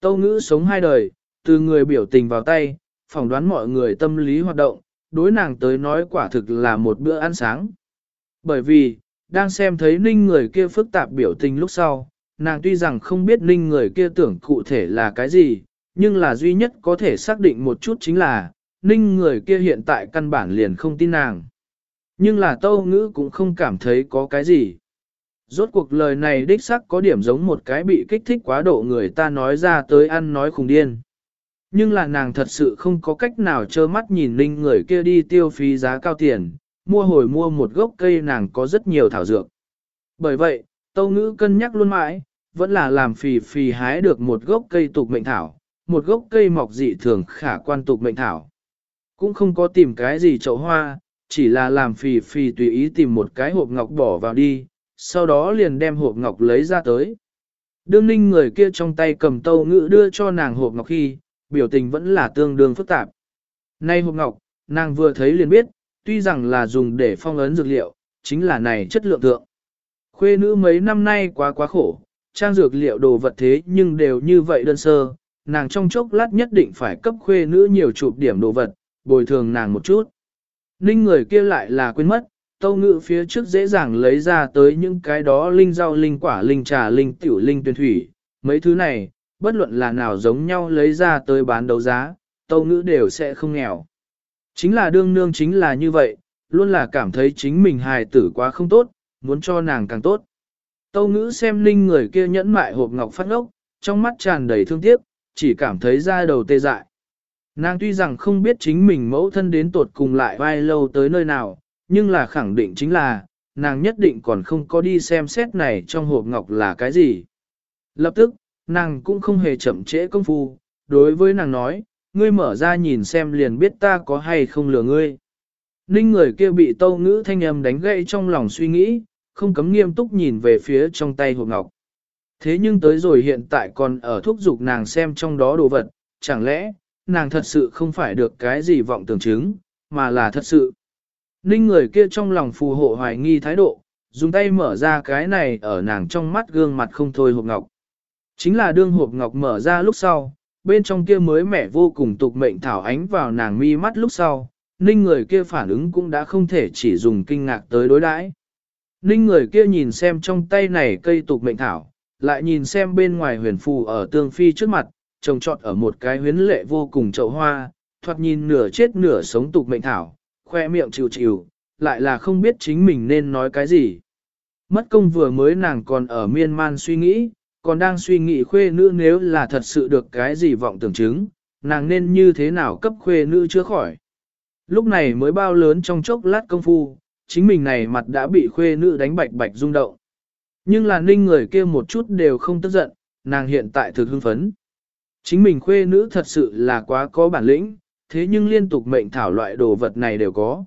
Tâu ngữ sống hai đời, từ người biểu tình vào tay, phỏng đoán mọi người tâm lý hoạt động, đối nàng tới nói quả thực là một bữa ăn sáng. Bởi vì, đang xem thấy ninh người kia phức tạp biểu tình lúc sau, nàng tuy rằng không biết ninh người kia tưởng cụ thể là cái gì, nhưng là duy nhất có thể xác định một chút chính là, ninh người kia hiện tại căn bản liền không tin nàng. Nhưng là tâu ngữ cũng không cảm thấy có cái gì. Rốt cuộc lời này đích sắc có điểm giống một cái bị kích thích quá độ người ta nói ra tới ăn nói khùng điên. Nhưng là nàng thật sự không có cách nào trơ mắt nhìn linh người kia đi tiêu phí giá cao tiền, mua hồi mua một gốc cây nàng có rất nhiều thảo dược. Bởi vậy, tâu ngữ cân nhắc luôn mãi, vẫn là làm phì phì hái được một gốc cây tục mệnh thảo, một gốc cây mọc dị thường khả quan tục mệnh thảo. Cũng không có tìm cái gì chậu hoa, chỉ là làm phì phì tùy ý tìm một cái hộp ngọc bỏ vào đi, sau đó liền đem hộp ngọc lấy ra tới. Đương ninh người kia trong tay cầm tâu ngữ đưa cho nàng hộp ngọc khi, biểu tình vẫn là tương đương phức tạp. Nay hộp ngọc, nàng vừa thấy liền biết, tuy rằng là dùng để phong ấn dược liệu, chính là này chất lượng thượng. Khuê nữ mấy năm nay quá quá khổ, trang dược liệu đồ vật thế nhưng đều như vậy đơn sơ, nàng trong chốc lát nhất định phải cấp khuê nữ nhiều chụp điểm đồ vật, bồi thường nàng một chút. Ninh người kia lại là quên mất, tâu ngự phía trước dễ dàng lấy ra tới những cái đó linh rau linh quả linh trà linh tiểu linh tuyên thủy, mấy thứ này, bất luận là nào giống nhau lấy ra tới bán đấu giá, tâu ngữ đều sẽ không nghèo. Chính là đương nương chính là như vậy, luôn là cảm thấy chính mình hài tử quá không tốt, muốn cho nàng càng tốt. Tâu ngữ xem linh người kia nhẫn mại hộp ngọc phát ngốc, trong mắt tràn đầy thương tiếc, chỉ cảm thấy da đầu tê dại. Nàng tuy rằng không biết chính mình mẫu thân đến tột cùng lại vai lâu tới nơi nào, nhưng là khẳng định chính là, nàng nhất định còn không có đi xem xét này trong hộp ngọc là cái gì. Lập tức, nàng cũng không hề chậm trễ công phu, đối với nàng nói, ngươi mở ra nhìn xem liền biết ta có hay không lừa ngươi. Ninh người kia bị tâu ngữ thanh âm đánh gậy trong lòng suy nghĩ, không cấm nghiêm túc nhìn về phía trong tay hộp ngọc. Thế nhưng tới rồi hiện tại còn ở thúc giục nàng xem trong đó đồ vật, chẳng lẽ, nàng thật sự không phải được cái gì vọng tưởng chứng, mà là thật sự. Ninh người kia trong lòng phù hộ hoài nghi thái độ, dùng tay mở ra cái này ở nàng trong mắt gương mặt không thôi hộp ngọc. Chính là đương hộp ngọc mở ra lúc sau, bên trong kia mới mẻ vô cùng tục mệnh thảo ánh vào nàng mi mắt lúc sau, ninh người kia phản ứng cũng đã không thể chỉ dùng kinh ngạc tới đối đãi. Ninh người kia nhìn xem trong tay này cây tục mệnh thảo, lại nhìn xem bên ngoài huyền phù ở tương phi trước mặt, trồng trọt ở một cái huyến lệ vô cùng chậu hoa, thoạt nhìn nửa chết nửa sống tục mệnh thảo, khoe miệng chịu chịu, lại là không biết chính mình nên nói cái gì. Mất công vừa mới nàng còn ở miên man suy nghĩ, còn đang suy nghĩ khuê nữ nếu là thật sự được cái gì vọng tưởng chứng, nàng nên như thế nào cấp khuê nữ chữa khỏi. Lúc này mới bao lớn trong chốc lát công phu, chính mình này mặt đã bị khuê nữ đánh bạch bạch rung động. Nhưng là ninh người kia một chút đều không tức giận, nàng hiện tại thực hưng phấn. Chính mình khuê nữ thật sự là quá có bản lĩnh, thế nhưng liên tục mệnh thảo loại đồ vật này đều có.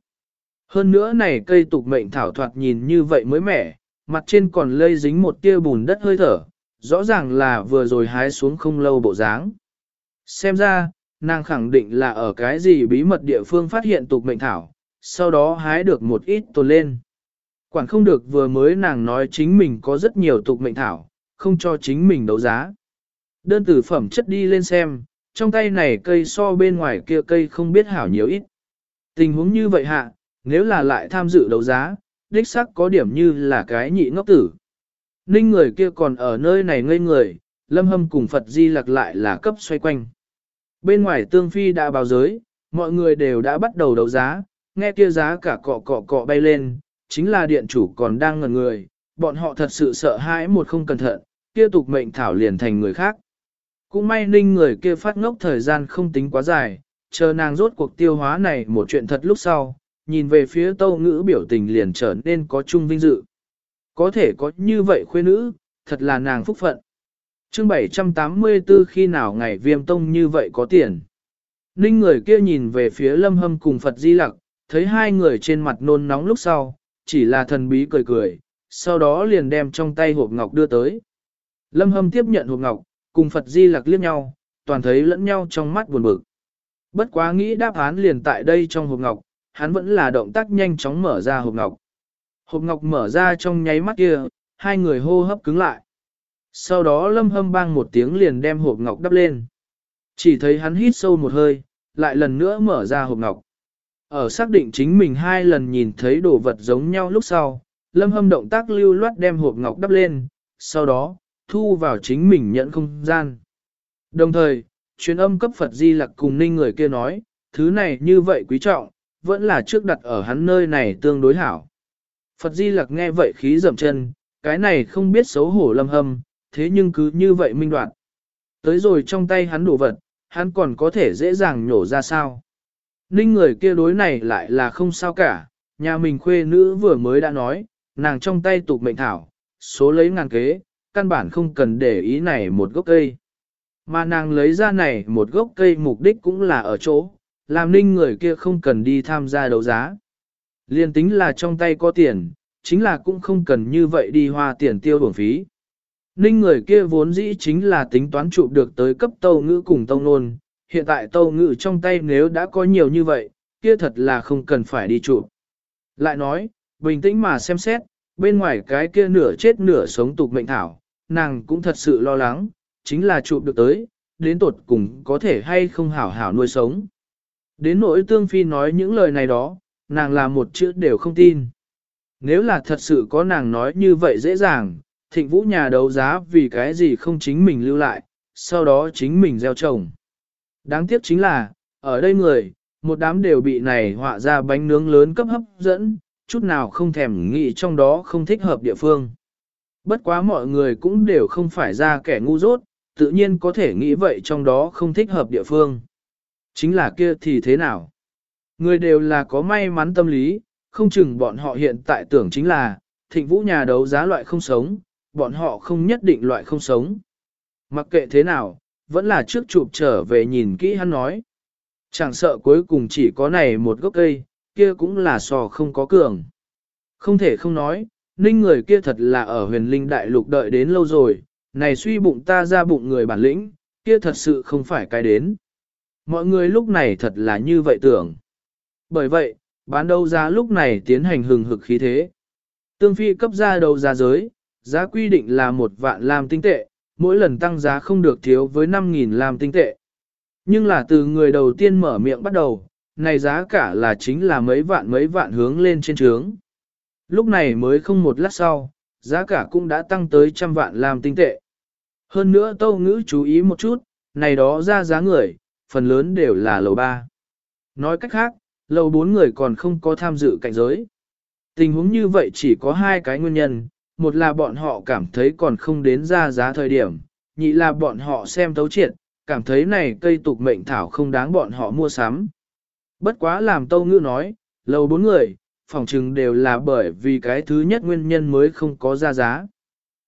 Hơn nữa này cây tục mệnh thảo thoạt nhìn như vậy mới mẻ, mặt trên còn lây dính một tia bùn đất hơi thở, rõ ràng là vừa rồi hái xuống không lâu bộ dáng. Xem ra, nàng khẳng định là ở cái gì bí mật địa phương phát hiện tục mệnh thảo, sau đó hái được một ít tồn lên. Quản không được vừa mới nàng nói chính mình có rất nhiều tục mệnh thảo, không cho chính mình đấu giá. Đơn tử phẩm chất đi lên xem, trong tay này cây so bên ngoài kia cây không biết hảo nhiều ít. Tình huống như vậy hạ, nếu là lại tham dự đấu giá, đích sắc có điểm như là cái nhị ngốc tử. Ninh người kia còn ở nơi này ngây người, lâm hâm cùng Phật Di lặc lại là cấp xoay quanh. Bên ngoài tương phi đã báo giới, mọi người đều đã bắt đầu đấu giá, nghe kia giá cả cọ cọ cọ bay lên, chính là điện chủ còn đang ngẩn người, bọn họ thật sự sợ hãi một không cẩn thận, kia tục mệnh thảo liền thành người khác. Cũng may ninh người kia phát ngốc thời gian không tính quá dài, chờ nàng rốt cuộc tiêu hóa này một chuyện thật lúc sau, nhìn về phía tâu ngữ biểu tình liền trở nên có chung vinh dự. Có thể có như vậy khuê nữ, thật là nàng phúc phận. chương 784 khi nào ngày viêm tông như vậy có tiền. Ninh người kia nhìn về phía lâm hâm cùng Phật Di Lặc, thấy hai người trên mặt nôn nóng lúc sau, chỉ là thần bí cười cười, sau đó liền đem trong tay hộp ngọc đưa tới. Lâm hâm tiếp nhận hộp ngọc, cùng Phật Di Lặc liếc nhau, toàn thấy lẫn nhau trong mắt buồn bực. Bất quá nghĩ đáp án liền tại đây trong hộp ngọc, hắn vẫn là động tác nhanh chóng mở ra hộp ngọc. Hộp ngọc mở ra trong nháy mắt kia, hai người hô hấp cứng lại. Sau đó lâm hâm bang một tiếng liền đem hộp ngọc đắp lên. Chỉ thấy hắn hít sâu một hơi, lại lần nữa mở ra hộp ngọc. Ở xác định chính mình hai lần nhìn thấy đồ vật giống nhau lúc sau, lâm hâm động tác lưu loát đem hộp ngọc đắp lên, sau đó, thu vào chính mình nhận không gian. Đồng thời, truyền âm cấp Phật Di Lặc cùng ninh người kia nói, thứ này như vậy quý trọng, vẫn là trước đặt ở hắn nơi này tương đối hảo. Phật Di Lặc nghe vậy khí dậm chân, cái này không biết xấu hổ lâm hâm, thế nhưng cứ như vậy minh đoạn. Tới rồi trong tay hắn đổ vật, hắn còn có thể dễ dàng nhổ ra sao. Ninh người kia đối này lại là không sao cả, nhà mình khuê nữ vừa mới đã nói, nàng trong tay tục mệnh thảo, số lấy ngàn kế, căn bản không cần để ý này một gốc cây. Mà nàng lấy ra này một gốc cây mục đích cũng là ở chỗ, làm ninh người kia không cần đi tham gia đấu giá. Liên tính là trong tay có tiền, chính là cũng không cần như vậy đi hoa tiền tiêu bổng phí. Ninh người kia vốn dĩ chính là tính toán trụ được tới cấp tâu ngữ cùng tâu nôn, hiện tại tâu ngữ trong tay nếu đã có nhiều như vậy, kia thật là không cần phải đi trụ. Lại nói, bình tĩnh mà xem xét, bên ngoài cái kia nửa chết nửa sống tục mệnh thảo, nàng cũng thật sự lo lắng, chính là trụ được tới, đến tột cùng có thể hay không hảo hảo nuôi sống. Đến nỗi tương phi nói những lời này đó, nàng là một chữ đều không tin. Nếu là thật sự có nàng nói như vậy dễ dàng, thịnh vũ nhà đấu giá vì cái gì không chính mình lưu lại, sau đó chính mình gieo trồng. Đáng tiếc chính là, ở đây người, một đám đều bị này họa ra bánh nướng lớn cấp hấp dẫn, chút nào không thèm nghĩ trong đó không thích hợp địa phương. Bất quá mọi người cũng đều không phải ra kẻ ngu dốt, tự nhiên có thể nghĩ vậy trong đó không thích hợp địa phương. Chính là kia thì thế nào? Người đều là có may mắn tâm lý, không chừng bọn họ hiện tại tưởng chính là, thịnh vũ nhà đấu giá loại không sống, bọn họ không nhất định loại không sống. Mặc kệ thế nào, vẫn là trước chụp trở về nhìn kỹ hắn nói. Chẳng sợ cuối cùng chỉ có này một gốc cây, kia cũng là sò không có cường. Không thể không nói, ninh người kia thật là ở huyền linh đại lục đợi đến lâu rồi, này suy bụng ta ra bụng người bản lĩnh, kia thật sự không phải cái đến. Mọi người lúc này thật là như vậy tưởng. Bởi vậy, bán đấu giá lúc này tiến hành hừng hực khí thế. Tương phi cấp ra đấu giá giới, giá quy định là một vạn lam tinh tệ, mỗi lần tăng giá không được thiếu với 5.000 lam tinh tệ. Nhưng là từ người đầu tiên mở miệng bắt đầu, này giá cả là chính là mấy vạn mấy vạn hướng lên trên trướng. Lúc này mới không một lát sau, giá cả cũng đã tăng tới trăm vạn lam tinh tệ. Hơn nữa tâu ngữ chú ý một chút, này đó ra giá người, phần lớn đều là lầu 3. Nói cách khác, lầu bốn người còn không có tham dự cạnh giới. Tình huống như vậy chỉ có hai cái nguyên nhân, một là bọn họ cảm thấy còn không đến ra giá thời điểm, nhị là bọn họ xem tấu triệt, cảm thấy này cây tục mệnh thảo không đáng bọn họ mua sắm. Bất quá làm tâu ngữ nói, lầu bốn người, phòng trừng đều là bởi vì cái thứ nhất nguyên nhân mới không có ra giá.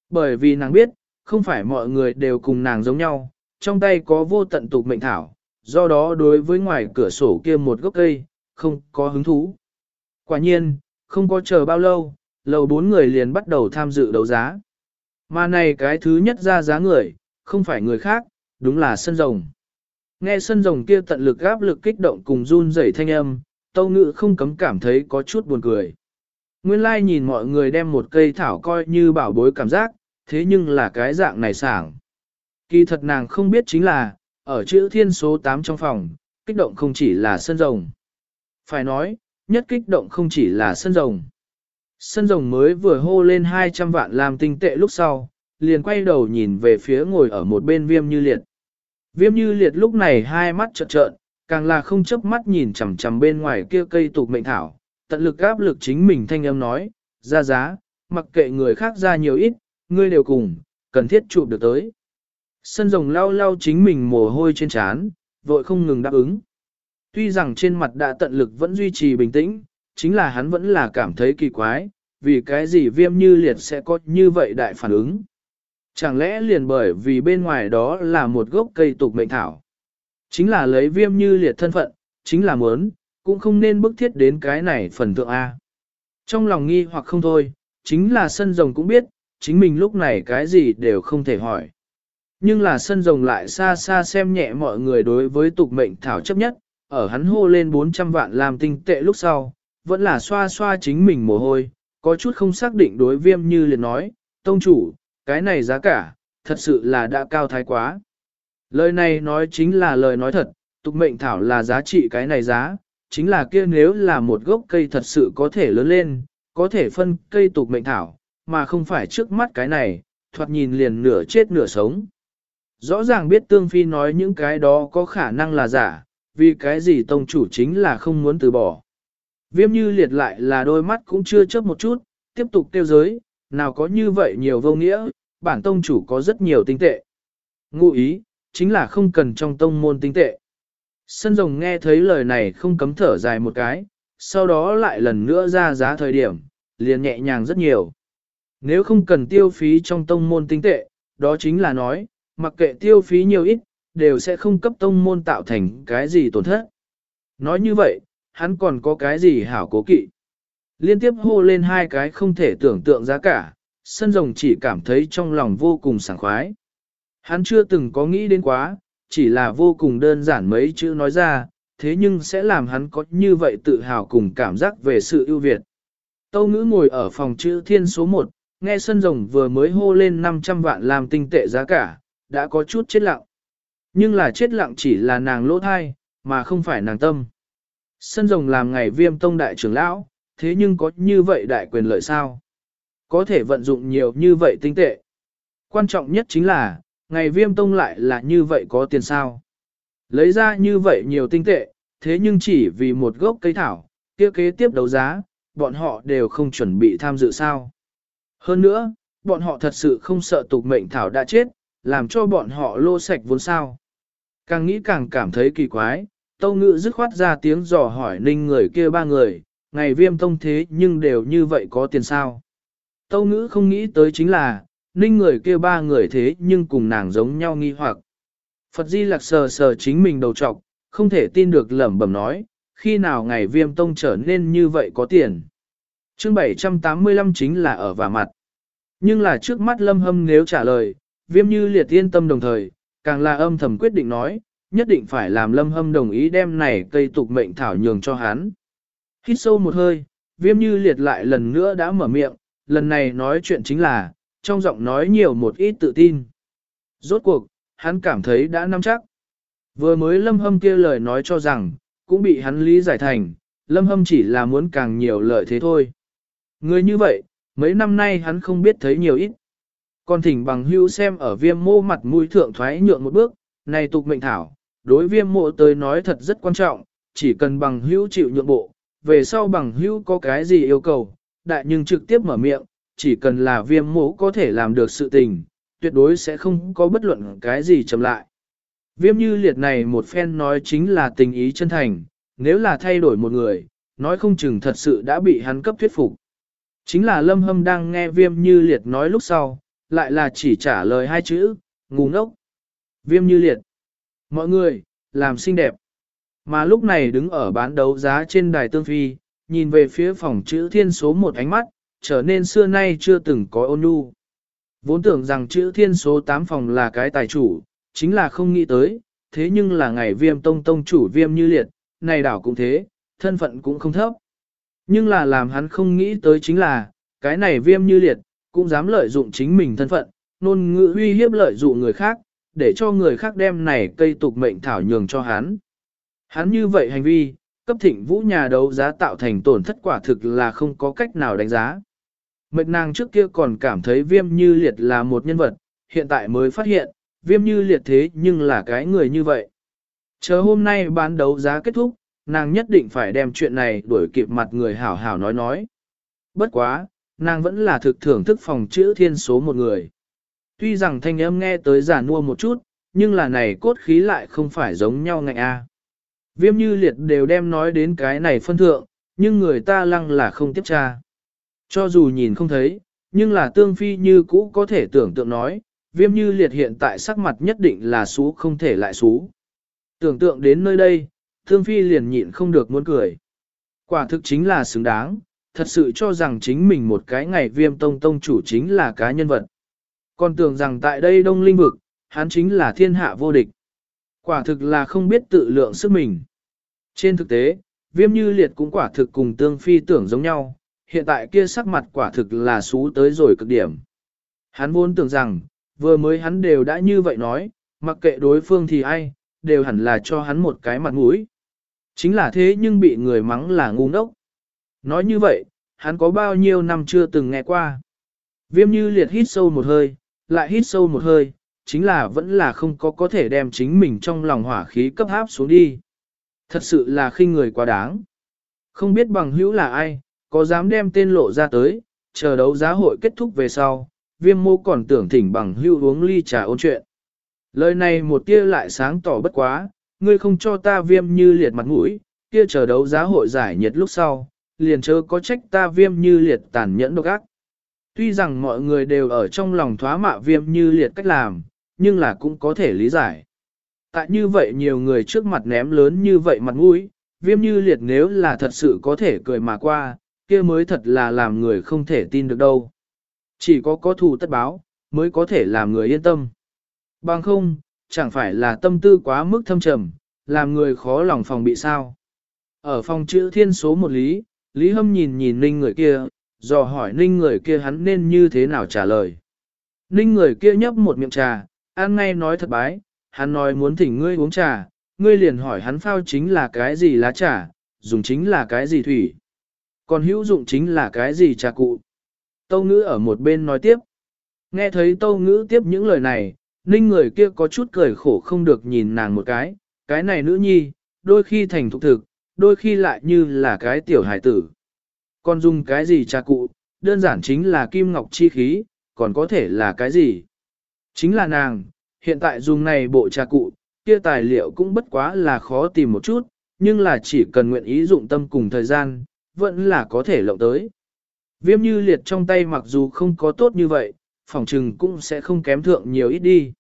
Bởi vì nàng biết, không phải mọi người đều cùng nàng giống nhau, trong tay có vô tận tục mệnh thảo, do đó đối với ngoài cửa sổ kia một gốc cây, không có hứng thú. Quả nhiên, không có chờ bao lâu, lầu bốn người liền bắt đầu tham dự đấu giá. Mà này cái thứ nhất ra giá người, không phải người khác, đúng là sân rồng. Nghe sân rồng kia tận lực gáp lực kích động cùng run rẩy thanh âm, tâu ngự không cấm cảm thấy có chút buồn cười. Nguyên lai nhìn mọi người đem một cây thảo coi như bảo bối cảm giác, thế nhưng là cái dạng này sảng. Kỳ thật nàng không biết chính là, ở chữ thiên số 8 trong phòng, kích động không chỉ là sân rồng. Phải nói, nhất kích động không chỉ là sân rồng. Sân rồng mới vừa hô lên 200 vạn làm tinh tệ lúc sau, liền quay đầu nhìn về phía ngồi ở một bên viêm như liệt. Viêm như liệt lúc này hai mắt trợn trợn, càng là không chấp mắt nhìn chằm chằm bên ngoài kia cây tục mệnh thảo, tận lực áp lực chính mình thanh âm nói, ra giá, mặc kệ người khác ra nhiều ít, ngươi đều cùng, cần thiết chụp được tới. Sân rồng lau lau chính mình mồ hôi trên trán, vội không ngừng đáp ứng. Tuy rằng trên mặt đã tận lực vẫn duy trì bình tĩnh, chính là hắn vẫn là cảm thấy kỳ quái, vì cái gì viêm như liệt sẽ có như vậy đại phản ứng. Chẳng lẽ liền bởi vì bên ngoài đó là một gốc cây tục mệnh thảo. Chính là lấy viêm như liệt thân phận, chính là muốn, cũng không nên bức thiết đến cái này phần thượng A. Trong lòng nghi hoặc không thôi, chính là sân rồng cũng biết, chính mình lúc này cái gì đều không thể hỏi. Nhưng là sân rồng lại xa xa xem nhẹ mọi người đối với tục mệnh thảo chấp nhất, ở hắn hô lên 400 vạn làm tinh tệ lúc sau, vẫn là xoa xoa chính mình mồ hôi, có chút không xác định đối viêm như liền nói, tông chủ, cái này giá cả, thật sự là đã cao thái quá. Lời này nói chính là lời nói thật, tục mệnh thảo là giá trị cái này giá, chính là kia nếu là một gốc cây thật sự có thể lớn lên, có thể phân cây tục mệnh thảo, mà không phải trước mắt cái này, thoạt nhìn liền nửa chết nửa sống. Rõ ràng biết Tương Phi nói những cái đó có khả năng là giả, vì cái gì tông chủ chính là không muốn từ bỏ. Viêm như liệt lại là đôi mắt cũng chưa chớp một chút, tiếp tục tiêu giới, nào có như vậy nhiều vô nghĩa, bản tông chủ có rất nhiều tinh tệ. Ngụ ý, chính là không cần trong tông môn tinh tệ. Sân rồng nghe thấy lời này không cấm thở dài một cái, sau đó lại lần nữa ra giá thời điểm, liền nhẹ nhàng rất nhiều. Nếu không cần tiêu phí trong tông môn tinh tệ, đó chính là nói, mặc kệ tiêu phí nhiều ít, đều sẽ không cấp tông môn tạo thành cái gì tổn thất. Nói như vậy, hắn còn có cái gì hảo cố kỵ. Liên tiếp hô lên hai cái không thể tưởng tượng giá cả, sân rồng chỉ cảm thấy trong lòng vô cùng sảng khoái. Hắn chưa từng có nghĩ đến quá, chỉ là vô cùng đơn giản mấy chữ nói ra, thế nhưng sẽ làm hắn có như vậy tự hào cùng cảm giác về sự ưu việt. Tâu ngữ ngồi ở phòng chữ thiên số 1, nghe sân rồng vừa mới hô lên 500 vạn làm tinh tệ giá cả, đã có chút chết lặng. Nhưng là chết lặng chỉ là nàng lỗ thai, mà không phải nàng tâm. Sân rồng làm ngày viêm tông đại trưởng lão, thế nhưng có như vậy đại quyền lợi sao? Có thể vận dụng nhiều như vậy tinh tệ. Quan trọng nhất chính là, ngày viêm tông lại là như vậy có tiền sao? Lấy ra như vậy nhiều tinh tệ, thế nhưng chỉ vì một gốc cây thảo, kia kế tiếp đấu giá, bọn họ đều không chuẩn bị tham dự sao. Hơn nữa, bọn họ thật sự không sợ tục mệnh thảo đã chết, làm cho bọn họ lô sạch vốn sao. Càng nghĩ càng cảm thấy kỳ quái, tâu ngự dứt khoát ra tiếng dò hỏi ninh người kia ba người, ngày viêm tông thế nhưng đều như vậy có tiền sao. Tâu ngữ không nghĩ tới chính là, ninh người kia ba người thế nhưng cùng nàng giống nhau nghi hoặc. Phật Di Lặc sờ sờ chính mình đầu trọc, không thể tin được lẩm bẩm nói, khi nào ngày viêm tông trở nên như vậy có tiền. chương 785 chính là ở vả mặt. Nhưng là trước mắt lâm hâm nếu trả lời, viêm như liệt yên tâm đồng thời, càng là âm thầm quyết định nói, nhất định phải làm lâm hâm đồng ý đem này cây tục mệnh thảo nhường cho hắn. Hít sâu một hơi, viêm như liệt lại lần nữa đã mở miệng, lần này nói chuyện chính là, trong giọng nói nhiều một ít tự tin. Rốt cuộc, hắn cảm thấy đã nắm chắc. Vừa mới lâm hâm kia lời nói cho rằng, cũng bị hắn lý giải thành, lâm hâm chỉ là muốn càng nhiều lợi thế thôi. Người như vậy, mấy năm nay hắn không biết thấy nhiều ít. Còn thỉnh bằng hưu xem ở viêm mô mặt mũi thượng thoái nhượng một bước, này tục mệnh thảo, đối viêm mộ tới nói thật rất quan trọng, chỉ cần bằng hữu chịu nhượng bộ, về sau bằng hữu có cái gì yêu cầu, đại nhưng trực tiếp mở miệng, chỉ cần là viêm mộ có thể làm được sự tình, tuyệt đối sẽ không có bất luận cái gì chậm lại. Viêm như liệt này một phen nói chính là tình ý chân thành, nếu là thay đổi một người, nói không chừng thật sự đã bị hắn cấp thuyết phục. Chính là lâm hâm đang nghe viêm như liệt nói lúc sau, lại là chỉ trả lời hai chữ, ngu ngốc. Viêm như liệt. Mọi người, làm xinh đẹp. Mà lúc này đứng ở bán đấu giá trên đài tương phi, nhìn về phía phòng chữ thiên số một ánh mắt, trở nên xưa nay chưa từng có ôn nhu. Vốn tưởng rằng chữ thiên số 8 phòng là cái tài chủ, chính là không nghĩ tới, thế nhưng là ngày viêm tông tông chủ viêm như liệt, này đảo cũng thế, thân phận cũng không thấp. Nhưng là làm hắn không nghĩ tới chính là, cái này viêm như liệt, cũng dám lợi dụng chính mình thân phận, nôn ngữ uy hiếp lợi dụng người khác, để cho người khác đem này cây tục mệnh thảo nhường cho hắn. Hắn như vậy hành vi, cấp thịnh vũ nhà đấu giá tạo thành tổn thất quả thực là không có cách nào đánh giá. Mệt nàng trước kia còn cảm thấy viêm như liệt là một nhân vật, hiện tại mới phát hiện, viêm như liệt thế nhưng là cái người như vậy. Chờ hôm nay bán đấu giá kết thúc, nàng nhất định phải đem chuyện này đuổi kịp mặt người hảo hảo nói nói. Bất quá, nàng vẫn là thực thưởng thức phòng chữ thiên số một người. Tuy rằng thanh âm nghe tới giả nua một chút, nhưng là này cốt khí lại không phải giống nhau ngạnh a. Viêm như liệt đều đem nói đến cái này phân thượng, nhưng người ta lăng là không tiếp tra. Cho dù nhìn không thấy, nhưng là tương phi như cũ có thể tưởng tượng nói, viêm như liệt hiện tại sắc mặt nhất định là xú không thể lại xú. Tưởng tượng đến nơi đây, tương phi liền nhịn không được muốn cười. Quả thực chính là xứng đáng, thật sự cho rằng chính mình một cái ngày viêm tông tông chủ chính là cá nhân vật. Còn tưởng rằng tại đây đông linh vực, hắn chính là thiên hạ vô địch. Quả thực là không biết tự lượng sức mình. Trên thực tế, viêm như liệt cũng quả thực cùng tương phi tưởng giống nhau, hiện tại kia sắc mặt quả thực là xú tới rồi cực điểm. Hắn vốn tưởng rằng, vừa mới hắn đều đã như vậy nói, mặc kệ đối phương thì ai, đều hẳn là cho hắn một cái mặt mũi. Chính là thế nhưng bị người mắng là ngu ngốc. Nói như vậy, hắn có bao nhiêu năm chưa từng nghe qua. Viêm như liệt hít sâu một hơi, lại hít sâu một hơi, chính là vẫn là không có có thể đem chính mình trong lòng hỏa khí cấp áp xuống đi. Thật sự là khinh người quá đáng. Không biết bằng hữu là ai, có dám đem tên lộ ra tới, chờ đấu giá hội kết thúc về sau, viêm mô còn tưởng thỉnh bằng hữu uống ly trà ôn chuyện. Lời này một tia lại sáng tỏ bất quá, ngươi không cho ta viêm như liệt mặt mũi, kia chờ đấu giá hội giải nhiệt lúc sau, liền chớ có trách ta viêm như liệt tàn nhẫn độc ác. Tuy rằng mọi người đều ở trong lòng thoá mạ viêm như liệt cách làm, nhưng là cũng có thể lý giải. Tại như vậy nhiều người trước mặt ném lớn như vậy mặt mũi, viêm như liệt nếu là thật sự có thể cười mà qua, kia mới thật là làm người không thể tin được đâu. Chỉ có có thù tất báo, mới có thể làm người yên tâm. Bằng không, chẳng phải là tâm tư quá mức thâm trầm, làm người khó lòng phòng bị sao. Ở phòng chữ thiên số một lý, Lý Hâm nhìn nhìn ninh người kia, dò hỏi ninh người kia hắn nên như thế nào trả lời. Ninh người kia nhấp một miệng trà, ăn ngay nói thật bái, hắn nói muốn thỉnh ngươi uống trà, ngươi liền hỏi hắn phao chính là cái gì lá trà, dùng chính là cái gì thủy, còn hữu dụng chính là cái gì trà cụ. Tâu ngữ ở một bên nói tiếp. Nghe thấy tâu ngữ tiếp những lời này, ninh người kia có chút cười khổ không được nhìn nàng một cái, cái này nữ nhi, đôi khi thành thục thực, đôi khi lại như là cái tiểu hải tử. Còn dùng cái gì trà cụ, đơn giản chính là kim ngọc chi khí, còn có thể là cái gì? Chính là nàng, hiện tại dùng này bộ trà cụ, kia tài liệu cũng bất quá là khó tìm một chút, nhưng là chỉ cần nguyện ý dụng tâm cùng thời gian, vẫn là có thể lộng tới. Viêm như liệt trong tay mặc dù không có tốt như vậy, phòng trừng cũng sẽ không kém thượng nhiều ít đi.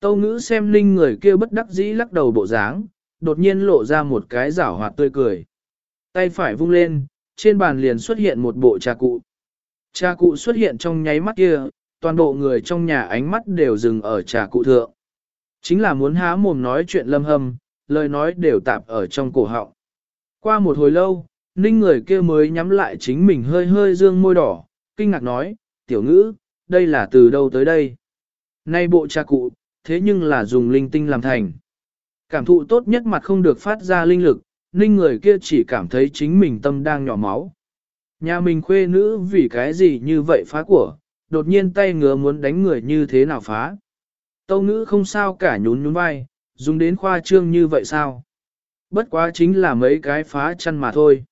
Tâu ngữ xem linh người kia bất đắc dĩ lắc đầu bộ dáng, đột nhiên lộ ra một cái rảo hoạt tươi cười. Tay phải vung lên, trên bàn liền xuất hiện một bộ trà cụ. Trà cụ xuất hiện trong nháy mắt kia, toàn bộ người trong nhà ánh mắt đều dừng ở trà cụ thượng. Chính là muốn há mồm nói chuyện lâm hâm, lời nói đều tạp ở trong cổ họng. Qua một hồi lâu, ninh người kia mới nhắm lại chính mình hơi hơi dương môi đỏ, kinh ngạc nói, tiểu ngữ, đây là từ đâu tới đây? Nay bộ trà cụ, thế nhưng là dùng linh tinh làm thành. Cảm thụ tốt nhất mặt không được phát ra linh lực, ninh người kia chỉ cảm thấy chính mình tâm đang nhỏ máu. Nhà mình khuê nữ vì cái gì như vậy phá của, đột nhiên tay ngứa muốn đánh người như thế nào phá. Tâu ngữ không sao cả nhún nhún vai, dùng đến khoa trương như vậy sao? Bất quá chính là mấy cái phá chăn mà thôi.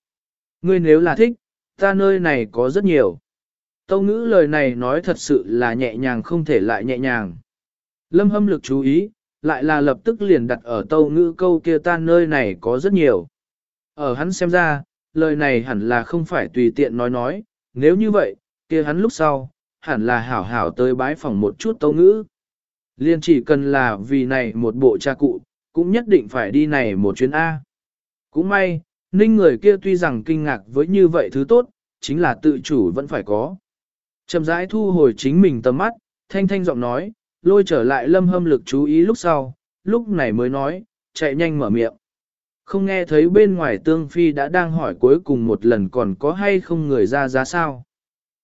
Ngươi nếu là thích, ta nơi này có rất nhiều. Tâu ngữ lời này nói thật sự là nhẹ nhàng không thể lại nhẹ nhàng. Lâm hâm lực chú ý, lại là lập tức liền đặt ở tâu ngữ câu kia ta nơi này có rất nhiều. Ở hắn xem ra, lời này hẳn là không phải tùy tiện nói nói, nếu như vậy, kia hắn lúc sau, hẳn là hảo hảo tới bái phòng một chút tâu ngữ. Liên chỉ cần là vì này một bộ cha cụ, cũng nhất định phải đi này một chuyến A. Cũng may, ninh người kia tuy rằng kinh ngạc với như vậy thứ tốt, chính là tự chủ vẫn phải có. Chậm rãi thu hồi chính mình tầm mắt, thanh thanh giọng nói, lôi trở lại lâm hâm lực chú ý lúc sau, lúc này mới nói, chạy nhanh mở miệng. Không nghe thấy bên ngoài tương phi đã đang hỏi cuối cùng một lần còn có hay không người ra giá sao.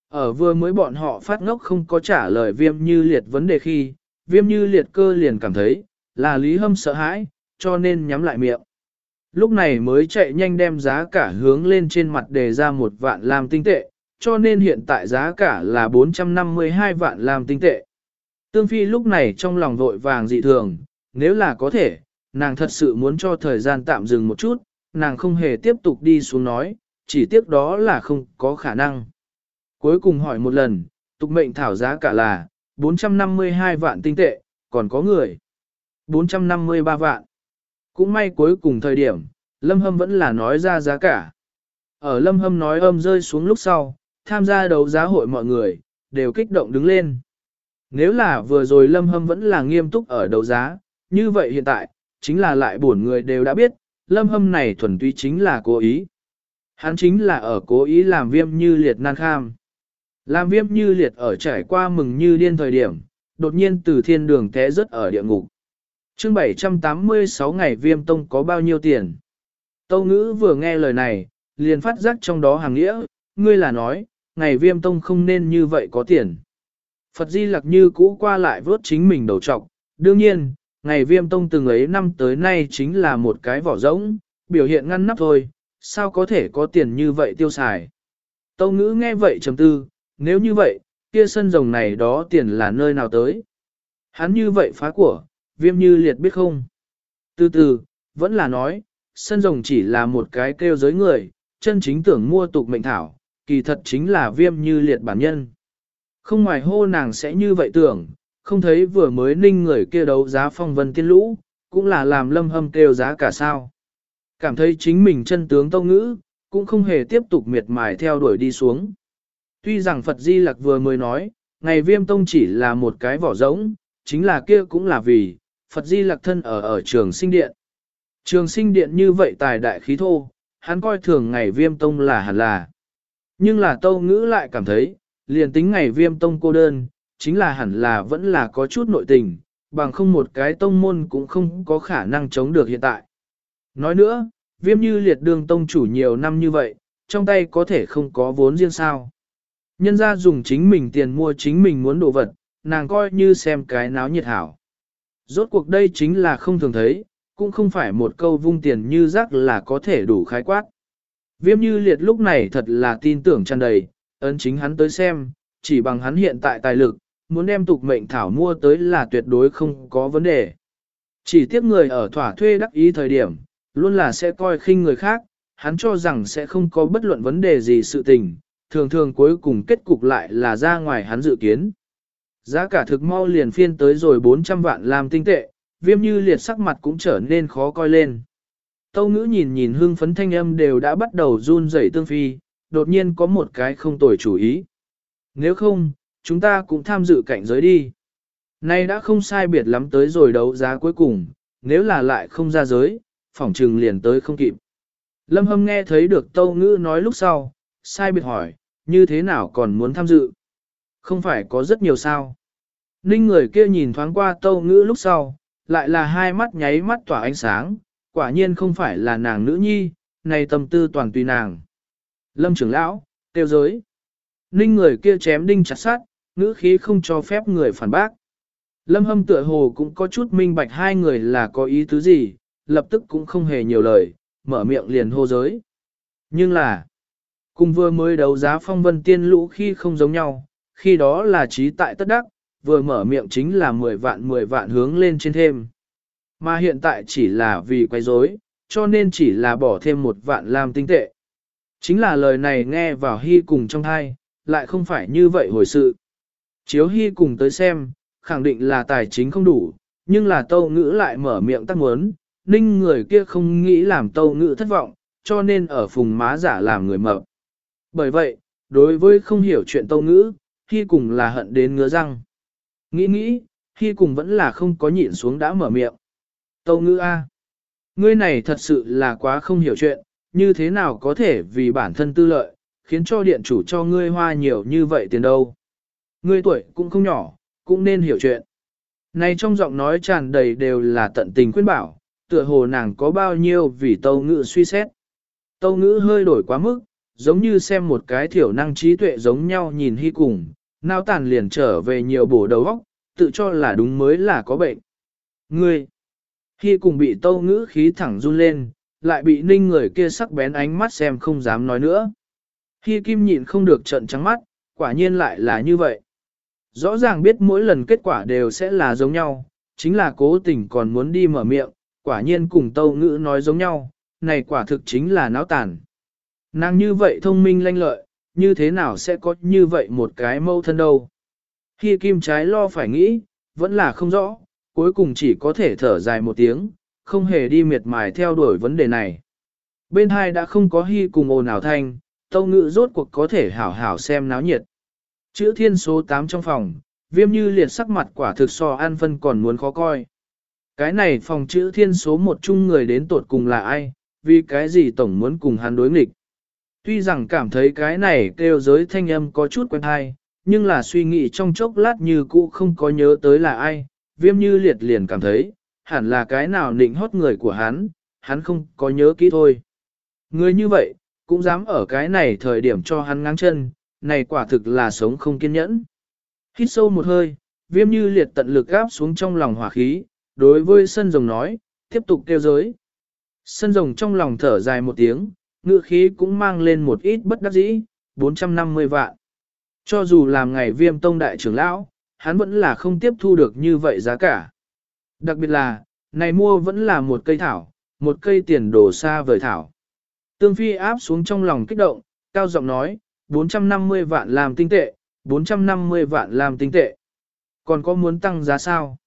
Ở vừa mới bọn họ phát ngốc không có trả lời viêm như liệt vấn đề khi, viêm như liệt cơ liền cảm thấy, là lý hâm sợ hãi, cho nên nhắm lại miệng. Lúc này mới chạy nhanh đem giá cả hướng lên trên mặt đề ra một vạn làm tinh tệ, cho nên hiện tại giá cả là 452 vạn làm tinh tệ. Tương Phi lúc này trong lòng vội vàng dị thường, nếu là có thể, nàng thật sự muốn cho thời gian tạm dừng một chút, nàng không hề tiếp tục đi xuống nói, chỉ tiếc đó là không có khả năng. Cuối cùng hỏi một lần, tục mệnh thảo giá cả là 452 vạn tinh tệ, còn có người 453 vạn. Cũng may cuối cùng thời điểm, Lâm Hâm vẫn là nói ra giá cả. Ở Lâm Hâm nói âm rơi xuống lúc sau, tham gia đấu giá hội mọi người, đều kích động đứng lên. Nếu là vừa rồi Lâm Hâm vẫn là nghiêm túc ở đấu giá, như vậy hiện tại, chính là lại buồn người đều đã biết, Lâm Hâm này thuần túy chính là cố ý. Hắn chính là ở cố ý làm viêm như liệt nan kham. Làm viêm như liệt ở trải qua mừng như điên thời điểm, đột nhiên từ thiên đường té rớt ở địa ngục. chương 786 ngày viêm tông có bao nhiêu tiền? Tâu ngữ vừa nghe lời này, liền phát giác trong đó hàng nghĩa, ngươi là nói, ngày viêm tông không nên như vậy có tiền. Phật Di Lặc như cũ qua lại vớt chính mình đầu trọc. Đương nhiên, ngày viêm tông từng ấy năm tới nay chính là một cái vỏ rỗng, biểu hiện ngăn nắp thôi, sao có thể có tiền như vậy tiêu xài. Tâu ngữ nghe vậy chầm tư, nếu như vậy, kia sân rồng này đó tiền là nơi nào tới. Hắn như vậy phá của, viêm như liệt biết không. Từ từ, vẫn là nói, sân rồng chỉ là một cái kêu giới người, chân chính tưởng mua tục mệnh thảo, kỳ thật chính là viêm như liệt bản nhân. Không ngoài hô nàng sẽ như vậy tưởng, không thấy vừa mới ninh người kia đấu giá phong vân tiên lũ, cũng là làm lâm hâm kêu giá cả sao. Cảm thấy chính mình chân tướng tâu ngữ, cũng không hề tiếp tục miệt mài theo đuổi đi xuống. Tuy rằng Phật Di Lặc vừa mới nói, ngày viêm tông chỉ là một cái vỏ rỗng, chính là kia cũng là vì, Phật Di Lặc thân ở ở trường sinh điện. Trường sinh điện như vậy tài đại khí thô, hắn coi thường ngày viêm tông là hẳn là. Nhưng là tâu ngữ lại cảm thấy, liền tính ngày viêm tông cô đơn, chính là hẳn là vẫn là có chút nội tình, bằng không một cái tông môn cũng không có khả năng chống được hiện tại. Nói nữa, viêm như liệt đường tông chủ nhiều năm như vậy, trong tay có thể không có vốn riêng sao. Nhân ra dùng chính mình tiền mua chính mình muốn đồ vật, nàng coi như xem cái náo nhiệt hảo. Rốt cuộc đây chính là không thường thấy, cũng không phải một câu vung tiền như rác là có thể đủ khái quát. Viêm như liệt lúc này thật là tin tưởng tràn đầy, ấn chính hắn tới xem, chỉ bằng hắn hiện tại tài lực, muốn đem tục mệnh thảo mua tới là tuyệt đối không có vấn đề. Chỉ tiếc người ở thỏa thuê đắc ý thời điểm, luôn là sẽ coi khinh người khác, hắn cho rằng sẽ không có bất luận vấn đề gì sự tình, thường thường cuối cùng kết cục lại là ra ngoài hắn dự kiến. Giá cả thực mau liền phiên tới rồi 400 vạn làm tinh tệ, viêm như liệt sắc mặt cũng trở nên khó coi lên. Tâu ngữ nhìn nhìn hương phấn thanh âm đều đã bắt đầu run rẩy tương phi, đột nhiên có một cái không tồi chủ ý. Nếu không, chúng ta cũng tham dự cạnh giới đi. Nay đã không sai biệt lắm tới rồi đấu giá cuối cùng, nếu là lại không ra giới, phỏng trừng liền tới không kịp. Lâm Hâm nghe thấy được Tâu Ngữ nói lúc sau, sai biệt hỏi, như thế nào còn muốn tham dự? Không phải có rất nhiều sao? Ninh người kia nhìn thoáng qua Tâu Ngữ lúc sau, lại là hai mắt nháy mắt tỏa ánh sáng, quả nhiên không phải là nàng nữ nhi, này tâm tư toàn tùy nàng. Lâm trưởng lão, tiêu giới. Ninh người kia chém đinh chặt sát, ngữ khí không cho phép người phản bác. Lâm hâm tựa hồ cũng có chút minh bạch hai người là có ý tứ gì, lập tức cũng không hề nhiều lời, mở miệng liền hô giới. Nhưng là, cùng vừa mới đấu giá phong vân tiên lũ khi không giống nhau, khi đó là trí tại tất đắc, vừa mở miệng chính là 10 vạn 10 vạn hướng lên trên thêm. Mà hiện tại chỉ là vì quay rối, cho nên chỉ là bỏ thêm một vạn làm tinh tệ. Chính là lời này nghe vào hy cùng trong thai, lại không phải như vậy hồi sự. Chiếu hy cùng tới xem, khẳng định là tài chính không đủ, nhưng là tâu ngữ lại mở miệng tắc muốn, ninh người kia không nghĩ làm tâu ngữ thất vọng, cho nên ở phùng má giả làm người mập. Bởi vậy, đối với không hiểu chuyện tâu ngữ, hy cùng là hận đến ngứa răng. Nghĩ nghĩ, hy cùng vẫn là không có nhịn xuống đã mở miệng. Tâu ngữ A. Ngươi này thật sự là quá không hiểu chuyện, như thế nào có thể vì bản thân tư lợi, khiến cho điện chủ cho ngươi hoa nhiều như vậy tiền đâu. Ngươi tuổi cũng không nhỏ, cũng nên hiểu chuyện. Này trong giọng nói tràn đầy đều là tận tình khuyên bảo, tựa hồ nàng có bao nhiêu vì tâu ngữ suy xét. Tâu ngữ hơi đổi quá mức, giống như xem một cái thiểu năng trí tuệ giống nhau nhìn hy cùng, nao tàn liền trở về nhiều bổ đầu óc, tự cho là đúng mới là có bệnh. Ngươi, hy cùng bị tâu ngữ khí thẳng run lên, lại bị ninh người kia sắc bén ánh mắt xem không dám nói nữa. khi kim nhịn không được trận trắng mắt, quả nhiên lại là như vậy. Rõ ràng biết mỗi lần kết quả đều sẽ là giống nhau, chính là cố tình còn muốn đi mở miệng, quả nhiên cùng tâu ngữ nói giống nhau, này quả thực chính là náo tàn. Nàng như vậy thông minh lanh lợi, như thế nào sẽ có như vậy một cái mâu thân đâu. Khi kim trái lo phải nghĩ, vẫn là không rõ, cuối cùng chỉ có thể thở dài một tiếng, không hề đi miệt mài theo đuổi vấn đề này. Bên hai đã không có hy cùng ồn ào thanh, tâu ngữ rốt cuộc có thể hảo hảo xem náo nhiệt. Chữ thiên số 8 trong phòng, viêm như liệt sắc mặt quả thực so an phân còn muốn khó coi. Cái này phòng chữ thiên số một chung người đến tột cùng là ai, vì cái gì tổng muốn cùng hắn đối nghịch. Tuy rằng cảm thấy cái này kêu giới thanh âm có chút quen hay, nhưng là suy nghĩ trong chốc lát như cũ không có nhớ tới là ai, viêm như liệt liền cảm thấy, hẳn là cái nào nịnh hót người của hắn, hắn không có nhớ kỹ thôi. Người như vậy, cũng dám ở cái này thời điểm cho hắn ngang chân, này quả thực là sống không kiên nhẫn. Hít sâu một hơi, viêm như liệt tận lực gáp xuống trong lòng hỏa khí, đối với sân rồng nói, tiếp tục kêu giới. Sân rồng trong lòng thở dài một tiếng, ngựa khí cũng mang lên một ít bất đắc dĩ, 450 vạn. Cho dù làm ngày viêm tông đại trưởng lão, hắn vẫn là không tiếp thu được như vậy giá cả. Đặc biệt là, này mua vẫn là một cây thảo, một cây tiền đồ xa vời thảo. Tương Phi áp xuống trong lòng kích động, cao giọng nói, 450 vạn làm tinh tệ, 450 vạn làm tinh tệ. Còn có muốn tăng giá sao?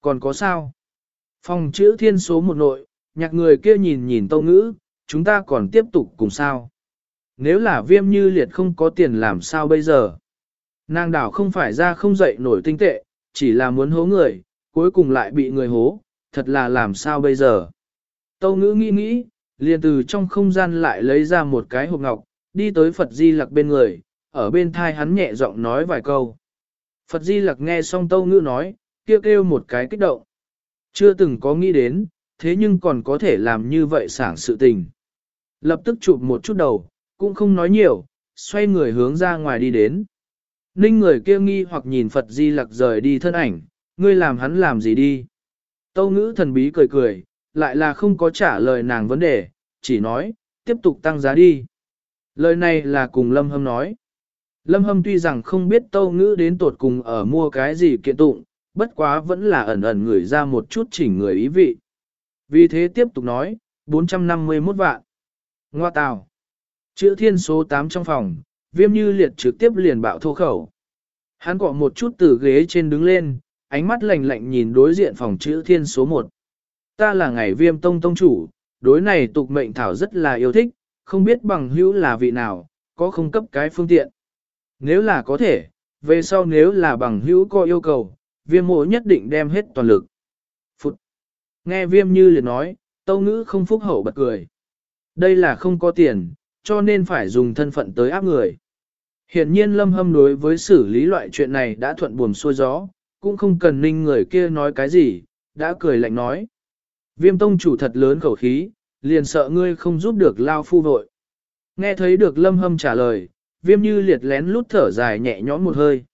Còn có sao? Phòng chữ thiên số một nội, nhạc người kia nhìn nhìn tâu ngữ, chúng ta còn tiếp tục cùng sao? Nếu là viêm như liệt không có tiền làm sao bây giờ? Nàng đảo không phải ra không dậy nổi tinh tệ, chỉ là muốn hố người, cuối cùng lại bị người hố, thật là làm sao bây giờ? Tâu ngữ nghĩ nghĩ, liền từ trong không gian lại lấy ra một cái hộp ngọc, đi tới Phật Di Lặc bên người, ở bên thai hắn nhẹ giọng nói vài câu. Phật Di Lặc nghe xong tâu ngữ nói, kêu kêu một cái kích động. Chưa từng có nghĩ đến, thế nhưng còn có thể làm như vậy sảng sự tình. Lập tức chụp một chút đầu, cũng không nói nhiều, xoay người hướng ra ngoài đi đến. Ninh người kia nghi hoặc nhìn Phật Di Lặc rời đi thân ảnh, ngươi làm hắn làm gì đi. Tâu ngữ thần bí cười cười, lại là không có trả lời nàng vấn đề, chỉ nói, tiếp tục tăng giá đi. Lời này là cùng Lâm Hâm nói. Lâm Hâm tuy rằng không biết tâu ngữ đến tột cùng ở mua cái gì kiện tụng, bất quá vẫn là ẩn ẩn ngửi ra một chút chỉnh người ý vị. Vì thế tiếp tục nói, 451 vạn. Ngoa tào. Chữ thiên số 8 trong phòng, viêm như liệt trực tiếp liền bạo thô khẩu. Hắn cọ một chút từ ghế trên đứng lên, ánh mắt lạnh lạnh nhìn đối diện phòng chữ thiên số 1. Ta là ngày viêm tông tông chủ, đối này tục mệnh thảo rất là yêu thích, không biết bằng hữu là vị nào, có không cấp cái phương tiện. Nếu là có thể, về sau nếu là bằng hữu có yêu cầu, viêm mộ nhất định đem hết toàn lực. Phụt! Nghe viêm như liền nói, tâu ngữ không phúc hậu bật cười. Đây là không có tiền, cho nên phải dùng thân phận tới áp người. Hiện nhiên lâm hâm đối với xử lý loại chuyện này đã thuận buồm xuôi gió, cũng không cần ninh người kia nói cái gì, đã cười lạnh nói. Viêm tông chủ thật lớn khẩu khí, liền sợ ngươi không giúp được lao phu vội. Nghe thấy được lâm hâm trả lời, viêm như liệt lén lút thở dài nhẹ nhõm một hơi.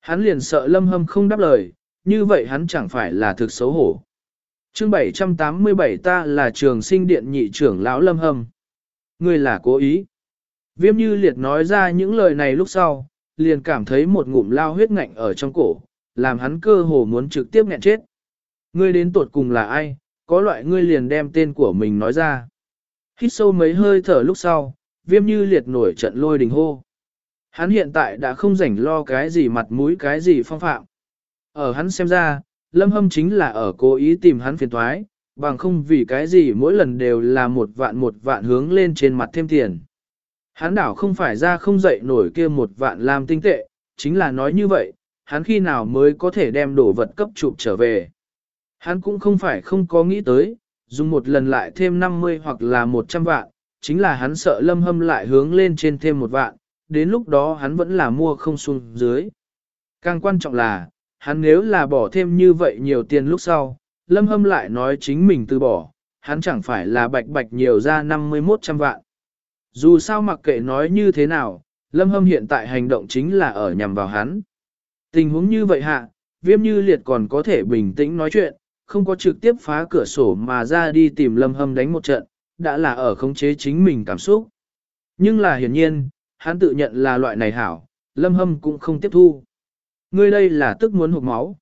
Hắn liền sợ lâm hâm không đáp lời, như vậy hắn chẳng phải là thực xấu hổ. chương 787 ta là trường sinh điện nhị trưởng lão lâm hâm. Ngươi là cố ý. Viêm như liệt nói ra những lời này lúc sau, liền cảm thấy một ngụm lao huyết ngạnh ở trong cổ, làm hắn cơ hồ muốn trực tiếp nghẹn chết. Ngươi đến tuột cùng là ai, có loại ngươi liền đem tên của mình nói ra. Hít sâu mấy hơi thở lúc sau, viêm như liệt nổi trận lôi đình hô. Hắn hiện tại đã không rảnh lo cái gì mặt mũi cái gì phong phạm. Ở hắn xem ra, lâm hâm chính là ở cố ý tìm hắn phiền thoái, bằng không vì cái gì mỗi lần đều là một vạn một vạn hướng lên trên mặt thêm tiền. Hắn đảo không phải ra không dậy nổi kia một vạn làm tinh tệ, chính là nói như vậy, hắn khi nào mới có thể đem đồ vật cấp chụp trở về. Hắn cũng không phải không có nghĩ tới, dùng một lần lại thêm 50 hoặc là 100 vạn, chính là hắn sợ lâm hâm lại hướng lên trên thêm một vạn, đến lúc đó hắn vẫn là mua không xuống dưới. Càng quan trọng là, hắn nếu là bỏ thêm như vậy nhiều tiền lúc sau, lâm hâm lại nói chính mình từ bỏ, hắn chẳng phải là bạch bạch nhiều ra 51 trăm vạn. Dù sao mặc kệ nói như thế nào, lâm hâm hiện tại hành động chính là ở nhằm vào hắn. Tình huống như vậy hạ, viêm như liệt còn có thể bình tĩnh nói chuyện, không có trực tiếp phá cửa sổ mà ra đi tìm lâm hâm đánh một trận, đã là ở khống chế chính mình cảm xúc. Nhưng là hiển nhiên, hắn tự nhận là loại này hảo, lâm hâm cũng không tiếp thu. Ngươi đây là tức muốn hụt máu.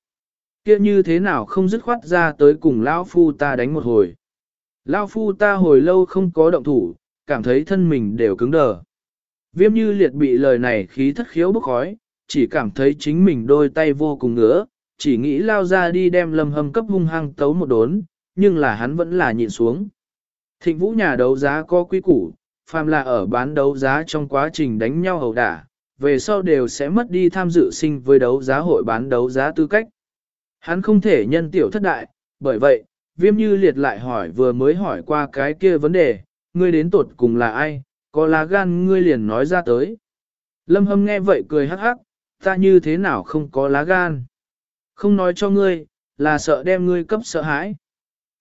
kia như thế nào không dứt khoát ra tới cùng Lão Phu ta đánh một hồi. Lao Phu ta hồi lâu không có động thủ, cảm thấy thân mình đều cứng đờ. Viêm như liệt bị lời này khí thất khiếu bốc khói, chỉ cảm thấy chính mình đôi tay vô cùng ngứa, chỉ nghĩ lao ra đi đem lâm hâm cấp hung hăng tấu một đốn, nhưng là hắn vẫn là nhịn xuống. Thịnh vũ nhà đấu giá có quy củ, phàm là ở bán đấu giá trong quá trình đánh nhau hầu đả, về sau đều sẽ mất đi tham dự sinh với đấu giá hội bán đấu giá tư cách. Hắn không thể nhân tiểu thất đại, bởi vậy, viêm như liệt lại hỏi vừa mới hỏi qua cái kia vấn đề, ngươi đến tột cùng là ai, có lá gan ngươi liền nói ra tới. Lâm hâm nghe vậy cười hắc hắc, ta như thế nào không có lá gan. Không nói cho ngươi, là sợ đem ngươi cấp sợ hãi.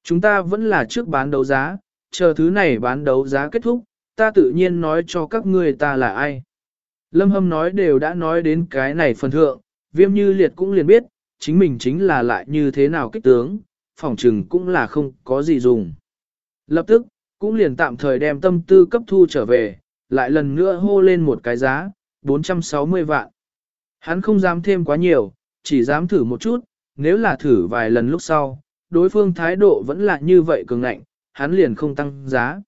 Chúng ta vẫn là trước bán đấu giá, chờ thứ này bán đấu giá kết thúc, ta tự nhiên nói cho các ngươi ta là ai. Lâm Hâm nói đều đã nói đến cái này phần thượng, viêm như liệt cũng liền biết, chính mình chính là lại như thế nào kích tướng, phỏng trừng cũng là không có gì dùng. Lập tức, cũng liền tạm thời đem tâm tư cấp thu trở về, lại lần nữa hô lên một cái giá, 460 vạn. Hắn không dám thêm quá nhiều, chỉ dám thử một chút, nếu là thử vài lần lúc sau, đối phương thái độ vẫn là như vậy cường ngạnh, hắn liền không tăng giá.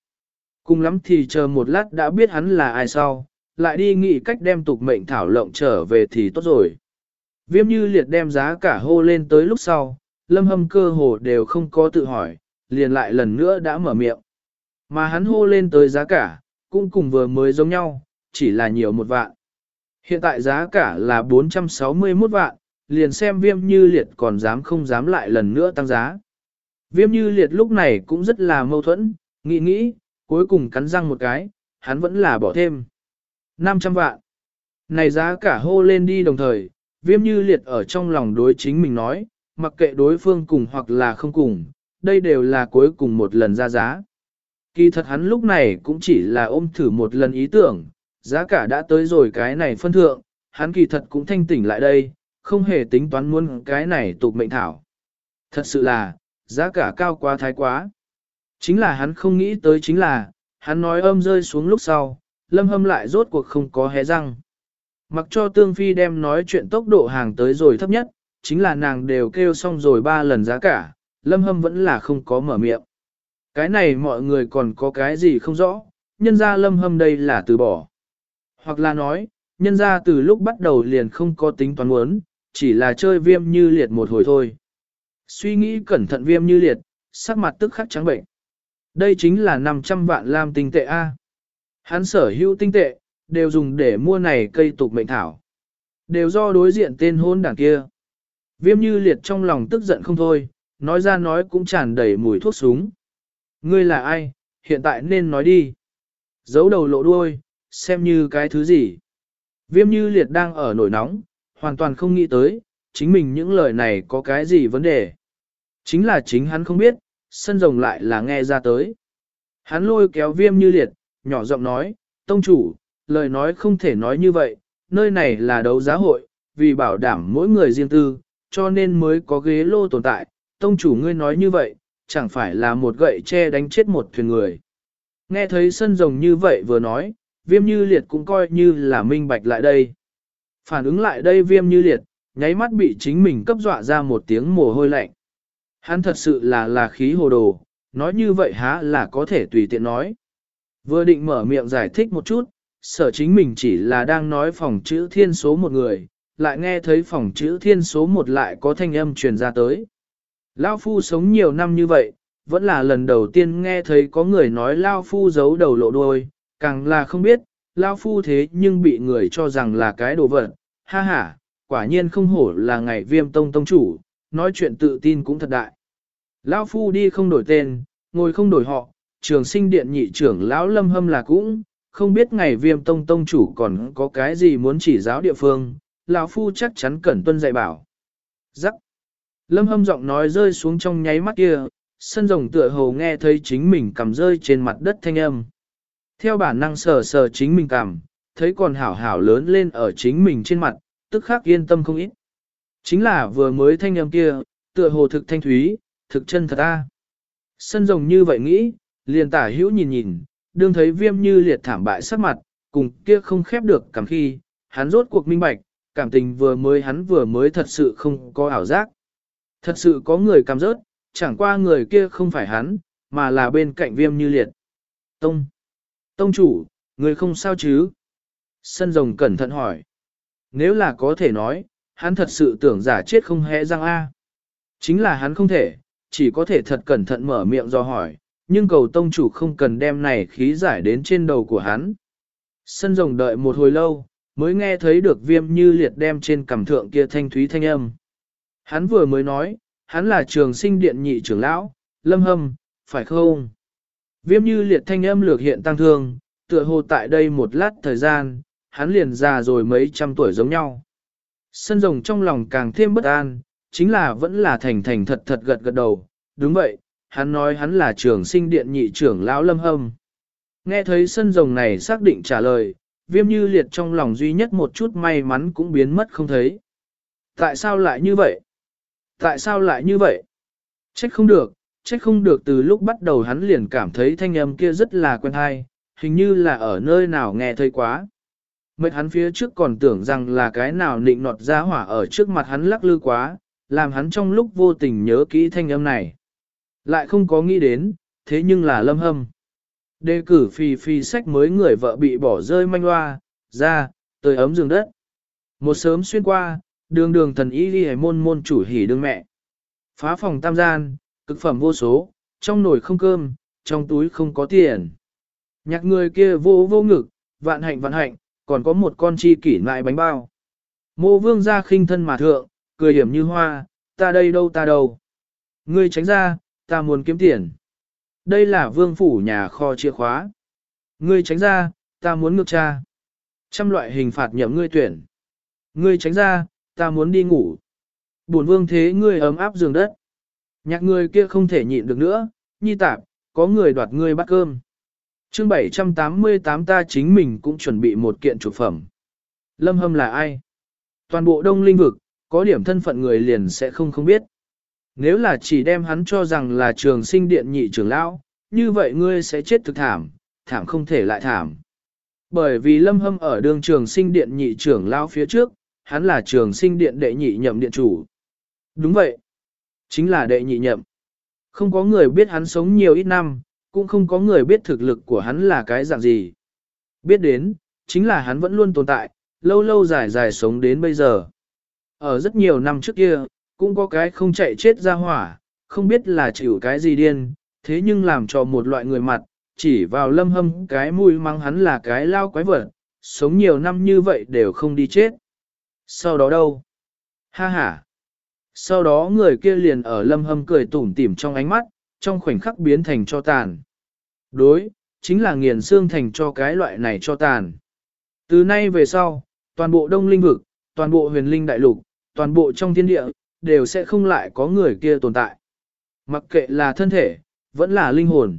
Cùng lắm thì chờ một lát đã biết hắn là ai sau, lại đi nghĩ cách đem tục mệnh thảo lộng trở về thì tốt rồi. Viêm như liệt đem giá cả hô lên tới lúc sau, lâm hâm cơ hồ đều không có tự hỏi, liền lại lần nữa đã mở miệng. Mà hắn hô lên tới giá cả, cũng cùng vừa mới giống nhau, chỉ là nhiều một vạn. Hiện tại giá cả là 461 vạn, liền xem viêm như liệt còn dám không dám lại lần nữa tăng giá. Viêm như liệt lúc này cũng rất là mâu thuẫn, nghĩ nghĩ, cuối cùng cắn răng một cái, hắn vẫn là bỏ thêm. 500 vạn. Này giá cả hô lên đi đồng thời, viêm như liệt ở trong lòng đối chính mình nói, mặc kệ đối phương cùng hoặc là không cùng, đây đều là cuối cùng một lần ra giá. Kỳ thật hắn lúc này cũng chỉ là ôm thử một lần ý tưởng, giá cả đã tới rồi cái này phân thượng, hắn kỳ thật cũng thanh tỉnh lại đây, không hề tính toán muốn cái này tục mệnh thảo. Thật sự là, giá cả cao quá thái quá. Chính là hắn không nghĩ tới chính là, hắn nói âm rơi xuống lúc sau, lâm hâm lại rốt cuộc không có hé răng. Mặc cho tương phi đem nói chuyện tốc độ hàng tới rồi thấp nhất, chính là nàng đều kêu xong rồi ba lần giá cả, lâm hâm vẫn là không có mở miệng. Cái này mọi người còn có cái gì không rõ, nhân ra lâm hâm đây là từ bỏ. Hoặc là nói, nhân ra từ lúc bắt đầu liền không có tính toán muốn, chỉ là chơi viêm như liệt một hồi thôi. Suy nghĩ cẩn thận viêm như liệt, sắc mặt tức khắc trắng bệnh. Đây chính là 500 vạn lam tinh tệ A. Hắn sở hữu tinh tệ, đều dùng để mua này cây tục mệnh thảo. Đều do đối diện tên hôn đảng kia. Viêm như liệt trong lòng tức giận không thôi, nói ra nói cũng tràn đầy mùi thuốc súng. Ngươi là ai, hiện tại nên nói đi. Giấu đầu lộ đuôi, xem như cái thứ gì. Viêm như liệt đang ở nổi nóng, hoàn toàn không nghĩ tới, chính mình những lời này có cái gì vấn đề. Chính là chính hắn không biết, sân rồng lại là nghe ra tới. Hắn lôi kéo viêm như liệt, nhỏ giọng nói, tông chủ, lời nói không thể nói như vậy, nơi này là đấu giá hội, vì bảo đảm mỗi người riêng tư, cho nên mới có ghế lô tồn tại, tông chủ ngươi nói như vậy, chẳng phải là một gậy che đánh chết một thuyền người. Nghe thấy sân rồng như vậy vừa nói, viêm như liệt cũng coi như là minh bạch lại đây. Phản ứng lại đây viêm như liệt, nháy mắt bị chính mình cấp dọa ra một tiếng mồ hôi lạnh. Hắn thật sự là là khí hồ đồ, nói như vậy há là có thể tùy tiện nói. Vừa định mở miệng giải thích một chút, sở chính mình chỉ là đang nói phòng chữ thiên số một người, lại nghe thấy phòng chữ thiên số một lại có thanh âm truyền ra tới. Lao Phu sống nhiều năm như vậy, vẫn là lần đầu tiên nghe thấy có người nói Lao Phu giấu đầu lộ đuôi, càng là không biết, Lao Phu thế nhưng bị người cho rằng là cái đồ vật. Ha ha, quả nhiên không hổ là ngày viêm tông tông chủ, nói chuyện tự tin cũng thật đại. Lão Phu đi không đổi tên, ngồi không đổi họ, trường sinh điện nhị trưởng lão lâm hâm là cũng, không biết ngày viêm tông tông chủ còn có cái gì muốn chỉ giáo địa phương, lão Phu chắc chắn cẩn tuân dạy bảo. Giắc! Lâm hâm giọng nói rơi xuống trong nháy mắt kia, sân rồng tựa hồ nghe thấy chính mình cầm rơi trên mặt đất thanh âm. Theo bản năng sờ sờ chính mình cảm thấy còn hảo hảo lớn lên ở chính mình trên mặt, tức khắc yên tâm không ít. Chính là vừa mới thanh âm kia, tựa hồ thực thanh thúy, thực chân thật a. Sân rồng như vậy nghĩ, liền tả hữu nhìn nhìn, đương thấy viêm như liệt thảm bại sắc mặt, cùng kia không khép được cảm khi, hắn rốt cuộc minh bạch, cảm tình vừa mới hắn vừa mới thật sự không có ảo giác. Thật sự có người cảm rớt, chẳng qua người kia không phải hắn, mà là bên cạnh viêm như liệt. Tông! Tông chủ, người không sao chứ? Sân rồng cẩn thận hỏi. Nếu là có thể nói, hắn thật sự tưởng giả chết không hẽ răng A. Chính là hắn không thể, chỉ có thể thật cẩn thận mở miệng do hỏi, nhưng cầu tông chủ không cần đem này khí giải đến trên đầu của hắn. Sân rồng đợi một hồi lâu, mới nghe thấy được viêm như liệt đem trên cằm thượng kia thanh thúy thanh âm. Hắn vừa mới nói, hắn là trường sinh điện nhị trưởng lão, lâm hâm, phải không? Viêm như liệt thanh âm lược hiện tăng thương, tựa hồ tại đây một lát thời gian, hắn liền già rồi mấy trăm tuổi giống nhau. Sân rồng trong lòng càng thêm bất an, chính là vẫn là thành thành thật thật gật gật đầu, đúng vậy, hắn nói hắn là trưởng sinh điện nhị trưởng lão lâm hâm. Nghe thấy sân rồng này xác định trả lời, viêm như liệt trong lòng duy nhất một chút may mắn cũng biến mất không thấy. Tại sao lại như vậy? Tại sao lại như vậy? Trách không được, trách không được từ lúc bắt đầu hắn liền cảm thấy thanh âm kia rất là quen hay, hình như là ở nơi nào nghe thấy quá. Mệt hắn phía trước còn tưởng rằng là cái nào nịnh nọt ra hỏa ở trước mặt hắn lắc lư quá, làm hắn trong lúc vô tình nhớ kỹ thanh âm này. Lại không có nghĩ đến, thế nhưng là lâm hâm. Đề cử phi phi sách mới người vợ bị bỏ rơi manh hoa, Ra, tới ấm giường đất. Một sớm xuyên qua, đường đường thần y đi môn môn chủ hỉ đương mẹ. Phá phòng tam gian, cực phẩm vô số, trong nồi không cơm, trong túi không có tiền. Nhạc người kia vô vô ngực, vạn hạnh vạn hạnh, còn có một con chi kỷ lại bánh bao. Mô vương ra khinh thân mà thượng, cười hiểm như hoa, ta đây đâu ta đâu. Ngươi tránh ra, ta muốn kiếm tiền. Đây là vương phủ nhà kho chìa khóa. Ngươi tránh ra, ta muốn ngược cha. Trăm loại hình phạt nhậm ngươi tuyển. Ngươi tránh ra, ta muốn đi ngủ. Bổn vương thế ngươi ấm áp giường đất. Nhạc người kia không thể nhịn được nữa, nhi tạp, có người đoạt ngươi bắt cơm. chương 788 ta chính mình cũng chuẩn bị một kiện chủ phẩm. Lâm Hâm là ai? Toàn bộ đông linh vực, có điểm thân phận người liền sẽ không không biết. Nếu là chỉ đem hắn cho rằng là trường sinh điện nhị trưởng lão, như vậy ngươi sẽ chết thực thảm, thảm không thể lại thảm. Bởi vì lâm hâm ở đường trường sinh điện nhị trưởng lão phía trước, hắn là trường sinh điện đệ nhị nhậm điện chủ. Đúng vậy, chính là đệ nhị nhậm. Không có người biết hắn sống nhiều ít năm, cũng không có người biết thực lực của hắn là cái dạng gì. Biết đến, chính là hắn vẫn luôn tồn tại, lâu lâu dài dài sống đến bây giờ. Ở rất nhiều năm trước kia, cũng có cái không chạy chết ra hỏa, không biết là chịu cái gì điên, thế nhưng làm cho một loại người mặt, chỉ vào lâm hâm cái mùi mắng hắn là cái lao quái vật, sống nhiều năm như vậy đều không đi chết. Sau đó đâu? Ha ha! Sau đó người kia liền ở lâm hâm cười tủm tỉm trong ánh mắt, trong khoảnh khắc biến thành cho tàn. Đối, chính là nghiền xương thành cho cái loại này cho tàn. Từ nay về sau, toàn bộ đông linh vực, toàn bộ huyền linh đại lục, toàn bộ trong thiên địa, đều sẽ không lại có người kia tồn tại. Mặc kệ là thân thể, vẫn là linh hồn.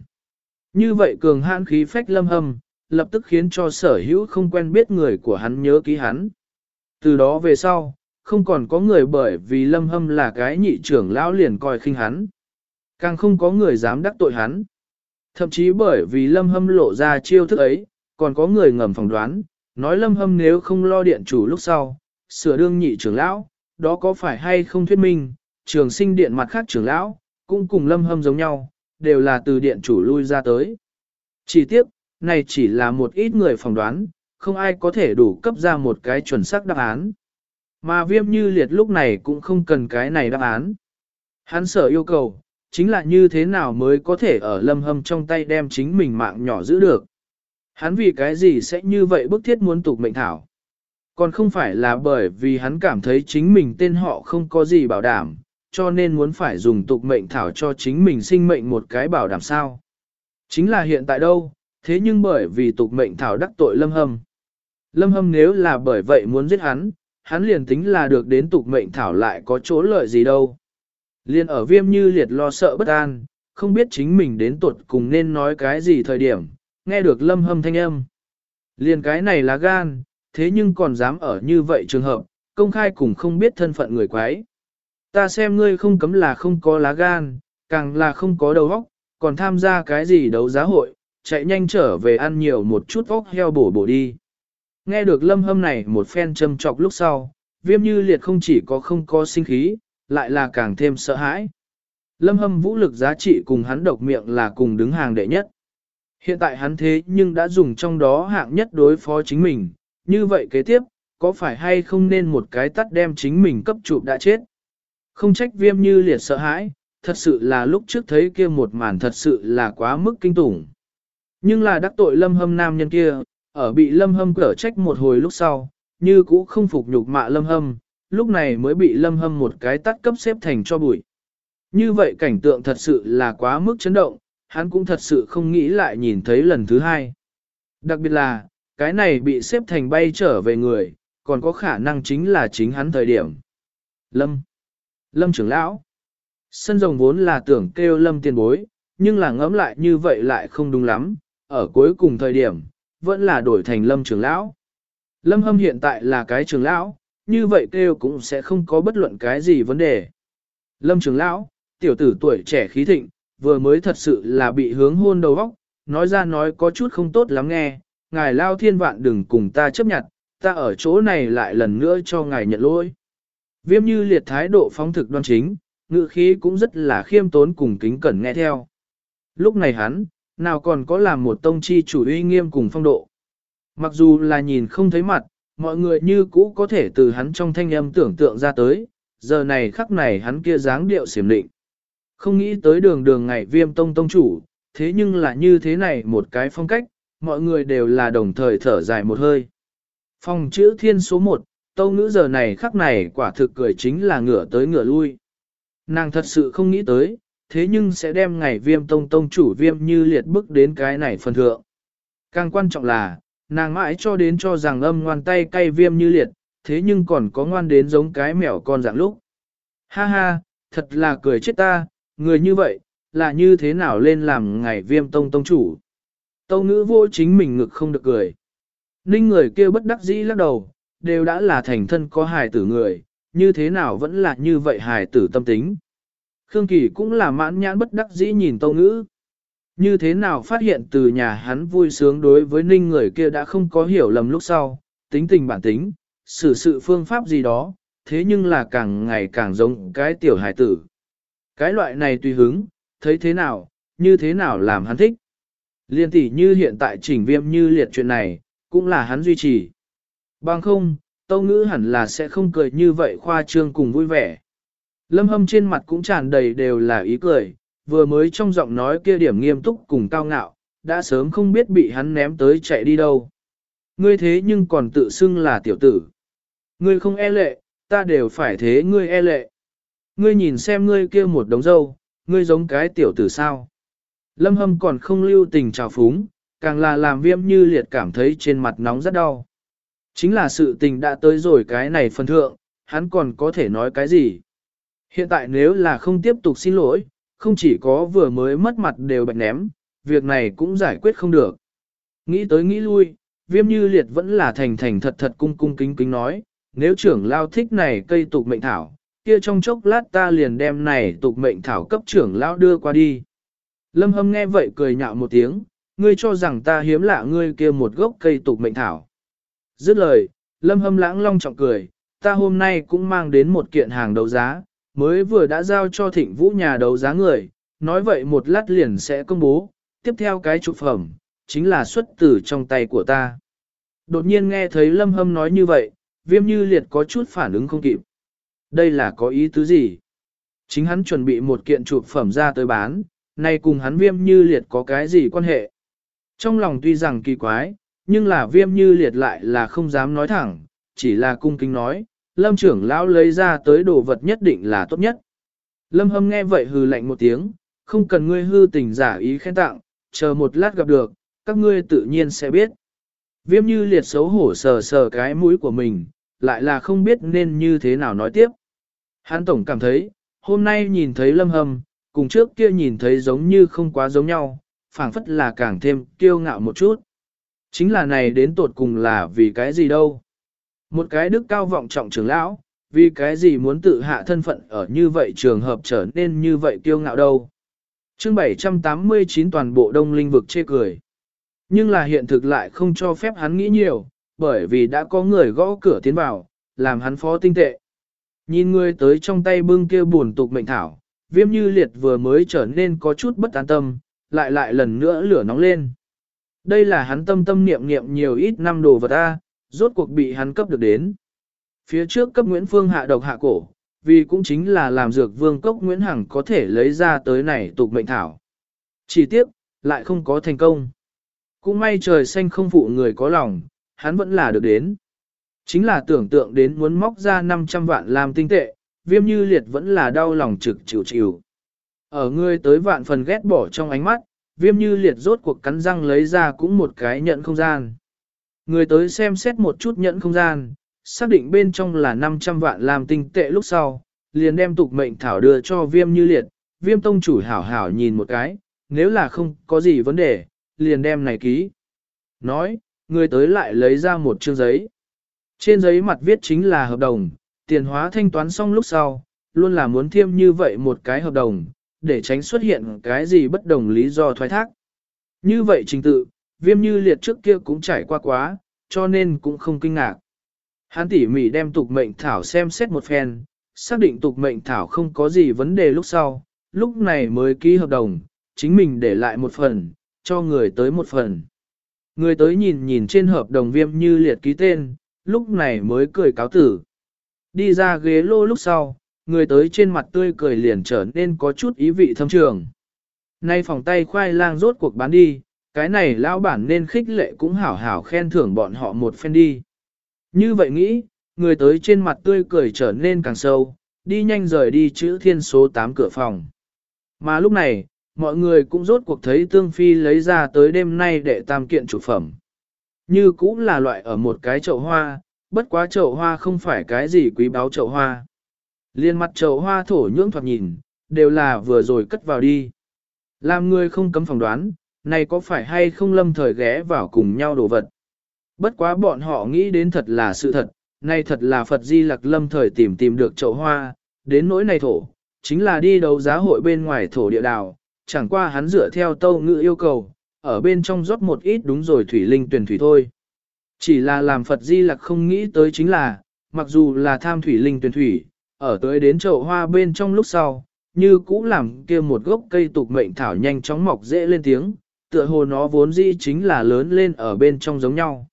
Như vậy cường hãn khí phách lâm hâm, lập tức khiến cho sở hữu không quen biết người của hắn nhớ ký hắn. Từ đó về sau, không còn có người bởi vì lâm hâm là cái nhị trưởng lão liền coi khinh hắn. Càng không có người dám đắc tội hắn. Thậm chí bởi vì lâm hâm lộ ra chiêu thức ấy, còn có người ngầm phỏng đoán, nói lâm hâm nếu không lo điện chủ lúc sau, sửa đương nhị trưởng lão, đó có phải hay không thuyết minh, trường sinh điện mặt khác trưởng lão, cũng cùng lâm hâm giống nhau, đều là từ điện chủ lui ra tới. Chỉ tiếp, này chỉ là một ít người phỏng đoán, không ai có thể đủ cấp ra một cái chuẩn xác đáp án. Mà viêm như liệt lúc này cũng không cần cái này đáp án. Hắn sở yêu cầu, chính là như thế nào mới có thể ở lâm hâm trong tay đem chính mình mạng nhỏ giữ được. Hắn vì cái gì sẽ như vậy bức thiết muốn tục mệnh thảo. Còn không phải là bởi vì hắn cảm thấy chính mình tên họ không có gì bảo đảm, cho nên muốn phải dùng tục mệnh thảo cho chính mình sinh mệnh một cái bảo đảm sao. Chính là hiện tại đâu, thế nhưng bởi vì tục mệnh thảo đắc tội lâm hâm. Lâm hâm nếu là bởi vậy muốn giết hắn, hắn liền tính là được đến tục mệnh thảo lại có chỗ lợi gì đâu. Liên ở viêm như liệt lo sợ bất an, không biết chính mình đến tuột cùng nên nói cái gì thời điểm, nghe được lâm hâm thanh âm. Liên cái này là gan, thế nhưng còn dám ở như vậy trường hợp, công khai cùng không biết thân phận người quái. Ta xem ngươi không cấm là không có lá gan, càng là không có đầu óc, còn tham gia cái gì đấu giá hội, chạy nhanh trở về ăn nhiều một chút óc heo bổ bổ đi. Nghe được lâm hâm này một phen châm trọc lúc sau, viêm như liệt không chỉ có không có sinh khí, lại là càng thêm sợ hãi. Lâm hâm vũ lực giá trị cùng hắn độc miệng là cùng đứng hàng đệ nhất. Hiện tại hắn thế nhưng đã dùng trong đó hạng nhất đối phó chính mình, như vậy kế tiếp, có phải hay không nên một cái tắt đem chính mình cấp chụp đã chết? Không trách viêm như liệt sợ hãi, thật sự là lúc trước thấy kia một màn thật sự là quá mức kinh tủng. Nhưng là đắc tội lâm hâm nam nhân kia, ở bị lâm hâm cở trách một hồi lúc sau, như cũ không phục nhục mạ lâm hâm, lúc này mới bị lâm hâm một cái tắt cấp xếp thành cho bụi. Như vậy cảnh tượng thật sự là quá mức chấn động, hắn cũng thật sự không nghĩ lại nhìn thấy lần thứ hai. Đặc biệt là, cái này bị xếp thành bay trở về người, còn có khả năng chính là chính hắn thời điểm. Lâm. Lâm trưởng lão. Sân rồng vốn là tưởng kêu lâm tiền bối, nhưng là ngẫm lại như vậy lại không đúng lắm, ở cuối cùng thời điểm, vẫn là đổi thành lâm trưởng lão. Lâm hâm hiện tại là cái trưởng lão, như vậy kêu cũng sẽ không có bất luận cái gì vấn đề. Lâm trưởng lão, tiểu tử tuổi trẻ khí thịnh, vừa mới thật sự là bị hướng hôn đầu óc, nói ra nói có chút không tốt lắm nghe, ngài lao thiên vạn đừng cùng ta chấp nhận, ta ở chỗ này lại lần nữa cho ngài nhận lỗi. Viêm như liệt thái độ phóng thực đoan chính, ngự khí cũng rất là khiêm tốn cùng kính cẩn nghe theo. Lúc này hắn, nào còn có làm một tông chi chủ uy nghiêm cùng phong độ. Mặc dù là nhìn không thấy mặt, mọi người như cũ có thể từ hắn trong thanh âm tưởng tượng ra tới, giờ này khắc này hắn kia dáng điệu xiểm định. Không nghĩ tới đường đường ngày viêm tông tông chủ, thế nhưng là như thế này một cái phong cách, mọi người đều là đồng thời thở dài một hơi. Phong chữ thiên số 1, tâu ngữ giờ này khắc này quả thực cười chính là ngửa tới ngửa lui. Nàng thật sự không nghĩ tới, thế nhưng sẽ đem ngày viêm tông tông chủ viêm như liệt bức đến cái này phần thượng. Càng quan trọng là, nàng mãi cho đến cho rằng âm ngoan tay cay viêm như liệt, thế nhưng còn có ngoan đến giống cái mèo con dạng lúc. Ha ha, thật là cười chết ta, người như vậy, là như thế nào lên làm ngày viêm tông tông chủ. Tâu ngữ vô chính mình ngực không được cười. Ninh người kia bất đắc dĩ lắc đầu, đều đã là thành thân có hài tử người, như thế nào vẫn là như vậy hài tử tâm tính. Khương Kỳ cũng là mãn nhãn bất đắc dĩ nhìn tâu ngữ. Như thế nào phát hiện từ nhà hắn vui sướng đối với ninh người kia đã không có hiểu lầm lúc sau, tính tình bản tính, xử sự phương pháp gì đó, thế nhưng là càng ngày càng giống cái tiểu hài tử. Cái loại này tùy hứng, thấy thế nào, như thế nào làm hắn thích. Liên tỷ như hiện tại chỉnh viêm như liệt chuyện này, cũng là hắn duy trì. Bằng không, tâu ngữ hẳn là sẽ không cười như vậy khoa trương cùng vui vẻ. Lâm hâm trên mặt cũng tràn đầy đều là ý cười, vừa mới trong giọng nói kia điểm nghiêm túc cùng cao ngạo, đã sớm không biết bị hắn ném tới chạy đi đâu. Ngươi thế nhưng còn tự xưng là tiểu tử. Ngươi không e lệ, ta đều phải thế ngươi e lệ. Ngươi nhìn xem ngươi kia một đống dâu, ngươi giống cái tiểu tử sao. Lâm hâm còn không lưu tình trào phúng, càng là làm viêm như liệt cảm thấy trên mặt nóng rất đau. Chính là sự tình đã tới rồi cái này phần thượng, hắn còn có thể nói cái gì. Hiện tại nếu là không tiếp tục xin lỗi, không chỉ có vừa mới mất mặt đều bệnh ném, việc này cũng giải quyết không được. Nghĩ tới nghĩ lui, viêm như liệt vẫn là thành thành thật thật cung cung kính kính nói, nếu trưởng lao thích này cây tục mệnh thảo, kia trong chốc lát ta liền đem này tục mệnh thảo cấp trưởng lao đưa qua đi. Lâm hâm nghe vậy cười nhạo một tiếng, ngươi cho rằng ta hiếm lạ ngươi kia một gốc cây tục mệnh thảo. Dứt lời, lâm hâm lãng long trọng cười, ta hôm nay cũng mang đến một kiện hàng đấu giá, mới vừa đã giao cho thịnh vũ nhà đấu giá người, nói vậy một lát liền sẽ công bố, tiếp theo cái trục phẩm, chính là xuất tử trong tay của ta. Đột nhiên nghe thấy lâm hâm nói như vậy, viêm như liệt có chút phản ứng không kịp. Đây là có ý tứ gì? Chính hắn chuẩn bị một kiện trụ phẩm ra tới bán, nay cùng hắn viêm như liệt có cái gì quan hệ? Trong lòng tuy rằng kỳ quái, nhưng là viêm như liệt lại là không dám nói thẳng, chỉ là cung kính nói, lâm trưởng lão lấy ra tới đồ vật nhất định là tốt nhất. Lâm hâm nghe vậy hừ lạnh một tiếng, không cần ngươi hư tình giả ý khen tặng, chờ một lát gặp được, các ngươi tự nhiên sẽ biết. Viêm như liệt xấu hổ sờ sờ cái mũi của mình, lại là không biết nên như thế nào nói tiếp. Hán tổng cảm thấy, hôm nay nhìn thấy lâm hâm, cùng trước kia nhìn thấy giống như không quá giống nhau, phảng phất là càng thêm kiêu ngạo một chút. Chính là này đến tột cùng là vì cái gì đâu. Một cái đức cao vọng trọng trưởng lão, vì cái gì muốn tự hạ thân phận ở như vậy trường hợp trở nên như vậy kiêu ngạo đâu. chương 789 toàn bộ đông linh vực chê cười. Nhưng là hiện thực lại không cho phép hắn nghĩ nhiều, bởi vì đã có người gõ cửa tiến vào, làm hắn phó tinh tệ. Nhìn người tới trong tay bưng kia buồn tục mệnh thảo, viêm như liệt vừa mới trở nên có chút bất an tâm, lại lại lần nữa lửa nóng lên. Đây là hắn tâm tâm niệm niệm nhiều ít năm đồ vật A, rốt cuộc bị hắn cấp được đến. Phía trước cấp Nguyễn Phương hạ độc hạ cổ, vì cũng chính là làm dược vương cốc Nguyễn Hằng có thể lấy ra tới này tục mệnh thảo. Chỉ tiếc, lại không có thành công. Cũng may trời xanh không phụ người có lòng, hắn vẫn là được đến. Chính là tưởng tượng đến muốn móc ra 500 vạn làm tinh tệ, viêm như liệt vẫn là đau lòng trực chịu chịu. Ở ngươi tới vạn phần ghét bỏ trong ánh mắt, viêm như liệt rốt cuộc cắn răng lấy ra cũng một cái nhận không gian. Người tới xem xét một chút nhận không gian, xác định bên trong là 500 vạn làm tinh tệ lúc sau, liền đem tục mệnh thảo đưa cho viêm như liệt, viêm tông chủ hảo hảo nhìn một cái, nếu là không có gì vấn đề, liền đem này ký. Nói, người tới lại lấy ra một chương giấy. Trên giấy mặt viết chính là hợp đồng, tiền hóa thanh toán xong lúc sau, luôn là muốn thêm như vậy một cái hợp đồng, để tránh xuất hiện cái gì bất đồng lý do thoái thác. Như vậy trình tự, viêm như liệt trước kia cũng trải qua quá, cho nên cũng không kinh ngạc. Hắn tỉ mỉ đem tục mệnh thảo xem xét một phen, xác định tục mệnh thảo không có gì vấn đề lúc sau, lúc này mới ký hợp đồng, chính mình để lại một phần, cho người tới một phần. Người tới nhìn nhìn trên hợp đồng viêm như liệt ký tên, lúc này mới cười cáo tử. Đi ra ghế lô lúc sau, người tới trên mặt tươi cười liền trở nên có chút ý vị thâm trường. Nay phòng tay khoai lang rốt cuộc bán đi, cái này lão bản nên khích lệ cũng hảo hảo khen thưởng bọn họ một phen đi. Như vậy nghĩ, người tới trên mặt tươi cười trở nên càng sâu, đi nhanh rời đi chữ thiên số 8 cửa phòng. Mà lúc này, mọi người cũng rốt cuộc thấy Tương Phi lấy ra tới đêm nay để tam kiện chủ phẩm. Như cũng là loại ở một cái chậu hoa, bất quá chậu hoa không phải cái gì quý báu chậu hoa. Liên mặt chậu hoa thổ nhưỡng thoạt nhìn, đều là vừa rồi cất vào đi. Làm người không cấm phỏng đoán, này có phải hay không lâm thời ghé vào cùng nhau đồ vật. Bất quá bọn họ nghĩ đến thật là sự thật, nay thật là Phật Di Lặc lâm thời tìm tìm được chậu hoa, đến nỗi này thổ, chính là đi đấu giá hội bên ngoài thổ địa đào, chẳng qua hắn dựa theo tâu ngữ yêu cầu, ở bên trong rót một ít đúng rồi thủy linh tuyển thủy thôi. Chỉ là làm Phật Di Lặc không nghĩ tới chính là, mặc dù là tham thủy linh tuyển thủy, ở tới đến chậu hoa bên trong lúc sau, như cũ làm kia một gốc cây tục mệnh thảo nhanh chóng mọc dễ lên tiếng, tựa hồ nó vốn dĩ chính là lớn lên ở bên trong giống nhau.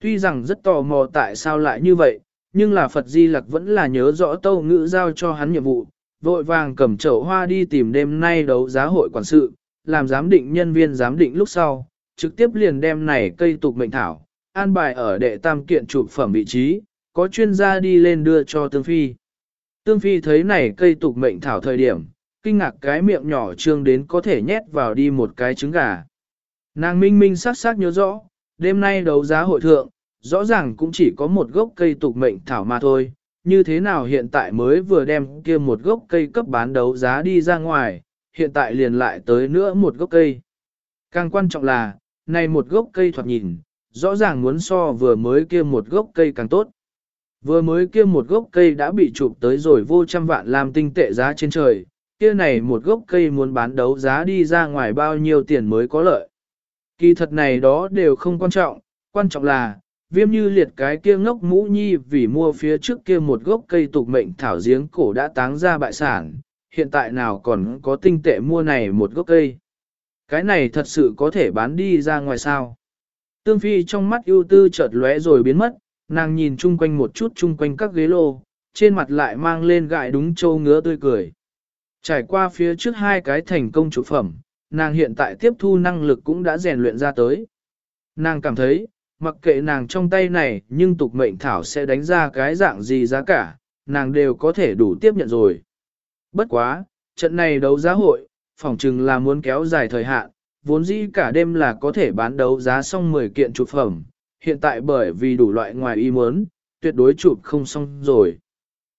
Tuy rằng rất tò mò tại sao lại như vậy, nhưng là Phật Di Lặc vẫn là nhớ rõ tâu ngữ giao cho hắn nhiệm vụ, vội vàng cầm chậu hoa đi tìm đêm nay đấu giá hội quản sự, làm giám định nhân viên giám định lúc sau, trực tiếp liền đem này cây tục mệnh thảo, an bài ở đệ tam kiện chụp phẩm vị trí, có chuyên gia đi lên đưa cho Tương Phi. Tương Phi thấy này cây tục mệnh thảo thời điểm, kinh ngạc cái miệng nhỏ trương đến có thể nhét vào đi một cái trứng gà. Nàng minh minh sắc sắc nhớ rõ, đêm nay đấu giá hội thượng, rõ ràng cũng chỉ có một gốc cây tục mệnh thảo mà thôi, như thế nào hiện tại mới vừa đem kia một gốc cây cấp bán đấu giá đi ra ngoài, hiện tại liền lại tới nữa một gốc cây. Càng quan trọng là, này một gốc cây thoạt nhìn, rõ ràng muốn so vừa mới kia một gốc cây càng tốt. Vừa mới kia một gốc cây đã bị chụp tới rồi vô trăm vạn làm tinh tệ giá trên trời, kia này một gốc cây muốn bán đấu giá đi ra ngoài bao nhiêu tiền mới có lợi. Kỳ thật này đó đều không quan trọng, quan trọng là, viêm như liệt cái kia ngốc mũ nhi vì mua phía trước kia một gốc cây tục mệnh thảo giếng cổ đã táng ra bại sản, hiện tại nào còn có tinh tệ mua này một gốc cây. Cái này thật sự có thể bán đi ra ngoài sao. Tương Phi trong mắt ưu tư chợt lóe rồi biến mất, nàng nhìn chung quanh một chút chung quanh các ghế lô, trên mặt lại mang lên gại đúng châu ngứa tươi cười. Trải qua phía trước hai cái thành công trụ phẩm, nàng hiện tại tiếp thu năng lực cũng đã rèn luyện ra tới. Nàng cảm thấy, mặc kệ nàng trong tay này nhưng tục mệnh thảo sẽ đánh ra cái dạng gì giá cả, nàng đều có thể đủ tiếp nhận rồi. Bất quá, trận này đấu giá hội, phỏng chừng là muốn kéo dài thời hạn, vốn dĩ cả đêm là có thể bán đấu giá xong 10 kiện chụp phẩm, hiện tại bởi vì đủ loại ngoài ý muốn, tuyệt đối chụp không xong rồi.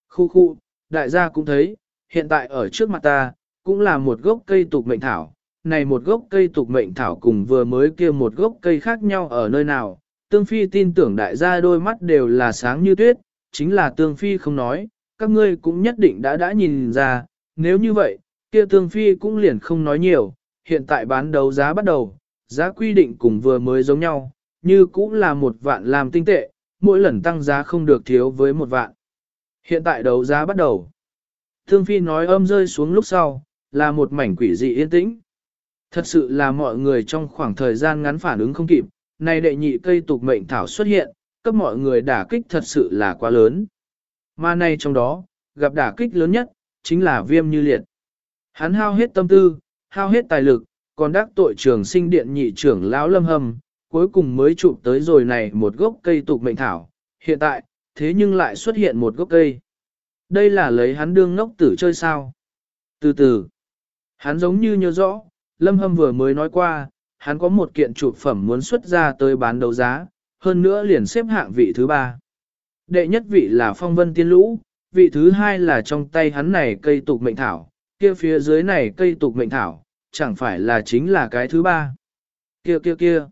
Khu khu, đại gia cũng thấy, hiện tại ở trước mặt ta, cũng là một gốc cây tục mệnh thảo, này một gốc cây tục mệnh thảo cùng vừa mới kia một gốc cây khác nhau ở nơi nào, Tương Phi tin tưởng đại gia đôi mắt đều là sáng như tuyết, chính là Tương Phi không nói, các ngươi cũng nhất định đã đã nhìn ra, nếu như vậy, kia Tương Phi cũng liền không nói nhiều, hiện tại bán đấu giá bắt đầu, giá quy định cùng vừa mới giống nhau, như cũng là một vạn làm tinh tệ, mỗi lần tăng giá không được thiếu với một vạn. Hiện tại đấu giá bắt đầu. Tương Phi nói âm rơi xuống lúc sau, là một mảnh quỷ dị yên tĩnh. Thật sự là mọi người trong khoảng thời gian ngắn phản ứng không kịp, này đệ nhị cây tục mệnh thảo xuất hiện, cấp mọi người đả kích thật sự là quá lớn. Mà này trong đó, gặp đả kích lớn nhất, chính là viêm như liệt. Hắn hao hết tâm tư, hao hết tài lực, còn đắc tội trưởng sinh điện nhị trưởng lão lâm hầm, cuối cùng mới chụp tới rồi này một gốc cây tục mệnh thảo. Hiện tại, thế nhưng lại xuất hiện một gốc cây. Đây là lấy hắn đương ngốc tử chơi sao. Từ từ, hắn giống như nhớ rõ, lâm hâm vừa mới nói qua, hắn có một kiện trụ phẩm muốn xuất ra tới bán đấu giá, hơn nữa liền xếp hạng vị thứ ba. Đệ nhất vị là phong vân tiên lũ, vị thứ hai là trong tay hắn này cây tục mệnh thảo, kia phía dưới này cây tục mệnh thảo, chẳng phải là chính là cái thứ ba. Kia kia kia.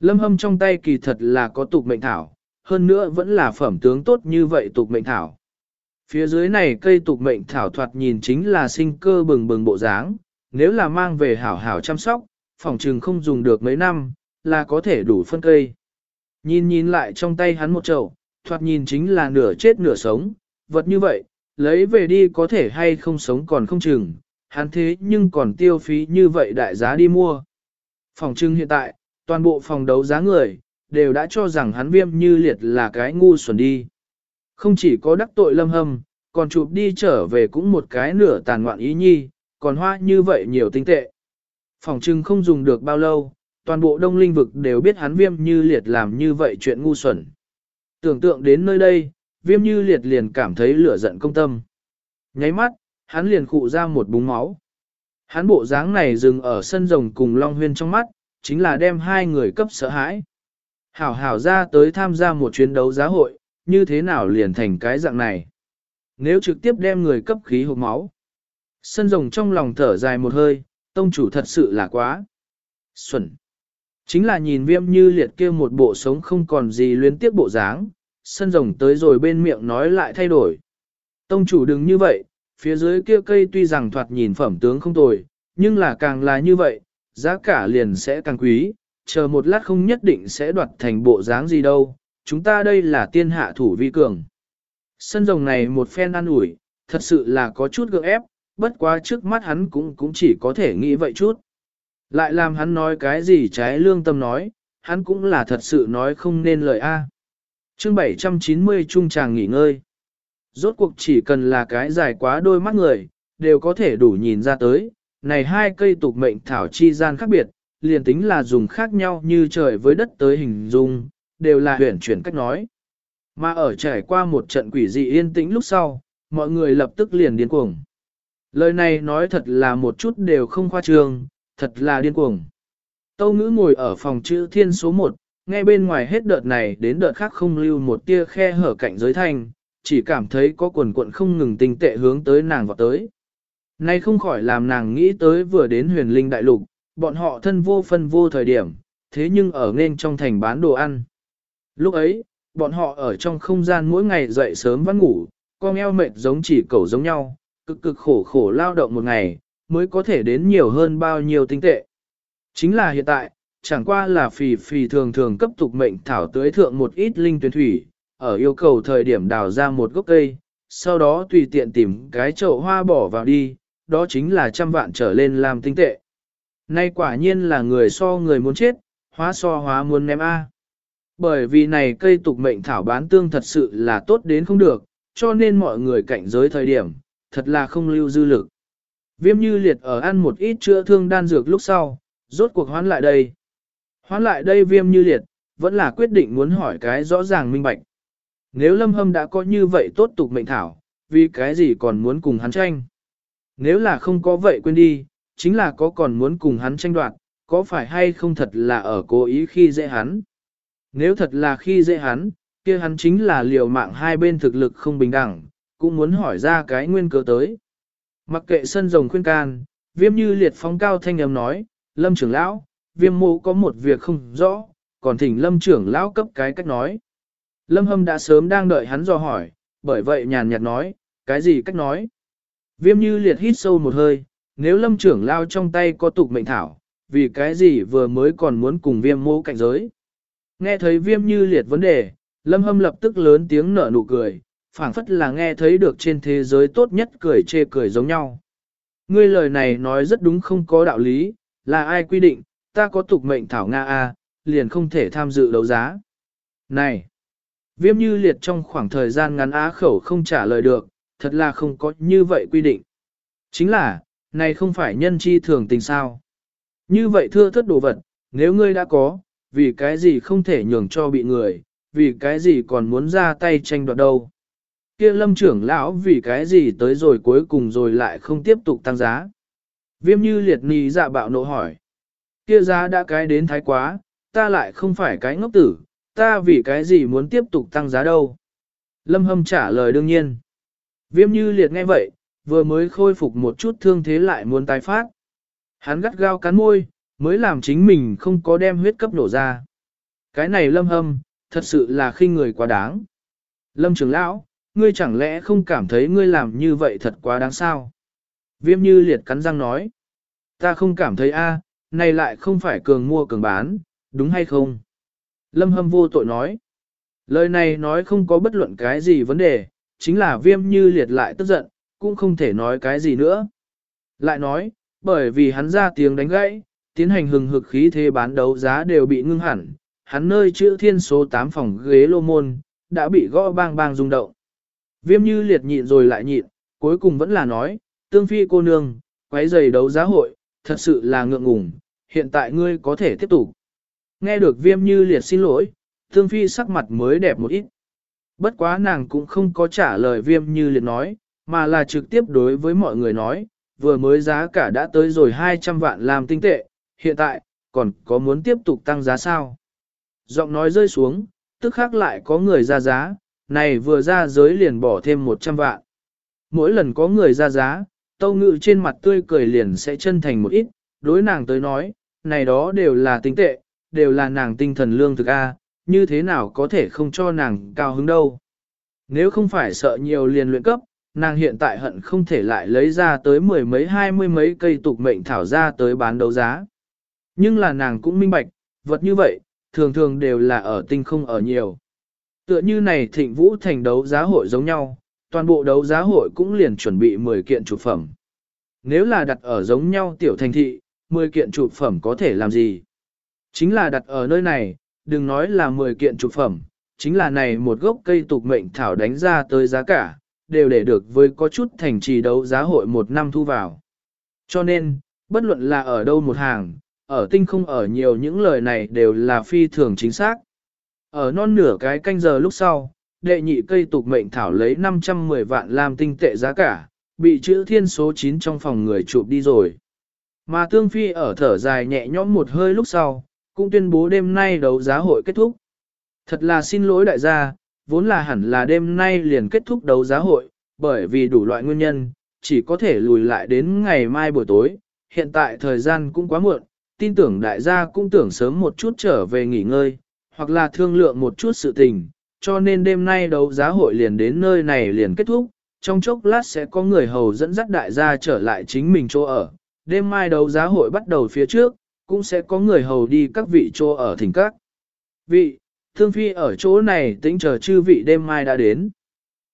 Lâm hâm trong tay kỳ thật là có tục mệnh thảo, hơn nữa vẫn là phẩm tướng tốt như vậy tục mệnh thảo. Phía dưới này cây tục mệnh thảo thoạt nhìn chính là sinh cơ bừng bừng bộ dáng, nếu là mang về hảo hảo chăm sóc, phòng trừng không dùng được mấy năm, là có thể đủ phân cây. Nhìn nhìn lại trong tay hắn một chậu, thoạt nhìn chính là nửa chết nửa sống, vật như vậy, lấy về đi có thể hay không sống còn không chừng, hắn thế nhưng còn tiêu phí như vậy đại giá đi mua. Phòng trưng hiện tại, Toàn bộ phòng đấu giá người, đều đã cho rằng hắn viêm như liệt là cái ngu xuẩn đi. Không chỉ có đắc tội lâm hâm, còn chụp đi trở về cũng một cái nửa tàn ngoạn ý nhi, còn hoa như vậy nhiều tinh tệ. Phòng trưng không dùng được bao lâu, toàn bộ đông linh vực đều biết hắn viêm như liệt làm như vậy chuyện ngu xuẩn. Tưởng tượng đến nơi đây, viêm như liệt liền cảm thấy lửa giận công tâm. Nháy mắt, hắn liền khụ ra một búng máu. Hắn bộ dáng này dừng ở sân rồng cùng Long Huyên trong mắt, chính là đem hai người cấp sợ hãi. Hảo hảo ra tới tham gia một chuyến đấu giá hội, như thế nào liền thành cái dạng này. Nếu trực tiếp đem người cấp khí hộp máu. Sân rồng trong lòng thở dài một hơi, tông chủ thật sự là quá. Xuẩn. Chính là nhìn viêm như liệt kia một bộ sống không còn gì luyến tiếp bộ dáng, sân rồng tới rồi bên miệng nói lại thay đổi. Tông chủ đừng như vậy, phía dưới kia cây tuy rằng thoạt nhìn phẩm tướng không tồi, nhưng là càng là như vậy, giá cả liền sẽ càng quý, chờ một lát không nhất định sẽ đoạt thành bộ dáng gì đâu, chúng ta đây là tiên hạ thủ vi cường. Sân rồng này một phen ăn ủi, thật sự là có chút gượng ép, bất quá trước mắt hắn cũng cũng chỉ có thể nghĩ vậy chút. Lại làm hắn nói cái gì trái lương tâm nói, hắn cũng là thật sự nói không nên lời A. chương 790 trung tràng nghỉ ngơi. Rốt cuộc chỉ cần là cái dài quá đôi mắt người, đều có thể đủ nhìn ra tới, này hai cây tục mệnh thảo chi gian khác biệt, liền tính là dùng khác nhau như trời với đất tới hình dung, đều là huyền chuyển cách nói. Mà ở trải qua một trận quỷ dị yên tĩnh lúc sau, mọi người lập tức liền điên cuồng. Lời này nói thật là một chút đều không khoa trương, thật là điên cuồng. Tâu ngữ ngồi ở phòng chữ thiên số 1, ngay bên ngoài hết đợt này đến đợt khác không lưu một tia khe hở cạnh giới thanh, chỉ cảm thấy có quần cuộn không ngừng tinh tệ hướng tới nàng vào tới. Nay không khỏi làm nàng nghĩ tới vừa đến huyền linh đại lục, bọn họ thân vô phân vô thời điểm, thế nhưng ở nên trong thành bán đồ ăn. Lúc ấy, bọn họ ở trong không gian mỗi ngày dậy sớm vẫn ngủ, con eo mệt giống chỉ cầu giống nhau, cực cực khổ khổ lao động một ngày, mới có thể đến nhiều hơn bao nhiêu tinh tệ. Chính là hiện tại, chẳng qua là phì phì thường thường cấp tục mệnh thảo tưới thượng một ít linh tuyển thủy, ở yêu cầu thời điểm đào ra một gốc cây, sau đó tùy tiện tìm cái chậu hoa bỏ vào đi, đó chính là trăm vạn trở lên làm tinh tệ. Nay quả nhiên là người so người muốn chết, hóa so hóa muốn ném A. Bởi vì này cây tục mệnh thảo bán tương thật sự là tốt đến không được, cho nên mọi người cạnh giới thời điểm, thật là không lưu dư lực. Viêm như liệt ở ăn một ít chữa thương đan dược lúc sau, rốt cuộc hoán lại đây. Hoán lại đây viêm như liệt, vẫn là quyết định muốn hỏi cái rõ ràng minh bạch. Nếu lâm hâm đã có như vậy tốt tục mệnh thảo, vì cái gì còn muốn cùng hắn tranh? Nếu là không có vậy quên đi, chính là có còn muốn cùng hắn tranh đoạt, có phải hay không thật là ở cố ý khi dễ hắn? Nếu thật là khi dễ hắn, kia hắn chính là liều mạng hai bên thực lực không bình đẳng, cũng muốn hỏi ra cái nguyên cớ tới. Mặc kệ sân rồng khuyên can, viêm như liệt phóng cao thanh âm nói, lâm trưởng lão, viêm mô có một việc không rõ, còn thỉnh lâm trưởng lão cấp cái cách nói. Lâm hâm đã sớm đang đợi hắn do hỏi, bởi vậy nhàn nhạt nói, cái gì cách nói. Viêm như liệt hít sâu một hơi, nếu lâm trưởng lao trong tay có tục mệnh thảo, vì cái gì vừa mới còn muốn cùng viêm mô cạnh giới. Nghe thấy viêm như liệt vấn đề, lâm hâm lập tức lớn tiếng nở nụ cười, phảng phất là nghe thấy được trên thế giới tốt nhất cười chê cười giống nhau. Ngươi lời này nói rất đúng không có đạo lý, là ai quy định, ta có tục mệnh thảo Nga A, liền không thể tham dự đấu giá. Này! Viêm như liệt trong khoảng thời gian ngắn á khẩu không trả lời được, thật là không có như vậy quy định. Chính là, này không phải nhân chi thường tình sao. Như vậy thưa thất đồ vật, nếu ngươi đã có, vì cái gì không thể nhường cho bị người, vì cái gì còn muốn ra tay tranh đoạt đâu. Kia lâm trưởng lão vì cái gì tới rồi cuối cùng rồi lại không tiếp tục tăng giá. Viêm như liệt nì dạ bạo nộ hỏi. Kia giá đã cái đến thái quá, ta lại không phải cái ngốc tử, ta vì cái gì muốn tiếp tục tăng giá đâu. Lâm hâm trả lời đương nhiên. Viêm như liệt nghe vậy, vừa mới khôi phục một chút thương thế lại muốn tái phát. Hắn gắt gao cắn môi, mới làm chính mình không có đem huyết cấp nổ ra. Cái này lâm hâm, thật sự là khinh người quá đáng. Lâm trưởng lão, ngươi chẳng lẽ không cảm thấy ngươi làm như vậy thật quá đáng sao? Viêm như liệt cắn răng nói. Ta không cảm thấy a, này lại không phải cường mua cường bán, đúng hay không? Lâm hâm vô tội nói. Lời này nói không có bất luận cái gì vấn đề, chính là viêm như liệt lại tức giận, cũng không thể nói cái gì nữa. Lại nói, bởi vì hắn ra tiếng đánh gãy, tiến hành hừng hực khí thế bán đấu giá đều bị ngưng hẳn, hắn nơi chữ thiên số 8 phòng ghế lô môn, đã bị gõ bang bang rung động. Viêm như liệt nhịn rồi lại nhịn, cuối cùng vẫn là nói, tương phi cô nương, quấy giày đấu giá hội, thật sự là ngượng ngùng, hiện tại ngươi có thể tiếp tục. Nghe được viêm như liệt xin lỗi, tương phi sắc mặt mới đẹp một ít. Bất quá nàng cũng không có trả lời viêm như liệt nói, mà là trực tiếp đối với mọi người nói, vừa mới giá cả đã tới rồi 200 vạn làm tinh tệ, hiện tại, còn có muốn tiếp tục tăng giá sao? Giọng nói rơi xuống, tức khác lại có người ra giá, này vừa ra giới liền bỏ thêm 100 vạn. Mỗi lần có người ra giá, tâu ngự trên mặt tươi cười liền sẽ chân thành một ít, đối nàng tới nói, này đó đều là tinh tệ, đều là nàng tinh thần lương thực A, như thế nào có thể không cho nàng cao hứng đâu. Nếu không phải sợ nhiều liền luyện cấp, nàng hiện tại hận không thể lại lấy ra tới mười mấy hai mươi mấy cây tục mệnh thảo ra tới bán đấu giá. Nhưng là nàng cũng minh bạch, vật như vậy, thường thường đều là ở tinh không ở nhiều. Tựa như này thịnh vũ thành đấu giá hội giống nhau, toàn bộ đấu giá hội cũng liền chuẩn bị 10 kiện trụ phẩm. Nếu là đặt ở giống nhau tiểu thành thị, 10 kiện trụ phẩm có thể làm gì? Chính là đặt ở nơi này, đừng nói là 10 kiện trụ phẩm, chính là này một gốc cây tục mệnh thảo đánh ra tới giá cả, đều để được với có chút thành trì đấu giá hội một năm thu vào. Cho nên, bất luận là ở đâu một hàng, ở tinh không ở nhiều những lời này đều là phi thường chính xác. Ở non nửa cái canh giờ lúc sau, đệ nhị cây tục mệnh thảo lấy 510 vạn làm tinh tệ giá cả, bị chữ thiên số 9 trong phòng người chụp đi rồi. Mà tương phi ở thở dài nhẹ nhõm một hơi lúc sau, cũng tuyên bố đêm nay đấu giá hội kết thúc. Thật là xin lỗi đại gia, vốn là hẳn là đêm nay liền kết thúc đấu giá hội, bởi vì đủ loại nguyên nhân, chỉ có thể lùi lại đến ngày mai buổi tối, hiện tại thời gian cũng quá muộn, tin tưởng đại gia cũng tưởng sớm một chút trở về nghỉ ngơi, hoặc là thương lượng một chút sự tình, cho nên đêm nay đấu giá hội liền đến nơi này liền kết thúc, trong chốc lát sẽ có người hầu dẫn dắt đại gia trở lại chính mình chỗ ở, đêm mai đấu giá hội bắt đầu phía trước, cũng sẽ có người hầu đi các vị chỗ ở thỉnh các. Vị, thương phi ở chỗ này tính chờ chư vị đêm mai đã đến.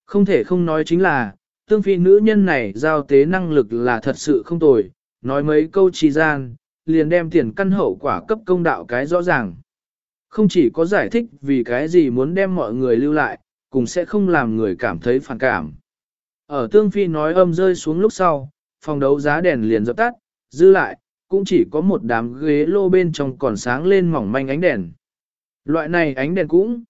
Không thể không nói chính là, tương phi nữ nhân này giao tế năng lực là thật sự không tồi, nói mấy câu trì gian, liền đem tiền căn hậu quả cấp công đạo cái rõ ràng. Không chỉ có giải thích vì cái gì muốn đem mọi người lưu lại, cũng sẽ không làm người cảm thấy phản cảm. Ở tương phi nói âm rơi xuống lúc sau, phòng đấu giá đèn liền dập tắt, dư lại, cũng chỉ có một đám ghế lô bên trong còn sáng lên mỏng manh ánh đèn. Loại này ánh đèn cũng